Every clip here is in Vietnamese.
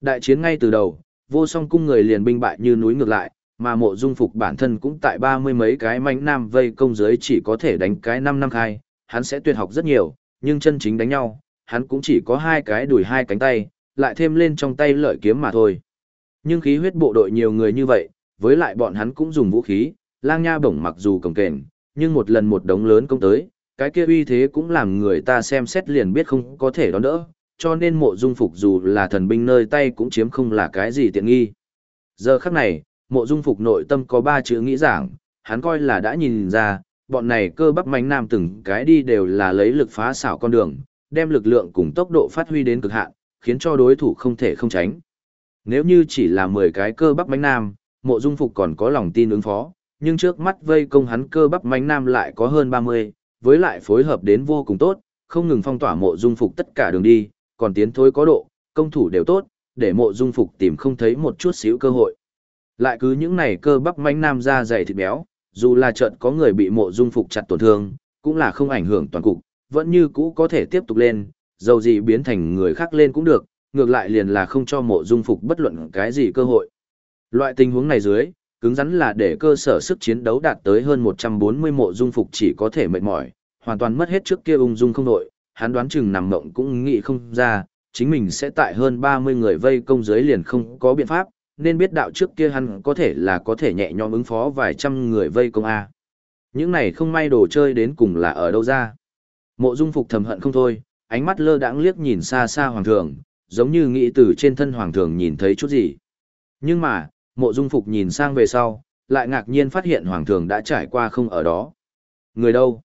Đại chiến ngay từ đầu, vô song cung người liền binh bại như núi ngược lại, mà mộ dung phục bản thân cũng tại ba mươi mấy cái mánh nam vây công giới chỉ có thể đánh cái năm năm khai, hắn sẽ tuyệt học rất nhiều, nhưng chân chính đánh nhau, hắn cũng chỉ có hai cái đùi hai cánh tay, lại thêm lên trong tay lợi kiếm mà thôi. Nhưng khí huyết bộ đội nhiều người như vậy, với lại bọn hắn cũng dùng vũ khí, lang nha bổng mặc dù cồng kềnh, nhưng một lần một đống lớn công tới, cái kia uy thế cũng làm người ta xem xét liền biết không có thể đón đỡ, cho nên mộ dung phục dù là thần binh nơi tay cũng chiếm không là cái gì tiện nghi. Giờ khắc này, mộ dung phục nội tâm có ba chữ nghĩ giảng, hắn coi là đã nhìn ra, bọn này cơ bắp mánh nam từng cái đi đều là lấy lực phá xảo con đường, đem lực lượng cùng tốc độ phát huy đến cực hạn, khiến cho đối thủ không thể không tránh. Nếu như chỉ là 10 cái cơ bắp mánh nam, mộ dung phục còn có lòng tin ứng phó, nhưng trước mắt vây công hắn cơ bắp mánh nam lại có hơn 30, với lại phối hợp đến vô cùng tốt, không ngừng phong tỏa mộ dung phục tất cả đường đi, còn tiến thối có độ, công thủ đều tốt, để mộ dung phục tìm không thấy một chút xíu cơ hội. Lại cứ những này cơ bắp mánh nam ra dày thịt béo, dù là trận có người bị mộ dung phục chặt tổn thương, cũng là không ảnh hưởng toàn cục, vẫn như cũ có thể tiếp tục lên, dầu gì biến thành người khác lên cũng được, ngược lại liền là không cho mộ dung phục bất luận cái gì cơ hội. Loại tình huống này dưới, cứng rắn là để cơ sở sức chiến đấu đạt tới hơn 140 mộ dung phục chỉ có thể mệt mỏi, hoàn toàn mất hết trước kia ung dung không đội, hắn đoán chừng nằm mộng cũng nghĩ không ra, chính mình sẽ tại hơn 30 người vây công dưới liền không có biện pháp, nên biết đạo trước kia hắn có thể là có thể nhẹ nhõm ứng phó vài trăm người vây công A. Những này không may đồ chơi đến cùng là ở đâu ra. Mộ dung phục thầm hận không thôi, ánh mắt lơ đãng liếc nhìn xa xa hoàng thường, giống như nghĩ từ trên thân hoàng thường nhìn thấy chút gì. Nhưng mà, mộ dung phục nhìn sang về sau, lại ngạc nhiên phát hiện hoàng thường đã trải qua không ở đó. Người đâu?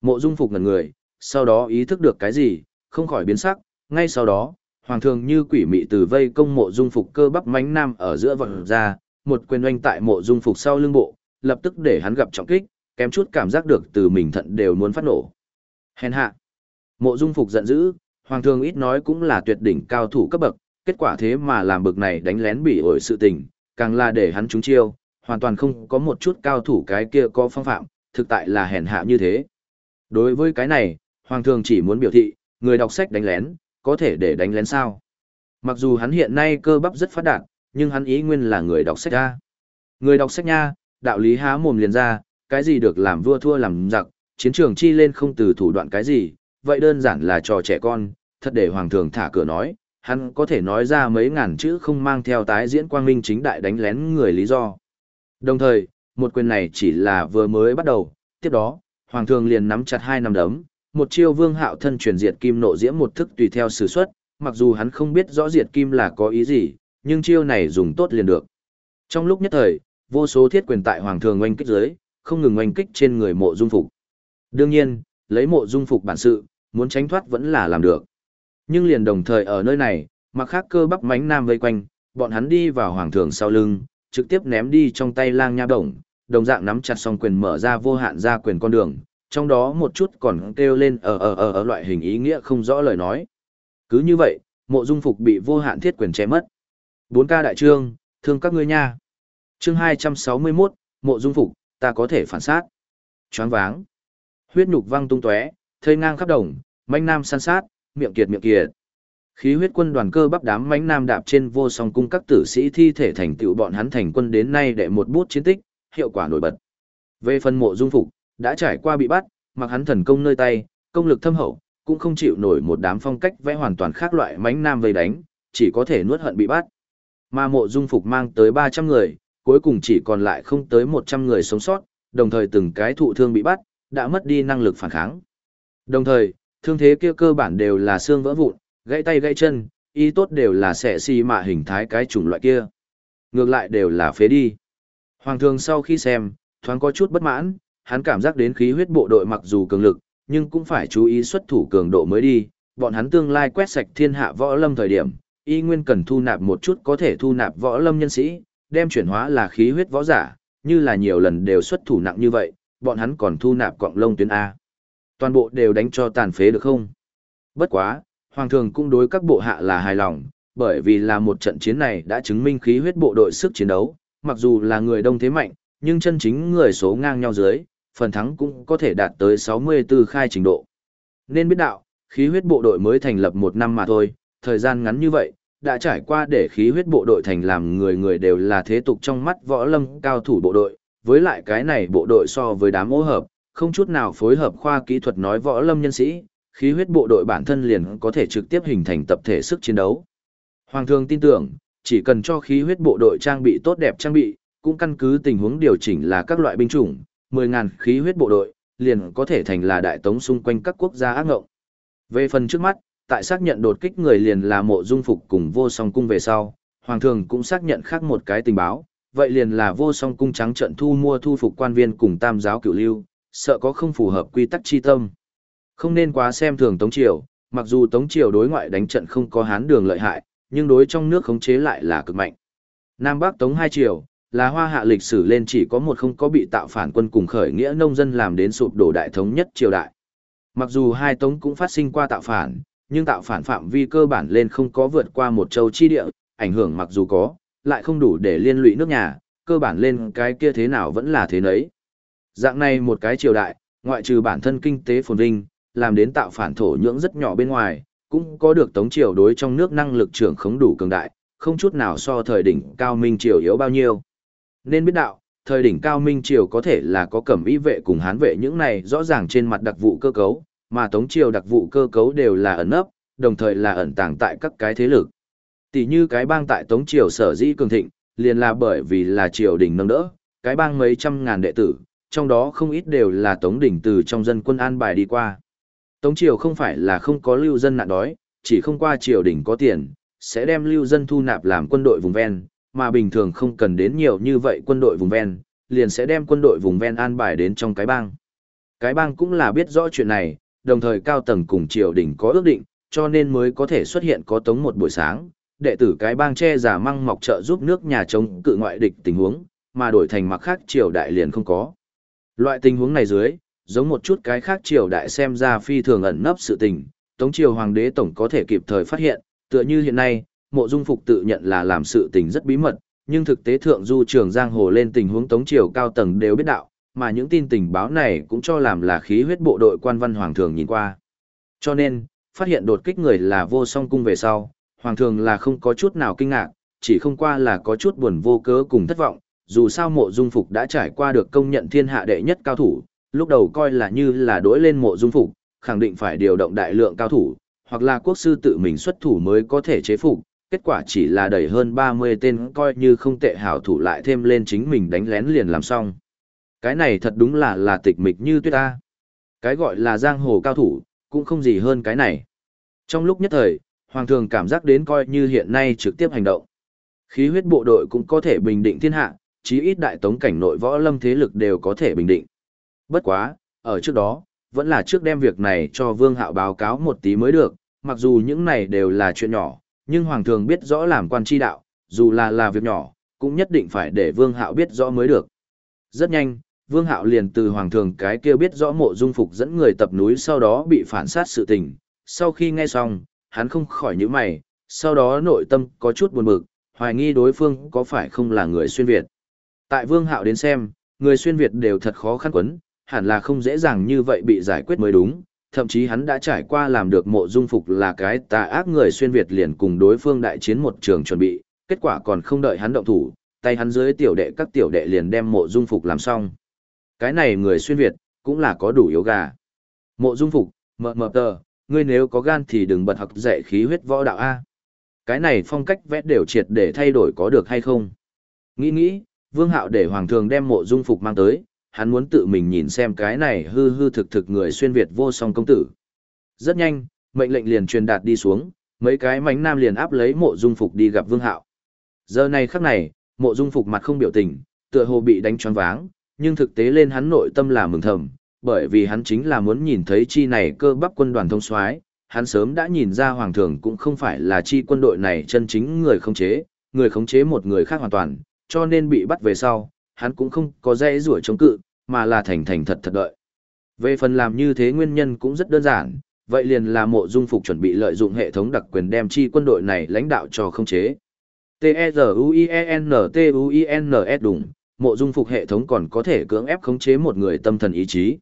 Mộ dung phục ngần người, sau đó ý thức được cái gì, không khỏi biến sắc, ngay sau đó, hoàng thường như quỷ mị từ vây công mộ dung phục cơ bắp mánh nam ở giữa vật ra, một quyền oanh tại mộ dung phục sau lưng bộ, lập tức để hắn gặp trọng kích, kém chút cảm giác được từ mình thận đều muốn phát nổ. Hèn hạ. Mộ dung phục giận dữ, hoàng thường ít nói cũng là tuyệt đỉnh cao thủ cấp bậc, kết quả thế mà làm bực này đánh lén bị ổi sự tình, càng là để hắn trúng chiêu, hoàn toàn không có một chút cao thủ cái kia có phong phạm, thực tại là hèn hạ như thế. Đối với cái này, hoàng thường chỉ muốn biểu thị, người đọc sách đánh lén, có thể để đánh lén sao. Mặc dù hắn hiện nay cơ bắp rất phát đạt, nhưng hắn ý nguyên là người đọc sách ra. Người đọc sách nha, đạo lý há mồm liền ra, cái gì được làm vua thua làm giặc, chiến trường chi lên không từ thủ đoạn cái gì, vậy đơn giản là trò trẻ con, thật để hoàng thường thả cửa nói, hắn có thể nói ra mấy ngàn chữ không mang theo tái diễn quang minh chính đại đánh lén người lý do. Đồng thời, một quyền này chỉ là vừa mới bắt đầu, tiếp đó, hoàng thường liền nắm chặt hai nắm đấm, một chiêu vương hạo thân truyền diệt kim nộ diễm một thức tùy theo sử xuất, mặc dù hắn không biết rõ diệt kim là có ý gì, nhưng chiêu này dùng tốt liền được. Trong lúc nhất thời, vô số thiết quyền tại hoàng thường oanh kích dưới, không ngừng oanh kích trên người mộ dung phục. Đương nhiên, lấy mộ dung phục bản sự, muốn tránh thoát vẫn là làm được. Nhưng liền đồng thời ở nơi này, mặc khác cơ bắp mánh nam vây quanh, bọn hắn đi vào hoàng thường sau lưng, trực tiếp ném đi trong tay lang nha đồng, đồng dạng nắm chặt song quyền mở ra vô hạn ra quyền con đường, trong đó một chút còn kêu lên ở ở ở ở loại hình ý nghĩa không rõ lời nói. Cứ như vậy, mộ dung phục bị vô hạn thiết quyền che mất. 4K đại trương, thương các ngươi nha. Chương 261, mộ dung phục, ta có thể phản sát. Choáng váng. Huyết nhục văng tung tóe, thây ngang khắp đồng, manh nam san sát, miệng kiệt miệng kiệt. Khí huyết quân đoàn cơ bắp đám mãnh nam đạp trên vô song cung các tử sĩ thi thể thành tựu bọn hắn thành quân đến nay để một bút chiến tích, hiệu quả nổi bật. Về phần mộ dung phục, đã trải qua bị bắt, mặc hắn thần công nơi tay, công lực thâm hậu, cũng không chịu nổi một đám phong cách vẽ hoàn toàn khác loại mãnh nam vây đánh, chỉ có thể nuốt hận bị bắt. Mà mộ dung phục mang tới 300 người, cuối cùng chỉ còn lại không tới 100 người sống sót, đồng thời từng cái thụ thương bị bắt, đã mất đi năng lực phản kháng. Đồng thời, thương thế kia cơ bản đều là xương vỡ vụn, gãy tay gãy chân, y tốt đều là xẻ xì mạ hình thái cái chủng loại kia. Ngược lại đều là phế đi. Hoàng thường sau khi xem, thoáng có chút bất mãn, hắn cảm giác đến khí huyết bộ đội mặc dù cường lực, nhưng cũng phải chú ý xuất thủ cường độ mới đi, bọn hắn tương lai quét sạch thiên hạ võ lâm thời điểm, y nguyên cần thu nạp một chút có thể thu nạp võ lâm nhân sĩ, đem chuyển hóa là khí huyết võ giả, như là nhiều lần đều xuất thủ nặng như vậy, bọn hắn còn thu nạp cọng lông tuyến A. Toàn bộ đều đánh cho tàn phế được không? Bất quá, Hoàng thường cũng đối các bộ hạ là hài lòng, bởi vì là một trận chiến này đã chứng minh khí huyết bộ đội sức chiến đấu, mặc dù là người đông thế mạnh, nhưng chân chính người số ngang nhau dưới, phần thắng cũng có thể đạt tới 64 khai trình độ. Nên biết đạo, khí huyết bộ đội mới thành lập một năm mà thôi, thời gian ngắn như vậy, đã trải qua để khí huyết bộ đội thành làm người người đều là thế tục trong mắt võ lâm cao thủ bộ đội, với lại cái này bộ đội so với đám ô hợp, không chút nào phối hợp khoa kỹ thuật nói võ lâm nhân sĩ, khí huyết bộ đội bản thân liền có thể trực tiếp hình thành tập thể sức chiến đấu. Hoàng thương tin tưởng, chỉ cần cho khí huyết bộ đội trang bị tốt đẹp trang bị, cũng căn cứ tình huống điều chỉnh là các loại binh chủng, 10.000 khí huyết bộ đội, liền có thể thành là đại tống xung quanh các quốc gia ác ngộng. Về phần trước mắt, tại xác nhận đột kích người liền là mộ dung phục cùng vô song cung về sau, Hoàng thường cũng xác nhận khác một cái tình báo, vậy liền là vô song cung trắng trận thu mua thu phục quan viên cùng tam giáo cửu lưu, sợ có không phù hợp quy tắc chi tâm. Không nên quá xem thường Tống Triều, mặc dù Tống Triều đối ngoại đánh trận không có hán đường lợi hại, nhưng đối trong nước khống chế lại là cực mạnh. Nam Bắc Tống hai triều, là hoa hạ lịch sử lên chỉ có một không có bị tạo phản quân cùng khởi nghĩa nông dân làm đến sụp đổ đại thống nhất triều đại. Mặc dù hai tống cũng phát sinh qua tạo phản, nhưng tạo phản phạm vi cơ bản lên không có vượt qua một châu chi địa, ảnh hưởng mặc dù có, lại không đủ để liên lụy nước nhà, cơ bản lên cái kia thế nào vẫn là thế nấy. Dạng này một cái triều đại, ngoại trừ bản thân kinh tế phồn vinh, làm đến tạo phản thổ nhưỡng rất nhỏ bên ngoài, cũng có được tống triều đối trong nước năng lực trưởng khống đủ cường đại, không chút nào so thời đỉnh cao minh triều yếu bao nhiêu. Nên biết đạo, thời đỉnh cao minh triều có thể là có cẩm y vệ cùng hán vệ những này rõ ràng trên mặt đặc vụ cơ cấu, mà tống triều đặc vụ cơ cấu đều là ẩn nấp, đồng thời là ẩn tàng tại các cái thế lực. Tỷ như cái bang tại tống triều sở dĩ cường thịnh, liền là bởi vì là triều đình nâng đỡ, cái bang mấy trăm ngàn đệ tử, trong đó không ít đều là tống đỉnh từ trong dân quân an bài đi qua. Tống triều không phải là không có lưu dân nạn đói, chỉ không qua triều đình có tiền, sẽ đem lưu dân thu nạp làm quân đội vùng ven, mà bình thường không cần đến nhiều như vậy quân đội vùng ven, liền sẽ đem quân đội vùng ven an bài đến trong cái bang. Cái bang cũng là biết rõ chuyện này, đồng thời cao tầng cùng triều đình có ước định, cho nên mới có thể xuất hiện có tống một buổi sáng, đệ tử cái bang che giả măng mọc trợ giúp nước nhà chống cự ngoại địch tình huống, mà đổi thành mặc khác triều đại liền không có. Loại tình huống này dưới, giống một chút cái khác triều đại xem ra phi thường ẩn nấp sự tình, tống triều hoàng đế tổng có thể kịp thời phát hiện, tựa như hiện nay, mộ dung phục tự nhận là làm sự tình rất bí mật, nhưng thực tế thượng du trường giang hồ lên tình huống tống triều cao tầng đều biết đạo, mà những tin tình báo này cũng cho làm là khí huyết bộ đội quan văn hoàng thường nhìn qua. Cho nên, phát hiện đột kích người là vô song cung về sau, hoàng thường là không có chút nào kinh ngạc, chỉ không qua là có chút buồn vô cớ cùng thất vọng, dù sao mộ dung phục đã trải qua được công nhận thiên hạ đệ nhất cao thủ, lúc đầu coi là như là đối lên mộ dung phục, khẳng định phải điều động đại lượng cao thủ, hoặc là quốc sư tự mình xuất thủ mới có thể chế phục, kết quả chỉ là đẩy hơn 30 tên coi như không tệ hảo thủ lại thêm lên chính mình đánh lén liền làm xong. Cái này thật đúng là là tịch mịch như tuyết ta. Cái gọi là giang hồ cao thủ, cũng không gì hơn cái này. Trong lúc nhất thời, Hoàng thường cảm giác đến coi như hiện nay trực tiếp hành động. Khí huyết bộ đội cũng có thể bình định thiên hạ, chí ít đại tống cảnh nội võ lâm thế lực đều có thể bình định. Bất quá, ở trước đó, vẫn là trước đem việc này cho Vương Hạo báo cáo một tí mới được, mặc dù những này đều là chuyện nhỏ, nhưng Hoàng thường biết rõ làm quan tri đạo, dù là là việc nhỏ, cũng nhất định phải để Vương Hạo biết rõ mới được. Rất nhanh, Vương Hạo liền từ Hoàng thường cái kia biết rõ mộ dung phục dẫn người tập núi sau đó bị phản sát sự tình. Sau khi nghe xong, hắn không khỏi nhíu mày, sau đó nội tâm có chút buồn bực, hoài nghi đối phương có phải không là người xuyên Việt. Tại Vương Hạo đến xem, người xuyên Việt đều thật khó khăn quấn, hẳn là không dễ dàng như vậy bị giải quyết mới đúng, thậm chí hắn đã trải qua làm được mộ dung phục là cái tà ác người xuyên Việt liền cùng đối phương đại chiến một trường chuẩn bị, kết quả còn không đợi hắn động thủ, tay hắn dưới tiểu đệ các tiểu đệ liền đem mộ dung phục làm xong. Cái này người xuyên Việt, cũng là có đủ yếu gà. Mộ dung phục, mờ mờ tờ, ngươi nếu có gan thì đừng bật học dạy khí huyết võ đạo A. Cái này phong cách vẽ đều triệt để thay đổi có được hay không? Nghĩ nghĩ, vương hạo để hoàng thường đem mộ dung phục mang tới, hắn muốn tự mình nhìn xem cái này hư hư thực thực người xuyên Việt vô song công tử. Rất nhanh, mệnh lệnh liền truyền đạt đi xuống, mấy cái mánh nam liền áp lấy mộ dung phục đi gặp vương hạo. Giờ này khắc này, mộ dung phục mặt không biểu tình, tựa hồ bị đánh choáng váng, nhưng thực tế lên hắn nội tâm là mừng thầm, bởi vì hắn chính là muốn nhìn thấy chi này cơ bắp quân đoàn thông soái, hắn sớm đã nhìn ra hoàng thường cũng không phải là chi quân đội này chân chính người khống chế, người khống chế một người khác hoàn toàn, cho nên bị bắt về sau, hắn cũng không có dễ rủa chống cự, mà là thành thành thật thật đợi. Về phần làm như thế nguyên nhân cũng rất đơn giản, vậy liền là mộ dung phục chuẩn bị lợi dụng hệ thống đặc quyền đem chi quân đội này lãnh đạo cho không chế. T-E-Z-U-I-E-N-T-U-I-N-S đúng, mộ dung phục hệ thống còn có thể cưỡng ép khống chế một người tâm thần ý chí.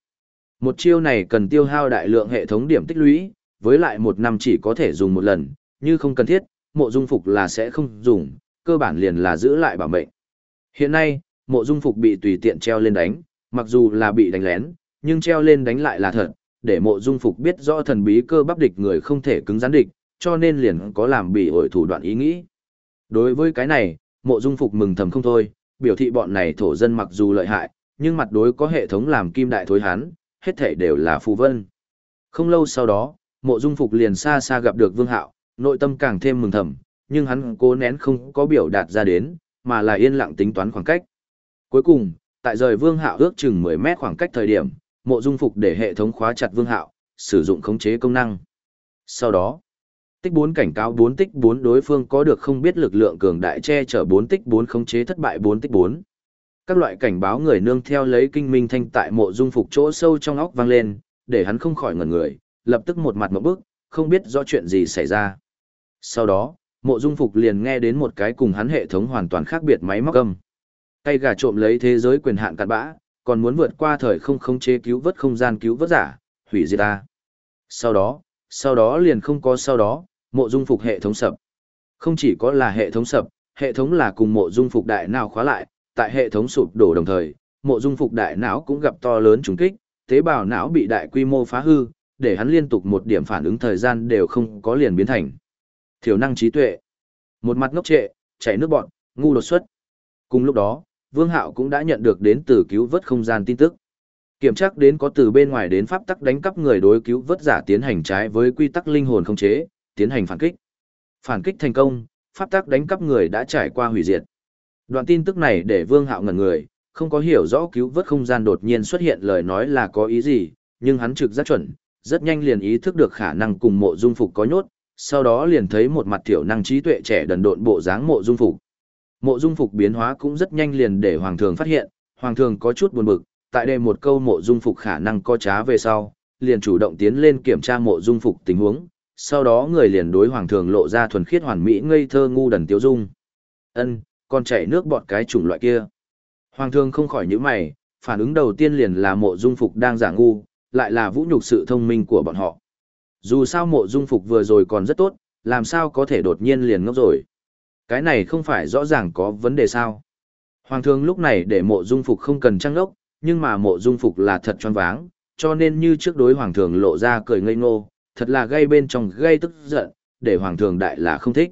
Một chiêu này cần tiêu hao đại lượng hệ thống điểm tích lũy, với lại một năm chỉ có thể dùng một lần, như không cần thiết, mộ dung phục là sẽ không dùng, cơ bản liền là giữ lại bảo mệnh. Hiện nay, mộ dung phục bị tùy tiện treo lên đánh, mặc dù là bị đánh lén, nhưng treo lên đánh lại là thật, để mộ dung phục biết rõ thần bí cơ bắp địch người không thể cứng rắn địch, cho nên liền có làm bị ổi thủ đoạn ý nghĩ. Đối với cái này, mộ dung phục mừng thầm không thôi, biểu thị bọn này thổ dân mặc dù lợi hại, nhưng mặt đối có hệ thống làm kim đại thối hán, hết thể đều là phù vân. Không lâu sau đó, mộ dung phục liền xa xa gặp được vương hạo, nội tâm càng thêm mừng thầm, nhưng hắn cố nén không có biểu đạt ra đến, mà là yên lặng tính toán khoảng cách. Cuối cùng, tại rời vương hạo ước chừng 10 mét khoảng cách thời điểm, mộ dung phục để hệ thống khóa chặt vương hạo, sử dụng khống chế công năng. Sau đó, tích 4 cảnh cáo 4 tích 4 đối phương có được không biết lực lượng cường đại che chở 4 tích 4 khống chế thất bại 4 tích 4. Các loại cảnh báo người nương theo lấy kinh minh thanh tại mộ dung phục chỗ sâu trong óc vang lên, để hắn không khỏi ngẩn người, lập tức một mặt một bước, không biết rõ chuyện gì xảy ra. Sau đó, mộ dung phục liền nghe đến một cái cùng hắn hệ thống hoàn toàn khác biệt máy móc âm. Tay gà trộm lấy thế giới quyền hạn cặn bã, còn muốn vượt qua thời không khống chế cứu vớt không gian cứu vớt giả, hủy diệt ta. Sau đó, sau đó liền không có sau đó, mộ dung phục hệ thống sập. Không chỉ có là hệ thống sập, hệ thống là cùng mộ dung phục đại nào khóa lại, tại hệ thống sụp đổ đồng thời, mộ dung phục đại não cũng gặp to lớn trùng kích, tế bào não bị đại quy mô phá hư, để hắn liên tục một điểm phản ứng thời gian đều không có liền biến thành. Thiểu năng trí tuệ. Một mặt ngốc trệ, chảy nước bọn, ngu đột xuất. Cùng lúc đó, Vương Hạo cũng đã nhận được đến từ cứu vớt không gian tin tức. Kiểm tra đến có từ bên ngoài đến pháp tắc đánh cắp người đối cứu vớt giả tiến hành trái với quy tắc linh hồn không chế, tiến hành phản kích. Phản kích thành công, pháp tắc đánh cắp người đã trải qua hủy diệt. Đoạn tin tức này để Vương Hạo ngẩn người, không có hiểu rõ cứu vớt không gian đột nhiên xuất hiện lời nói là có ý gì, nhưng hắn trực giác chuẩn, rất nhanh liền ý thức được khả năng cùng mộ dung phục có nhốt, sau đó liền thấy một mặt thiểu năng trí tuệ trẻ đần độn bộ dáng mộ dung phục. Mộ dung phục biến hóa cũng rất nhanh liền để hoàng thường phát hiện, hoàng thường có chút buồn bực, tại đây một câu mộ dung phục khả năng có trá về sau, liền chủ động tiến lên kiểm tra mộ dung phục tình huống, sau đó người liền đối hoàng thường lộ ra thuần khiết hoàn mỹ ngây thơ ngu đần tiêu dung. Ân, còn chảy nước bọt cái chủng loại kia. Hoàng thường không khỏi nhíu mày, phản ứng đầu tiên liền là mộ dung phục đang giả ngu, lại là vũ nhục sự thông minh của bọn họ. Dù sao mộ dung phục vừa rồi còn rất tốt, làm sao có thể đột nhiên liền ngốc rồi. Cái này không phải rõ ràng có vấn đề sao. Hoàng thương lúc này để mộ dung phục không cần trăng ốc, nhưng mà mộ dung phục là thật choáng váng, cho nên như trước đối hoàng thường lộ ra cười ngây ngô, thật là gây bên trong gây tức giận, để hoàng thường đại là không thích.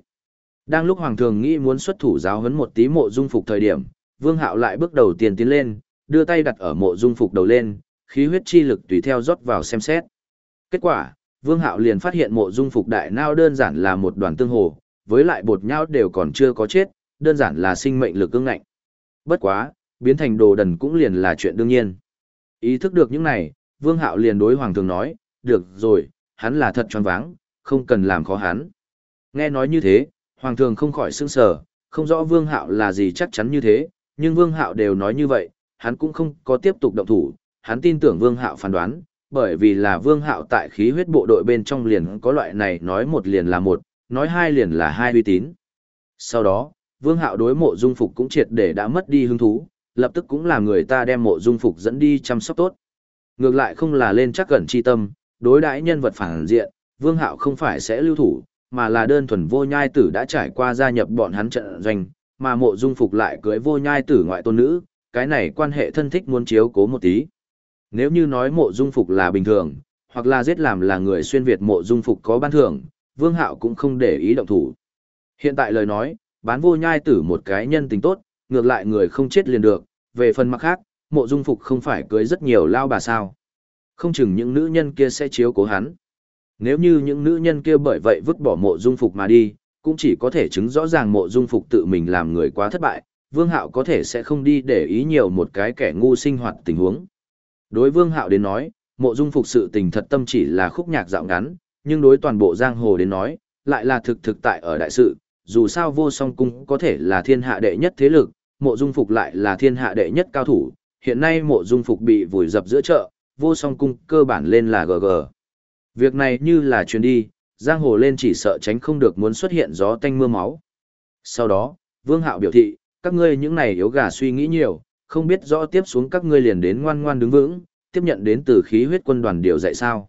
Đang lúc hoàng thường nghĩ muốn xuất thủ giáo huấn một tí mộ dung phục thời điểm, vương hạo lại bước đầu tiên tiến lên, đưa tay đặt ở mộ dung phục đầu lên, khí huyết chi lực tùy theo rót vào xem xét. Kết quả, vương hạo liền phát hiện mộ dung phục đại nao đơn giản là một đoàn tương hồ, với lại bột nhau đều còn chưa có chết, đơn giản là sinh mệnh lực cương ngạnh. Bất quá, biến thành đồ đần cũng liền là chuyện đương nhiên. Ý thức được những này, Vương Hạo liền đối Hoàng thường nói, được rồi, hắn là thật tròn váng, không cần làm khó hắn. Nghe nói như thế, Hoàng thường không khỏi sững sờ, không rõ Vương Hạo là gì chắc chắn như thế, nhưng Vương Hạo đều nói như vậy, hắn cũng không có tiếp tục động thủ, hắn tin tưởng Vương Hạo phán đoán, bởi vì là Vương Hạo tại khí huyết bộ đội bên trong liền có loại này nói một liền là một, nói hai liền là hai uy tín. Sau đó, Vương Hạo đối mộ dung phục cũng triệt để đã mất đi hứng thú, lập tức cũng làm người ta đem mộ dung phục dẫn đi chăm sóc tốt. Ngược lại không là lên chắc gần chi tâm, đối đãi nhân vật phản diện, Vương Hạo không phải sẽ lưu thủ, mà là đơn thuần vô nhai tử đã trải qua gia nhập bọn hắn trận doanh, mà mộ dung phục lại cưới vô nhai tử ngoại tôn nữ, cái này quan hệ thân thích muốn chiếu cố một tí. Nếu như nói mộ dung phục là bình thường, hoặc là giết làm là người xuyên Việt mộ dung phục có ban thưởng, Vương Hạo cũng không để ý động thủ. Hiện tại lời nói, bán vô nhai tử một cái nhân tình tốt, ngược lại người không chết liền được, về phần mặt khác, mộ dung phục không phải cưới rất nhiều lao bà sao. Không chừng những nữ nhân kia sẽ chiếu cố hắn. Nếu như những nữ nhân kia bởi vậy vứt bỏ mộ dung phục mà đi, cũng chỉ có thể chứng rõ ràng mộ dung phục tự mình làm người quá thất bại, Vương Hạo có thể sẽ không đi để ý nhiều một cái kẻ ngu sinh hoạt tình huống. Đối Vương Hạo đến nói, mộ dung phục sự tình thật tâm chỉ là khúc nhạc dạo ngắn, nhưng đối toàn bộ giang hồ đến nói, lại là thực thực tại ở đại sự, dù sao vô song cung có thể là thiên hạ đệ nhất thế lực, mộ dung phục lại là thiên hạ đệ nhất cao thủ, hiện nay mộ dung phục bị vùi dập giữa chợ, vô song cung cơ bản lên là GG. Việc này như là chuyến đi, giang hồ lên chỉ sợ tránh không được muốn xuất hiện gió tanh mưa máu. Sau đó, Vương Hạo biểu thị, các ngươi những này yếu gà suy nghĩ nhiều, không biết rõ tiếp xuống các ngươi liền đến ngoan ngoan đứng vững, tiếp nhận đến từ khí huyết quân đoàn điều dạy sao.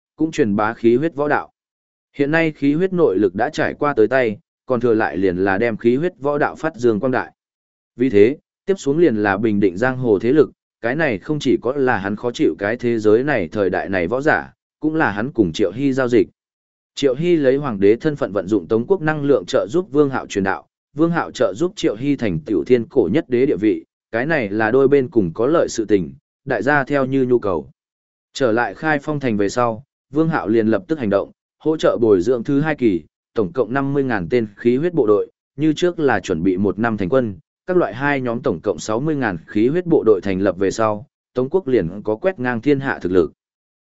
cũng truyền bá khí huyết võ đạo Hiện nay khí huyết nội lực đã trải qua tới tay, còn thừa lại liền là đem khí huyết võ đạo phát dương quang đại. Vì thế, tiếp xuống liền là bình định giang hồ thế lực, cái này không chỉ có là hắn khó chịu cái thế giới này thời đại này võ giả, cũng là hắn cùng Triệu Hy giao dịch. Triệu Hy lấy hoàng đế thân phận vận dụng Tống quốc năng lượng trợ giúp Vương Hạo truyền đạo, Vương Hạo trợ giúp Triệu Hy thành tiểu thiên cổ nhất đế địa vị, cái này là đôi bên cùng có lợi sự tình, đại gia theo như nhu cầu. Trở lại khai phong thành về sau, Vương Hạo liền lập tức hành động, hỗ trợ bồi dưỡng thứ hai kỳ, tổng cộng 50.000 tên khí huyết bộ đội, như trước là chuẩn bị một năm thành quân, các loại hai nhóm tổng cộng 60.000 khí huyết bộ đội thành lập về sau, Tống quốc liền có quét ngang thiên hạ thực lực.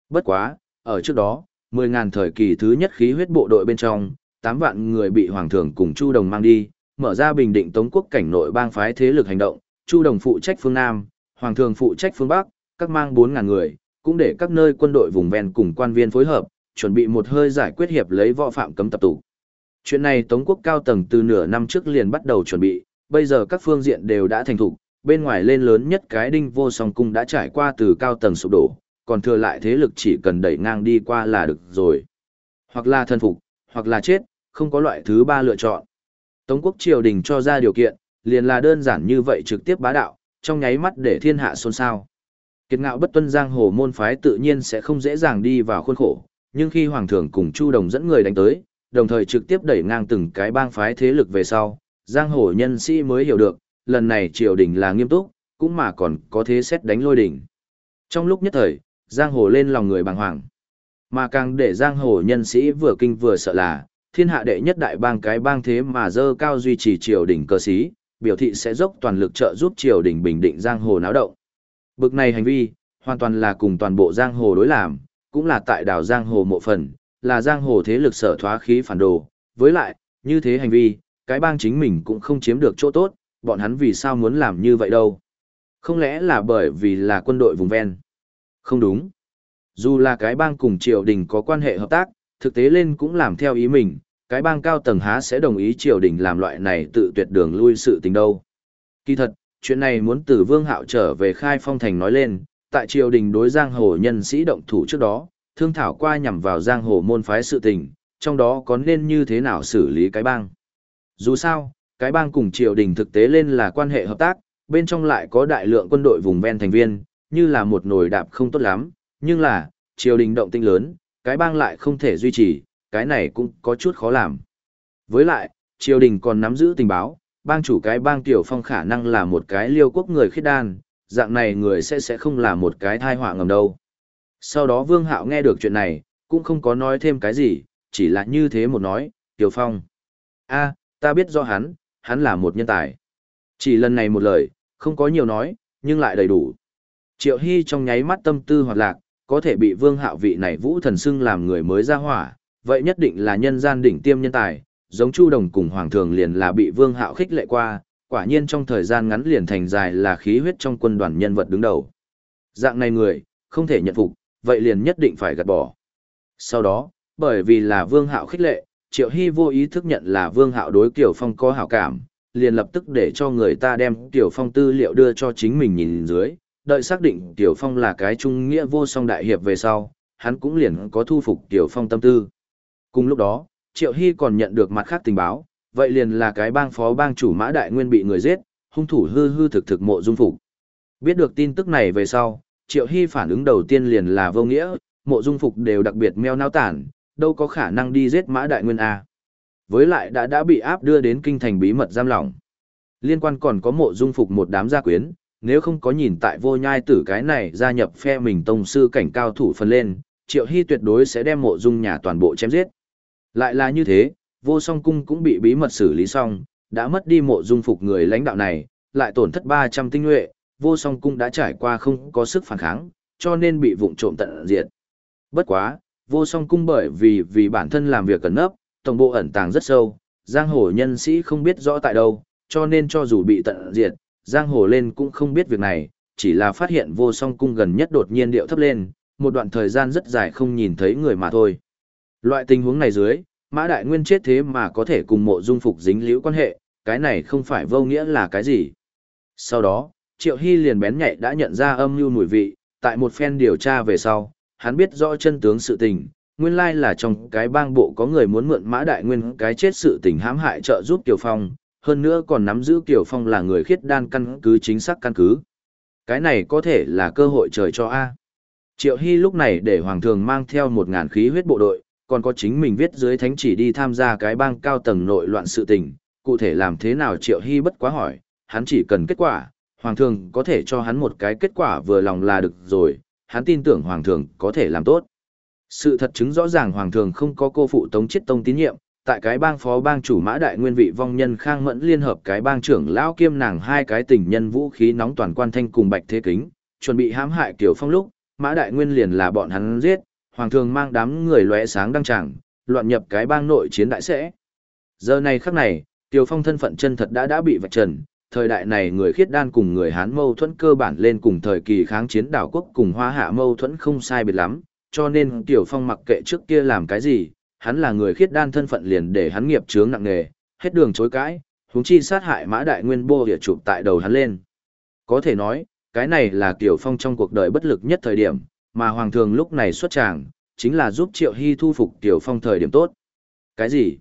Bất quá, ở trước đó, 10.000 thời kỳ thứ nhất khí huyết bộ đội bên trong, 8 vạn người bị Hoàng thượng cùng Chu Đồng mang đi, mở ra bình định Tống quốc cảnh nội bang phái thế lực hành động, Chu Đồng phụ trách phương Nam, Hoàng thượng phụ trách phương Bắc, các mang 4.000 người, cũng để các nơi quân đội vùng ven cùng quan viên phối hợp, chuẩn bị một hơi giải quyết hiệp lấy võ phạm cấm tập tụ. Chuyện này Tống quốc cao tầng từ nửa năm trước liền bắt đầu chuẩn bị, bây giờ các phương diện đều đã thành thục, bên ngoài lên lớn nhất cái đinh vô song cung đã trải qua từ cao tầng sụp đổ, còn thừa lại thế lực chỉ cần đẩy ngang đi qua là được rồi. Hoặc là thân phục, hoặc là chết, không có loại thứ ba lựa chọn. Tống quốc triều đình cho ra điều kiện, liền là đơn giản như vậy trực tiếp bá đạo, trong nháy mắt để thiên hạ xôn xao. Kiệt ngạo bất tuân giang hồ môn phái tự nhiên sẽ không dễ dàng đi vào khuôn khổ, nhưng khi Hoàng thượng cùng Chu Đồng dẫn người đánh tới, đồng thời trực tiếp đẩy ngang từng cái bang phái thế lực về sau, giang hồ nhân sĩ mới hiểu được, lần này triều đình là nghiêm túc, cũng mà còn có thế xét đánh lôi đỉnh. Trong lúc nhất thời, giang hồ lên lòng người bàng hoàng. Mà càng để giang hồ nhân sĩ vừa kinh vừa sợ là, thiên hạ đệ nhất đại bang cái bang thế mà dơ cao duy trì triều đình cơ sĩ, biểu thị sẽ dốc toàn lực trợ giúp triều đình bình định giang hồ náo động. Bực này hành vi, hoàn toàn là cùng toàn bộ giang hồ đối làm, cũng là tại đảo giang hồ mộ phần, là giang hồ thế lực sở thoá khí phản đồ. Với lại, như thế hành vi, cái bang chính mình cũng không chiếm được chỗ tốt, bọn hắn vì sao muốn làm như vậy đâu. Không lẽ là bởi vì là quân đội vùng ven? Không đúng. Dù là cái bang cùng triều đình có quan hệ hợp tác, thực tế lên cũng làm theo ý mình, cái bang cao tầng há sẽ đồng ý triều đình làm loại này tự tuyệt đường lui sự tình đâu. Kỳ thật, chuyện này muốn từ Vương Hạo trở về khai phong thành nói lên, tại triều đình đối giang hồ nhân sĩ động thủ trước đó, thương thảo qua nhằm vào giang hồ môn phái sự tình, trong đó có nên như thế nào xử lý cái bang. Dù sao, cái bang cùng triều đình thực tế lên là quan hệ hợp tác, bên trong lại có đại lượng quân đội vùng ven thành viên, như là một nồi đạp không tốt lắm, nhưng là, triều đình động tinh lớn, cái bang lại không thể duy trì, cái này cũng có chút khó làm. Với lại, triều đình còn nắm giữ tình báo, bang chủ cái bang tiểu phong khả năng là một cái liêu quốc người khiết đan, dạng này người sẽ sẽ không là một cái thai họa ngầm đâu. Sau đó Vương Hạo nghe được chuyện này, cũng không có nói thêm cái gì, chỉ là như thế một nói, Tiểu Phong. a ta biết do hắn, hắn là một nhân tài. Chỉ lần này một lời, không có nhiều nói, nhưng lại đầy đủ. Triệu Hy trong nháy mắt tâm tư hoạt lạc, có thể bị Vương Hạo vị này vũ thần xưng làm người mới ra hỏa, vậy nhất định là nhân gian đỉnh tiêm nhân tài, giống Chu Đồng cùng Hoàng Thường liền là bị Vương Hạo khích lệ qua, quả nhiên trong thời gian ngắn liền thành dài là khí huyết trong quân đoàn nhân vật đứng đầu. Dạng này người, không thể nhận phục, vậy liền nhất định phải gạt bỏ. Sau đó, bởi vì là Vương Hạo khích lệ, Triệu Hy vô ý thức nhận là Vương Hạo đối Kiều Phong có hảo cảm, liền lập tức để cho người ta đem Kiều Phong tư liệu đưa cho chính mình nhìn dưới, đợi xác định Kiều Phong là cái trung nghĩa vô song đại hiệp về sau, hắn cũng liền có thu phục Kiều Phong tâm tư. Cùng lúc đó, Triệu Hy còn nhận được mặt khác tình báo, vậy liền là cái bang phó bang chủ mã đại nguyên bị người giết, hung thủ hư hư thực thực mộ dung phục. Biết được tin tức này về sau, Triệu Hy phản ứng đầu tiên liền là vô nghĩa, mộ dung phục đều đặc biệt meo nao tản, đâu có khả năng đi giết mã đại nguyên A. Với lại đã đã bị áp đưa đến kinh thành bí mật giam lỏng. Liên quan còn có mộ dung phục một đám gia quyến, nếu không có nhìn tại vô nhai tử cái này gia nhập phe mình tông sư cảnh cao thủ phân lên, Triệu Hy tuyệt đối sẽ đem mộ dung nhà toàn bộ chém giết. Lại là như thế, vô song cung cũng bị bí mật xử lý xong, đã mất đi mộ dung phục người lãnh đạo này, lại tổn thất 300 tinh nhuệ, vô song cung đã trải qua không có sức phản kháng, cho nên bị vụng trộm tận diệt. Bất quá, vô song cung bởi vì vì bản thân làm việc cẩn nấp, tổng bộ ẩn tàng rất sâu, giang hồ nhân sĩ không biết rõ tại đâu, cho nên cho dù bị tận diệt, giang hồ lên cũng không biết việc này, chỉ là phát hiện vô song cung gần nhất đột nhiên điệu thấp lên, một đoạn thời gian rất dài không nhìn thấy người mà thôi. Loại tình huống này dưới, Mã Đại Nguyên chết thế mà có thể cùng mộ dung phục dính liễu quan hệ, cái này không phải vô nghĩa là cái gì. Sau đó, Triệu Hy liền bén nhạy đã nhận ra âm mưu mùi vị, tại một phen điều tra về sau, hắn biết rõ chân tướng sự tình, nguyên lai là trong cái bang bộ có người muốn mượn Mã Đại Nguyên cái chết sự tình hãm hại trợ giúp Kiều Phong, hơn nữa còn nắm giữ Kiều Phong là người khiết đan căn cứ chính xác căn cứ. Cái này có thể là cơ hội trời cho A. Triệu Hy lúc này để Hoàng thường mang theo một ngàn khí huyết bộ đội, còn có chính mình viết dưới thánh chỉ đi tham gia cái bang cao tầng nội loạn sự tình, cụ thể làm thế nào Triệu Hy bất quá hỏi, hắn chỉ cần kết quả, Hoàng thường có thể cho hắn một cái kết quả vừa lòng là được rồi, hắn tin tưởng Hoàng thường có thể làm tốt. Sự thật chứng rõ ràng Hoàng thường không có cô phụ Tống Chiết Tông tín nhiệm, tại cái bang phó bang chủ mã đại nguyên vị vong nhân khang mẫn liên hợp cái bang trưởng lão kiêm nàng hai cái tình nhân vũ khí nóng toàn quan thanh cùng bạch thế kính, chuẩn bị hãm hại Kiều Phong lúc, mã đại nguyên liền là bọn hắn giết, Hoàng thường mang đám người lóe sáng đăng tràng, loạn nhập cái bang nội chiến đại sẽ. Giờ này khắc này, Kiều Phong thân phận chân thật đã đã bị vạch trần, thời đại này người khiết đan cùng người Hán mâu thuẫn cơ bản lên cùng thời kỳ kháng chiến đảo quốc cùng hoa hạ mâu thuẫn không sai biệt lắm, cho nên Tiểu Phong mặc kệ trước kia làm cái gì, hắn là người khiết đan thân phận liền để hắn nghiệp chướng nặng nề, hết đường chối cãi, huống chi sát hại mã đại nguyên bô địa chụp tại đầu hắn lên. Có thể nói, cái này là Tiểu Phong trong cuộc đời bất lực nhất thời điểm, mà Hoàng thường lúc này xuất tràng, chính là giúp Triệu Hy thu phục tiểu Phong thời điểm tốt. Cái gì?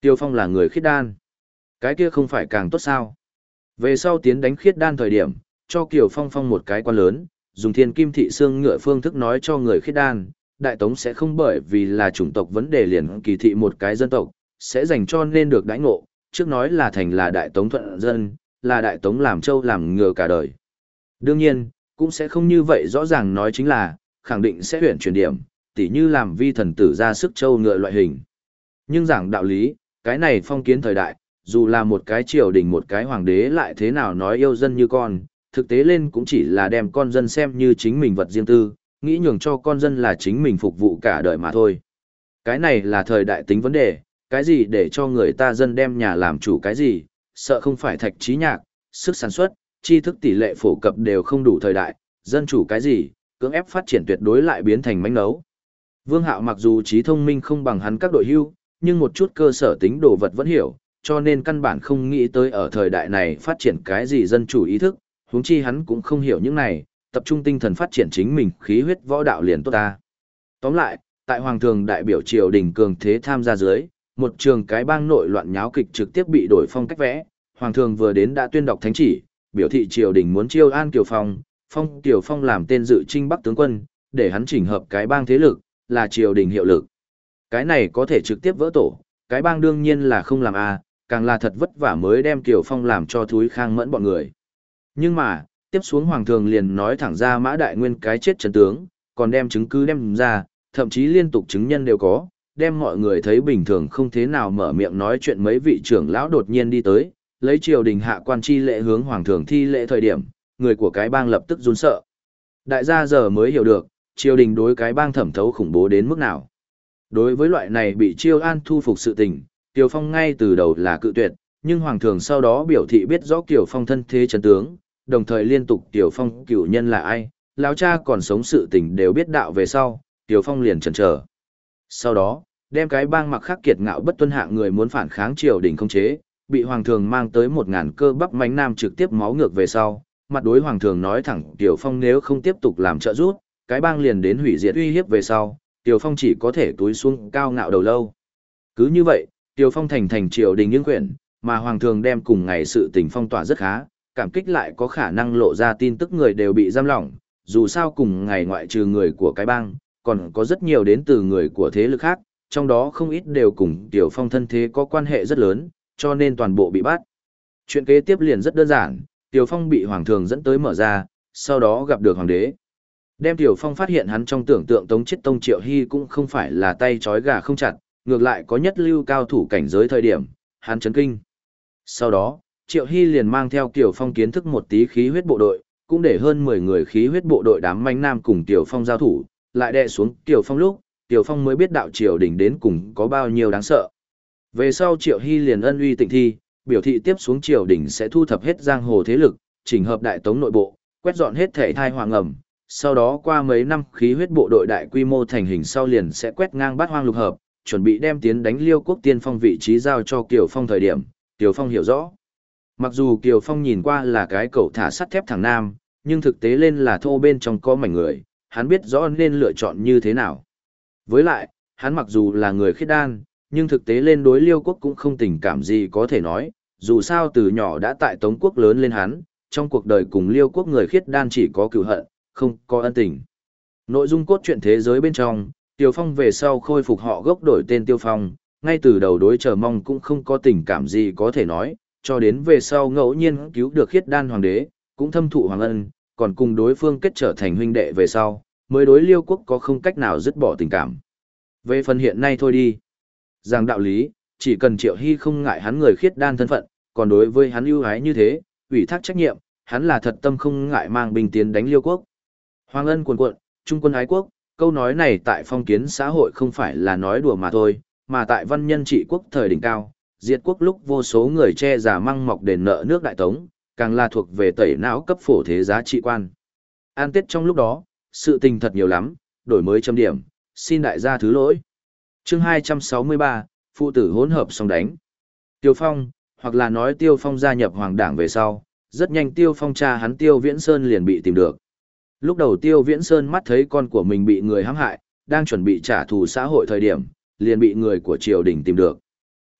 tiểu Phong là người khiết đan. Cái kia không phải càng tốt sao? Về sau tiến đánh khiết đan thời điểm, cho Kiều Phong phong một cái quan lớn, dùng thiên kim thị xương ngựa phương thức nói cho người khiết đan, đại tống sẽ không bởi vì là chủng tộc vấn đề liền kỳ thị một cái dân tộc, sẽ dành cho nên được đãi ngộ, trước nói là thành là đại tống thuận dân, là đại tống làm châu làm ngựa cả đời. Đương nhiên, cũng sẽ không như vậy rõ ràng nói chính là, khẳng định sẽ huyển chuyển điểm, tỉ như làm vi thần tử ra sức châu ngựa loại hình. Nhưng giảng đạo lý, cái này phong kiến thời đại, dù là một cái triều đình một cái hoàng đế lại thế nào nói yêu dân như con, thực tế lên cũng chỉ là đem con dân xem như chính mình vật riêng tư, nghĩ nhường cho con dân là chính mình phục vụ cả đời mà thôi. Cái này là thời đại tính vấn đề, cái gì để cho người ta dân đem nhà làm chủ cái gì, sợ không phải thạch trí nhạc, sức sản xuất, tri thức tỷ lệ phổ cập đều không đủ thời đại, dân chủ cái gì, cưỡng ép phát triển tuyệt đối lại biến thành mánh nấu. Vương Hạo mặc dù trí thông minh không bằng hắn các đội hưu, nhưng một chút cơ sở tính đồ vật vẫn hiểu, cho nên căn bản không nghĩ tới ở thời đại này phát triển cái gì dân chủ ý thức, huống chi hắn cũng không hiểu những này, tập trung tinh thần phát triển chính mình khí huyết võ đạo liền tốt ta. Tóm lại, tại Hoàng thường đại biểu triều đình cường thế tham gia dưới, một trường cái bang nội loạn nháo kịch trực tiếp bị đổi phong cách vẽ, Hoàng thường vừa đến đã tuyên đọc thánh chỉ, biểu thị triều đình muốn chiêu an Kiều Phong, Phong tiểu Phong làm tên dự trinh Bắc tướng quân, để hắn chỉnh hợp cái bang thế lực, là triều đình hiệu lực. Cái này có thể trực tiếp vỡ tổ, cái bang đương nhiên là không làm a, càng là thật vất vả mới đem Kiều Phong làm cho thúi khang mẫn bọn người. Nhưng mà, tiếp xuống hoàng thường liền nói thẳng ra mã đại nguyên cái chết trần tướng, còn đem chứng cứ đem ra, thậm chí liên tục chứng nhân đều có, đem mọi người thấy bình thường không thế nào mở miệng nói chuyện mấy vị trưởng lão đột nhiên đi tới, lấy triều đình hạ quan chi lễ hướng hoàng thường thi lễ thời điểm, người của cái bang lập tức run sợ. Đại gia giờ mới hiểu được, triều đình đối cái bang thẩm thấu khủng bố đến mức nào. Đối với loại này bị triều an thu phục sự tình, Kiều Phong ngay từ đầu là cự tuyệt, nhưng hoàng thường sau đó biểu thị biết rõ Kiều Phong thân thế chấn tướng, đồng thời liên tục Tiểu Phong cửu nhân là ai, lão cha còn sống sự tình đều biết đạo về sau, Tiểu Phong liền chần chờ. Sau đó, đem cái bang mặc khắc kiệt ngạo bất tuân hạng người muốn phản kháng triều đình không chế, bị hoàng thường mang tới một ngàn cơ bắp mánh nam trực tiếp máu ngược về sau, mặt đối hoàng thường nói thẳng Tiểu Phong nếu không tiếp tục làm trợ giúp, cái bang liền đến hủy diệt uy hiếp về sau, Tiểu Phong chỉ có thể túi xuống cao ngạo đầu lâu. Cứ như vậy, Tiểu Phong thành thành triều đình những quyển, mà hoàng thường đem cùng ngày sự tình phong tỏa rất khá, cảm kích lại có khả năng lộ ra tin tức người đều bị giam lỏng, dù sao cùng ngày ngoại trừ người của cái bang, còn có rất nhiều đến từ người của thế lực khác, trong đó không ít đều cùng Tiểu Phong thân thế có quan hệ rất lớn, cho nên toàn bộ bị bắt. Chuyện kế tiếp liền rất đơn giản, Tiểu Phong bị Hoàng thường dẫn tới mở ra, sau đó gặp được Hoàng đế. Đem Tiểu Phong phát hiện hắn trong tưởng tượng Tống Chiết Tông Triệu Hy cũng không phải là tay trói gà không chặt, ngược lại có nhất lưu cao thủ cảnh giới thời điểm, hắn chấn kinh. Sau đó, Triệu Hy liền mang theo Tiểu Phong kiến thức một tí khí huyết bộ đội, cũng để hơn 10 người khí huyết bộ đội đám manh nam cùng Tiểu Phong giao thủ, lại đè xuống Tiểu Phong lúc, Tiểu Phong mới biết đạo triều đình đến cùng có bao nhiêu đáng sợ. Về sau Triệu Hy liền ân uy tịnh thi, biểu thị tiếp xuống triều đình sẽ thu thập hết giang hồ thế lực, chỉnh hợp đại tống nội bộ, quét dọn hết thể thai hoàng ẩm. Sau đó qua mấy năm khí huyết bộ đội đại quy mô thành hình sau liền sẽ quét ngang bát hoang lục hợp, chuẩn bị đem tiến đánh liêu quốc tiên phong vị trí giao cho Kiều Phong thời điểm, Kiều Phong hiểu rõ. Mặc dù Kiều Phong nhìn qua là cái cậu thả sắt thép thằng nam, nhưng thực tế lên là thô bên trong có mảnh người, hắn biết rõ nên lựa chọn như thế nào. Với lại, hắn mặc dù là người khiết đan, nhưng thực tế lên đối liêu quốc cũng không tình cảm gì có thể nói, dù sao từ nhỏ đã tại Tống quốc lớn lên hắn, trong cuộc đời cùng liêu quốc người khiết đan chỉ có cựu hận, không có ân tình. Nội dung cốt truyện thế giới bên trong, Tiêu Phong về sau khôi phục họ gốc đổi tên Tiêu Phong, ngay từ đầu đối chờ mong cũng không có tình cảm gì có thể nói, cho đến về sau ngẫu nhiên cứu được khiết đan hoàng đế, cũng thâm thụ hoàng ân, còn cùng đối phương kết trở thành huynh đệ về sau, mới đối liêu quốc có không cách nào dứt bỏ tình cảm. Về phần hiện nay thôi đi. Rằng đạo lý, chỉ cần Triệu Hy không ngại hắn người khiết đan thân phận, còn đối với hắn ưu ái như thế, ủy thác trách nhiệm, hắn là thật tâm không ngại mang binh tiến đánh liêu quốc. Hoàng ân cuồn cuộn, trung quân ái quốc, câu nói này tại phong kiến xã hội không phải là nói đùa mà thôi, mà tại văn nhân trị quốc thời đỉnh cao, diệt quốc lúc vô số người che giả măng mọc đền nợ nước đại tống, càng là thuộc về tẩy não cấp phổ thế giá trị quan. An tiết trong lúc đó, sự tình thật nhiều lắm, đổi mới chấm điểm, xin đại gia thứ lỗi chương 263, phụ tử hỗn hợp song đánh. Tiêu Phong, hoặc là nói Tiêu Phong gia nhập hoàng đảng về sau, rất nhanh Tiêu Phong cha hắn Tiêu Viễn Sơn liền bị tìm được. Lúc đầu Tiêu Viễn Sơn mắt thấy con của mình bị người hãm hại, đang chuẩn bị trả thù xã hội thời điểm, liền bị người của triều đình tìm được.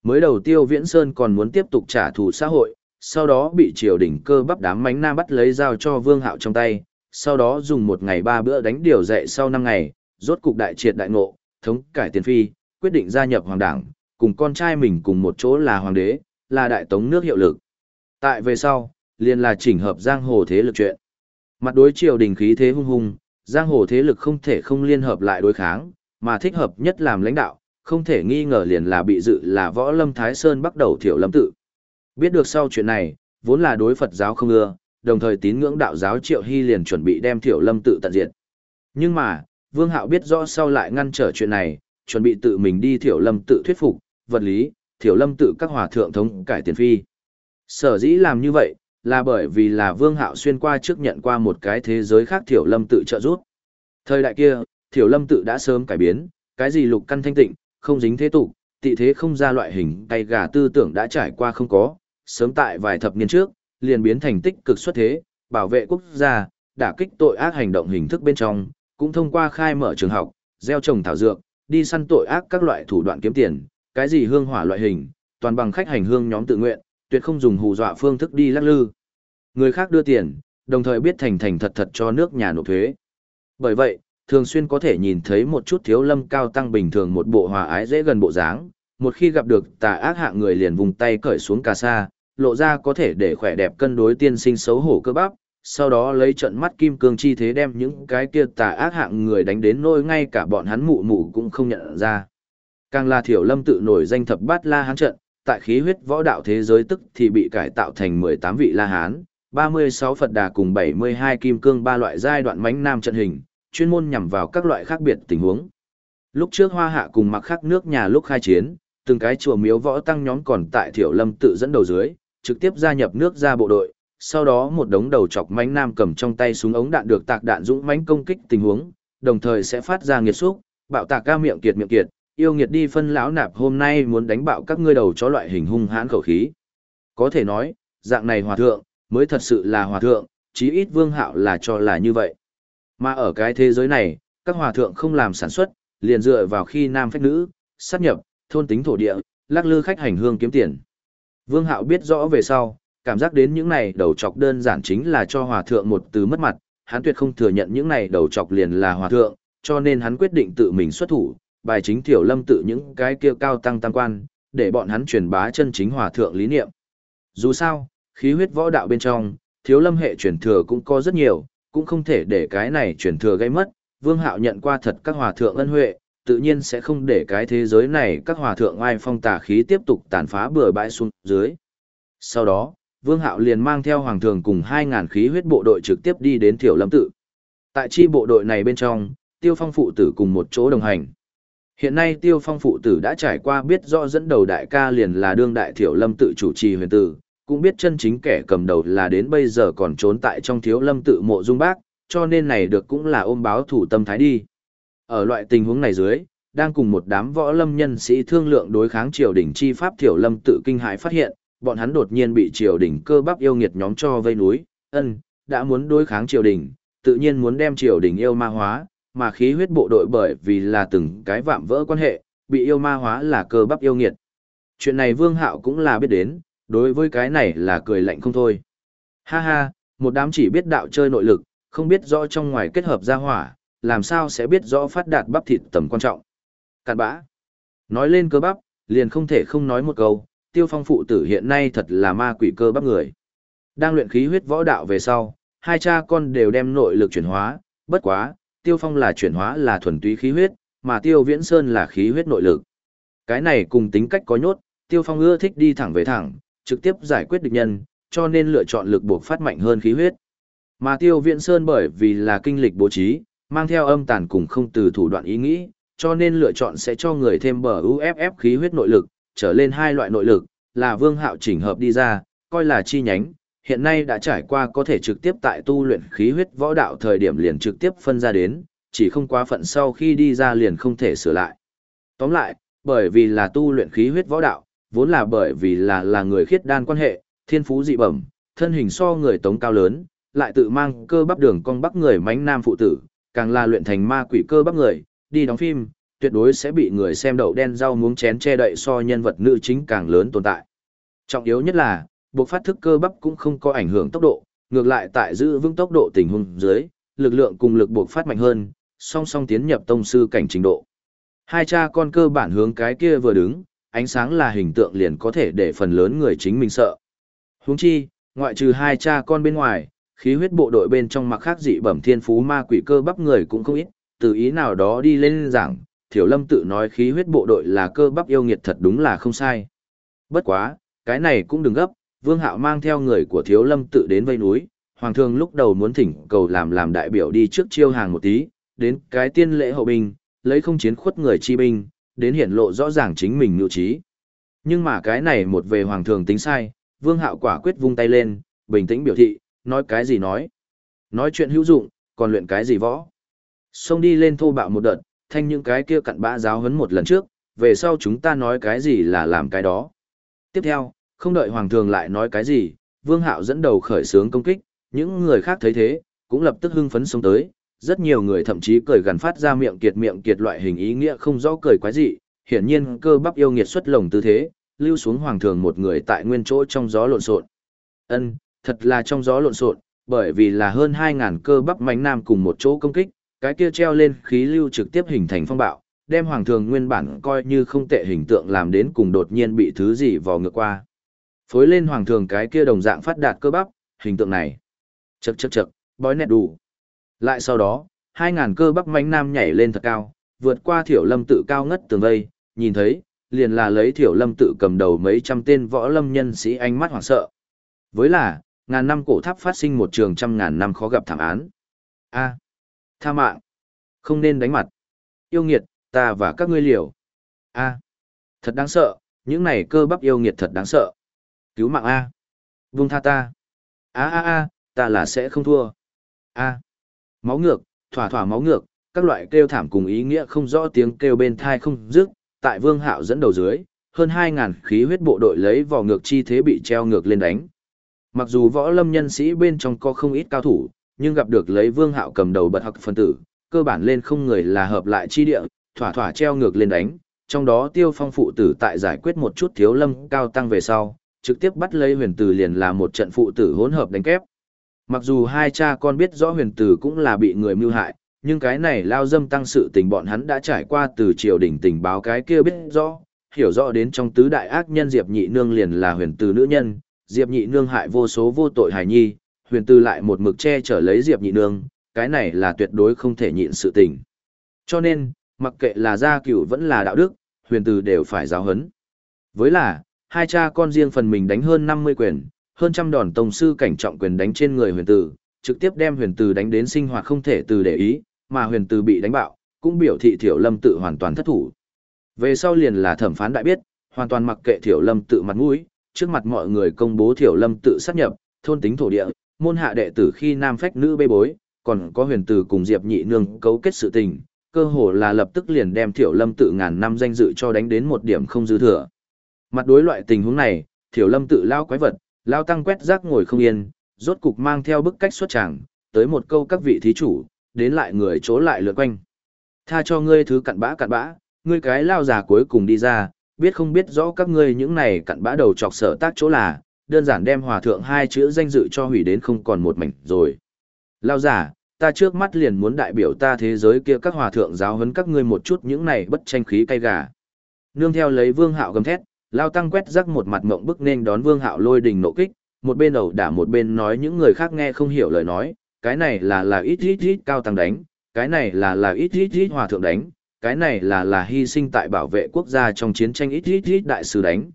Mới đầu Tiêu Viễn Sơn còn muốn tiếp tục trả thù xã hội, sau đó bị triều đình cơ bắp đám mánh nam bắt lấy dao cho Vương Hạo trong tay, sau đó dùng một ngày ba bữa đánh điều dạy sau năm ngày, rốt cục đại triệt đại ngộ, thống cải tiền phi, quyết định gia nhập hoàng đảng, cùng con trai mình cùng một chỗ là hoàng đế, là đại tống nước hiệu lực. Tại về sau, liền là chỉnh hợp giang hồ thế lực chuyện. Mặt đối triều đình khí thế hung hung, giang hồ thế lực không thể không liên hợp lại đối kháng, mà thích hợp nhất làm lãnh đạo, không thể nghi ngờ liền là bị dự là võ lâm Thái Sơn bắt đầu thiểu lâm tự. Biết được sau chuyện này, vốn là đối Phật giáo không ưa, đồng thời tín ngưỡng đạo giáo Triệu Hy liền chuẩn bị đem thiểu lâm tự tận diệt. Nhưng mà, Vương Hạo biết rõ sau lại ngăn trở chuyện này, chuẩn bị tự mình đi thiểu lâm tự thuyết phục, vật lý, thiểu lâm tự các hòa thượng thống cải tiền phi. Sở dĩ làm như vậy, là bởi vì là Vương Hạo xuyên qua trước nhận qua một cái thế giới khác thiểu lâm tự trợ giúp. Thời đại kia, thiểu lâm tự đã sớm cải biến, cái gì lục căn thanh tịnh, không dính thế tục, tị thế không ra loại hình tay gà tư tưởng đã trải qua không có, sớm tại vài thập niên trước, liền biến thành tích cực xuất thế, bảo vệ quốc gia, đả kích tội ác hành động hình thức bên trong, cũng thông qua khai mở trường học, gieo trồng thảo dược, đi săn tội ác các loại thủ đoạn kiếm tiền, cái gì hương hỏa loại hình, toàn bằng khách hành hương nhóm tự nguyện, tuyệt không dùng hù dọa phương thức đi lắc lư. Người khác đưa tiền, đồng thời biết thành thành thật thật cho nước nhà nộp thuế. Bởi vậy, thường xuyên có thể nhìn thấy một chút thiếu lâm cao tăng bình thường một bộ hòa ái dễ gần bộ dáng, một khi gặp được tà ác hạng người liền vùng tay cởi xuống cà sa, lộ ra có thể để khỏe đẹp cân đối tiên sinh xấu hổ cơ bắp, sau đó lấy trận mắt kim cương chi thế đem những cái kia tà ác hạng người đánh đến nỗi ngay cả bọn hắn mụ mụ cũng không nhận ra. Càng là thiểu lâm tự nổi danh thập bát la hán trận, tại khí huyết võ đạo thế giới tức thì bị cải tạo thành 18 vị la hán, 36 Phật đà cùng 72 kim cương ba loại giai đoạn mánh nam trận hình, chuyên môn nhằm vào các loại khác biệt tình huống. Lúc trước hoa hạ cùng mặc khắc nước nhà lúc khai chiến, từng cái chùa miếu võ tăng nhóm còn tại thiểu lâm tự dẫn đầu dưới, trực tiếp gia nhập nước ra bộ đội, sau đó một đống đầu chọc mánh nam cầm trong tay súng ống đạn được tạc đạn dũng mánh công kích tình huống, đồng thời sẽ phát ra nghiệt xúc, bạo tạc ca miệng kiệt miệng kiệt, yêu nghiệt đi phân lão nạp hôm nay muốn đánh bạo các ngươi đầu chó loại hình hung hãn khẩu khí. Có thể nói, dạng này hòa thượng, mới thật sự là hòa thượng, chí ít vương hạo là cho là như vậy. Mà ở cái thế giới này, các hòa thượng không làm sản xuất, liền dựa vào khi nam phách nữ, sát nhập, thôn tính thổ địa, lắc lư khách hành hương kiếm tiền. Vương Hạo biết rõ về sau, cảm giác đến những này đầu chọc đơn giản chính là cho hòa thượng một từ mất mặt, hắn tuyệt không thừa nhận những này đầu chọc liền là hòa thượng, cho nên hắn quyết định tự mình xuất thủ, bài chính tiểu lâm tự những cái kia cao tăng tam quan, để bọn hắn truyền bá chân chính hòa thượng lý niệm. Dù sao, khí huyết võ đạo bên trong, thiếu lâm hệ truyền thừa cũng có rất nhiều, cũng không thể để cái này truyền thừa gây mất, Vương Hạo nhận qua thật các hòa thượng ân huệ, tự nhiên sẽ không để cái thế giới này các hòa thượng ai phong tà khí tiếp tục tàn phá bừa bãi xuống dưới. Sau đó, Vương Hạo liền mang theo hoàng thường cùng 2.000 khí huyết bộ đội trực tiếp đi đến Thiểu Lâm Tự. Tại chi bộ đội này bên trong, Tiêu Phong phụ tử cùng một chỗ đồng hành. Hiện nay Tiêu Phong phụ tử đã trải qua biết rõ dẫn đầu đại ca liền là đương đại thiểu lâm tự chủ trì huyền tử, cũng biết chân chính kẻ cầm đầu là đến bây giờ còn trốn tại trong thiếu lâm tự mộ dung bác, cho nên này được cũng là ôm báo thủ tâm thái đi. Ở loại tình huống này dưới, đang cùng một đám võ lâm nhân sĩ thương lượng đối kháng triều đình chi pháp thiểu lâm tự kinh hãi phát hiện, bọn hắn đột nhiên bị triều đình cơ bắp yêu nghiệt nhóm cho vây núi, ân, đã muốn đối kháng triều đình, tự nhiên muốn đem triều đình yêu ma hóa, mà khí huyết bộ đội bởi vì là từng cái vạm vỡ quan hệ, bị yêu ma hóa là cơ bắp yêu nghiệt. Chuyện này Vương Hạo cũng là biết đến, đối với cái này là cười lạnh không thôi. Ha ha, một đám chỉ biết đạo chơi nội lực, không biết rõ trong ngoài kết hợp ra hỏa, làm sao sẽ biết rõ phát đạt bắp thịt tầm quan trọng. Cạn bã. Nói lên cơ bắp, liền không thể không nói một câu, tiêu phong phụ tử hiện nay thật là ma quỷ cơ bắp người. Đang luyện khí huyết võ đạo về sau, hai cha con đều đem nội lực chuyển hóa, bất quá, tiêu phong là chuyển hóa là thuần túy khí huyết, mà tiêu viễn sơn là khí huyết nội lực. Cái này cùng tính cách có nhốt, tiêu phong ưa thích đi thẳng về thẳng, trực tiếp giải quyết địch nhân, cho nên lựa chọn lực buộc phát mạnh hơn khí huyết. Mà tiêu viễn sơn bởi vì là kinh lịch bố trí, mang theo âm tàn cùng không từ thủ đoạn ý nghĩ, cho nên lựa chọn sẽ cho người thêm bờ UFF khí huyết nội lực, trở lên hai loại nội lực, là vương hạo chỉnh hợp đi ra, coi là chi nhánh, hiện nay đã trải qua có thể trực tiếp tại tu luyện khí huyết võ đạo thời điểm liền trực tiếp phân ra đến, chỉ không quá phận sau khi đi ra liền không thể sửa lại. Tóm lại, bởi vì là tu luyện khí huyết võ đạo, vốn là bởi vì là là người khiết đan quan hệ, thiên phú dị bẩm, thân hình so người tống cao lớn, lại tự mang cơ bắp đường cong bắc người mánh nam phụ tử, càng là luyện thành ma quỷ cơ bắp người, đi đóng phim, tuyệt đối sẽ bị người xem đậu đen rau muống chén che đậy so nhân vật nữ chính càng lớn tồn tại. Trọng yếu nhất là, buộc phát thức cơ bắp cũng không có ảnh hưởng tốc độ, ngược lại tại giữ vững tốc độ tình huống dưới, lực lượng cùng lực buộc phát mạnh hơn, song song tiến nhập tông sư cảnh trình độ. Hai cha con cơ bản hướng cái kia vừa đứng, ánh sáng là hình tượng liền có thể để phần lớn người chính mình sợ. Huống chi, ngoại trừ hai cha con bên ngoài, khí huyết bộ đội bên trong mặc khác dị bẩm thiên phú ma quỷ cơ bắp người cũng không ít, từ ý nào đó đi lên giảng, Thiểu Lâm tự nói khí huyết bộ đội là cơ bắp yêu nghiệt thật đúng là không sai. Bất quá, cái này cũng đừng gấp, Vương Hạo mang theo người của Thiếu Lâm tự đến vây núi, Hoàng thường lúc đầu muốn thỉnh cầu làm làm đại biểu đi trước chiêu hàng một tí, đến cái tiên lễ hậu binh, lấy không chiến khuất người chi binh, đến hiển lộ rõ ràng chính mình nhu trí. Nhưng mà cái này một về Hoàng thường tính sai, Vương Hạo quả quyết vung tay lên, bình tĩnh biểu thị, nói cái gì nói. Nói chuyện hữu dụng, còn luyện cái gì võ. Xông đi lên thô bạo một đợt, thanh những cái kia cặn bã giáo hấn một lần trước, về sau chúng ta nói cái gì là làm cái đó. Tiếp theo, không đợi Hoàng thường lại nói cái gì, Vương Hạo dẫn đầu khởi xướng công kích, những người khác thấy thế, cũng lập tức hưng phấn xông tới, rất nhiều người thậm chí cười gần phát ra miệng kiệt miệng kiệt loại hình ý nghĩa không rõ cười quái dị, hiển nhiên cơ bắp yêu nghiệt xuất lồng tư thế, lưu xuống hoàng thường một người tại nguyên chỗ trong gió lộn xộn. Ân, thật là trong gió lộn xộn, bởi vì là hơn 2000 cơ bắp mãnh nam cùng một chỗ công kích, cái kia treo lên khí lưu trực tiếp hình thành phong bạo, đem hoàng thường nguyên bản coi như không tệ hình tượng làm đến cùng đột nhiên bị thứ gì vò ngược qua. Phối lên hoàng thường cái kia đồng dạng phát đạt cơ bắp, hình tượng này. Chậc chậc chậc, bói nét đủ. Lại sau đó, 2000 cơ bắp mánh nam nhảy lên thật cao, vượt qua thiểu lâm tự cao ngất tường vây, nhìn thấy, liền là lấy thiểu lâm tự cầm đầu mấy trăm tên võ lâm nhân sĩ ánh mắt hoảng sợ. Với là, ngàn năm cổ tháp phát sinh một trường trăm ngàn năm khó gặp thảm án. A tha mạng. Không nên đánh mặt. Yêu nghiệt, ta và các ngươi liều. A. Thật đáng sợ, những này cơ bắp yêu nghiệt thật đáng sợ. Cứu mạng A. Vung tha ta. A a a, ta là sẽ không thua. A. Máu ngược, thỏa thỏa máu ngược, các loại kêu thảm cùng ý nghĩa không rõ tiếng kêu bên thai không dứt, tại Vương Hạo dẫn đầu dưới, hơn 2000 khí huyết bộ đội lấy vỏ ngược chi thế bị treo ngược lên đánh. Mặc dù võ lâm nhân sĩ bên trong có không ít cao thủ, nhưng gặp được lấy Vương Hạo cầm đầu bật học phân tử, cơ bản lên không người là hợp lại chi địa, thỏa thỏa treo ngược lên đánh, trong đó Tiêu Phong phụ tử tại giải quyết một chút thiếu lâm cao tăng về sau, trực tiếp bắt lấy huyền tử liền là một trận phụ tử hỗn hợp đánh kép. Mặc dù hai cha con biết rõ huyền tử cũng là bị người mưu hại, nhưng cái này lao dâm tăng sự tình bọn hắn đã trải qua từ triều đình tình báo cái kia biết rõ, hiểu rõ đến trong tứ đại ác nhân Diệp Nhị Nương liền là huyền tử nữ nhân, Diệp Nhị Nương hại vô số vô tội hài nhi, huyền tư lại một mực che chở lấy Diệp Nhị Nương, cái này là tuyệt đối không thể nhịn sự tình. Cho nên, mặc kệ là gia cựu vẫn là đạo đức, huyền tư đều phải giáo huấn. Với là, hai cha con riêng phần mình đánh hơn 50 quyền, hơn trăm đòn tổng sư cảnh trọng quyền đánh trên người huyền tử, trực tiếp đem huyền tử đánh đến sinh hoạt không thể từ để ý, mà huyền tử bị đánh bạo, cũng biểu thị thiểu lâm tự hoàn toàn thất thủ, Về sau liền là thẩm phán đại biết, hoàn toàn mặc kệ Thiểu Lâm tự mặt mũi, trước mặt mọi người công bố Thiểu Lâm tự sát nhập, thôn tính thổ địa, môn hạ đệ tử khi nam phách nữ bê bối, còn có huyền tử cùng Diệp Nhị Nương cấu kết sự tình, cơ hồ là lập tức liền đem Thiểu Lâm tự ngàn năm danh dự cho đánh đến một điểm không dư thừa. Mặt đối loại tình huống này, Thiểu Lâm tự lao quái vật, lao tăng quét rác ngồi không yên, rốt cục mang theo bức cách xuất tràng, tới một câu các vị thí chủ, đến lại người chỗ lại lượt quanh. Tha cho ngươi thứ cặn bã cặn bã, ngươi cái lao già cuối cùng đi ra, biết không biết rõ các ngươi những này cặn bã đầu chọc sở tác chỗ là, đơn giản đem hòa thượng hai chữ danh dự cho hủy đến không còn một mảnh rồi. Lao giả, ta trước mắt liền muốn đại biểu ta thế giới kia các hòa thượng giáo huấn các ngươi một chút những này bất tranh khí cay gà. Nương theo lấy vương hạo gầm thét, lao tăng quét rắc một mặt mộng bức nên đón vương hạo lôi đình nộ kích, một bên ẩu đả một bên nói những người khác nghe không hiểu lời nói, cái này là là ít ít ít cao tăng đánh, cái này là là ít ít ít hòa thượng đánh, cái này là là hy sinh tại bảo vệ quốc gia trong chiến tranh ít ít ít đại sứ đánh.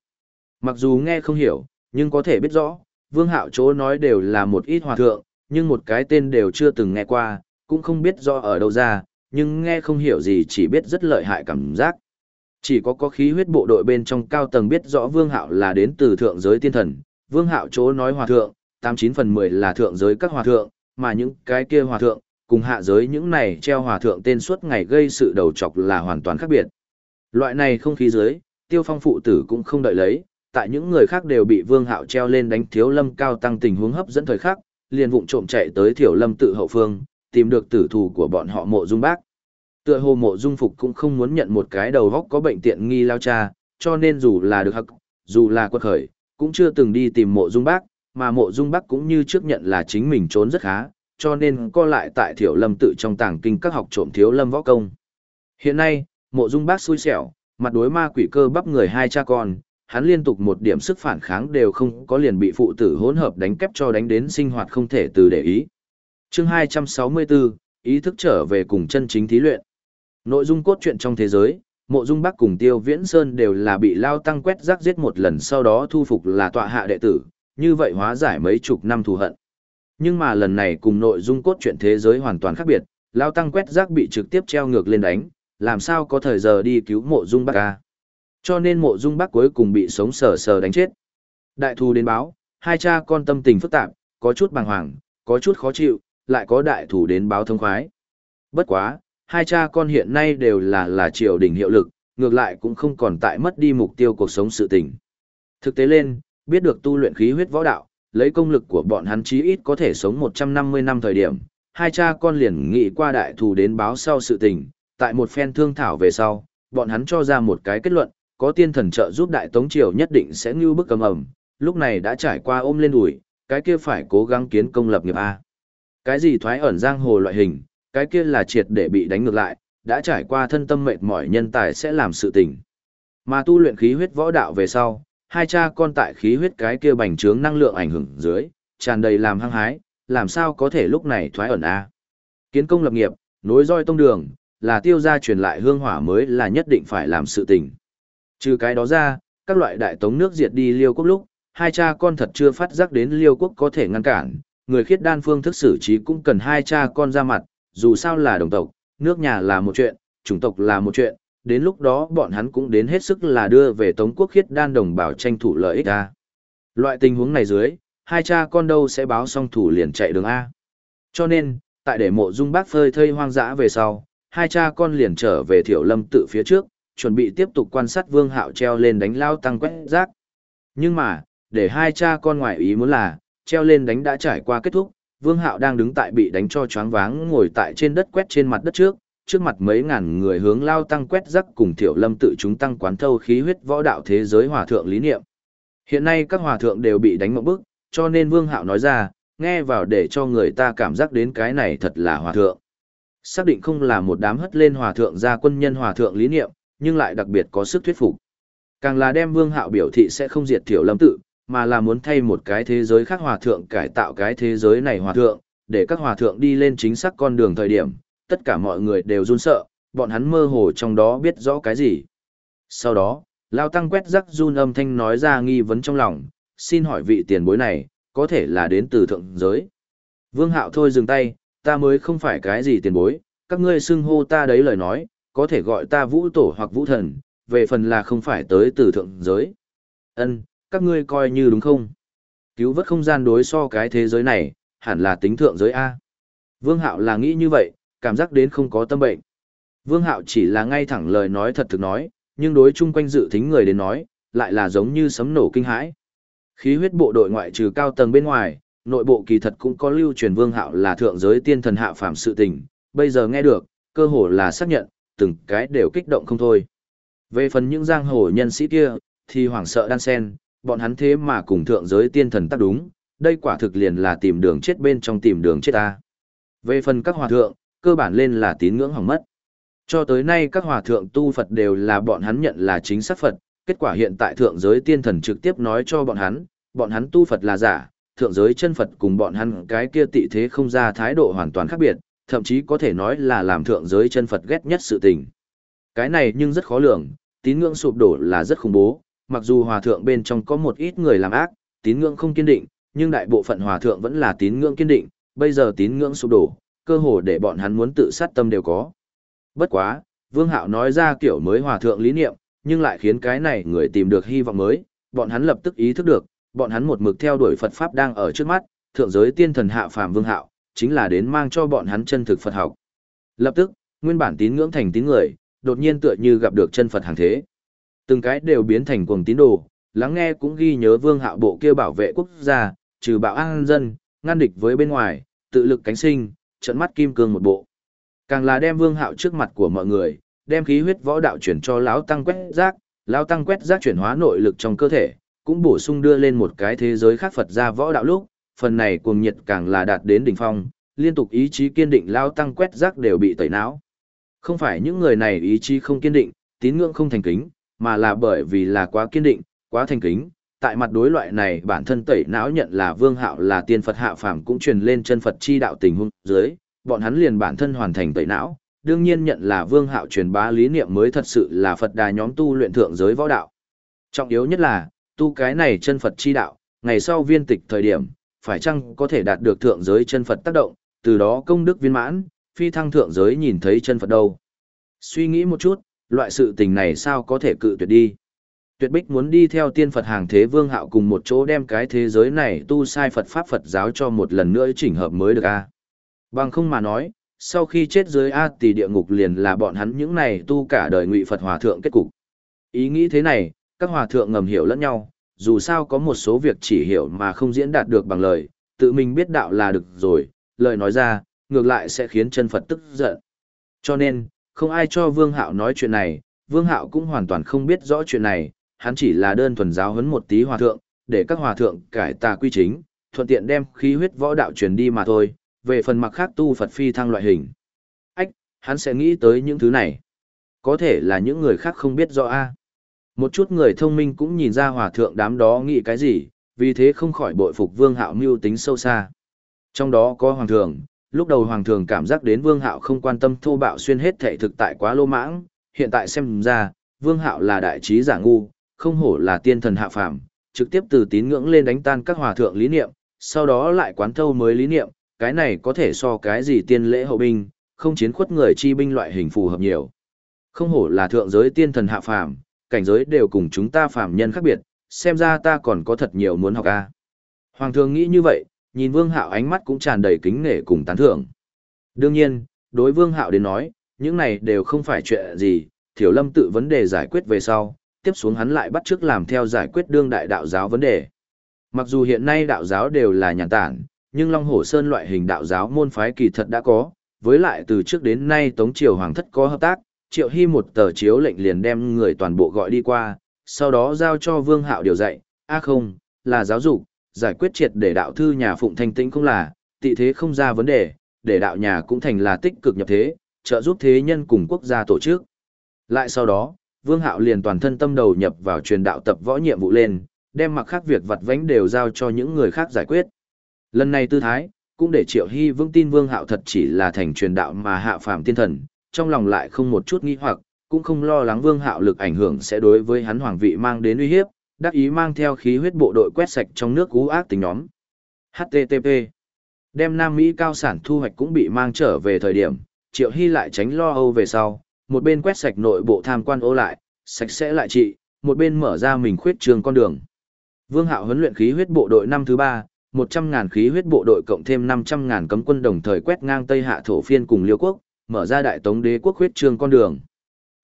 Mặc dù nghe không hiểu, nhưng có thể biết rõ, vương hạo chỗ nói đều là một ít hòa thượng, nhưng một cái tên đều chưa từng nghe qua, cũng không biết do ở đâu ra, nhưng nghe không hiểu gì chỉ biết rất lợi hại cảm giác. Chỉ có có khí huyết bộ đội bên trong cao tầng biết rõ vương hạo là đến từ thượng giới tiên thần, vương hạo chỗ nói hòa thượng, 89 phần 10 là thượng giới các hòa thượng, mà những cái kia hòa thượng, cùng hạ giới những này treo hòa thượng tên suốt ngày gây sự đầu chọc là hoàn toàn khác biệt. Loại này không khí giới, tiêu phong phụ tử cũng không đợi lấy, tại những người khác đều bị vương hạo treo lên đánh thiếu lâm cao tăng tình huống hấp dẫn thời khắc, liền vụng trộm chạy tới thiểu lâm tự hậu phương, tìm được tử thủ của bọn họ mộ dung bác. Tựa hồ mộ dung phục cũng không muốn nhận một cái đầu góc có bệnh tiện nghi lao cha, cho nên dù là được hắc, dù là quật khởi, cũng chưa từng đi tìm mộ dung bác, mà mộ dung bác cũng như trước nhận là chính mình trốn rất khá, cho nên co lại tại thiểu lâm tự trong tàng kinh các học trộm thiếu lâm võ công. Hiện nay, mộ dung bác xui xẻo, mặt đối ma quỷ cơ bắp người hai cha con, hắn liên tục một điểm sức phản kháng đều không có liền bị phụ tử hỗn hợp đánh kép cho đánh đến sinh hoạt không thể từ để ý. Chương 264, ý thức trở về cùng chân chính thí luyện. Nội dung cốt truyện trong thế giới, Mộ Dung Bắc cùng Tiêu Viễn Sơn đều là bị Lao Tăng quét rác giết một lần sau đó thu phục là tọa hạ đệ tử, như vậy hóa giải mấy chục năm thù hận. Nhưng mà lần này cùng nội dung cốt truyện thế giới hoàn toàn khác biệt, Lao Tăng quét rác bị trực tiếp treo ngược lên đánh, làm sao có thời giờ đi cứu Mộ Dung Bắc ca. Cho nên Mộ Dung bác cuối cùng bị sống sờ sờ đánh chết. Đại thù đến báo, hai cha con tâm tình phức tạp, có chút bàng hoàng, có chút khó chịu, lại có đại thù đến báo thông khoái. Bất quá, hai cha con hiện nay đều là là triều đình hiệu lực, ngược lại cũng không còn tại mất đi mục tiêu cuộc sống sự tình. Thực tế lên, biết được tu luyện khí huyết võ đạo, lấy công lực của bọn hắn chí ít có thể sống 150 năm thời điểm, hai cha con liền nghĩ qua đại thù đến báo sau sự tình, tại một phen thương thảo về sau, bọn hắn cho ra một cái kết luận, có tiên thần trợ giúp đại tống triều nhất định sẽ ngưu bức cầm ẩm, lúc này đã trải qua ôm lên đùi, cái kia phải cố gắng kiến công lập nghiệp A. Cái gì thoái ẩn giang hồ loại hình, cái kia là triệt để bị đánh ngược lại, đã trải qua thân tâm mệt mỏi nhân tài sẽ làm sự tình. Mà tu luyện khí huyết võ đạo về sau, hai cha con tại khí huyết cái kia bành trướng năng lượng ảnh hưởng dưới, tràn đầy làm hăng hái, làm sao có thể lúc này thoái ẩn a. Kiến công lập nghiệp, nối roi tông đường, là tiêu gia truyền lại hương hỏa mới là nhất định phải làm sự tình. Trừ cái đó ra, các loại đại tống nước diệt đi liêu quốc lúc, hai cha con thật chưa phát giác đến liêu quốc có thể ngăn cản, người khiết đan phương thức xử trí cũng cần hai cha con ra mặt, dù sao là đồng tộc, nước nhà là một chuyện, chủng tộc là một chuyện, đến lúc đó bọn hắn cũng đến hết sức là đưa về Tống quốc khiết đan đồng bào tranh thủ lợi ích ra Loại tình huống này dưới, hai cha con đâu sẽ báo xong thủ liền chạy đường A. Cho nên, tại để mộ dung bác phơi thây hoang dã về sau, hai cha con liền trở về thiểu lâm tự phía trước, chuẩn bị tiếp tục quan sát vương hạo treo lên đánh lao tăng quét rác. Nhưng mà, để hai cha con ngoại ý muốn là, treo lên đánh đã trải qua kết thúc, Vương Hạo đang đứng tại bị đánh cho choáng váng ngồi tại trên đất quét trên mặt đất trước, trước mặt mấy ngàn người hướng lao tăng quét rắc cùng thiểu Lâm tự chúng tăng quán thâu khí huyết võ đạo thế giới hòa thượng lý niệm. Hiện nay các hòa thượng đều bị đánh mộng bức, cho nên Vương Hạo nói ra, nghe vào để cho người ta cảm giác đến cái này thật là hòa thượng. Xác định không là một đám hất lên hòa thượng ra quân nhân hòa thượng lý niệm, nhưng lại đặc biệt có sức thuyết phục. Càng là đem Vương Hạo biểu thị sẽ không diệt Tiểu Lâm tự, mà là muốn thay một cái thế giới khác hòa thượng cải tạo cái thế giới này hòa thượng, để các hòa thượng đi lên chính xác con đường thời điểm, tất cả mọi người đều run sợ, bọn hắn mơ hồ trong đó biết rõ cái gì. Sau đó, Lao Tăng quét rắc run âm thanh nói ra nghi vấn trong lòng, xin hỏi vị tiền bối này, có thể là đến từ thượng giới. Vương Hạo thôi dừng tay, ta mới không phải cái gì tiền bối, các ngươi xưng hô ta đấy lời nói, có thể gọi ta vũ tổ hoặc vũ thần, về phần là không phải tới từ thượng giới. Ân, các ngươi coi như đúng không? Cứu vớt không gian đối so cái thế giới này, hẳn là tính thượng giới A. Vương Hạo là nghĩ như vậy, cảm giác đến không có tâm bệnh. Vương Hạo chỉ là ngay thẳng lời nói thật thực nói, nhưng đối chung quanh dự thính người đến nói, lại là giống như sấm nổ kinh hãi. Khí huyết bộ đội ngoại trừ cao tầng bên ngoài, nội bộ kỳ thật cũng có lưu truyền Vương Hạo là thượng giới tiên thần hạ phàm sự tình, bây giờ nghe được, cơ hồ là xác nhận, từng cái đều kích động không thôi. Về phần những giang hồ nhân sĩ kia, thì hoảng sợ đan sen, bọn hắn thế mà cùng thượng giới tiên thần tác đúng, đây quả thực liền là tìm đường chết bên trong tìm đường chết ta. Về phần các hòa thượng, cơ bản lên là tín ngưỡng hỏng mất. Cho tới nay các hòa thượng tu Phật đều là bọn hắn nhận là chính xác Phật, kết quả hiện tại thượng giới tiên thần trực tiếp nói cho bọn hắn, bọn hắn tu Phật là giả, thượng giới chân Phật cùng bọn hắn cái kia tị thế không ra thái độ hoàn toàn khác biệt, thậm chí có thể nói là làm thượng giới chân Phật ghét nhất sự tình. Cái này nhưng rất khó lường, tín ngưỡng sụp đổ là rất khủng bố, mặc dù hòa thượng bên trong có một ít người làm ác, tín ngưỡng không kiên định, nhưng đại bộ phận hòa thượng vẫn là tín ngưỡng kiên định, bây giờ tín ngưỡng sụp đổ, cơ hồ để bọn hắn muốn tự sát tâm đều có. Bất quá, Vương Hạo nói ra kiểu mới hòa thượng lý niệm, nhưng lại khiến cái này người tìm được hy vọng mới, bọn hắn lập tức ý thức được, bọn hắn một mực theo đuổi Phật Pháp đang ở trước mắt, thượng giới tiên thần hạ phàm Vương Hạo, chính là đến mang cho bọn hắn chân thực Phật học. Lập tức, nguyên bản tín ngưỡng thành tín người, đột nhiên tựa như gặp được chân Phật hàng thế. Từng cái đều biến thành cuồng tín đồ, lắng nghe cũng ghi nhớ Vương Hạo bộ kia bảo vệ quốc gia, trừ bạo an dân, ngăn địch với bên ngoài, tự lực cánh sinh, trận mắt kim cương một bộ. Càng là đem Vương Hạo trước mặt của mọi người, đem khí huyết võ đạo chuyển cho lão tăng quét rác, lão tăng quét rác chuyển hóa nội lực trong cơ thể, cũng bổ sung đưa lên một cái thế giới khác Phật ra võ đạo lúc, phần này cuồng nhiệt càng là đạt đến đỉnh phong, liên tục ý chí kiên định lao tăng quét rác đều bị tẩy não. Không phải những người này ý chí không kiên định, tín ngưỡng không thành kính, mà là bởi vì là quá kiên định, quá thành kính. Tại mặt đối loại này bản thân tẩy não nhận là vương hạo là tiên Phật hạ phàm cũng truyền lên chân Phật chi đạo tình huống dưới, bọn hắn liền bản thân hoàn thành tẩy não, đương nhiên nhận là vương hạo truyền bá lý niệm mới thật sự là Phật đà nhóm tu luyện thượng giới võ đạo. Trọng yếu nhất là, tu cái này chân Phật chi đạo, ngày sau viên tịch thời điểm, phải chăng có thể đạt được thượng giới chân Phật tác động, từ đó công đức viên mãn, phi thăng thượng giới nhìn thấy chân Phật đâu. Suy nghĩ một chút, loại sự tình này sao có thể cự tuyệt đi. Tuyệt bích muốn đi theo tiên Phật hàng thế vương hạo cùng một chỗ đem cái thế giới này tu sai Phật Pháp Phật giáo cho một lần nữa chỉnh hợp mới được a Bằng không mà nói, sau khi chết dưới A tỷ địa ngục liền là bọn hắn những này tu cả đời ngụy Phật Hòa Thượng kết cục. Ý nghĩ thế này, các Hòa Thượng ngầm hiểu lẫn nhau, dù sao có một số việc chỉ hiểu mà không diễn đạt được bằng lời, tự mình biết đạo là được rồi, lời nói ra, ngược lại sẽ khiến chân Phật tức giận. Cho nên, không ai cho Vương Hạo nói chuyện này, Vương Hạo cũng hoàn toàn không biết rõ chuyện này, hắn chỉ là đơn thuần giáo huấn một tí hòa thượng, để các hòa thượng cải tà quy chính, thuận tiện đem khí huyết võ đạo truyền đi mà thôi, về phần mặc khác tu Phật phi thăng loại hình. Ách, hắn sẽ nghĩ tới những thứ này. Có thể là những người khác không biết rõ a. Một chút người thông minh cũng nhìn ra hòa thượng đám đó nghĩ cái gì, vì thế không khỏi bội phục Vương Hạo mưu tính sâu xa. Trong đó có hoàng thượng, lúc đầu hoàng thường cảm giác đến vương hạo không quan tâm thô bạo xuyên hết thể thực tại quá lô mãng hiện tại xem ra vương hạo là đại trí giả ngu không hổ là tiên thần hạ phàm trực tiếp từ tín ngưỡng lên đánh tan các hòa thượng lý niệm sau đó lại quán thâu mới lý niệm cái này có thể so cái gì tiên lễ hậu binh không chiến khuất người chi binh loại hình phù hợp nhiều không hổ là thượng giới tiên thần hạ phàm cảnh giới đều cùng chúng ta phàm nhân khác biệt xem ra ta còn có thật nhiều muốn học a hoàng thường nghĩ như vậy nhìn Vương Hạo ánh mắt cũng tràn đầy kính nể cùng tán thưởng. Đương nhiên, đối Vương Hạo đến nói, những này đều không phải chuyện gì, Thiểu Lâm tự vấn đề giải quyết về sau, tiếp xuống hắn lại bắt chước làm theo giải quyết đương đại đạo giáo vấn đề. Mặc dù hiện nay đạo giáo đều là nhàn tản, nhưng Long Hổ Sơn loại hình đạo giáo môn phái kỳ thật đã có, với lại từ trước đến nay Tống Triều Hoàng thất có hợp tác, Triệu Hy một tờ chiếu lệnh liền đem người toàn bộ gọi đi qua, sau đó giao cho Vương Hạo điều dạy, a không, là giáo dục, giải quyết triệt để đạo thư nhà phụng thanh tĩnh không là, tị thế không ra vấn đề, để đạo nhà cũng thành là tích cực nhập thế, trợ giúp thế nhân cùng quốc gia tổ chức. Lại sau đó, Vương Hạo liền toàn thân tâm đầu nhập vào truyền đạo tập võ nhiệm vụ lên, đem mặc khác việc vặt vánh đều giao cho những người khác giải quyết. Lần này tư thái, cũng để Triệu Hy vững tin Vương Hạo thật chỉ là thành truyền đạo mà hạ phàm tiên thần, trong lòng lại không một chút nghi hoặc, cũng không lo lắng Vương Hạo lực ảnh hưởng sẽ đối với hắn hoàng vị mang đến uy hiếp, đắc ý mang theo khí huyết bộ đội quét sạch trong nước cú ác tính nhóm. HTTP Đem Nam Mỹ cao sản thu hoạch cũng bị mang trở về thời điểm, Triệu Hy lại tránh lo âu về sau, một bên quét sạch nội bộ tham quan ô lại, sạch sẽ lại trị, một bên mở ra mình khuyết trường con đường. Vương Hạo huấn luyện khí huyết bộ đội năm thứ ba, 100.000 khí huyết bộ đội cộng thêm 500.000 cấm quân đồng thời quét ngang Tây Hạ thổ phiên cùng Liêu quốc, mở ra đại tống đế quốc huyết trường con đường.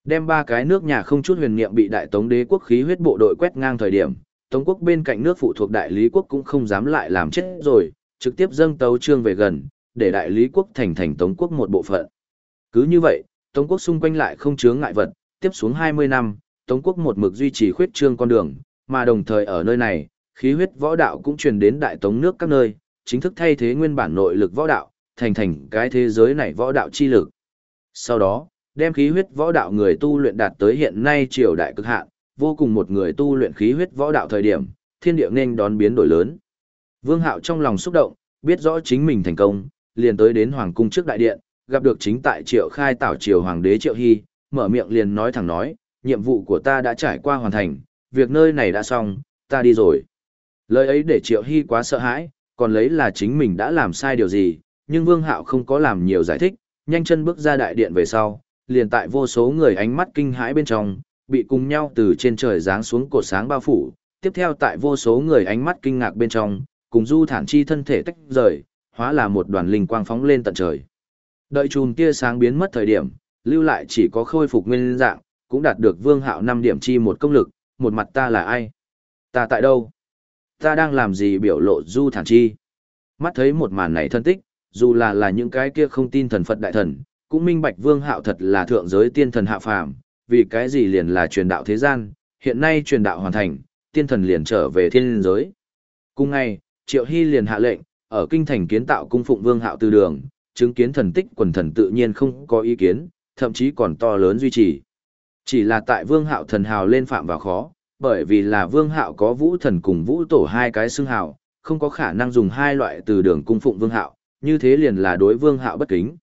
Đem ba cái nước nhà không chút huyền niệm bị đại tống đế quốc khí huyết bộ đội quét ngang thời điểm, tống quốc bên cạnh nước phụ thuộc đại lý quốc cũng không dám lại làm chết rồi, trực tiếp dâng tấu trương về gần, để đại lý quốc thành thành tống quốc một bộ phận. Cứ như vậy, tống quốc xung quanh lại không chướng ngại vật, tiếp xuống 20 năm, tống quốc một mực duy trì khuyết trương con đường, mà đồng thời ở nơi này, khí huyết võ đạo cũng truyền đến đại tống nước các nơi, chính thức thay thế nguyên bản nội lực võ đạo, thành thành cái thế giới này võ đạo chi lực. Sau đó, đem khí huyết võ đạo người tu luyện đạt tới hiện nay triều đại cực hạn, vô cùng một người tu luyện khí huyết võ đạo thời điểm, thiên địa nên đón biến đổi lớn. Vương Hạo trong lòng xúc động, biết rõ chính mình thành công, liền tới đến hoàng cung trước đại điện, gặp được chính tại Triệu Khai Tảo triều hoàng đế Triệu Hy, mở miệng liền nói thẳng nói, nhiệm vụ của ta đã trải qua hoàn thành, việc nơi này đã xong, ta đi rồi. Lời ấy để Triệu Hy quá sợ hãi, còn lấy là chính mình đã làm sai điều gì, nhưng Vương Hạo không có làm nhiều giải thích, nhanh chân bước ra đại điện về sau, liền tại vô số người ánh mắt kinh hãi bên trong, bị cùng nhau từ trên trời giáng xuống cột sáng bao phủ, tiếp theo tại vô số người ánh mắt kinh ngạc bên trong, cùng du thản chi thân thể tách rời, hóa là một đoàn linh quang phóng lên tận trời. Đợi chùm tia sáng biến mất thời điểm, lưu lại chỉ có khôi phục nguyên dạng, cũng đạt được vương hạo 5 điểm chi một công lực, một mặt ta là ai? Ta tại đâu? Ta đang làm gì biểu lộ du thản chi? Mắt thấy một màn này thân tích, dù là là những cái kia không tin thần Phật đại thần, cũng minh bạch vương hạo thật là thượng giới tiên thần hạ phàm, vì cái gì liền là truyền đạo thế gian, hiện nay truyền đạo hoàn thành, tiên thần liền trở về thiên giới. Cùng ngày, Triệu Hy liền hạ lệnh, ở kinh thành kiến tạo cung phụng vương hạo từ đường, chứng kiến thần tích quần thần tự nhiên không có ý kiến, thậm chí còn to lớn duy trì. Chỉ là tại vương hạo thần hào lên phạm vào khó, bởi vì là vương hạo có vũ thần cùng vũ tổ hai cái xưng hào, không có khả năng dùng hai loại từ đường cung phụng vương hạo, như thế liền là đối vương hạo bất kính.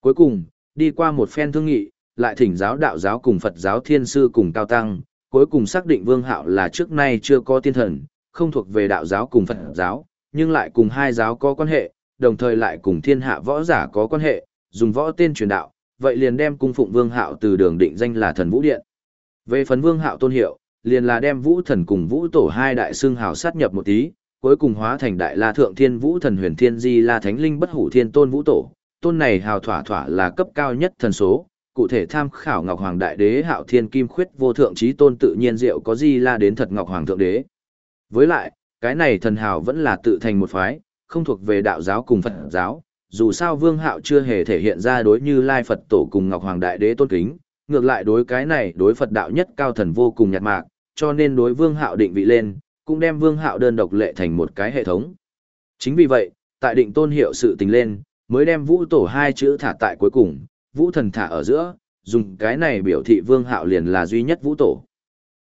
Cuối cùng, đi qua một phen thương nghị, lại thỉnh giáo đạo giáo cùng Phật giáo thiên sư cùng cao tăng, cuối cùng xác định vương hạo là trước nay chưa có tiên thần, không thuộc về đạo giáo cùng Phật giáo, nhưng lại cùng hai giáo có quan hệ, đồng thời lại cùng thiên hạ võ giả có quan hệ, dùng võ tên truyền đạo, vậy liền đem cung phụng vương hạo từ đường định danh là thần vũ điện. Về phần vương hạo tôn hiệu, liền là đem vũ thần cùng vũ tổ hai đại xương hào sát nhập một tí, cuối cùng hóa thành đại la thượng thiên vũ thần huyền thiên di la thánh linh bất hủ thiên tôn vũ tổ. Tôn này hào thỏa thỏa là cấp cao nhất thần số, cụ thể tham khảo Ngọc Hoàng Đại Đế Hạo Thiên Kim Khuyết vô thượng trí tôn tự nhiên diệu có di la đến thật Ngọc Hoàng Thượng Đế. Với lại, cái này thần hào vẫn là tự thành một phái, không thuộc về đạo giáo cùng Phật giáo, dù sao Vương Hạo chưa hề thể hiện ra đối như Lai Phật Tổ cùng Ngọc Hoàng Đại Đế tôn kính, ngược lại đối cái này đối Phật đạo nhất cao thần vô cùng nhạt mạc, cho nên đối Vương Hạo định vị lên, cũng đem Vương Hạo đơn độc lệ thành một cái hệ thống. Chính vì vậy, tại định tôn hiệu sự tình lên, mới đem Vũ Tổ hai chữ thả tại cuối cùng, Vũ Thần thả ở giữa, dùng cái này biểu thị Vương Hạo liền là duy nhất Vũ Tổ.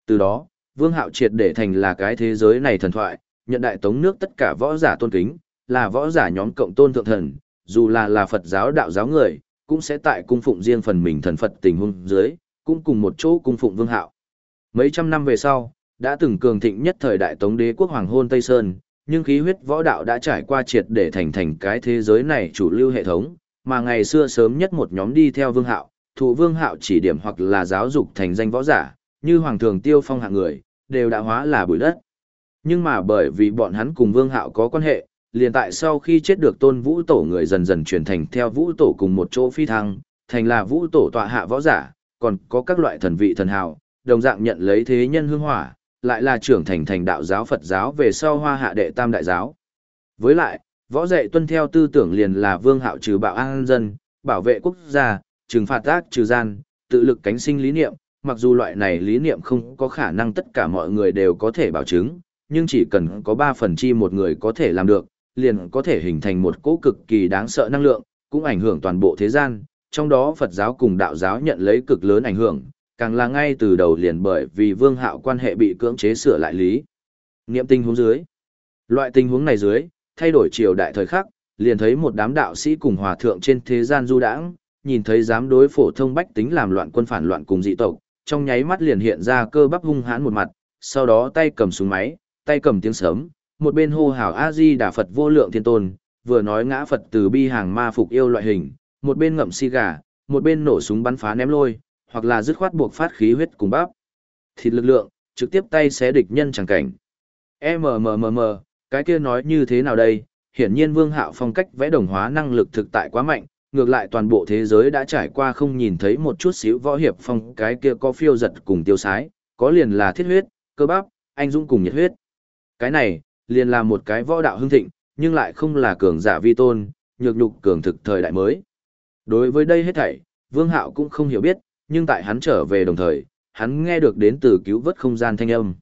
Từ đó, Vương Hạo triệt để thành là cái thế giới này thần thoại, nhận đại tống nước tất cả võ giả tôn kính, là võ giả nhóm cộng tôn thượng thần, dù là là Phật giáo đạo giáo người, cũng sẽ tại cung phụng riêng phần mình thần Phật tình huống dưới, cũng cùng một chỗ cung phụng Vương Hạo. Mấy trăm năm về sau, đã từng cường thịnh nhất thời đại tống đế quốc hoàng hôn Tây Sơn, nhưng khí huyết võ đạo đã trải qua triệt để thành thành cái thế giới này chủ lưu hệ thống, mà ngày xưa sớm nhất một nhóm đi theo Vương Hạo, thụ Vương Hạo chỉ điểm hoặc là giáo dục thành danh võ giả, như hoàng thường tiêu phong hạng người, đều đã hóa là bụi đất. Nhưng mà bởi vì bọn hắn cùng Vương Hạo có quan hệ, liền tại sau khi chết được tôn vũ tổ người dần dần chuyển thành theo vũ tổ cùng một chỗ phi thăng, thành là vũ tổ tọa hạ võ giả, còn có các loại thần vị thần hào, đồng dạng nhận lấy thế nhân hương hỏa, lại là trưởng thành thành đạo giáo Phật giáo về sau hoa hạ đệ tam đại giáo. Với lại, võ dạy tuân theo tư tưởng liền là vương hạo trừ bạo an dân, bảo vệ quốc gia, trừng phạt ác trừ gian, tự lực cánh sinh lý niệm, mặc dù loại này lý niệm không có khả năng tất cả mọi người đều có thể bảo chứng, nhưng chỉ cần có 3 phần chi một người có thể làm được, liền có thể hình thành một cỗ cực kỳ đáng sợ năng lượng, cũng ảnh hưởng toàn bộ thế gian, trong đó Phật giáo cùng đạo giáo nhận lấy cực lớn ảnh hưởng, càng là ngay từ đầu liền bởi vì vương hạo quan hệ bị cưỡng chế sửa lại lý. Niệm tình huống dưới. Loại tình huống này dưới, thay đổi triều đại thời khắc, liền thấy một đám đạo sĩ cùng hòa thượng trên thế gian du đãng, nhìn thấy dám đối phổ thông bách tính làm loạn quân phản loạn cùng dị tộc, trong nháy mắt liền hiện ra cơ bắp hung hãn một mặt, sau đó tay cầm súng máy, tay cầm tiếng sớm, một bên hô hào A Di Đà Phật vô lượng thiên tôn, vừa nói ngã Phật từ bi hàng ma phục yêu loại hình, một bên ngậm si gà, một bên nổ súng bắn phá ném lôi, hoặc là dứt khoát buộc phát khí huyết cùng bắp, Thịt lực lượng, trực tiếp tay xé địch nhân chẳng cảnh. MMMM, cái kia nói như thế nào đây? Hiển nhiên Vương Hạo phong cách vẽ đồng hóa năng lực thực tại quá mạnh, ngược lại toàn bộ thế giới đã trải qua không nhìn thấy một chút xíu võ hiệp phong cái kia có phiêu giật cùng tiêu sái, có liền là thiết huyết, cơ bắp, anh dũng cùng nhiệt huyết. Cái này, liền là một cái võ đạo hưng thịnh, nhưng lại không là cường giả vi tôn, nhược nhục cường thực thời đại mới. Đối với đây hết thảy, Vương Hạo cũng không hiểu biết, nhưng tại hắn trở về đồng thời, hắn nghe được đến từ cứu vớt không gian thanh âm.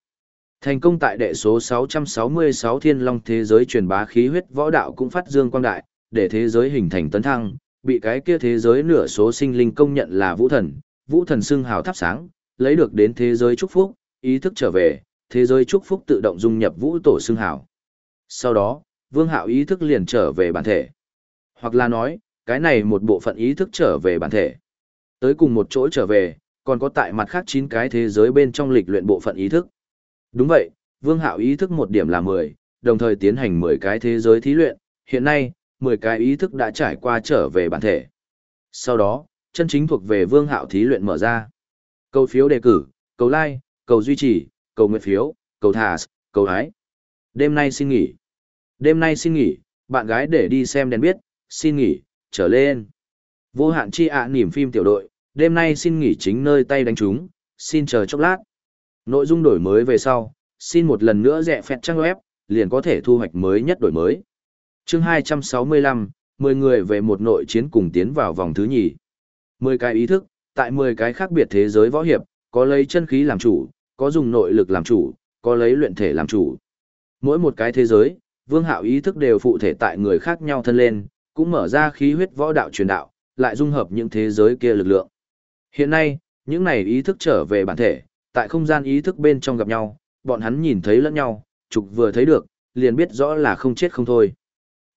Thành công tại đệ số 666 Thiên Long thế giới truyền bá khí huyết võ đạo cũng phát dương quang đại, để thế giới hình thành tấn thăng, bị cái kia thế giới nửa số sinh linh công nhận là vũ thần, vũ thần xưng hào thắp sáng, lấy được đến thế giới chúc phúc, ý thức trở về, thế giới chúc phúc tự động dung nhập vũ tổ xưng hào. Sau đó, Vương Hạo ý thức liền trở về bản thể. Hoặc là nói, cái này một bộ phận ý thức trở về bản thể. Tới cùng một chỗ trở về, còn có tại mặt khác 9 cái thế giới bên trong lịch luyện bộ phận ý thức. Đúng vậy, Vương Hạo ý thức một điểm là 10, đồng thời tiến hành 10 cái thế giới thí luyện, hiện nay, 10 cái ý thức đã trải qua trở về bản thể. Sau đó, chân chính thuộc về Vương Hạo thí luyện mở ra. Cầu phiếu đề cử, cầu like, cầu duy trì, cầu nguyện phiếu, cầu thả, cầu hái. Đêm nay xin nghỉ. Đêm nay xin nghỉ, bạn gái để đi xem đèn biết, xin nghỉ, trở lên. Vô hạn chi ạ niềm phim tiểu đội, đêm nay xin nghỉ chính nơi tay đánh chúng, xin chờ chốc lát. Nội dung đổi mới về sau, xin một lần nữa rẽ phẹt trang web, liền có thể thu hoạch mới nhất đổi mới. chương 265, 10 người về một nội chiến cùng tiến vào vòng thứ nhì. 10 cái ý thức, tại 10 cái khác biệt thế giới võ hiệp, có lấy chân khí làm chủ, có dùng nội lực làm chủ, có lấy luyện thể làm chủ. Mỗi một cái thế giới, vương hạo ý thức đều phụ thể tại người khác nhau thân lên, cũng mở ra khí huyết võ đạo truyền đạo, lại dung hợp những thế giới kia lực lượng. Hiện nay, những này ý thức trở về bản thể, tại không gian ý thức bên trong gặp nhau, bọn hắn nhìn thấy lẫn nhau, trục vừa thấy được, liền biết rõ là không chết không thôi.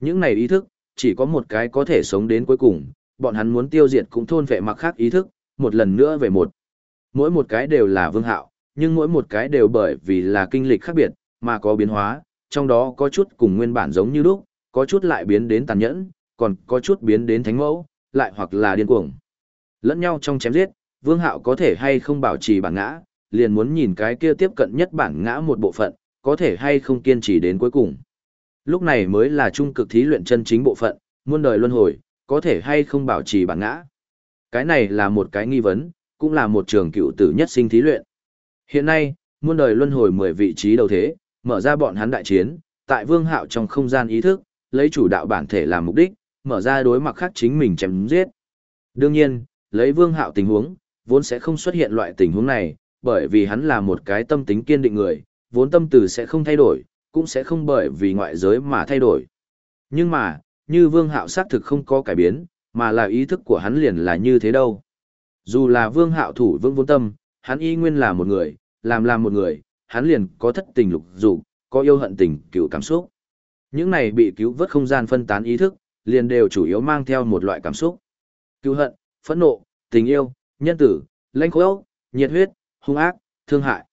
Những này ý thức, chỉ có một cái có thể sống đến cuối cùng, bọn hắn muốn tiêu diệt cũng thôn vệ mặc khác ý thức, một lần nữa về một. Mỗi một cái đều là vương hạo, nhưng mỗi một cái đều bởi vì là kinh lịch khác biệt, mà có biến hóa, trong đó có chút cùng nguyên bản giống như lúc, có chút lại biến đến tàn nhẫn, còn có chút biến đến thánh mẫu, lại hoặc là điên cuồng. Lẫn nhau trong chém giết, vương hạo có thể hay không bảo trì bản ngã, liền muốn nhìn cái kia tiếp cận nhất bản ngã một bộ phận, có thể hay không kiên trì đến cuối cùng. Lúc này mới là trung cực thí luyện chân chính bộ phận, muôn đời luân hồi, có thể hay không bảo trì bản ngã. Cái này là một cái nghi vấn, cũng là một trường cựu tử nhất sinh thí luyện. Hiện nay, muôn đời luân hồi 10 vị trí đầu thế, mở ra bọn hắn đại chiến, tại vương hạo trong không gian ý thức, lấy chủ đạo bản thể làm mục đích, mở ra đối mặt khác chính mình chém giết. Đương nhiên, lấy vương hạo tình huống, vốn sẽ không xuất hiện loại tình huống này, bởi vì hắn là một cái tâm tính kiên định người, vốn tâm từ sẽ không thay đổi, cũng sẽ không bởi vì ngoại giới mà thay đổi. Nhưng mà, như vương hạo xác thực không có cải biến, mà là ý thức của hắn liền là như thế đâu. Dù là vương hạo thủ vương vốn tâm, hắn y nguyên là một người, làm làm một người, hắn liền có thất tình lục dục, có yêu hận tình cựu cảm xúc. Những này bị cứu vớt không gian phân tán ý thức, liền đều chủ yếu mang theo một loại cảm xúc. Cứu hận, phẫn nộ, tình yêu, nhân tử, lãnh khối nhiệt huyết, hung ác, thương hại.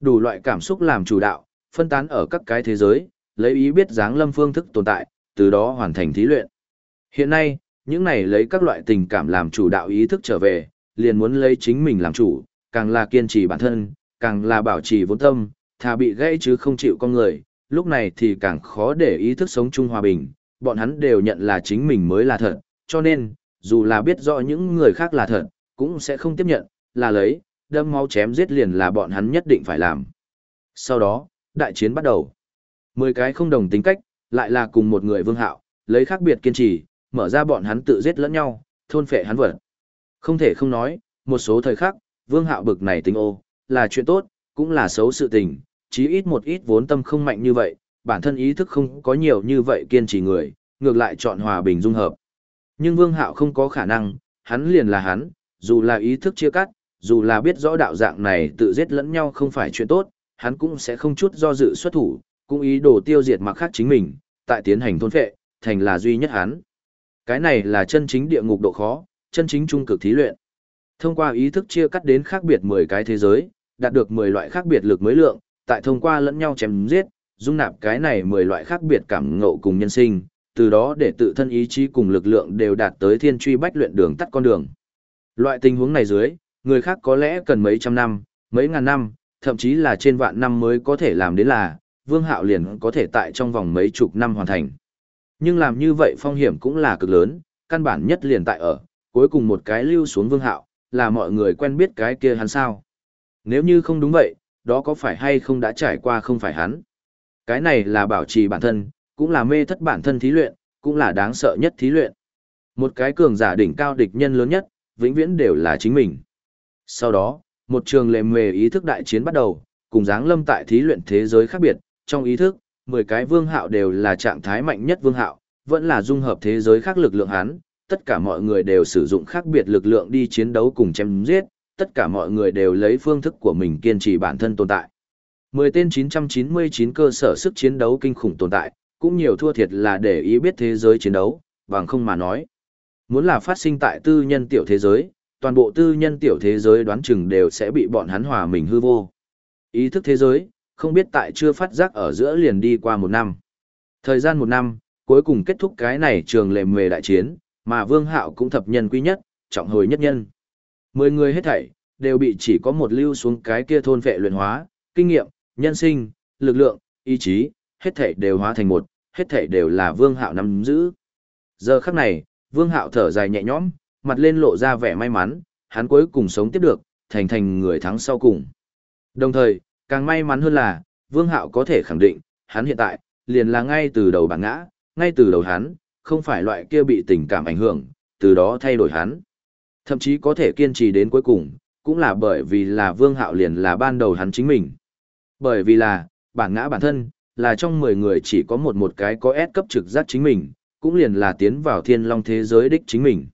Đủ loại cảm xúc làm chủ đạo, phân tán ở các cái thế giới, lấy ý biết dáng lâm phương thức tồn tại, từ đó hoàn thành thí luyện. Hiện nay, những này lấy các loại tình cảm làm chủ đạo ý thức trở về, liền muốn lấy chính mình làm chủ, càng là kiên trì bản thân, càng là bảo trì vốn tâm, thà bị gãy chứ không chịu con người, lúc này thì càng khó để ý thức sống chung hòa bình, bọn hắn đều nhận là chính mình mới là thật, cho nên, dù là biết rõ những người khác là thật, cũng sẽ không tiếp nhận, là lấy, đâm máu chém giết liền là bọn hắn nhất định phải làm. Sau đó, đại chiến bắt đầu. Mười cái không đồng tính cách, lại là cùng một người vương hạo, lấy khác biệt kiên trì, mở ra bọn hắn tự giết lẫn nhau, thôn phệ hắn vật. Không thể không nói, một số thời khắc, vương hạo bực này tính ô, là chuyện tốt, cũng là xấu sự tình, chí ít một ít vốn tâm không mạnh như vậy, bản thân ý thức không có nhiều như vậy kiên trì người, ngược lại chọn hòa bình dung hợp. Nhưng vương hạo không có khả năng, hắn liền là hắn, dù là ý thức chia cắt, dù là biết rõ đạo dạng này tự giết lẫn nhau không phải chuyện tốt, hắn cũng sẽ không chút do dự xuất thủ, cũng ý đồ tiêu diệt mặc khác chính mình, tại tiến hành thôn phệ, thành là duy nhất hắn. Cái này là chân chính địa ngục độ khó, chân chính trung cực thí luyện. Thông qua ý thức chia cắt đến khác biệt 10 cái thế giới, đạt được 10 loại khác biệt lực mới lượng, tại thông qua lẫn nhau chém giết, dung nạp cái này 10 loại khác biệt cảm ngộ cùng nhân sinh, từ đó để tự thân ý chí cùng lực lượng đều đạt tới thiên truy bách luyện đường tắt con đường. Loại tình huống này dưới, người khác có lẽ cần mấy trăm năm, mấy ngàn năm, thậm chí là trên vạn năm mới có thể làm đến là, Vương Hạo liền có thể tại trong vòng mấy chục năm hoàn thành. Nhưng làm như vậy phong hiểm cũng là cực lớn, căn bản nhất liền tại ở, cuối cùng một cái lưu xuống Vương Hạo, là mọi người quen biết cái kia hắn sao. Nếu như không đúng vậy, đó có phải hay không đã trải qua không phải hắn. Cái này là bảo trì bản thân, cũng là mê thất bản thân thí luyện, cũng là đáng sợ nhất thí luyện. Một cái cường giả đỉnh cao địch nhân lớn nhất, vĩnh viễn đều là chính mình. Sau đó, một trường lệ mề ý thức đại chiến bắt đầu, cùng dáng lâm tại thí luyện thế giới khác biệt, trong ý thức, 10 cái vương hạo đều là trạng thái mạnh nhất vương hạo, vẫn là dung hợp thế giới khác lực lượng hắn, tất cả mọi người đều sử dụng khác biệt lực lượng đi chiến đấu cùng chém giết, tất cả mọi người đều lấy phương thức của mình kiên trì bản thân tồn tại. 10 tên 999 cơ sở sức chiến đấu kinh khủng tồn tại, cũng nhiều thua thiệt là để ý biết thế giới chiến đấu, bằng không mà nói. Muốn là phát sinh tại tư nhân tiểu thế giới, toàn bộ tư nhân tiểu thế giới đoán chừng đều sẽ bị bọn hắn hòa mình hư vô. Ý thức thế giới, không biết tại chưa phát giác ở giữa liền đi qua một năm. Thời gian một năm, cuối cùng kết thúc cái này trường lệ mề đại chiến, mà Vương Hạo cũng thập nhân quý nhất, trọng hồi nhất nhân. Mười người hết thảy, đều bị chỉ có một lưu xuống cái kia thôn vệ luyện hóa, kinh nghiệm, nhân sinh, lực lượng, ý chí, hết thảy đều hóa thành một, hết thảy đều là Vương Hạo nắm giữ. Giờ khắc này, Vương Hạo thở dài nhẹ nhõm, mặt lên lộ ra vẻ may mắn, hắn cuối cùng sống tiếp được, thành thành người thắng sau cùng. Đồng thời, càng may mắn hơn là, Vương Hạo có thể khẳng định, hắn hiện tại, liền là ngay từ đầu bản ngã, ngay từ đầu hắn, không phải loại kia bị tình cảm ảnh hưởng, từ đó thay đổi hắn. Thậm chí có thể kiên trì đến cuối cùng, cũng là bởi vì là Vương Hạo liền là ban đầu hắn chính mình. Bởi vì là, bản ngã bản thân, là trong 10 người chỉ có một một cái có S cấp trực giác chính mình, cũng liền là tiến vào thiên long thế giới đích chính mình.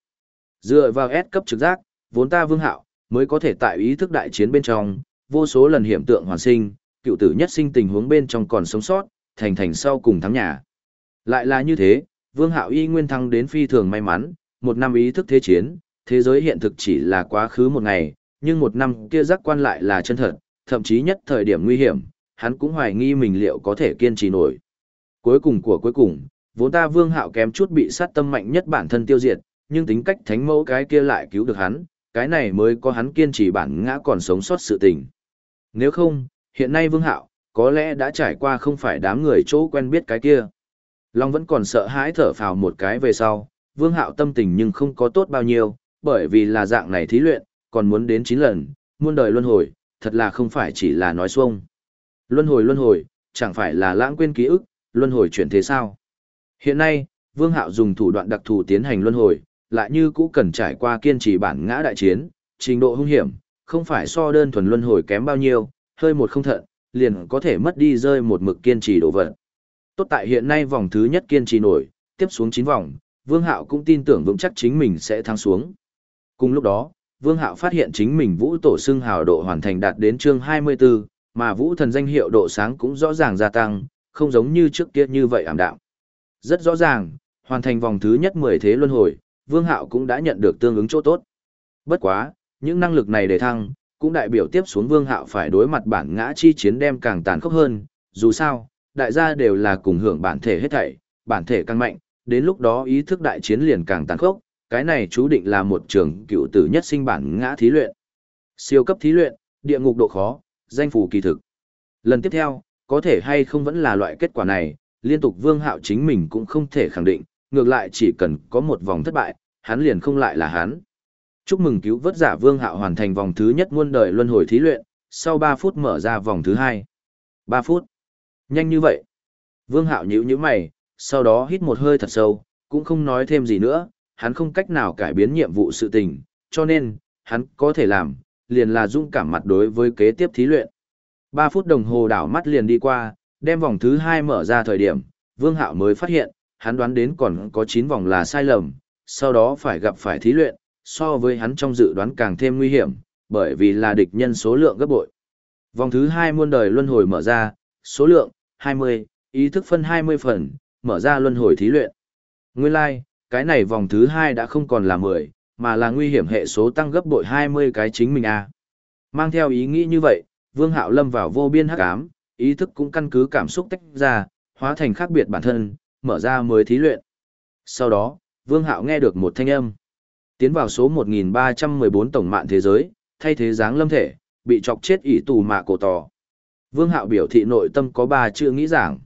Dựa vào S cấp trực giác, vốn ta Vương Hạo, mới có thể tại ý thức đại chiến bên trong, vô số lần hiểm tượng hoàn sinh, cựu tử nhất sinh tình huống bên trong còn sống sót, thành thành sau cùng thắng nhà. Lại là như thế, Vương Hạo y nguyên thăng đến phi thường may mắn, một năm ý thức thế chiến, thế giới hiện thực chỉ là quá khứ một ngày, nhưng một năm kia giác quan lại là chân thật, thậm chí nhất thời điểm nguy hiểm, hắn cũng hoài nghi mình liệu có thể kiên trì nổi. Cuối cùng của cuối cùng, vốn ta Vương Hạo kém chút bị sát tâm mạnh nhất bản thân tiêu diệt, nhưng tính cách thánh mẫu cái kia lại cứu được hắn, cái này mới có hắn kiên trì bản ngã còn sống sót sự tình. Nếu không, hiện nay Vương Hạo, có lẽ đã trải qua không phải đám người chỗ quen biết cái kia. Long vẫn còn sợ hãi thở phào một cái về sau, Vương Hạo tâm tình nhưng không có tốt bao nhiêu, bởi vì là dạng này thí luyện, còn muốn đến 9 lần, muôn đời luân hồi, thật là không phải chỉ là nói xuông. Luân hồi luân hồi, chẳng phải là lãng quên ký ức, luân hồi chuyển thế sao. Hiện nay, Vương Hạo dùng thủ đoạn đặc thù tiến hành luân hồi, lại như cũ cần trải qua kiên trì bản ngã đại chiến, trình độ hung hiểm, không phải so đơn thuần luân hồi kém bao nhiêu, hơi một không thận, liền có thể mất đi rơi một mực kiên trì độ vật. Tốt tại hiện nay vòng thứ nhất kiên trì nổi, tiếp xuống 9 vòng, Vương Hạo cũng tin tưởng vững chắc chính mình sẽ thắng xuống. Cùng lúc đó, Vương Hạo phát hiện chính mình vũ tổ xưng hào độ hoàn thành đạt đến chương 24, mà vũ thần danh hiệu độ sáng cũng rõ ràng gia tăng, không giống như trước kia như vậy ảm đạm. Rất rõ ràng, hoàn thành vòng thứ nhất 10 thế luân hồi, Vương Hạo cũng đã nhận được tương ứng chỗ tốt. Bất quá, những năng lực này để thăng, cũng đại biểu tiếp xuống Vương Hạo phải đối mặt bản ngã chi chiến đem càng tàn khốc hơn, dù sao, đại gia đều là cùng hưởng bản thể hết thảy, bản thể càng mạnh, đến lúc đó ý thức đại chiến liền càng tàn khốc, cái này chú định là một trường cựu tử nhất sinh bản ngã thí luyện. Siêu cấp thí luyện, địa ngục độ khó, danh phủ kỳ thực. Lần tiếp theo, có thể hay không vẫn là loại kết quả này, liên tục Vương Hạo chính mình cũng không thể khẳng định, ngược lại chỉ cần có một vòng thất bại, hắn liền không lại là hắn. Chúc mừng cứu vớt giả Vương Hạo hoàn thành vòng thứ nhất muôn đời luân hồi thí luyện, sau 3 phút mở ra vòng thứ hai. 3 phút. Nhanh như vậy. Vương Hạo nhíu nhíu mày, sau đó hít một hơi thật sâu, cũng không nói thêm gì nữa, hắn không cách nào cải biến nhiệm vụ sự tình, cho nên, hắn có thể làm, liền là dung cảm mặt đối với kế tiếp thí luyện. 3 phút đồng hồ đảo mắt liền đi qua, đem vòng thứ 2 mở ra thời điểm, Vương Hạo mới phát hiện, hắn đoán đến còn có 9 vòng là sai lầm, sau đó phải gặp phải thí luyện, so với hắn trong dự đoán càng thêm nguy hiểm, bởi vì là địch nhân số lượng gấp bội. Vòng thứ 2 muôn đời luân hồi mở ra, số lượng 20, ý thức phân 20 phần, mở ra luân hồi thí luyện. Nguyên lai, like, cái này vòng thứ 2 đã không còn là 10, mà là nguy hiểm hệ số tăng gấp bội 20 cái chính mình a. À. Mang theo ý nghĩ như vậy, Vương Hạo lâm vào vô biên hắc ám, ý thức cũng căn cứ cảm xúc tách ra, hóa thành khác biệt bản thân, mở ra mới thí luyện. Sau đó, Vương Hạo nghe được một thanh âm. Tiến vào số 1314 tổng mạng thế giới, thay thế dáng lâm thể, bị chọc chết ỷ tù mạ cổ tỏ. Vương Hạo biểu thị nội tâm có ba chữ nghĩ giảng.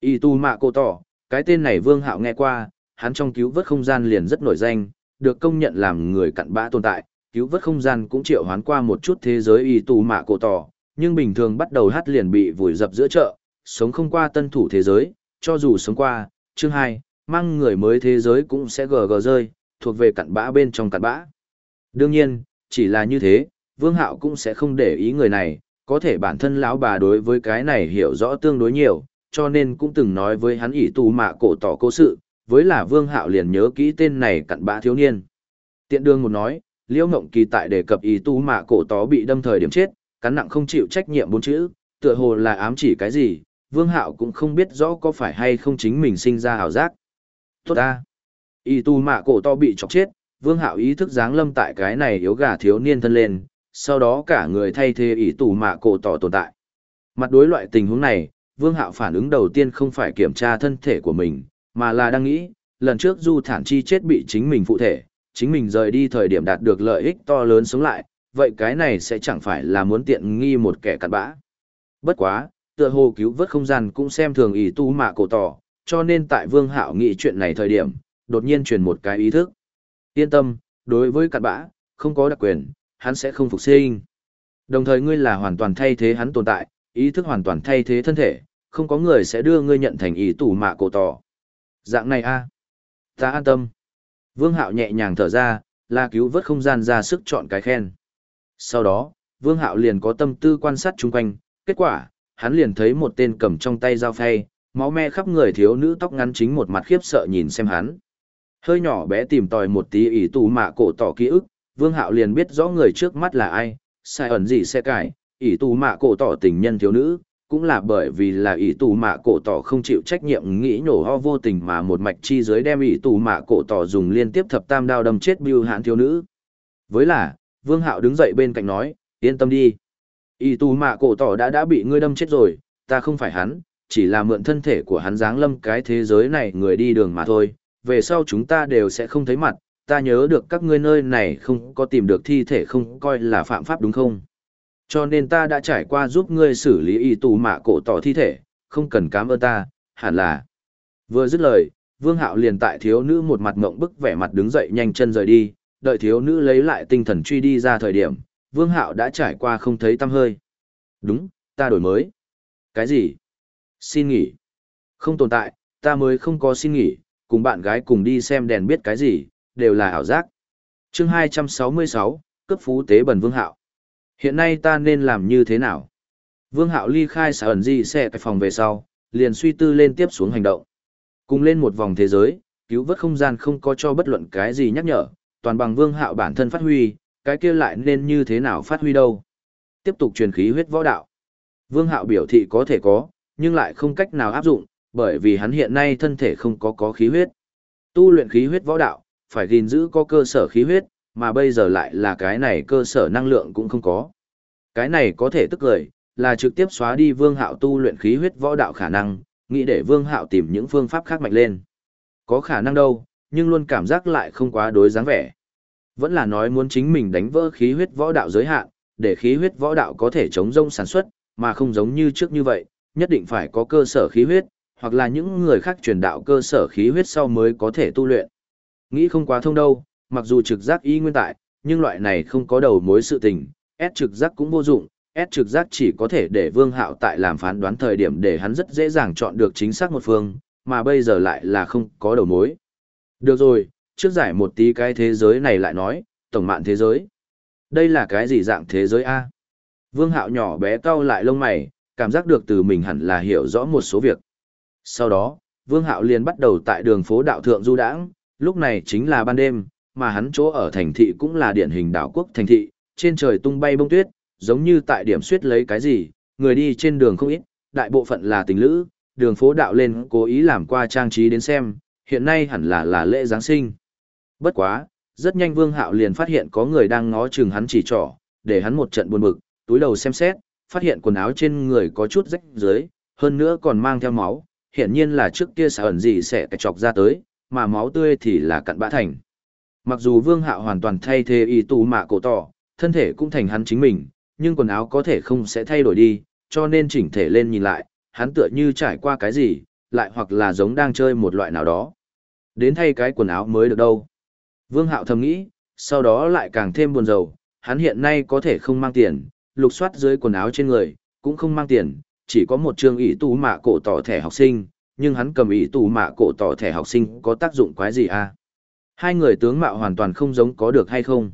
ỷ tù mạ cổ tỏ, cái tên này Vương Hạo nghe qua, hắn trong cứu vớt không gian liền rất nổi danh, được công nhận làm người cặn bã tồn tại, cứu vớt không gian cũng triệu hoán qua một chút thế giới y tù mạ cổ tỏ, nhưng bình thường bắt đầu hát liền bị vùi dập giữa chợ, sống không qua tân thủ thế giới, cho dù sống qua, chương 2, mang người mới thế giới cũng sẽ gờ gờ rơi, thuộc về cặn bã bên trong cặn bã. Đương nhiên, chỉ là như thế, Vương Hạo cũng sẽ không để ý người này, có thể bản thân lão bà đối với cái này hiểu rõ tương đối nhiều, cho nên cũng từng nói với hắn ỷ tù mạ cổ tỏ cố sự, với là Vương Hạo liền nhớ kỹ tên này cặn bã thiếu niên. Tiện đương một nói, Liễu Ngộng Kỳ tại đề cập ý tu mạ cổ tó bị đâm thời điểm chết, cắn nặng không chịu trách nhiệm bốn chữ, tựa hồ là ám chỉ cái gì, Vương Hạo cũng không biết rõ có phải hay không chính mình sinh ra hào giác. Tốt ta! Y tu mạ cổ to bị chọc chết, Vương Hạo ý thức dáng lâm tại cái này yếu gà thiếu niên thân lên, sau đó cả người thay thế ý tù mạ cổ tỏ tồn tại. Mặt đối loại tình huống này, Vương Hạo phản ứng đầu tiên không phải kiểm tra thân thể của mình, mà là đang nghĩ, lần trước Du Thản Chi chết bị chính mình phụ thể, chính mình rời đi thời điểm đạt được lợi ích to lớn sống lại, vậy cái này sẽ chẳng phải là muốn tiện nghi một kẻ cặn bã. Bất quá, tựa hồ cứu vớt không gian cũng xem thường ý tu mạ cổ tỏ, cho nên tại Vương Hạo nghĩ chuyện này thời điểm, đột nhiên truyền một cái ý thức. Yên tâm, đối với cặn bã, không có đặc quyền, hắn sẽ không phục sinh. Đồng thời ngươi là hoàn toàn thay thế hắn tồn tại, ý thức hoàn toàn thay thế thân thể, không có người sẽ đưa ngươi nhận thành ý tù mạ cổ tỏ. Dạng này a Ta an tâm. Vương Hạo nhẹ nhàng thở ra, là cứu vớt không gian ra sức chọn cái khen. Sau đó, Vương Hạo liền có tâm tư quan sát chung quanh, kết quả, hắn liền thấy một tên cầm trong tay dao phay, máu me khắp người thiếu nữ tóc ngắn chính một mặt khiếp sợ nhìn xem hắn. Hơi nhỏ bé tìm tòi một tí ý tù mạ cổ tỏ ký ức, Vương Hạo liền biết rõ người trước mắt là ai, sai ẩn gì sẽ cải, ý tù mạ cổ tỏ tình nhân thiếu nữ, cũng là bởi vì là ý tù mạ cổ tỏ không chịu trách nhiệm nghĩ nổ ho vô tình mà một mạch chi dưới đem ý tù mạ cổ tỏ dùng liên tiếp thập tam đao đâm chết bưu hãn thiếu nữ. Với là, Vương Hạo đứng dậy bên cạnh nói, yên tâm đi. Ý tù mạ cổ tỏ đã đã bị ngươi đâm chết rồi, ta không phải hắn, chỉ là mượn thân thể của hắn giáng lâm cái thế giới này người đi đường mà thôi, về sau chúng ta đều sẽ không thấy mặt, ta nhớ được các ngươi nơi này không có tìm được thi thể không coi là phạm pháp đúng không? Cho nên ta đã trải qua giúp ngươi xử lý y tù mạ cổ tỏ thi thể, không cần cảm ơn ta, hẳn là. Vừa dứt lời, Vương Hạo liền tại thiếu nữ một mặt ngộng bức vẻ mặt đứng dậy nhanh chân rời đi, đợi thiếu nữ lấy lại tinh thần truy đi ra thời điểm, Vương Hạo đã trải qua không thấy tăm hơi. Đúng, ta đổi mới. Cái gì? Xin nghỉ. Không tồn tại, ta mới không có xin nghỉ, cùng bạn gái cùng đi xem đèn biết cái gì, đều là ảo giác. chương 266, cấp phú tế bần Vương Hạo. Hiện nay ta nên làm như thế nào? Vương Hạo ly khai sở ẩn di xe cái phòng về sau, liền suy tư lên tiếp xuống hành động. Cùng lên một vòng thế giới, cứu vớt không gian không có cho bất luận cái gì nhắc nhở, toàn bằng Vương Hạo bản thân phát huy, cái kia lại nên như thế nào phát huy đâu? Tiếp tục truyền khí huyết võ đạo. Vương Hạo biểu thị có thể có, nhưng lại không cách nào áp dụng, bởi vì hắn hiện nay thân thể không có có khí huyết. Tu luyện khí huyết võ đạo, phải gìn giữ có cơ sở khí huyết, mà bây giờ lại là cái này cơ sở năng lượng cũng không có. Cái này có thể tức lời, là trực tiếp xóa đi vương hạo tu luyện khí huyết võ đạo khả năng, nghĩ để vương hạo tìm những phương pháp khác mạnh lên. Có khả năng đâu, nhưng luôn cảm giác lại không quá đối dáng vẻ. Vẫn là nói muốn chính mình đánh vỡ khí huyết võ đạo giới hạn, để khí huyết võ đạo có thể chống rông sản xuất, mà không giống như trước như vậy, nhất định phải có cơ sở khí huyết, hoặc là những người khác truyền đạo cơ sở khí huyết sau mới có thể tu luyện. Nghĩ không quá thông đâu, mặc dù trực giác y nguyên tại, nhưng loại này không có đầu mối sự tình, S trực giác cũng vô dụng, S trực giác chỉ có thể để Vương Hạo tại làm phán đoán thời điểm để hắn rất dễ dàng chọn được chính xác một phương, mà bây giờ lại là không có đầu mối. Được rồi, trước giải một tí cái thế giới này lại nói, tổng mạng thế giới. Đây là cái gì dạng thế giới A? Vương Hạo nhỏ bé cau lại lông mày, cảm giác được từ mình hẳn là hiểu rõ một số việc. Sau đó, Vương Hạo liền bắt đầu tại đường phố đạo thượng du đãng, lúc này chính là ban đêm, mà hắn chỗ ở thành thị cũng là điển hình đảo quốc thành thị, trên trời tung bay bông tuyết, giống như tại điểm suyết lấy cái gì, người đi trên đường không ít, đại bộ phận là tình lữ, đường phố đạo lên cố ý làm qua trang trí đến xem, hiện nay hẳn là là lễ Giáng sinh. Bất quá, rất nhanh Vương Hạo liền phát hiện có người đang ngó chừng hắn chỉ trỏ, để hắn một trận buồn bực, túi đầu xem xét, phát hiện quần áo trên người có chút rách dưới, hơn nữa còn mang theo máu, hiện nhiên là trước kia sẽ ẩn gì sẽ chọc ra tới, mà máu tươi thì là cặn bã thành. Mặc dù Vương Hạo hoàn toàn thay thế y tù mạ cổ tỏ, thân thể cũng thành hắn chính mình, nhưng quần áo có thể không sẽ thay đổi đi, cho nên chỉnh thể lên nhìn lại, hắn tựa như trải qua cái gì, lại hoặc là giống đang chơi một loại nào đó. Đến thay cái quần áo mới được đâu. Vương Hạo thầm nghĩ, sau đó lại càng thêm buồn rầu, hắn hiện nay có thể không mang tiền, lục soát dưới quần áo trên người, cũng không mang tiền, chỉ có một trường ỷ tù mạ cổ tỏ thẻ học sinh, nhưng hắn cầm ỷ tù mạ cổ tỏ thẻ học sinh có tác dụng quái gì à? Hai người tướng mạo hoàn toàn không giống có được hay không?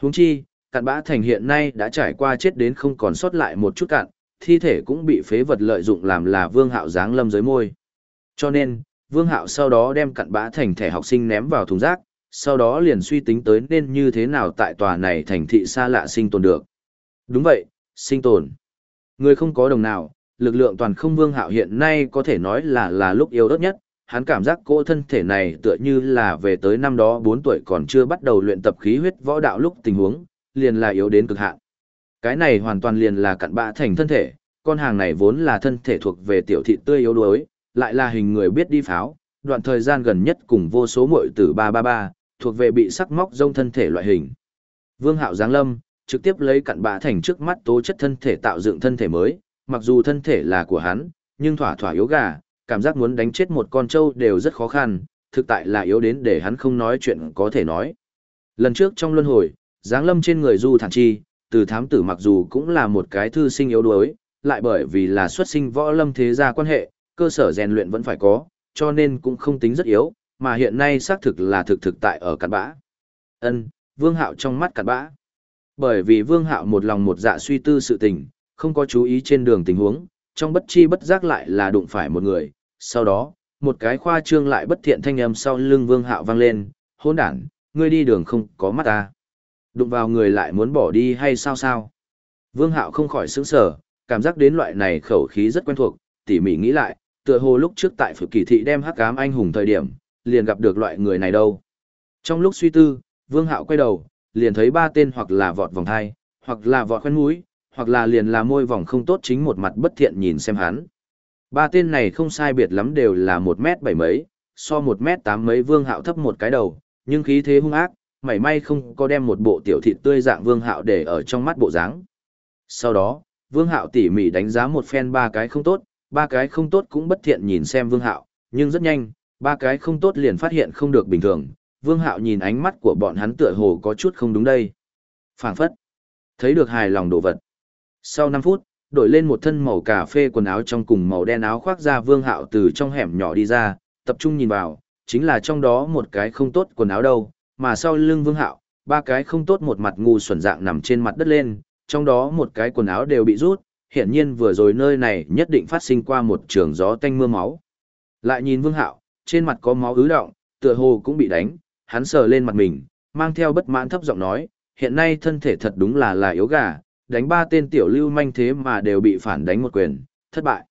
Huống chi, cạn bã thành hiện nay đã trải qua chết đến không còn sót lại một chút cạn, thi thể cũng bị phế vật lợi dụng làm là vương hạo dáng lâm dưới môi. Cho nên, vương hạo sau đó đem cặn bã thành thẻ học sinh ném vào thùng rác, sau đó liền suy tính tới nên như thế nào tại tòa này thành thị xa lạ sinh tồn được. Đúng vậy, sinh tồn. Người không có đồng nào, lực lượng toàn không vương hạo hiện nay có thể nói là là lúc yếu đất nhất, hắn cảm giác cỗ thân thể này tựa như là về tới năm đó 4 tuổi còn chưa bắt đầu luyện tập khí huyết võ đạo lúc tình huống, liền là yếu đến cực hạn. Cái này hoàn toàn liền là cặn bã thành thân thể, con hàng này vốn là thân thể thuộc về tiểu thị tươi yếu đuối, lại là hình người biết đi pháo, đoạn thời gian gần nhất cùng vô số muội tử 333, thuộc về bị sắc móc rông thân thể loại hình. Vương Hạo Giáng Lâm, trực tiếp lấy cặn bã thành trước mắt tố chất thân thể tạo dựng thân thể mới, mặc dù thân thể là của hắn, nhưng thỏa thỏa yếu gà, cảm giác muốn đánh chết một con trâu đều rất khó khăn, thực tại là yếu đến để hắn không nói chuyện có thể nói. Lần trước trong luân hồi, Giáng Lâm trên người Du Thản Chi, từ thám tử mặc dù cũng là một cái thư sinh yếu đuối, lại bởi vì là xuất sinh võ lâm thế gia quan hệ, cơ sở rèn luyện vẫn phải có, cho nên cũng không tính rất yếu, mà hiện nay xác thực là thực thực tại ở cặn bã. Ân, Vương Hạo trong mắt cặn bã. Bởi vì Vương Hạo một lòng một dạ suy tư sự tình, không có chú ý trên đường tình huống, trong bất chi bất giác lại là đụng phải một người, sau đó, một cái khoa trương lại bất thiện thanh âm sau lưng Vương Hạo vang lên, hỗn đản, ngươi đi đường không có mắt ta. Đụng vào người lại muốn bỏ đi hay sao sao? Vương Hạo không khỏi sững sờ, cảm giác đến loại này khẩu khí rất quen thuộc, tỉ mỉ nghĩ lại, tựa hồ lúc trước tại Phượng Kỳ thị đem hắc ám anh hùng thời điểm, liền gặp được loại người này đâu. Trong lúc suy tư, Vương Hạo quay đầu, liền thấy ba tên hoặc là vọt vòng hai, hoặc là vọt khoen mũi, hoặc là liền là môi vòng không tốt chính một mặt bất thiện nhìn xem hắn. Ba tên này không sai biệt lắm đều là một mét bảy mấy, so một mét tám mấy Vương Hạo thấp một cái đầu, nhưng khí thế hung ác, mảy may không có đem một bộ tiểu thịt tươi dạng Vương Hạo để ở trong mắt bộ dáng. Sau đó, Vương Hạo tỉ mỉ đánh giá một phen ba cái không tốt, ba cái không tốt cũng bất thiện nhìn xem Vương Hạo, nhưng rất nhanh, ba cái không tốt liền phát hiện không được bình thường. Vương Hạo nhìn ánh mắt của bọn hắn tựa hồ có chút không đúng đây. Phảng phất. Thấy được hài lòng đồ vật. Sau 5 phút, đổi lên một thân màu cà phê quần áo trong cùng màu đen áo khoác ra Vương Hạo từ trong hẻm nhỏ đi ra, tập trung nhìn vào, chính là trong đó một cái không tốt quần áo đâu, mà sau lưng Vương Hạo, ba cái không tốt một mặt ngu xuẩn dạng nằm trên mặt đất lên, trong đó một cái quần áo đều bị rút, hiển nhiên vừa rồi nơi này nhất định phát sinh qua một trường gió tanh mưa máu. Lại nhìn Vương Hạo, trên mặt có máu ứ động, tựa hồ cũng bị đánh, hắn sờ lên mặt mình, mang theo bất mãn thấp giọng nói, hiện nay thân thể thật đúng là là yếu gà, đánh ba tên tiểu lưu manh thế mà đều bị phản đánh một quyền, thất bại.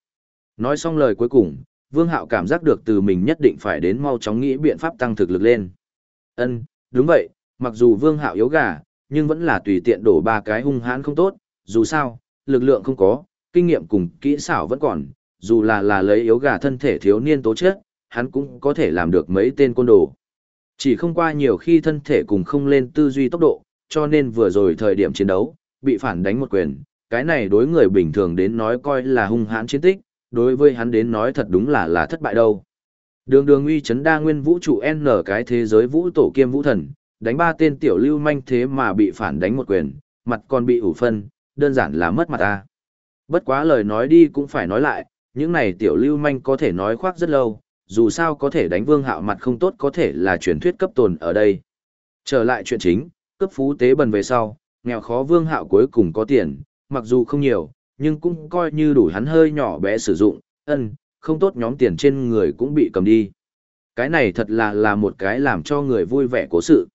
Nói xong lời cuối cùng, Vương Hạo cảm giác được từ mình nhất định phải đến mau chóng nghĩ biện pháp tăng thực lực lên. Ân, đúng vậy, mặc dù Vương Hạo yếu gà, nhưng vẫn là tùy tiện đổ ba cái hung hãn không tốt, dù sao, lực lượng không có, kinh nghiệm cùng kỹ xảo vẫn còn, dù là là lấy yếu gà thân thể thiếu niên tố chất, hắn cũng có thể làm được mấy tên côn đồ. Chỉ không qua nhiều khi thân thể cùng không lên tư duy tốc độ, cho nên vừa rồi thời điểm chiến đấu, bị phản đánh một quyền, cái này đối người bình thường đến nói coi là hung hãn chiến tích, đối với hắn đến nói thật đúng là là thất bại đâu. Đường đường uy chấn đa nguyên vũ trụ N cái thế giới vũ tổ kiêm vũ thần, đánh ba tên tiểu lưu manh thế mà bị phản đánh một quyền, mặt còn bị ủ phân, đơn giản là mất mặt ta. Bất quá lời nói đi cũng phải nói lại, những này tiểu lưu manh có thể nói khoác rất lâu, dù sao có thể đánh vương hạo mặt không tốt có thể là truyền thuyết cấp tồn ở đây. Trở lại chuyện chính, cấp phú tế bần về sau, nghèo khó vương hạo cuối cùng có tiền, mặc dù không nhiều, nhưng cũng coi như đủ hắn hơi nhỏ bé sử dụng, ân, không tốt nhóm tiền trên người cũng bị cầm đi. Cái này thật là là một cái làm cho người vui vẻ cố sự.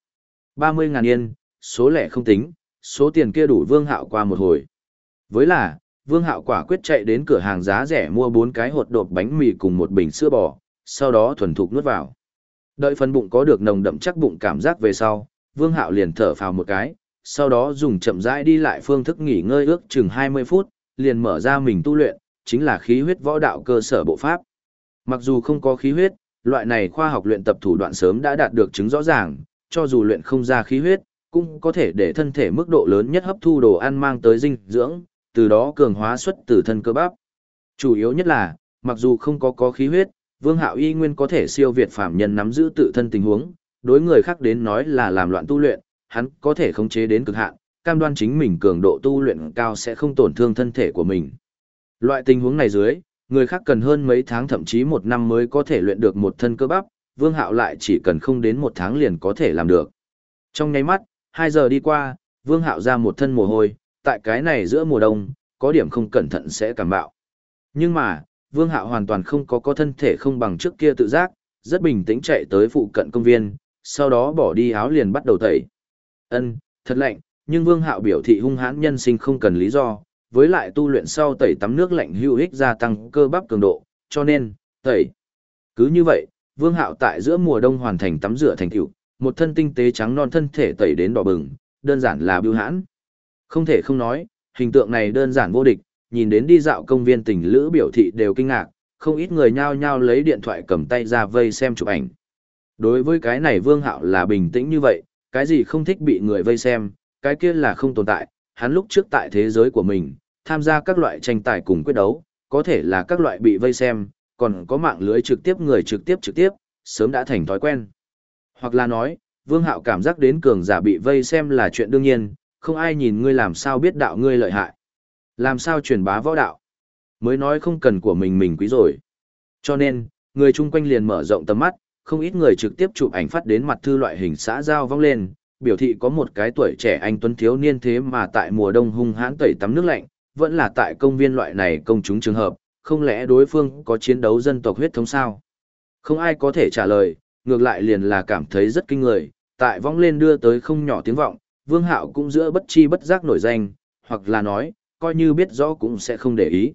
30 ngàn yên, số lẻ không tính, số tiền kia đủ vương hạo qua một hồi. Với là, vương hạo quả quyết chạy đến cửa hàng giá rẻ mua bốn cái hột đột bánh mì cùng một bình sữa bò, sau đó thuần thục nuốt vào. Đợi phần bụng có được nồng đậm chắc bụng cảm giác về sau, vương hạo liền thở phào một cái, sau đó dùng chậm rãi đi lại phương thức nghỉ ngơi ước chừng 20 phút, liền mở ra mình tu luyện, chính là khí huyết võ đạo cơ sở bộ pháp. Mặc dù không có khí huyết, loại này khoa học luyện tập thủ đoạn sớm đã đạt được chứng rõ ràng, cho dù luyện không ra khí huyết, cũng có thể để thân thể mức độ lớn nhất hấp thu đồ ăn mang tới dinh dưỡng, từ đó cường hóa xuất từ thân cơ bắp. Chủ yếu nhất là, mặc dù không có có khí huyết, Vương Hạo y nguyên có thể siêu việt phạm nhân nắm giữ tự thân tình huống, đối người khác đến nói là làm loạn tu luyện, hắn có thể khống chế đến cực hạn, cam đoan chính mình cường độ tu luyện cao sẽ không tổn thương thân thể của mình. Loại tình huống này dưới, người khác cần hơn mấy tháng thậm chí một năm mới có thể luyện được một thân cơ bắp, Vương Hạo lại chỉ cần không đến một tháng liền có thể làm được. Trong nháy mắt, 2 giờ đi qua, Vương Hạo ra một thân mồ hôi, tại cái này giữa mùa đông, có điểm không cẩn thận sẽ cảm bạo. Nhưng mà, Vương Hạo hoàn toàn không có có thân thể không bằng trước kia tự giác, rất bình tĩnh chạy tới phụ cận công viên, sau đó bỏ đi áo liền bắt đầu tẩy. Ân, thật lạnh, nhưng Vương Hạo biểu thị hung hãn nhân sinh không cần lý do, với lại tu luyện sau tẩy tắm nước lạnh hữu ích gia tăng cơ bắp cường độ, cho nên, tẩy. Cứ như vậy, Vương Hạo tại giữa mùa đông hoàn thành tắm rửa thành tựu, một thân tinh tế trắng non thân thể tẩy đến đỏ bừng, đơn giản là bưu hãn. Không thể không nói, hình tượng này đơn giản vô địch, nhìn đến đi dạo công viên tình lữ biểu thị đều kinh ngạc, không ít người nhao nhao lấy điện thoại cầm tay ra vây xem chụp ảnh. Đối với cái này Vương Hạo là bình tĩnh như vậy, cái gì không thích bị người vây xem, cái kia là không tồn tại, hắn lúc trước tại thế giới của mình, tham gia các loại tranh tài cùng quyết đấu, có thể là các loại bị vây xem, còn có mạng lưới trực tiếp người trực tiếp trực tiếp, sớm đã thành thói quen. Hoặc là nói, Vương Hạo cảm giác đến cường giả bị vây xem là chuyện đương nhiên, không ai nhìn ngươi làm sao biết đạo ngươi lợi hại. Làm sao truyền bá võ đạo. Mới nói không cần của mình mình quý rồi. Cho nên, người chung quanh liền mở rộng tầm mắt, không ít người trực tiếp chụp ảnh phát đến mặt thư loại hình xã giao vong lên, biểu thị có một cái tuổi trẻ anh tuấn thiếu niên thế mà tại mùa đông hung hãn tẩy tắm nước lạnh, vẫn là tại công viên loại này công chúng trường hợp, không lẽ đối phương có chiến đấu dân tộc huyết thống sao? Không ai có thể trả lời, ngược lại liền là cảm thấy rất kinh người, tại vong lên đưa tới không nhỏ tiếng vọng, Vương Hạo cũng giữa bất chi bất giác nổi danh, hoặc là nói, coi như biết rõ cũng sẽ không để ý.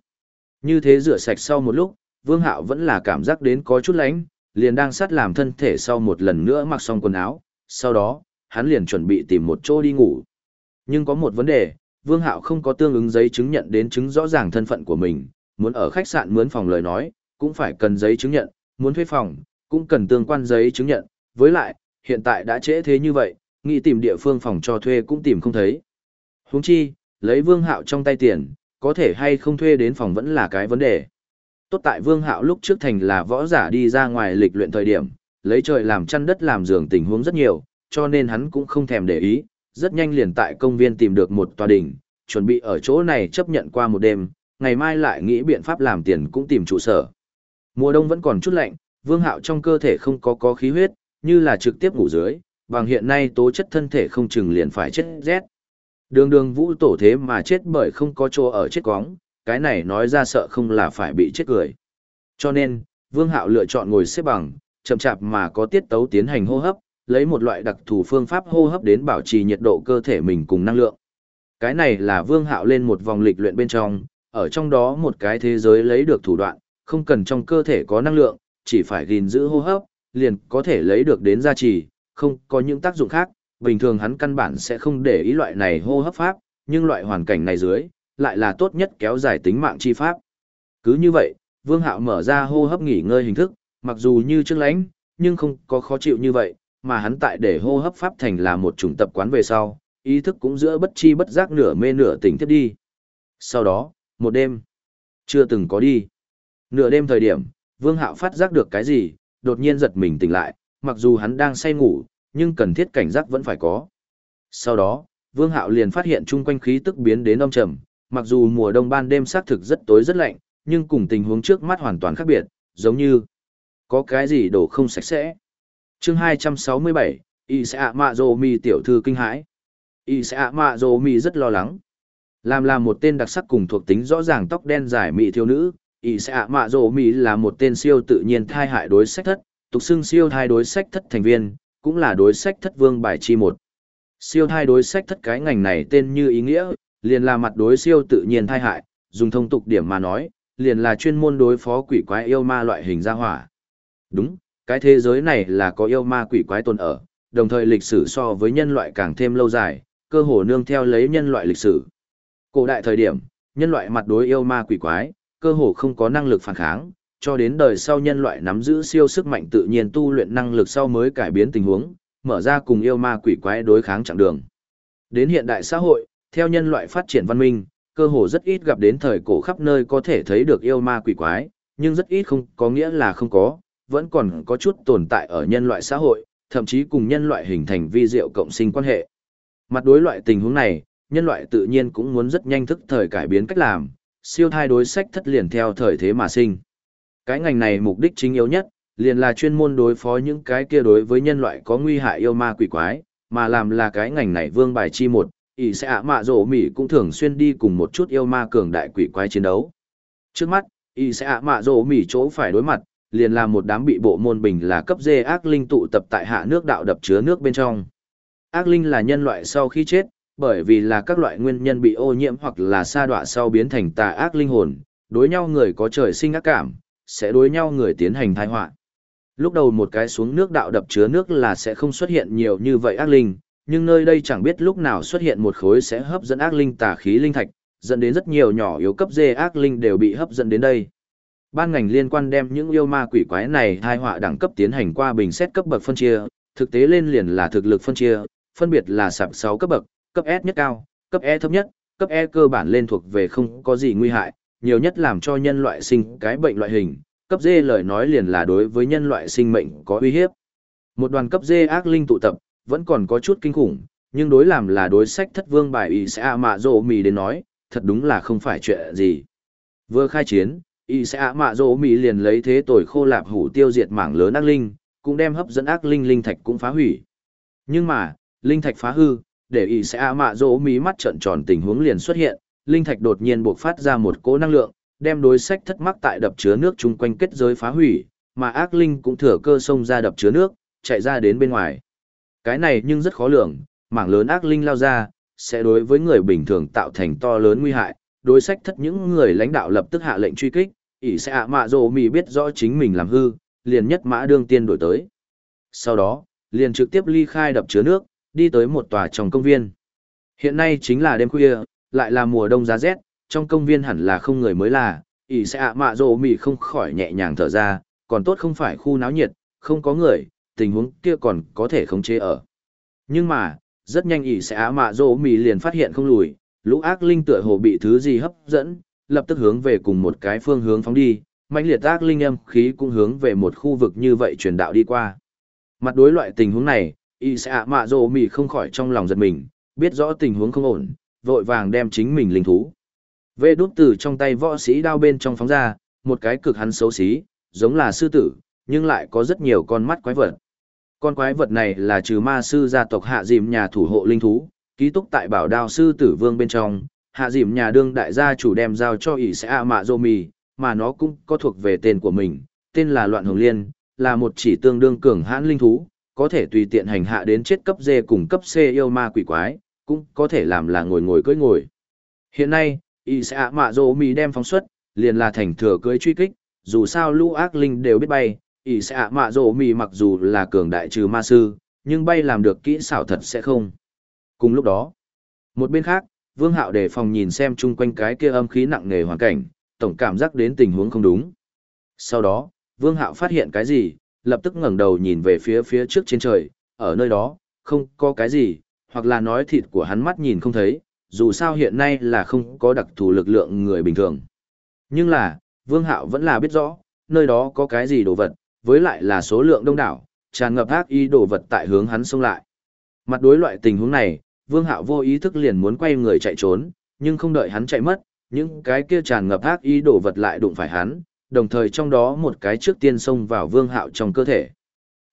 Như thế rửa sạch sau một lúc, Vương Hạo vẫn là cảm giác đến có chút lánh, liền đang sát làm thân thể sau một lần nữa mặc xong quần áo, sau đó, hắn liền chuẩn bị tìm một chỗ đi ngủ. Nhưng có một vấn đề, Vương Hạo không có tương ứng giấy chứng nhận đến chứng rõ ràng thân phận của mình, muốn ở khách sạn mướn phòng lời nói, cũng phải cần giấy chứng nhận, muốn thuê phòng, cũng cần tương quan giấy chứng nhận, với lại, hiện tại đã trễ thế như vậy, nghĩ tìm địa phương phòng cho thuê cũng tìm không thấy. Huống chi, lấy Vương Hạo trong tay tiền, có thể hay không thuê đến phòng vẫn là cái vấn đề. Tốt tại Vương Hạo lúc trước thành là võ giả đi ra ngoài lịch luyện thời điểm, lấy trời làm chăn đất làm giường tình huống rất nhiều, cho nên hắn cũng không thèm để ý, rất nhanh liền tại công viên tìm được một tòa đỉnh, chuẩn bị ở chỗ này chấp nhận qua một đêm, ngày mai lại nghĩ biện pháp làm tiền cũng tìm trụ sở. Mùa đông vẫn còn chút lạnh, Vương Hạo trong cơ thể không có có khí huyết, như là trực tiếp ngủ dưới, bằng hiện nay tố chất thân thể không chừng liền phải chết rét. Đường đường vũ tổ thế mà chết bởi không có chỗ ở chết cóng, cái này nói ra sợ không là phải bị chết cười. Cho nên, Vương Hạo lựa chọn ngồi xếp bằng, chậm chạp mà có tiết tấu tiến hành hô hấp, lấy một loại đặc thù phương pháp hô hấp đến bảo trì nhiệt độ cơ thể mình cùng năng lượng. Cái này là Vương Hạo lên một vòng lịch luyện bên trong, ở trong đó một cái thế giới lấy được thủ đoạn, không cần trong cơ thể có năng lượng, chỉ phải gìn giữ hô hấp, liền có thể lấy được đến gia trì, không có những tác dụng khác, bình thường hắn căn bản sẽ không để ý loại này hô hấp pháp, nhưng loại hoàn cảnh này dưới, lại là tốt nhất kéo dài tính mạng chi pháp. Cứ như vậy, Vương Hạo mở ra hô hấp nghỉ ngơi hình thức, mặc dù như trước lãnh, nhưng không có khó chịu như vậy, mà hắn tại để hô hấp pháp thành là một chủng tập quán về sau, ý thức cũng giữa bất chi bất giác nửa mê nửa tỉnh tiếp đi. Sau đó, một đêm, chưa từng có đi. Nửa đêm thời điểm, Vương Hạo phát giác được cái gì, đột nhiên giật mình tỉnh lại, mặc dù hắn đang say ngủ, nhưng cần thiết cảnh giác vẫn phải có. Sau đó, Vương Hạo liền phát hiện chung quanh khí tức biến đến âm trầm, mặc dù mùa đông ban đêm xác thực rất tối rất lạnh, nhưng cùng tình huống trước mắt hoàn toàn khác biệt, giống như có cái gì đổ không sạch sẽ. Chương 267, Y sẽ mạ dồ mì tiểu thư kinh hãi. Y sẽ mạ dồ mì rất lo lắng. Làm là một tên đặc sắc cùng thuộc tính rõ ràng tóc đen dài mị thiếu nữ, Y sẽ mạ dồ mì là một tên siêu tự nhiên thai hại đối sách thất, tục xưng siêu thai đối sách thất thành viên, cũng là đối sách thất vương bài chi một. Siêu thai đối sách thất cái ngành này tên như ý nghĩa, liền là mặt đối siêu tự nhiên thai hại, dùng thông tục điểm mà nói, liền là chuyên môn đối phó quỷ quái yêu ma loại hình gia hỏa. Đúng, cái thế giới này là có yêu ma quỷ quái tồn ở, đồng thời lịch sử so với nhân loại càng thêm lâu dài, cơ hồ nương theo lấy nhân loại lịch sử. Cổ đại thời điểm, nhân loại mặt đối yêu ma quỷ quái, cơ hồ không có năng lực phản kháng, cho đến đời sau nhân loại nắm giữ siêu sức mạnh tự nhiên tu luyện năng lực sau mới cải biến tình huống, mở ra cùng yêu ma quỷ quái đối kháng chặng đường. Đến hiện đại xã hội, theo nhân loại phát triển văn minh, cơ hồ rất ít gặp đến thời cổ khắp nơi có thể thấy được yêu ma quỷ quái, nhưng rất ít không có nghĩa là không có, vẫn còn có chút tồn tại ở nhân loại xã hội, thậm chí cùng nhân loại hình thành vi diệu cộng sinh quan hệ. Mặt đối loại tình huống này, nhân loại tự nhiên cũng muốn rất nhanh thức thời cải biến cách làm, siêu thai đối sách thất liền theo thời thế mà sinh. Cái ngành này mục đích chính yếu nhất, liền là chuyên môn đối phó những cái kia đối với nhân loại có nguy hại yêu ma quỷ quái, mà làm là cái ngành này vương bài chi một, ỷ sẽ ạ mạ rổ mỉ cũng thường xuyên đi cùng một chút yêu ma cường đại quỷ quái chiến đấu. Trước mắt, ỷ sẽ ạ mạ rổ mỉ chỗ phải đối mặt, liền là một đám bị bộ môn bình là cấp dê ác linh tụ tập tại hạ nước đạo đập chứa nước bên trong. Ác linh là nhân loại sau khi chết, bởi vì là các loại nguyên nhân bị ô nhiễm hoặc là sa đọa sau biến thành tà ác linh hồn, đối nhau người có trời sinh ác cảm, sẽ đối nhau người tiến hành thai họa. Lúc đầu một cái xuống nước đạo đập chứa nước là sẽ không xuất hiện nhiều như vậy ác linh, nhưng nơi đây chẳng biết lúc nào xuất hiện một khối sẽ hấp dẫn ác linh tà khí linh thạch, dẫn đến rất nhiều nhỏ yếu cấp dê ác linh đều bị hấp dẫn đến đây. Ban ngành liên quan đem những yêu ma quỷ quái này hai họa đẳng cấp tiến hành qua bình xét cấp bậc phân chia, thực tế lên liền là thực lực phân chia, phân biệt là sạp 6 cấp bậc, cấp S nhất cao, cấp E thấp nhất, cấp E cơ bản lên thuộc về không có gì nguy hại, nhiều nhất làm cho nhân loại sinh cái bệnh loại hình, cấp D lời nói liền là đối với nhân loại sinh mệnh có uy hiếp. Một đoàn cấp D ác linh tụ tập, vẫn còn có chút kinh khủng, nhưng đối làm là đối sách thất vương bài ý sẽ ạ mạ rộ mì đến nói, thật đúng là không phải chuyện gì. Vừa khai chiến, ý sẽ ạ mạ rộ mì liền lấy thế tồi khô lạp hủ tiêu diệt mảng lớn ác linh, cũng đem hấp dẫn ác linh linh thạch cũng phá hủy. Nhưng mà, linh thạch phá hư, để ý sẽ ạ mạ rộ mì mắt trợn tròn tình huống liền xuất hiện, linh thạch đột nhiên buộc phát ra một cỗ năng lượng, đem đối sách thất mắc tại đập chứa nước chung quanh kết giới phá hủy, mà ác linh cũng thừa cơ xông ra đập chứa nước, chạy ra đến bên ngoài. Cái này nhưng rất khó lường, mảng lớn ác linh lao ra, sẽ đối với người bình thường tạo thành to lớn nguy hại, đối sách thất những người lãnh đạo lập tức hạ lệnh truy kích, ỷ sẽ ạ mạ rồ mì biết rõ chính mình làm hư, liền nhất mã đương tiên đổi tới. Sau đó, liền trực tiếp ly khai đập chứa nước, đi tới một tòa trong công viên. Hiện nay chính là đêm khuya, lại là mùa đông giá rét, trong công viên hẳn là không người mới là, ỷ sẽ ạ mạ rồ mì không khỏi nhẹ nhàng thở ra, còn tốt không phải khu náo nhiệt, không có người, tình huống kia còn có thể khống chế ở. Nhưng mà, rất nhanh ỉ sẽ á mạ rỗ mì liền phát hiện không lùi, lũ ác linh tựa hồ bị thứ gì hấp dẫn, lập tức hướng về cùng một cái phương hướng phóng đi, mãnh liệt ác linh âm khí cũng hướng về một khu vực như vậy truyền đạo đi qua. Mặt đối loại tình huống này, ỉ sẽ á mạ rỗ mì không khỏi trong lòng giật mình, biết rõ tình huống không ổn, vội vàng đem chính mình linh thú. Vê đút từ trong tay võ sĩ đao bên trong phóng ra, một cái cực hắn xấu xí, giống là sư tử, nhưng lại có rất nhiều con mắt quái vật. Con quái vật này là trừ ma sư gia tộc hạ dìm nhà thủ hộ linh thú, ký túc tại bảo đao sư tử vương bên trong, hạ dìm nhà đương đại gia chủ đem giao cho ỷ sẽ a mạ dô mì, mà nó cũng có thuộc về tên của mình, tên là Loạn Hồng Liên, là một chỉ tương đương cường hãn linh thú, có thể tùy tiện hành hạ đến chết cấp D cùng cấp C yêu ma quỷ quái, cũng có thể làm là ngồi ngồi cưỡi ngồi. Hiện nay, ỷ sẽ a mạ dô mì đem phóng xuất, liền là thành thừa cưỡi truy kích, dù sao lũ ác linh đều biết bay, ỷ sẽ ạ mạ rộ mì mặc dù là cường đại trừ ma sư, nhưng bay làm được kỹ xảo thật sẽ không. Cùng lúc đó, một bên khác, vương hạo đề phòng nhìn xem chung quanh cái kia âm khí nặng nề hoàn cảnh, tổng cảm giác đến tình huống không đúng. Sau đó, vương hạo phát hiện cái gì, lập tức ngẩng đầu nhìn về phía phía trước trên trời, ở nơi đó, không có cái gì, hoặc là nói thịt của hắn mắt nhìn không thấy, dù sao hiện nay là không có đặc thù lực lượng người bình thường. Nhưng là, vương hạo vẫn là biết rõ, nơi đó có cái gì đồ vật với lại là số lượng đông đảo, tràn ngập ác ý đồ vật tại hướng hắn xông lại. Mặt đối loại tình huống này, Vương Hạo vô ý thức liền muốn quay người chạy trốn, nhưng không đợi hắn chạy mất, những cái kia tràn ngập ác ý đồ vật lại đụng phải hắn, đồng thời trong đó một cái trước tiên xông vào Vương Hạo trong cơ thể.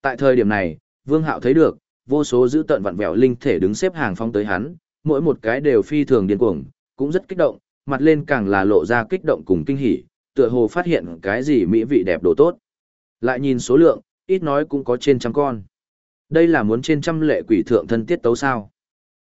Tại thời điểm này, Vương Hạo thấy được, vô số giữ tận vặn vẹo linh thể đứng xếp hàng phong tới hắn, mỗi một cái đều phi thường điên cuồng, cũng rất kích động, mặt lên càng là lộ ra kích động cùng kinh hỉ, tựa hồ phát hiện cái gì mỹ vị đẹp đồ tốt. Lại nhìn số lượng, ít nói cũng có trên trăm con. Đây là muốn trên trăm lệ quỷ thượng thân tiết tấu sao.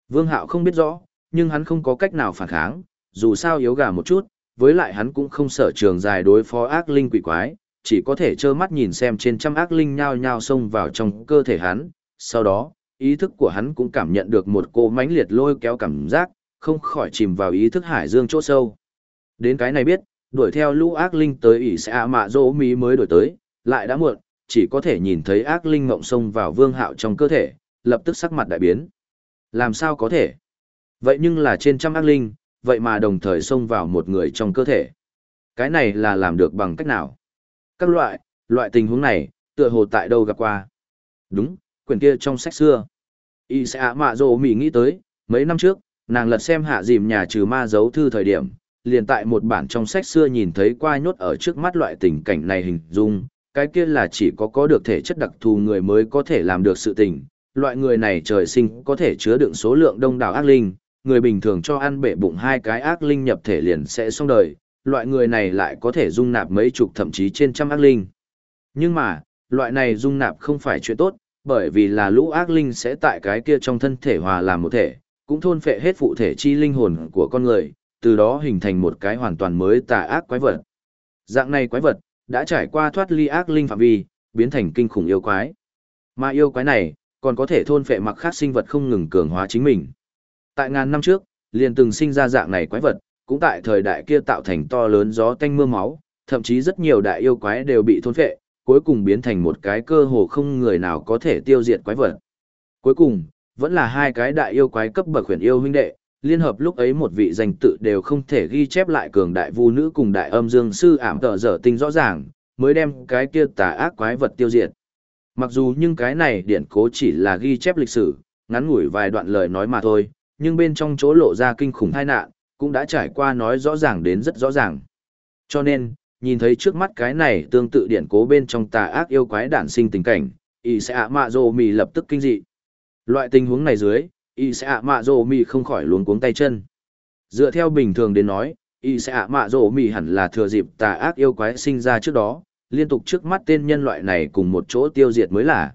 Vương Hạo không biết rõ, nhưng hắn không có cách nào phản kháng, dù sao yếu gà một chút, với lại hắn cũng không sợ trường dài đối phó ác linh quỷ quái, chỉ có thể trơ mắt nhìn xem trên trăm ác linh nhao nhao xông vào trong cơ thể hắn. Sau đó, ý thức của hắn cũng cảm nhận được một cô mãnh liệt lôi kéo cảm giác, không khỏi chìm vào ý thức hải dương chỗ sâu. Đến cái này biết, đuổi theo lũ ác linh tới ỷ sẽ mạ dỗ mỹ mới đuổi tới, lại đã muộn, chỉ có thể nhìn thấy ác linh ngộng xông vào vương hạo trong cơ thể, lập tức sắc mặt đại biến. Làm sao có thể? Vậy nhưng là trên trăm ác linh, vậy mà đồng thời xông vào một người trong cơ thể. Cái này là làm được bằng cách nào? Các loại, loại tình huống này, tựa hồ tại đâu gặp qua. Đúng, quyển kia trong sách xưa. Y sẽ ạ mạ rồ mỉ nghĩ tới, mấy năm trước, nàng lật xem hạ dìm nhà trừ ma giấu thư thời điểm, liền tại một bản trong sách xưa nhìn thấy qua nhốt ở trước mắt loại tình cảnh này hình dung, cái kia là chỉ có có được thể chất đặc thù người mới có thể làm được sự tình, loại người này trời sinh có thể chứa đựng số lượng đông đảo ác linh, người bình thường cho ăn bể bụng hai cái ác linh nhập thể liền sẽ xong đời, loại người này lại có thể dung nạp mấy chục thậm chí trên trăm ác linh. Nhưng mà, loại này dung nạp không phải chuyện tốt, bởi vì là lũ ác linh sẽ tại cái kia trong thân thể hòa làm một thể, cũng thôn phệ hết phụ thể chi linh hồn của con người, từ đó hình thành một cái hoàn toàn mới tà ác quái vật. Dạng này quái vật, đã trải qua thoát ly ác linh phạm vi, biến thành kinh khủng yêu quái. Mà yêu quái này, còn có thể thôn phệ mặc khác sinh vật không ngừng cường hóa chính mình. Tại ngàn năm trước, liền từng sinh ra dạng này quái vật, cũng tại thời đại kia tạo thành to lớn gió tanh mưa máu, thậm chí rất nhiều đại yêu quái đều bị thôn phệ, cuối cùng biến thành một cái cơ hồ không người nào có thể tiêu diệt quái vật. Cuối cùng, vẫn là hai cái đại yêu quái cấp bậc huyền yêu huynh đệ, liên hợp lúc ấy một vị danh tự đều không thể ghi chép lại cường đại vu nữ cùng đại âm dương sư ảm tợ dở tinh rõ ràng, mới đem cái kia tà ác quái vật tiêu diệt. Mặc dù nhưng cái này điển cố chỉ là ghi chép lịch sử, ngắn ngủi vài đoạn lời nói mà thôi, nhưng bên trong chỗ lộ ra kinh khủng tai nạn, cũng đã trải qua nói rõ ràng đến rất rõ ràng. Cho nên, nhìn thấy trước mắt cái này tương tự điển cố bên trong tà ác yêu quái đản sinh tình cảnh, y sẽ ạ mạ rồ mì lập tức kinh dị. Loại tình huống này dưới, y sẽ ạ mạ rổ mì không khỏi luống cuống tay chân. Dựa theo bình thường đến nói, y sẽ ạ mạ rổ mì hẳn là thừa dịp tà ác yêu quái sinh ra trước đó, liên tục trước mắt tên nhân loại này cùng một chỗ tiêu diệt mới là.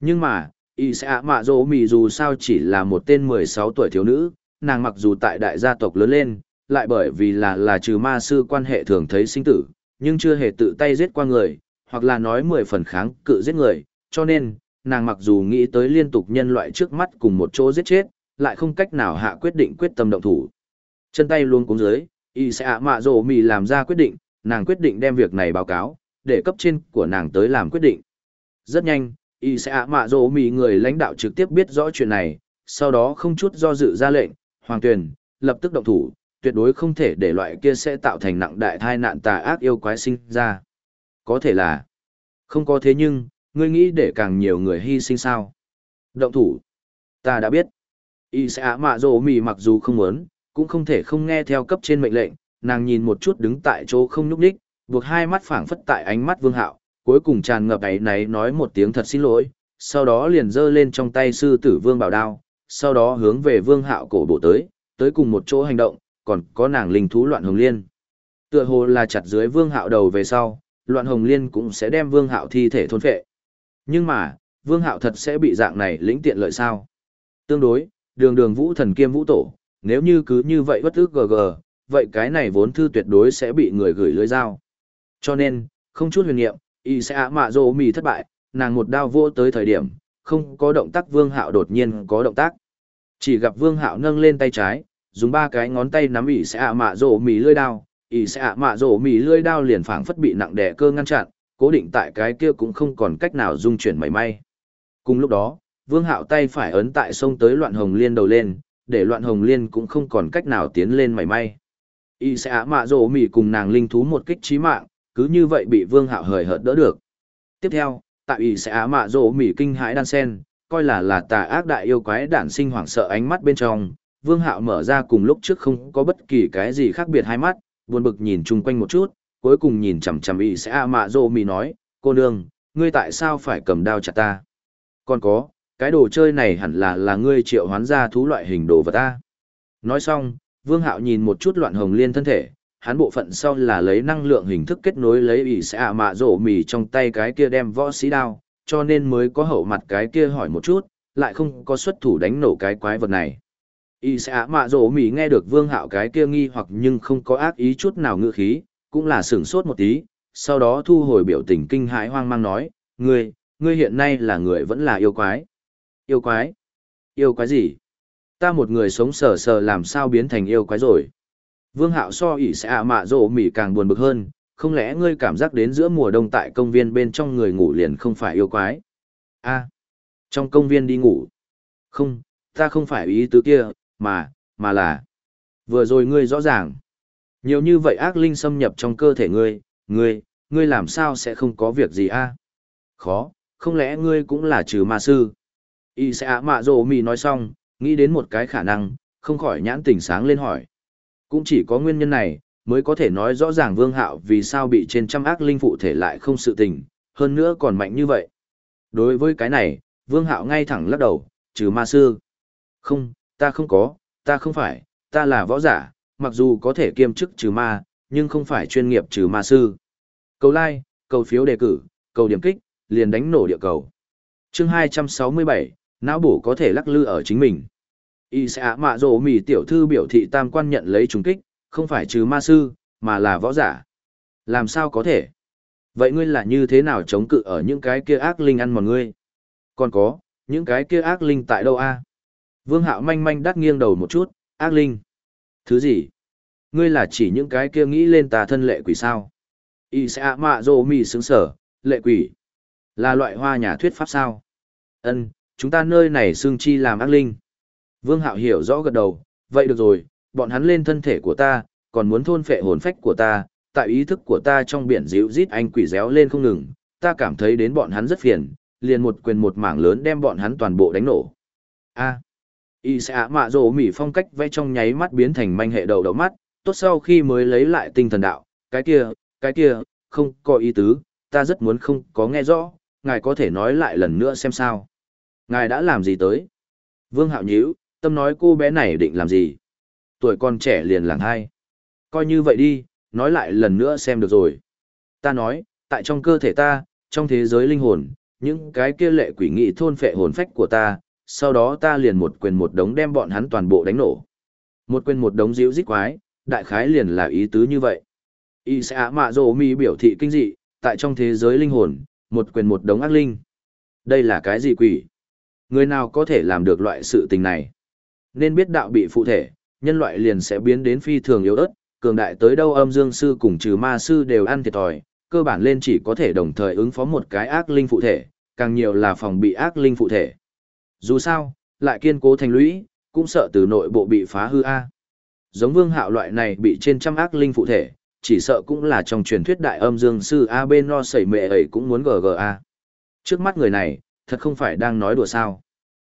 Nhưng mà, y sẽ ạ mạ rổ mì dù sao chỉ là một tên 16 tuổi thiếu nữ, nàng mặc dù tại đại gia tộc lớn lên, lại bởi vì là là trừ ma sư quan hệ thường thấy sinh tử, nhưng chưa hề tự tay giết qua người, hoặc là nói mười phần kháng cự giết người, cho nên, nàng mặc dù nghĩ tới liên tục nhân loại trước mắt cùng một chỗ giết chết, lại không cách nào hạ quyết định quyết tâm động thủ. Chân tay luôn cúng dưới, y sẽ ạ mạ rồ mì làm ra quyết định, nàng quyết định đem việc này báo cáo, để cấp trên của nàng tới làm quyết định. Rất nhanh, y sẽ ạ mạ rồ mì người lãnh đạo trực tiếp biết rõ chuyện này, sau đó không chút do dự ra lệnh, hoàng tuyển, lập tức động thủ, tuyệt đối không thể để loại kia sẽ tạo thành nặng đại thai nạn tà ác yêu quái sinh ra. Có thể là, không có thế nhưng, ngươi nghĩ để càng nhiều người hy sinh sao? Động thủ, ta đã biết. Y sẽ mạ rồ mì mặc dù không muốn, cũng không thể không nghe theo cấp trên mệnh lệnh, nàng nhìn một chút đứng tại chỗ không nhúc đích, buộc hai mắt phảng phất tại ánh mắt vương hạo, cuối cùng tràn ngập ấy náy nói một tiếng thật xin lỗi, sau đó liền giơ lên trong tay sư tử vương bảo đao, sau đó hướng về vương hạo cổ bộ tới, tới cùng một chỗ hành động, còn có nàng linh thú loạn hồng liên. Tựa hồ là chặt dưới vương hạo đầu về sau, loạn hồng liên cũng sẽ đem vương hạo thi thể thôn phệ. Nhưng mà, vương hạo thật sẽ bị dạng này lĩnh tiện lợi sao? Tương đối, đường đường vũ thần kiêm vũ tổ, nếu như cứ như vậy bất ức gg, vậy cái này vốn thư tuyệt đối sẽ bị người gửi lưới dao. Cho nên, không chút huyền niệm, y sẽ ạ mạ dô mì thất bại, nàng một đao vô tới thời điểm, không có động tác vương hạo đột nhiên có động tác. Chỉ gặp vương hạo nâng lên tay trái, dùng ba cái ngón tay nắm y sẽ ạ mạ dô mì lưỡi đao y sẽ ạ mạ dô mì lưỡi đao liền phảng phất bị nặng đè cơ ngăn chặn cố định tại cái kia cũng không còn cách nào dung chuyển mảy may. Cùng lúc đó vương hạo tay phải ấn tại sông tới loạn hồng liên đầu lên để loạn hồng liên cũng không còn cách nào tiến lên mảy may. Y sẽ ả mạ rổ mỉ cùng nàng linh thú một kích trí mạng cứ như vậy bị vương hạo hời hợt đỡ được. Tiếp theo tại Y sẽ ả mạ rổ mỉ kinh hãi đan sen coi là là tà ác đại yêu quái đản sinh hoảng sợ ánh mắt bên trong Vương Hạo mở ra cùng lúc trước không có bất kỳ cái gì khác biệt hai mắt, buồn bực nhìn chung quanh một chút, cuối cùng nhìn chằm chằm y sẽ a mạ rô mì nói, cô nương, ngươi tại sao phải cầm đao chặt ta? Còn có, cái đồ chơi này hẳn là là ngươi triệu hoán ra thú loại hình đồ vật ta. Nói xong, Vương Hạo nhìn một chút loạn hồng liên thân thể, hắn bộ phận sau là lấy năng lượng hình thức kết nối lấy ỷ sẽ ạ mạ rổ mì trong tay cái kia đem võ sĩ đao, cho nên mới có hậu mặt cái kia hỏi một chút, lại không có xuất thủ đánh nổ cái quái vật này. Y sẽ mạ rổ mì nghe được vương hạo cái kia nghi hoặc nhưng không có ác ý chút nào ngựa khí, cũng là sửng sốt một tí, sau đó thu hồi biểu tình kinh hãi hoang mang nói, ngươi, ngươi hiện nay là người vẫn là yêu quái. Yêu quái? Yêu quái gì? Ta một người sống sờ sờ làm sao biến thành yêu quái rồi? Vương hạo so ỉ sẽ ạ mạ rộ mỉ càng buồn bực hơn, không lẽ ngươi cảm giác đến giữa mùa đông tại công viên bên trong người ngủ liền không phải yêu quái? a trong công viên đi ngủ, Không, ta không phải ý tứ kia, mà, mà là... Vừa rồi ngươi rõ ràng. Nhiều như vậy ác linh xâm nhập trong cơ thể ngươi, ngươi, ngươi làm sao sẽ không có việc gì a? Khó, không lẽ ngươi cũng là trừ ma sư? Y sẽ ạ mạ rồ mì nói xong, nghĩ đến một cái khả năng, không khỏi nhãn tỉnh sáng lên hỏi. Cũng chỉ có nguyên nhân này, mới có thể nói rõ ràng vương hạo vì sao bị trên trăm ác linh phụ thể lại không sự tình, hơn nữa còn mạnh như vậy. Đối với cái này, vương hạo ngay thẳng lắc đầu, trừ ma sư. Không, ta không có, ta không phải, ta là võ giả, mặc dù có thể kiêm chức trừ ma, nhưng không phải chuyên nghiệp trừ ma sư. Cầu like, cầu phiếu đề cử, cầu điểm kích, liền đánh nổ địa cầu. chương 267, não bổ có thể lắc lư ở chính mình. Y sẽ mạ rổ mì tiểu thư biểu thị tam quan nhận lấy trùng kích, không phải trừ ma sư, mà là võ giả. Làm sao có thể? Vậy ngươi là như thế nào chống cự ở những cái kia ác linh ăn mòn ngươi? Còn có, những cái kia ác linh tại đâu a? Vương hạo manh manh đắt nghiêng đầu một chút, ác linh. Thứ gì? Ngươi là chỉ những cái kia nghĩ lên tà thân lệ quỷ sao? Y sẽ mạ rổ mì sướng sở, lệ quỷ. Là loại hoa nhà thuyết pháp sao? Ân, chúng ta nơi này xương chi làm ác linh. Vương Hạo hiểu rõ gật đầu, vậy được rồi, bọn hắn lên thân thể của ta, còn muốn thôn phệ hồn phách của ta, tại ý thức của ta trong biển dịu rít anh quỷ réo lên không ngừng, ta cảm thấy đến bọn hắn rất phiền, liền một quyền một mảng lớn đem bọn hắn toàn bộ đánh nổ. A. Y sẽ mạ rổ mỉ phong cách vẽ trong nháy mắt biến thành manh hệ đầu đầu mắt, tốt sau khi mới lấy lại tinh thần đạo, cái kia, cái kia, không có ý tứ, ta rất muốn không có nghe rõ, ngài có thể nói lại lần nữa xem sao. Ngài đã làm gì tới? Vương Hạo nhíu, tâm nói cô bé này định làm gì? Tuổi còn trẻ liền làng hai. Coi như vậy đi, nói lại lần nữa xem được rồi. Ta nói, tại trong cơ thể ta, trong thế giới linh hồn, những cái kia lệ quỷ nghị thôn phệ hồn phách của ta, sau đó ta liền một quyền một đống đem bọn hắn toàn bộ đánh nổ. Một quyền một đống díu dít quái, đại khái liền là ý tứ như vậy. Y sẽ mạ rồ mi biểu thị kinh dị, tại trong thế giới linh hồn, một quyền một đống ác linh. Đây là cái gì quỷ? Người nào có thể làm được loại sự tình này? Nên biết đạo bị phụ thể, nhân loại liền sẽ biến đến phi thường yếu ớt, cường đại tới đâu âm dương sư cùng trừ ma sư đều ăn thiệt thòi, cơ bản lên chỉ có thể đồng thời ứng phó một cái ác linh phụ thể, càng nhiều là phòng bị ác linh phụ thể. Dù sao, lại kiên cố thành lũy, cũng sợ từ nội bộ bị phá hư A. Giống vương hạo loại này bị trên trăm ác linh phụ thể, chỉ sợ cũng là trong truyền thuyết đại âm dương sư A bên no sẩy mệ ấy cũng muốn GGA. Trước mắt người này, thật không phải đang nói đùa sao.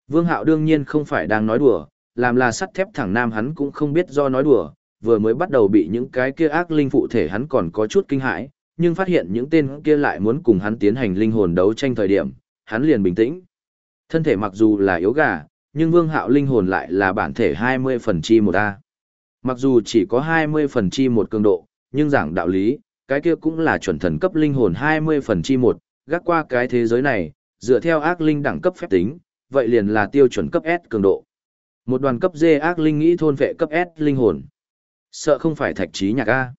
Vương hạo đương nhiên không phải đang nói đùa, làm là sắt thép thẳng nam hắn cũng không biết do nói đùa, vừa mới bắt đầu bị những cái kia ác linh phụ thể hắn còn có chút kinh hãi, nhưng phát hiện những tên kia lại muốn cùng hắn tiến hành linh hồn đấu tranh thời điểm, hắn liền bình tĩnh. Thân thể mặc dù là yếu gà, nhưng vương hạo linh hồn lại là bản thể 20 phần chi một A. Mặc dù chỉ có 20 phần chi một cường độ, nhưng giảng đạo lý, cái kia cũng là chuẩn thần cấp linh hồn 20 phần chi một, gác qua cái thế giới này, dựa theo ác linh đẳng cấp phép tính, vậy liền là tiêu chuẩn cấp S cường độ. Một đoàn cấp D ác linh nghĩ thôn vệ cấp S linh hồn. Sợ không phải thạch trí nhạc A.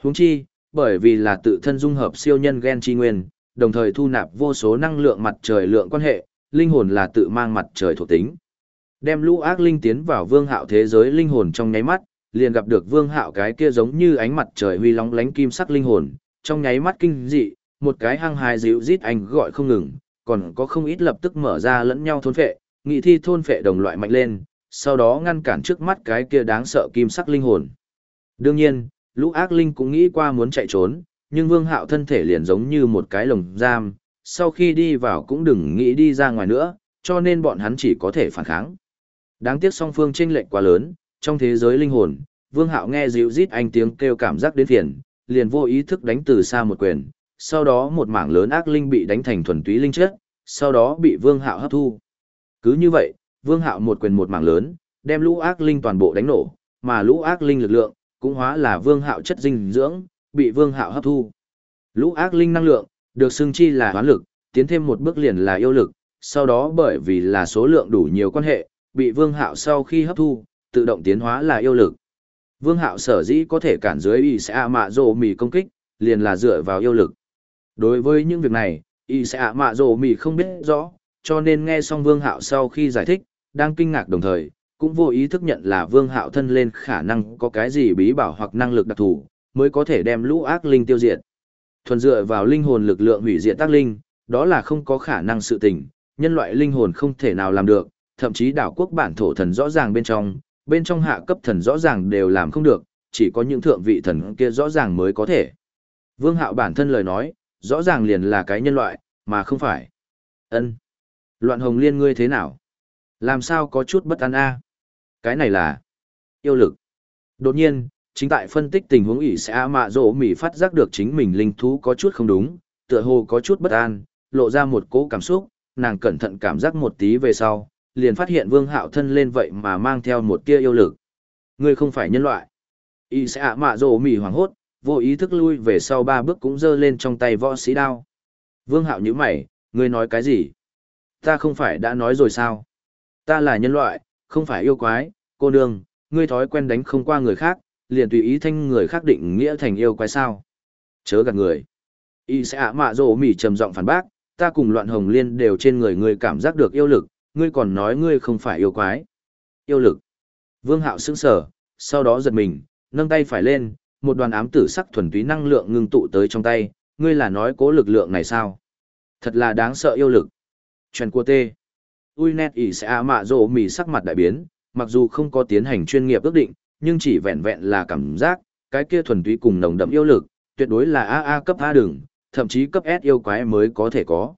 Huống chi, bởi vì là tự thân dung hợp siêu nhân gen chi nguyên, đồng thời thu nạp vô số năng lượng mặt trời lượng quan hệ, linh hồn là tự mang mặt trời thuộc tính. Đem lũ ác linh tiến vào vương hạo thế giới linh hồn trong nháy mắt, liền gặp được vương hạo cái kia giống như ánh mặt trời huy lóng lánh kim sắc linh hồn, trong nháy mắt kinh dị, một cái hăng hài dịu rít anh gọi không ngừng, còn có không ít lập tức mở ra lẫn nhau thôn phệ, nghị thi thôn phệ đồng loại mạnh lên, sau đó ngăn cản trước mắt cái kia đáng sợ kim sắc linh hồn. Đương nhiên, lũ ác linh cũng nghĩ qua muốn chạy trốn, nhưng vương hạo thân thể liền giống như một cái lồng giam, sau khi đi vào cũng đừng nghĩ đi ra ngoài nữa, cho nên bọn hắn chỉ có thể phản kháng. Đáng tiếc song phương chênh lệch quá lớn, trong thế giới linh hồn, vương hạo nghe dịu rít anh tiếng kêu cảm giác đến phiền, liền vô ý thức đánh từ xa một quyền, sau đó một mảng lớn ác linh bị đánh thành thuần túy linh chất, sau đó bị vương hạo hấp thu. Cứ như vậy, vương hạo một quyền một mảng lớn, đem lũ ác linh toàn bộ đánh nổ, mà lũ ác linh lực lượng, cũng hóa là vương hạo chất dinh dưỡng, bị vương hạo hấp thu. Lũ ác linh năng lượng, được xưng chi là hoán lực, tiến thêm một bước liền là yêu lực, sau đó bởi vì là số lượng đủ nhiều quan hệ, bị vương hạo sau khi hấp thu, tự động tiến hóa là yêu lực. Vương hạo sở dĩ có thể cản dưới y sẽ ạ mạ rồ mì công kích, liền là dựa vào yêu lực. Đối với những việc này, y sẽ ạ mạ rồ mì không biết rõ, cho nên nghe xong vương hạo sau khi giải thích, đang kinh ngạc đồng thời, cũng vô ý thức nhận là vương hạo thân lên khả năng có cái gì bí bảo hoặc năng lực đặc thù, mới có thể đem lũ ác linh tiêu diệt. Thuần dựa vào linh hồn lực lượng hủy diệt tác linh, đó là không có khả năng sự tình, nhân loại linh hồn không thể nào làm được, thậm chí đảo quốc bản thổ thần rõ ràng bên trong, bên trong hạ cấp thần rõ ràng đều làm không được, chỉ có những thượng vị thần kia rõ ràng mới có thể. Vương Hạo bản thân lời nói, rõ ràng liền là cái nhân loại, mà không phải. Ân. Loạn Hồng Liên ngươi thế nào? Làm sao có chút bất an a? Cái này là yêu lực. Đột nhiên, chính tại phân tích tình huống ỷ sẽ mạ rỗ mỉ phát giác được chính mình linh thú có chút không đúng, tựa hồ có chút bất an, lộ ra một cỗ cảm xúc, nàng cẩn thận cảm giác một tí về sau, liền phát hiện vương hạo thân lên vậy mà mang theo một tia yêu lực. Ngươi không phải nhân loại. ỷ sẽ mạ rỗ mỉ hoảng hốt, vô ý thức lui về sau ba bước cũng giơ lên trong tay võ sĩ đao. Vương hạo nhíu mày, ngươi nói cái gì? Ta không phải đã nói rồi sao? Ta là nhân loại, không phải yêu quái, cô nương, ngươi thói quen đánh không qua người khác, liền tùy ý thanh người khác định nghĩa thành yêu quái sao. Chớ gạt người. Y sẽ ạ mạ rổ mỉ trầm giọng phản bác, ta cùng loạn hồng liên đều trên người ngươi cảm giác được yêu lực, ngươi còn nói ngươi không phải yêu quái. Yêu lực. Vương hạo sững sờ, sau đó giật mình, nâng tay phải lên, một đoàn ám tử sắc thuần túy năng lượng ngưng tụ tới trong tay, ngươi là nói cố lực lượng này sao? Thật là đáng sợ yêu lực. Chuyện của tê. Ui nét ỉ sẽ ạ mạ rổ mỉ sắc mặt đại biến, mặc dù không có tiến hành chuyên nghiệp ước định, nhưng chỉ vẹn vẹn là cảm giác, cái kia thuần túy cùng nồng đậm yêu lực, tuyệt đối là AA cấp A đường, thậm chí cấp S yêu quái mới có thể có.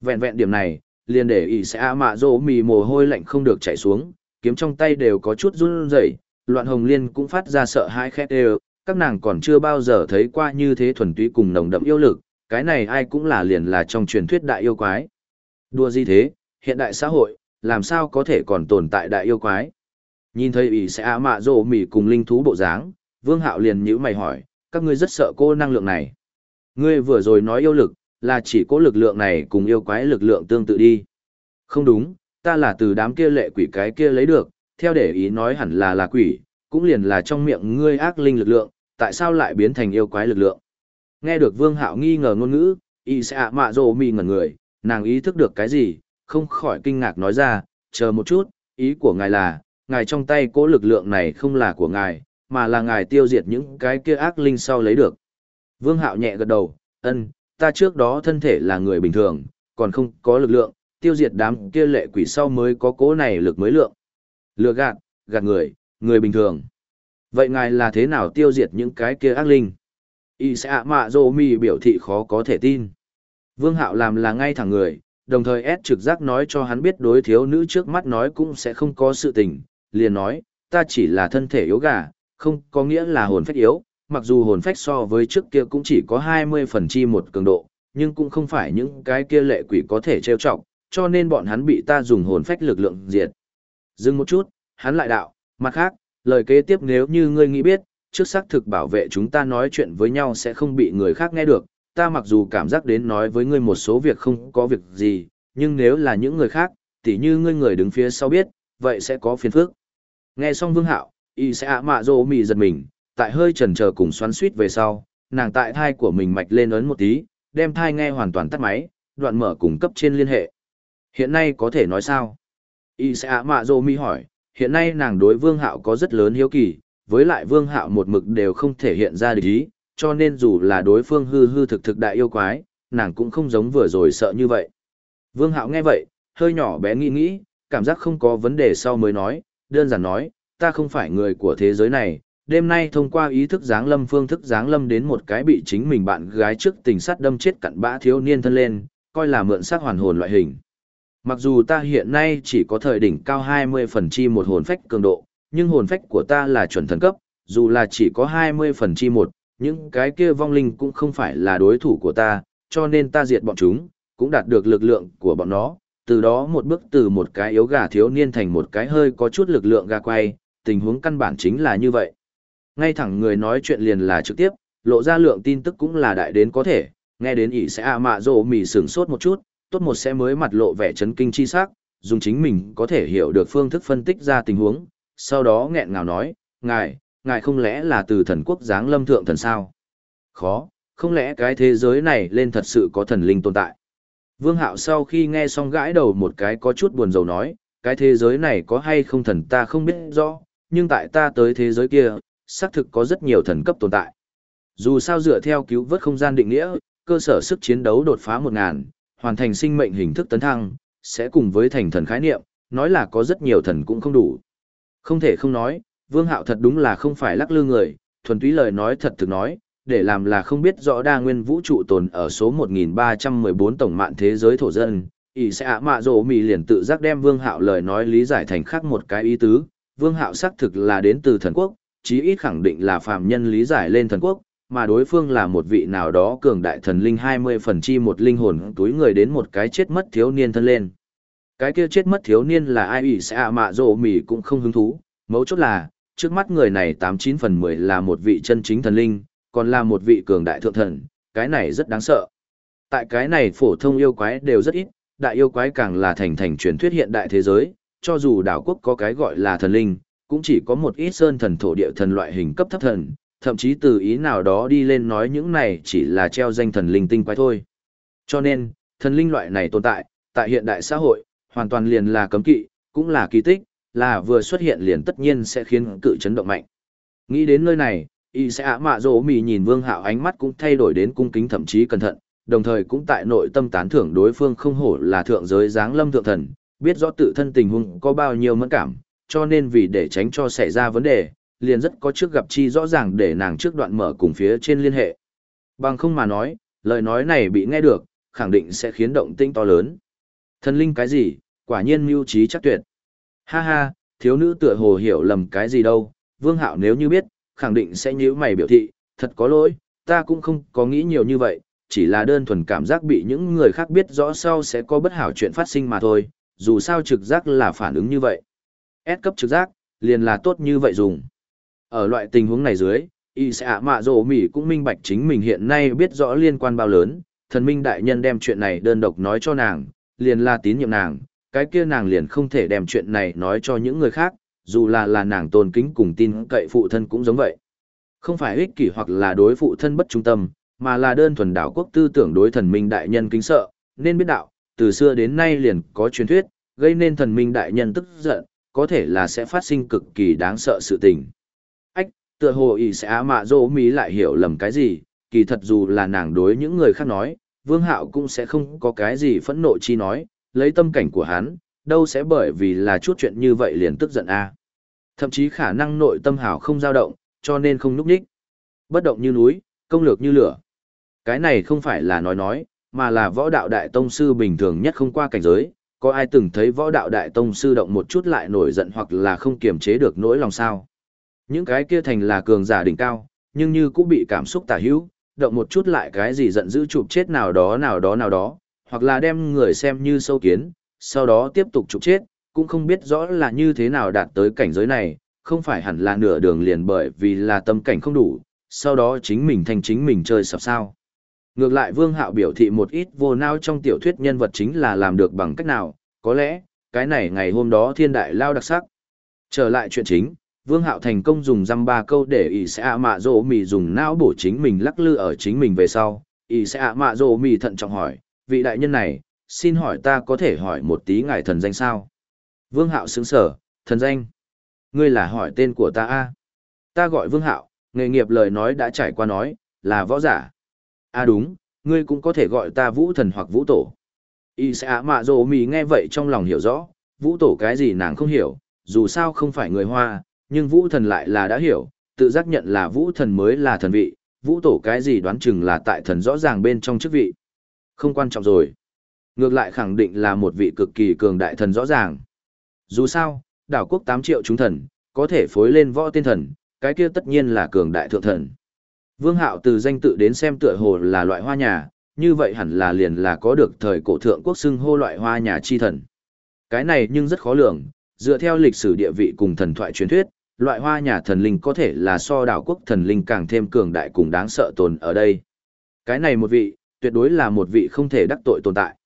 Vẹn vẹn điểm này, liền để ỷ sẽ A mạ rỗ mì mồ hôi lạnh không được chảy xuống, kiếm trong tay đều có chút run rẩy, loạn hồng liên cũng phát ra sợ hãi khét đều, các nàng còn chưa bao giờ thấy qua như thế thuần túy cùng nồng đậm yêu lực, cái này ai cũng là liền là trong truyền thuyết đại yêu quái. Đùa gì thế, hiện đại xã hội, làm sao có thể còn tồn tại đại yêu quái? Nhìn thấy ỷ sẽ ạ mạ rộ mỉ cùng linh thú bộ dáng, vương hạo liền nhữ mày hỏi, các ngươi rất sợ cô năng lượng này. Ngươi vừa rồi nói yêu lực, là chỉ có lực lượng này cùng yêu quái lực lượng tương tự đi. Không đúng, ta là từ đám kia lệ quỷ cái kia lấy được, theo để ý nói hẳn là là quỷ, cũng liền là trong miệng ngươi ác linh lực lượng, tại sao lại biến thành yêu quái lực lượng. Nghe được vương hạo nghi ngờ ngôn ngữ, y sẽ ạ mạ rộ mỉ ngẩn người, nàng ý thức được cái gì, không khỏi kinh ngạc nói ra, chờ một chút, ý của ngài là, ngài trong tay cố lực lượng này không là của ngài, mà là ngài tiêu diệt những cái kia ác linh sau lấy được. Vương Hạo nhẹ gật đầu, ân, ta trước đó thân thể là người bình thường, còn không có lực lượng, tiêu diệt đám kia lệ quỷ sau mới có cố này lực mới lượng. Lừa gạt, gạt người, người bình thường. Vậy ngài là thế nào tiêu diệt những cái kia ác linh? Y sẽ ạ mạ dô mi biểu thị khó có thể tin. Vương Hạo làm là ngay thẳng người, đồng thời ép trực giác nói cho hắn biết đối thiếu nữ trước mắt nói cũng sẽ không có sự tình, liền nói, ta chỉ là thân thể yếu gà, không có nghĩa là hồn phách yếu, mặc dù hồn phách so với trước kia cũng chỉ có 20 phần chi một cường độ, nhưng cũng không phải những cái kia lệ quỷ có thể trêu trọng, cho nên bọn hắn bị ta dùng hồn phách lực lượng diệt. Dừng một chút, hắn lại đạo, mặt khác, lời kế tiếp nếu như ngươi nghĩ biết, trước xác thực bảo vệ chúng ta nói chuyện với nhau sẽ không bị người khác nghe được, ta mặc dù cảm giác đến nói với ngươi một số việc không có việc gì, nhưng nếu là những người khác, tỉ như ngươi người đứng phía sau biết, vậy sẽ có phiền phức. Nghe xong Vương Hạo, y sẽ ạ mạ rô mì giật mình, tại hơi chần chờ cùng xoắn suýt về sau, nàng tại thai của mình mạch lên ấn một tí, đem thai nghe hoàn toàn tắt máy, đoạn mở cùng cấp trên liên hệ. Hiện nay có thể nói sao? Y sẽ ạ mạ rô mì hỏi, hiện nay nàng đối Vương Hạo có rất lớn hiếu kỳ, với lại Vương Hạo một mực đều không thể hiện ra địch ý, cho nên dù là đối phương hư hư thực thực đại yêu quái, nàng cũng không giống vừa rồi sợ như vậy. Vương Hạo nghe vậy, hơi nhỏ bé nghĩ nghĩ, cảm giác không có vấn đề sau mới nói, đơn giản nói, ta không phải người của thế giới này, đêm nay thông qua ý thức giáng lâm phương thức giáng lâm đến một cái bị chính mình bạn gái trước tình sát đâm chết cặn bã thiếu niên thân lên, coi là mượn xác hoàn hồn loại hình. Mặc dù ta hiện nay chỉ có thời đỉnh cao 20 phần chi một hồn phách cường độ, nhưng hồn phách của ta là chuẩn thần cấp, dù là chỉ có 20 phần chi một, những cái kia vong linh cũng không phải là đối thủ của ta, cho nên ta diệt bọn chúng, cũng đạt được lực lượng của bọn nó, từ đó một bước từ một cái yếu gà thiếu niên thành một cái hơi có chút lực lượng gà quay, tình huống căn bản chính là như vậy. Ngay thẳng người nói chuyện liền là trực tiếp, lộ ra lượng tin tức cũng là đại đến có thể, nghe đến ỷ sẽ ạ mạ rộ mì sửng sốt một chút, tốt một sẽ mới mặt lộ vẻ chấn kinh chi sắc, dùng chính mình có thể hiểu được phương thức phân tích ra tình huống, sau đó nghẹn ngào nói, ngài, ngài không lẽ là từ thần quốc giáng lâm thượng thần sao? Khó, không lẽ cái thế giới này lên thật sự có thần linh tồn tại? Vương Hạo sau khi nghe xong gãi đầu một cái có chút buồn rầu nói, cái thế giới này có hay không thần ta không biết rõ, nhưng tại ta tới thế giới kia, xác thực có rất nhiều thần cấp tồn tại. Dù sao dựa theo cứu vớt không gian định nghĩa, cơ sở sức chiến đấu đột phá 1000, hoàn thành sinh mệnh hình thức tấn thăng, sẽ cùng với thành thần khái niệm, nói là có rất nhiều thần cũng không đủ. Không thể không nói, Vương Hạo thật đúng là không phải lắc lư người, thuần túy lời nói thật thực nói, để làm là không biết rõ đa nguyên vũ trụ tồn ở số 1314 tổng mạng thế giới thổ dân, ỷ sẽ ạ mạ rổ mì liền tự giác đem Vương Hạo lời nói lý giải thành khác một cái ý tứ, Vương Hạo xác thực là đến từ thần quốc, chí ít khẳng định là phàm nhân lý giải lên thần quốc, mà đối phương là một vị nào đó cường đại thần linh 20 phần chi một linh hồn túi người đến một cái chết mất thiếu niên thân lên. Cái kia chết mất thiếu niên là ai? Ủy sẽ ạ mạ rổ mì cũng không hứng thú, mấu chốt là, trước mắt người này 89 phần 10 là một vị chân chính thần linh, còn là một vị cường đại thượng thần, cái này rất đáng sợ. Tại cái này phổ thông yêu quái đều rất ít, đại yêu quái càng là thành thành truyền thuyết hiện đại thế giới, cho dù đảo quốc có cái gọi là thần linh, cũng chỉ có một ít sơn thần thổ địa thần loại hình cấp thấp thần, thậm chí từ ý nào đó đi lên nói những này chỉ là treo danh thần linh tinh quái thôi. Cho nên, thần linh loại này tồn tại, tại hiện đại xã hội, hoàn toàn liền là cấm kỵ, cũng là kỳ tích, là vừa xuất hiện liền tất nhiên sẽ khiến cự chấn động mạnh. Nghĩ đến nơi này, y sẽ ạ mạ rỗ mì nhìn vương hạo ánh mắt cũng thay đổi đến cung kính thậm chí cẩn thận, đồng thời cũng tại nội tâm tán thưởng đối phương không hổ là thượng giới dáng lâm thượng thần, biết rõ tự thân tình huống có bao nhiêu mẫn cảm, cho nên vì để tránh cho xảy ra vấn đề, liền rất có trước gặp chi rõ ràng để nàng trước đoạn mở cùng phía trên liên hệ. Bằng không mà nói, lời nói này bị nghe được, khẳng định sẽ khiến động tinh to lớn. Thần linh cái gì, quả nhiên mưu trí chắc tuyệt. Ha ha, thiếu nữ tựa hồ hiểu lầm cái gì đâu, vương hạo nếu như biết, khẳng định sẽ nhíu mày biểu thị, thật có lỗi, ta cũng không có nghĩ nhiều như vậy, chỉ là đơn thuần cảm giác bị những người khác biết rõ sau sẽ có bất hảo chuyện phát sinh mà thôi, dù sao trực giác là phản ứng như vậy. S cấp trực giác, liền là tốt như vậy dùng. Ở loại tình huống này dưới, y sẽ ạ mạ rổ mỉ cũng minh bạch chính mình hiện nay biết rõ liên quan bao lớn, thần minh đại nhân đem chuyện này đơn độc nói cho nàng, liền là tín nhiệm nàng, cái kia nàng liền không thể đem chuyện này nói cho những người khác, dù là là nàng tôn kính cùng tin cậy phụ thân cũng giống vậy. Không phải ích kỷ hoặc là đối phụ thân bất trung tâm, mà là đơn thuần đảo quốc tư tưởng đối thần minh đại nhân kính sợ, nên biết đạo, từ xưa đến nay liền có truyền thuyết, gây nên thần minh đại nhân tức giận, có thể là sẽ phát sinh cực kỳ đáng sợ sự tình. Ách, tựa hồ ý sẽ á mạ dỗ mỹ lại hiểu lầm cái gì, kỳ thật dù là nàng đối những người khác nói, vương hạo cũng sẽ không có cái gì phẫn nộ chi nói, lấy tâm cảnh của hắn, đâu sẽ bởi vì là chút chuyện như vậy liền tức giận a Thậm chí khả năng nội tâm hảo không dao động, cho nên không núp đích. Bất động như núi, công lược như lửa. Cái này không phải là nói nói, mà là võ đạo đại tông sư bình thường nhất không qua cảnh giới, có ai từng thấy võ đạo đại tông sư động một chút lại nổi giận hoặc là không kiềm chế được nỗi lòng sao. Những cái kia thành là cường giả đỉnh cao, nhưng như cũng bị cảm xúc tả hữu, động một chút lại cái gì giận dữ chụp chết nào đó nào đó nào đó, hoặc là đem người xem như sâu kiến, sau đó tiếp tục trục chết, cũng không biết rõ là như thế nào đạt tới cảnh giới này, không phải hẳn là nửa đường liền bởi vì là tâm cảnh không đủ, sau đó chính mình thành chính mình chơi sập sao. Ngược lại Vương Hạo biểu thị một ít vô nao trong tiểu thuyết nhân vật chính là làm được bằng cách nào, có lẽ, cái này ngày hôm đó thiên đại lao đặc sắc. Trở lại chuyện chính, Vương Hạo thành công dùng dăm ba câu để ỷ sẽ ạ mạ rỗ mì dùng não bổ chính mình lắc lư ở chính mình về sau. ỷ sẽ ạ mạ rỗ mì thận trọng hỏi, vị đại nhân này, xin hỏi ta có thể hỏi một tí ngài thần danh sao? Vương Hạo sững sở, thần danh. Ngươi là hỏi tên của ta a Ta gọi Vương Hạo, nghề nghiệp lời nói đã trải qua nói, là võ giả à đúng, ngươi cũng có thể gọi ta vũ thần hoặc vũ tổ. Y sẽ ạ mạ dồ mì nghe vậy trong lòng hiểu rõ, vũ tổ cái gì nàng không hiểu, dù sao không phải người hoa, nhưng vũ thần lại là đã hiểu, tự giác nhận là vũ thần mới là thần vị, vũ tổ cái gì đoán chừng là tại thần rõ ràng bên trong chức vị. Không quan trọng rồi. Ngược lại khẳng định là một vị cực kỳ cường đại thần rõ ràng. Dù sao, đảo quốc 8 triệu chúng thần, có thể phối lên võ tiên thần, cái kia tất nhiên là cường đại thượng thần. Vương Hạo từ danh tự đến xem tựa hồ là loại hoa nhà, như vậy hẳn là liền là có được thời cổ thượng quốc xưng hô loại hoa nhà chi thần. Cái này nhưng rất khó lường, dựa theo lịch sử địa vị cùng thần thoại truyền thuyết, loại hoa nhà thần linh có thể là so đảo quốc thần linh càng thêm cường đại cùng đáng sợ tồn ở đây. Cái này một vị, tuyệt đối là một vị không thể đắc tội tồn tại.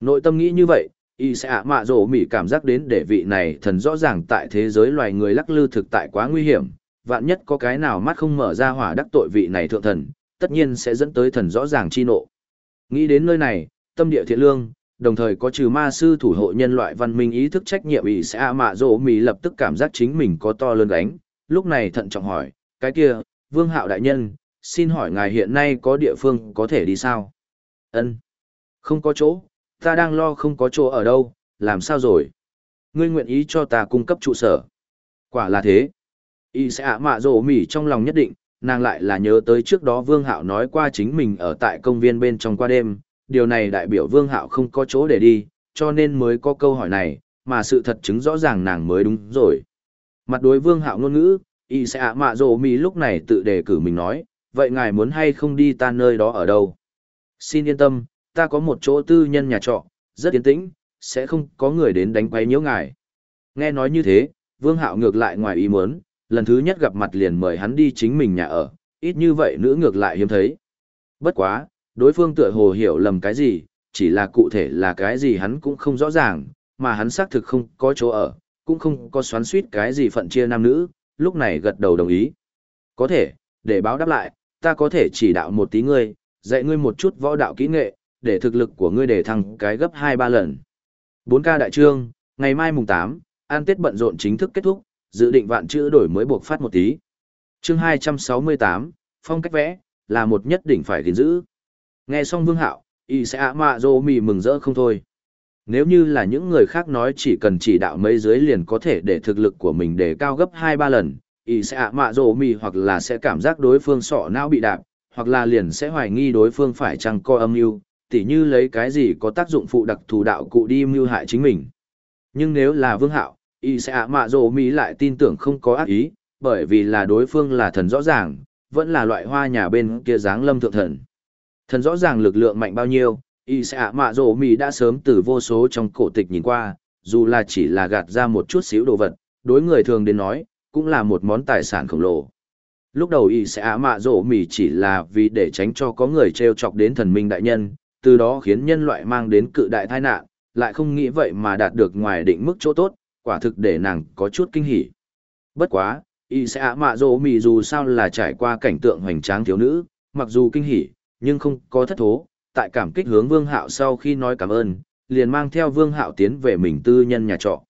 Nội tâm nghĩ như vậy, y sẽ ạ mạ rổ mỉ cảm giác đến để vị này thần rõ ràng tại thế giới loài người lắc lư thực tại quá nguy hiểm, vạn nhất có cái nào mắt không mở ra hỏa đắc tội vị này thượng thần, tất nhiên sẽ dẫn tới thần rõ ràng chi nộ. Nghĩ đến nơi này, tâm địa thiện lương, đồng thời có trừ ma sư thủ hộ nhân loại văn minh ý thức trách nhiệm ý sẽ ạ mạ rỗ mỉ lập tức cảm giác chính mình có to lớn gánh, lúc này thận trọng hỏi, cái kia, vương hạo đại nhân, xin hỏi ngài hiện nay có địa phương có thể đi sao? ân Không có chỗ, ta đang lo không có chỗ ở đâu, làm sao rồi? ngươi nguyện ý cho ta cung cấp trụ sở. Quả là thế. Y sẽ ạ mạ rổ mỉ trong lòng nhất định, nàng lại là nhớ tới trước đó Vương Hạo nói qua chính mình ở tại công viên bên trong qua đêm, điều này đại biểu Vương Hạo không có chỗ để đi, cho nên mới có câu hỏi này, mà sự thật chứng rõ ràng nàng mới đúng rồi. Mặt đối Vương Hạo ngôn ngữ, y sẽ ạ mạ rổ mỉ lúc này tự đề cử mình nói, vậy ngài muốn hay không đi ta nơi đó ở đâu? Xin yên tâm, ta có một chỗ tư nhân nhà trọ, rất yên tĩnh, sẽ không có người đến đánh quấy nhiễu ngài. Nghe nói như thế, Vương Hạo ngược lại ngoài ý muốn, lần thứ nhất gặp mặt liền mời hắn đi chính mình nhà ở, ít như vậy nữ ngược lại hiếm thấy. Bất quá, đối phương tựa hồ hiểu lầm cái gì, chỉ là cụ thể là cái gì hắn cũng không rõ ràng, mà hắn xác thực không có chỗ ở, cũng không có xoắn suýt cái gì phận chia nam nữ, lúc này gật đầu đồng ý. Có thể, để báo đáp lại, ta có thể chỉ đạo một tí ngươi, dạy ngươi một chút võ đạo kỹ nghệ, để thực lực của ngươi để thăng cái gấp 2-3 lần. 4K đại trương, ngày mai mùng 8, an tết bận rộn chính thức kết thúc, dự định vạn chữ đổi mới buộc phát một tí. Chương 268, phong cách vẽ, là một nhất định phải gìn giữ. Nghe xong Vương Hạo, y sẽ ạ mạ dô mì mừng rỡ không thôi. Nếu như là những người khác nói chỉ cần chỉ đạo mấy dưới liền có thể để thực lực của mình để cao gấp 2-3 lần, y sẽ ạ mạ dô mì hoặc là sẽ cảm giác đối phương sọ não bị đạp, hoặc là liền sẽ hoài nghi đối phương phải chăng co âm mưu tỉ như lấy cái gì có tác dụng phụ đặc thù đạo cụ đi mưu hại chính mình. Nhưng nếu là Vương Hạo, y sẽ ạ mạ rồ mỹ lại tin tưởng không có ác ý, bởi vì là đối phương là thần rõ ràng, vẫn là loại hoa nhà bên kia dáng lâm thượng thần. Thần rõ ràng lực lượng mạnh bao nhiêu, y sẽ ạ mạ rồ mỹ đã sớm từ vô số trong cổ tịch nhìn qua, dù là chỉ là gạt ra một chút xíu đồ vật, đối người thường đến nói, cũng là một món tài sản khổng lồ. Lúc đầu y sẽ ạ mạ rồ mỹ chỉ là vì để tránh cho có người treo chọc đến thần minh đại nhân, từ đó khiến nhân loại mang đến cự đại tai nạn, lại không nghĩ vậy mà đạt được ngoài định mức chỗ tốt, quả thực để nàng có chút kinh hỉ. Bất quá, y sẽ ạ mạ dỗ mì dù sao là trải qua cảnh tượng hoành tráng thiếu nữ, mặc dù kinh hỉ, nhưng không có thất thố, tại cảm kích hướng vương hạo sau khi nói cảm ơn, liền mang theo vương hạo tiến về mình tư nhân nhà trọ.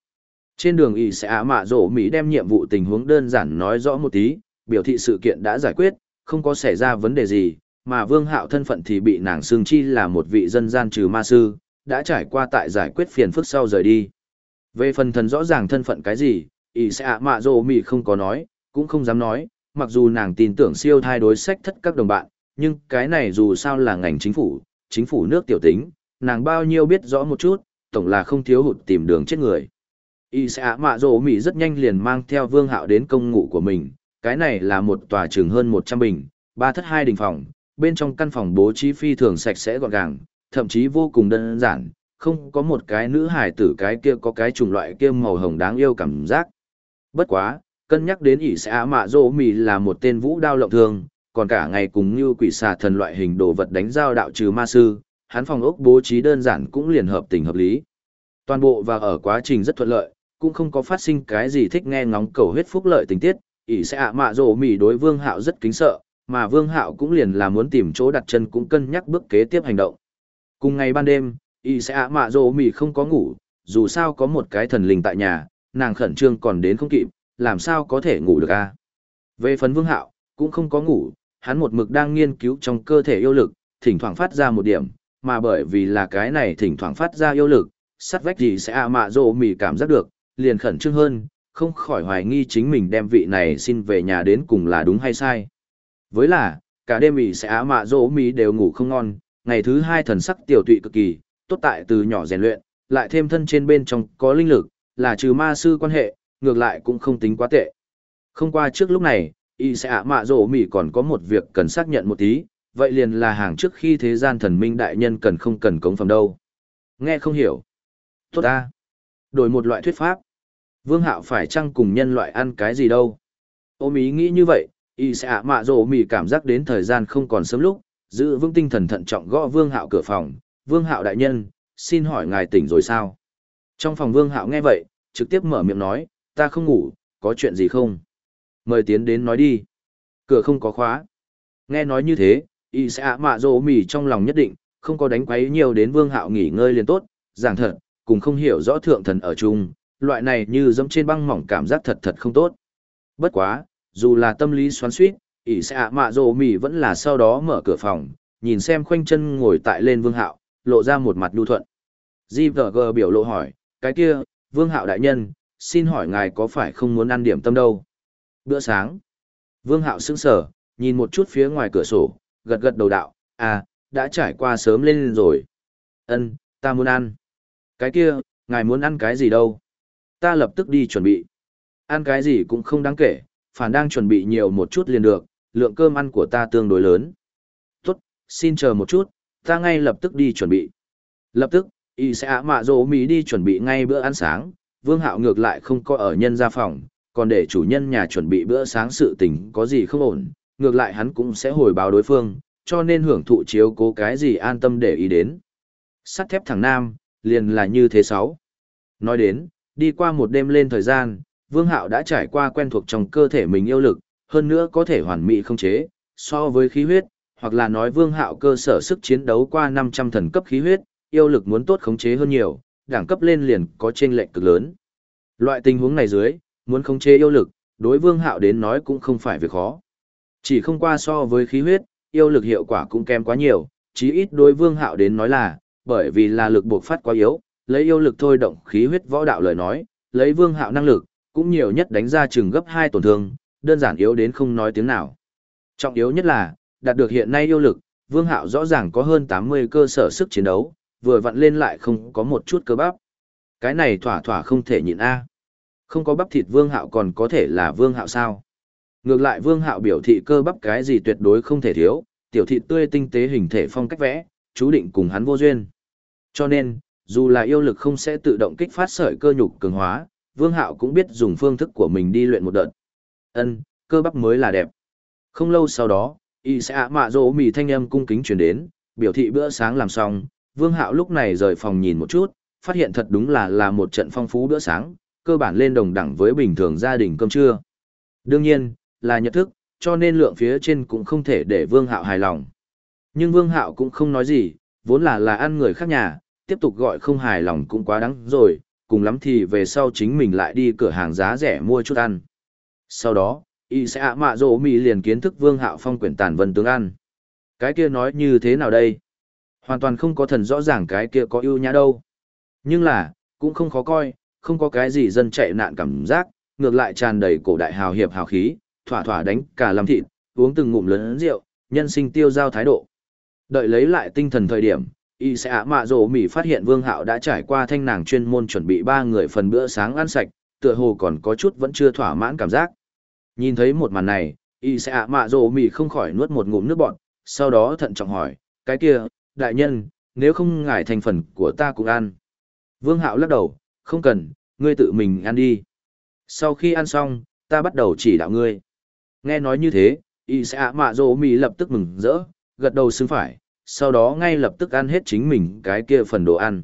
Trên đường y sẽ ạ mạ dỗ mì đem nhiệm vụ tình huống đơn giản nói rõ một tí, biểu thị sự kiện đã giải quyết, không có xảy ra vấn đề gì, mà vương hạo thân phận thì bị nàng xương chi là một vị dân gian trừ ma sư, đã trải qua tại giải quyết phiền phức sau rời đi. Về phần thần rõ ràng thân phận cái gì, ý sẽ ạ mạ dồ mì không có nói, cũng không dám nói, mặc dù nàng tin tưởng siêu thai đối sách thất các đồng bạn, nhưng cái này dù sao là ngành chính phủ, chính phủ nước tiểu tính, nàng bao nhiêu biết rõ một chút, tổng là không thiếu hụt tìm đường chết người. Y sẽ ạ mạ rồ mì rất nhanh liền mang theo vương hạo đến công ngụ của mình, cái này là một tòa trường hơn 100 bình, ba thất hai đình phòng, bên trong căn phòng bố trí phi thường sạch sẽ gọn gàng, thậm chí vô cùng đơn giản, không có một cái nữ hải tử cái kia có cái chủng loại kia màu hồng đáng yêu cảm giác. Bất quá, cân nhắc đến ỷ xã mạ dỗ mì là một tên vũ đao lộng thường, còn cả ngày cùng như quỷ xà thần loại hình đồ vật đánh giao đạo trừ ma sư, hắn phòng ốc bố trí đơn giản cũng liền hợp tình hợp lý. Toàn bộ và ở quá trình rất thuận lợi, cũng không có phát sinh cái gì thích nghe ngóng cầu huyết phúc lợi tình tiết, ỷ sẽ ạ mạ dỗ mì đối vương hạo rất kính sợ, mà vương hạo cũng liền là muốn tìm chỗ đặt chân cũng cân nhắc bước kế tiếp hành động. Cùng ngày ban đêm, y sẽ ạ mạ rồ mì không có ngủ dù sao có một cái thần linh tại nhà nàng khẩn trương còn đến không kịp làm sao có thể ngủ được a về phần vương hạo cũng không có ngủ hắn một mực đang nghiên cứu trong cơ thể yêu lực thỉnh thoảng phát ra một điểm mà bởi vì là cái này thỉnh thoảng phát ra yêu lực sắt vách gì sẽ ạ mạ rồ mì cảm giác được liền khẩn trương hơn không khỏi hoài nghi chính mình đem vị này xin về nhà đến cùng là đúng hay sai với là cả đêm ỉ sẽ á mạ rỗ mì đều ngủ không ngon ngày thứ hai thần sắc tiểu tụy cực kỳ tốt tại từ nhỏ rèn luyện, lại thêm thân trên bên trong có linh lực, là trừ ma sư quan hệ, ngược lại cũng không tính quá tệ. Không qua trước lúc này, y sẽ ạ mạ rổ mỉ còn có một việc cần xác nhận một tí, vậy liền là hàng trước khi thế gian thần minh đại nhân cần không cần cống phẩm đâu. Nghe không hiểu. Tốt ta. Đổi một loại thuyết pháp. Vương hạo phải chăng cùng nhân loại ăn cái gì đâu. Ôm ý nghĩ như vậy, y sẽ ạ mạ rộ mì cảm giác đến thời gian không còn sớm lúc, giữ vững tinh thần thận trọng gõ vương hạo cửa phòng, Vương Hạo đại nhân, xin hỏi ngài tỉnh rồi sao? Trong phòng Vương Hạo nghe vậy, trực tiếp mở miệng nói, ta không ngủ, có chuyện gì không? Mời tiến đến nói đi. Cửa không có khóa. Nghe nói như thế, y sẽ ạ mạ rộ mì trong lòng nhất định, không có đánh quấy nhiều đến Vương Hạo nghỉ ngơi liền tốt, giảng thật, cùng không hiểu rõ thượng thần ở chung, loại này như dẫm trên băng mỏng cảm giác thật thật không tốt. Bất quá, dù là tâm lý xoắn suýt, ỷ sẽ ạ mạ rồ mỉ vẫn là sau đó mở cửa phòng, nhìn xem khoanh chân ngồi tại lên Vương Hạo, lộ ra một mặt đu thuận. GVG biểu lộ hỏi, cái kia, Vương Hạo đại nhân, xin hỏi ngài có phải không muốn ăn điểm tâm đâu? Bữa sáng. Vương Hạo sững sờ, nhìn một chút phía ngoài cửa sổ, gật gật đầu đạo, à, đã trải qua sớm lên rồi. Ân, ta muốn ăn. Cái kia, ngài muốn ăn cái gì đâu? Ta lập tức đi chuẩn bị. Ăn cái gì cũng không đáng kể, phản đang chuẩn bị nhiều một chút liền được, lượng cơm ăn của ta tương đối lớn. Tốt, xin chờ một chút, ta ngay lập tức đi chuẩn bị. Lập tức, y sẽ ạ mạ rỗ mì đi chuẩn bị ngay bữa ăn sáng, vương hạo ngược lại không có ở nhân gia phòng, còn để chủ nhân nhà chuẩn bị bữa sáng sự tình có gì không ổn, ngược lại hắn cũng sẽ hồi báo đối phương, cho nên hưởng thụ chiếu cố cái gì an tâm để ý đến. Sắt thép thằng Nam, liền là như thế sáu. Nói đến, đi qua một đêm lên thời gian, Vương Hạo đã trải qua quen thuộc trong cơ thể mình yêu lực, hơn nữa có thể hoàn mỹ không chế, so với khí huyết, hoặc là nói Vương Hạo cơ sở sức chiến đấu qua 500 thần cấp khí huyết, yêu lực muốn tốt khống chế hơn nhiều, đẳng cấp lên liền có chênh lệch cực lớn. Loại tình huống này dưới, muốn khống chế yêu lực, đối Vương Hạo đến nói cũng không phải việc khó. Chỉ không qua so với khí huyết, yêu lực hiệu quả cũng kém quá nhiều, chí ít đối Vương Hạo đến nói là, bởi vì là lực buộc phát quá yếu, lấy yêu lực thôi động khí huyết võ đạo lời nói, lấy Vương Hạo năng lực, cũng nhiều nhất đánh ra chừng gấp 2 tổn thương, đơn giản yếu đến không nói tiếng nào. Trọng yếu nhất là, đạt được hiện nay yêu lực, Vương Hạo rõ ràng có hơn 80 cơ sở sức chiến đấu, vừa vặn lên lại không có một chút cơ bắp. Cái này thỏa thỏa không thể nhịn a. Không có bắp thịt Vương Hạo còn có thể là Vương Hạo sao? Ngược lại Vương Hạo biểu thị cơ bắp cái gì tuyệt đối không thể thiếu, tiểu thịt tươi tinh tế hình thể phong cách vẽ, chú định cùng hắn vô duyên. Cho nên, dù là yêu lực không sẽ tự động kích phát sợi cơ nhục cường hóa, Vương Hạo cũng biết dùng phương thức của mình đi luyện một đợt. Ân, cơ bắp mới là đẹp. Không lâu sau đó, y sẽ ạ mạ rỗ mì thanh âm cung kính truyền đến, biểu thị bữa sáng làm xong, Vương Hạo lúc này rời phòng nhìn một chút, phát hiện thật đúng là là một trận phong phú bữa sáng, cơ bản lên đồng đẳng với bình thường gia đình cơm trưa. Đương nhiên, là nhật thức, cho nên lượng phía trên cũng không thể để Vương Hạo hài lòng. Nhưng Vương Hạo cũng không nói gì, vốn là là ăn người khác nhà, tiếp tục gọi không hài lòng cũng quá đáng rồi, cùng lắm thì về sau chính mình lại đi cửa hàng giá rẻ mua chút ăn. Sau đó, y sẽ ạ mạ rỗ mì liền kiến thức Vương Hạo phong quyển tàn vân tướng ăn. Cái kia nói như thế nào đây? Hoàn toàn không có thần rõ ràng cái kia có ưu nhã đâu. Nhưng là, cũng không khó coi, không có cái gì dân chạy nạn cảm giác, ngược lại tràn đầy cổ đại hào hiệp hào khí, thỏa thỏa đánh cả làm thịt, uống từng ngụm lớn rượu, nhân sinh tiêu giao thái độ. Đợi lấy lại tinh thần thời điểm, y sẽ ạ mạ rổ mỉ phát hiện vương hạo đã trải qua thanh nàng chuyên môn chuẩn bị ba người phần bữa sáng ăn sạch, tựa hồ còn có chút vẫn chưa thỏa mãn cảm giác. Nhìn thấy một màn này, y sẽ ạ mạ rổ mỉ không khỏi nuốt một ngụm nước bọt, sau đó thận trọng hỏi, cái kia, đại nhân, nếu không ngài thành phần của ta cũng ăn. Vương hạo lắc đầu, không cần, ngươi tự mình ăn đi. Sau khi ăn xong, ta bắt đầu chỉ đạo ngươi. Nghe nói như thế, y sẽ ạ mạ rổ mỉ lập tức mừng rỡ, gật đầu xứng phải, sau đó ngay lập tức ăn hết chính mình cái kia phần đồ ăn.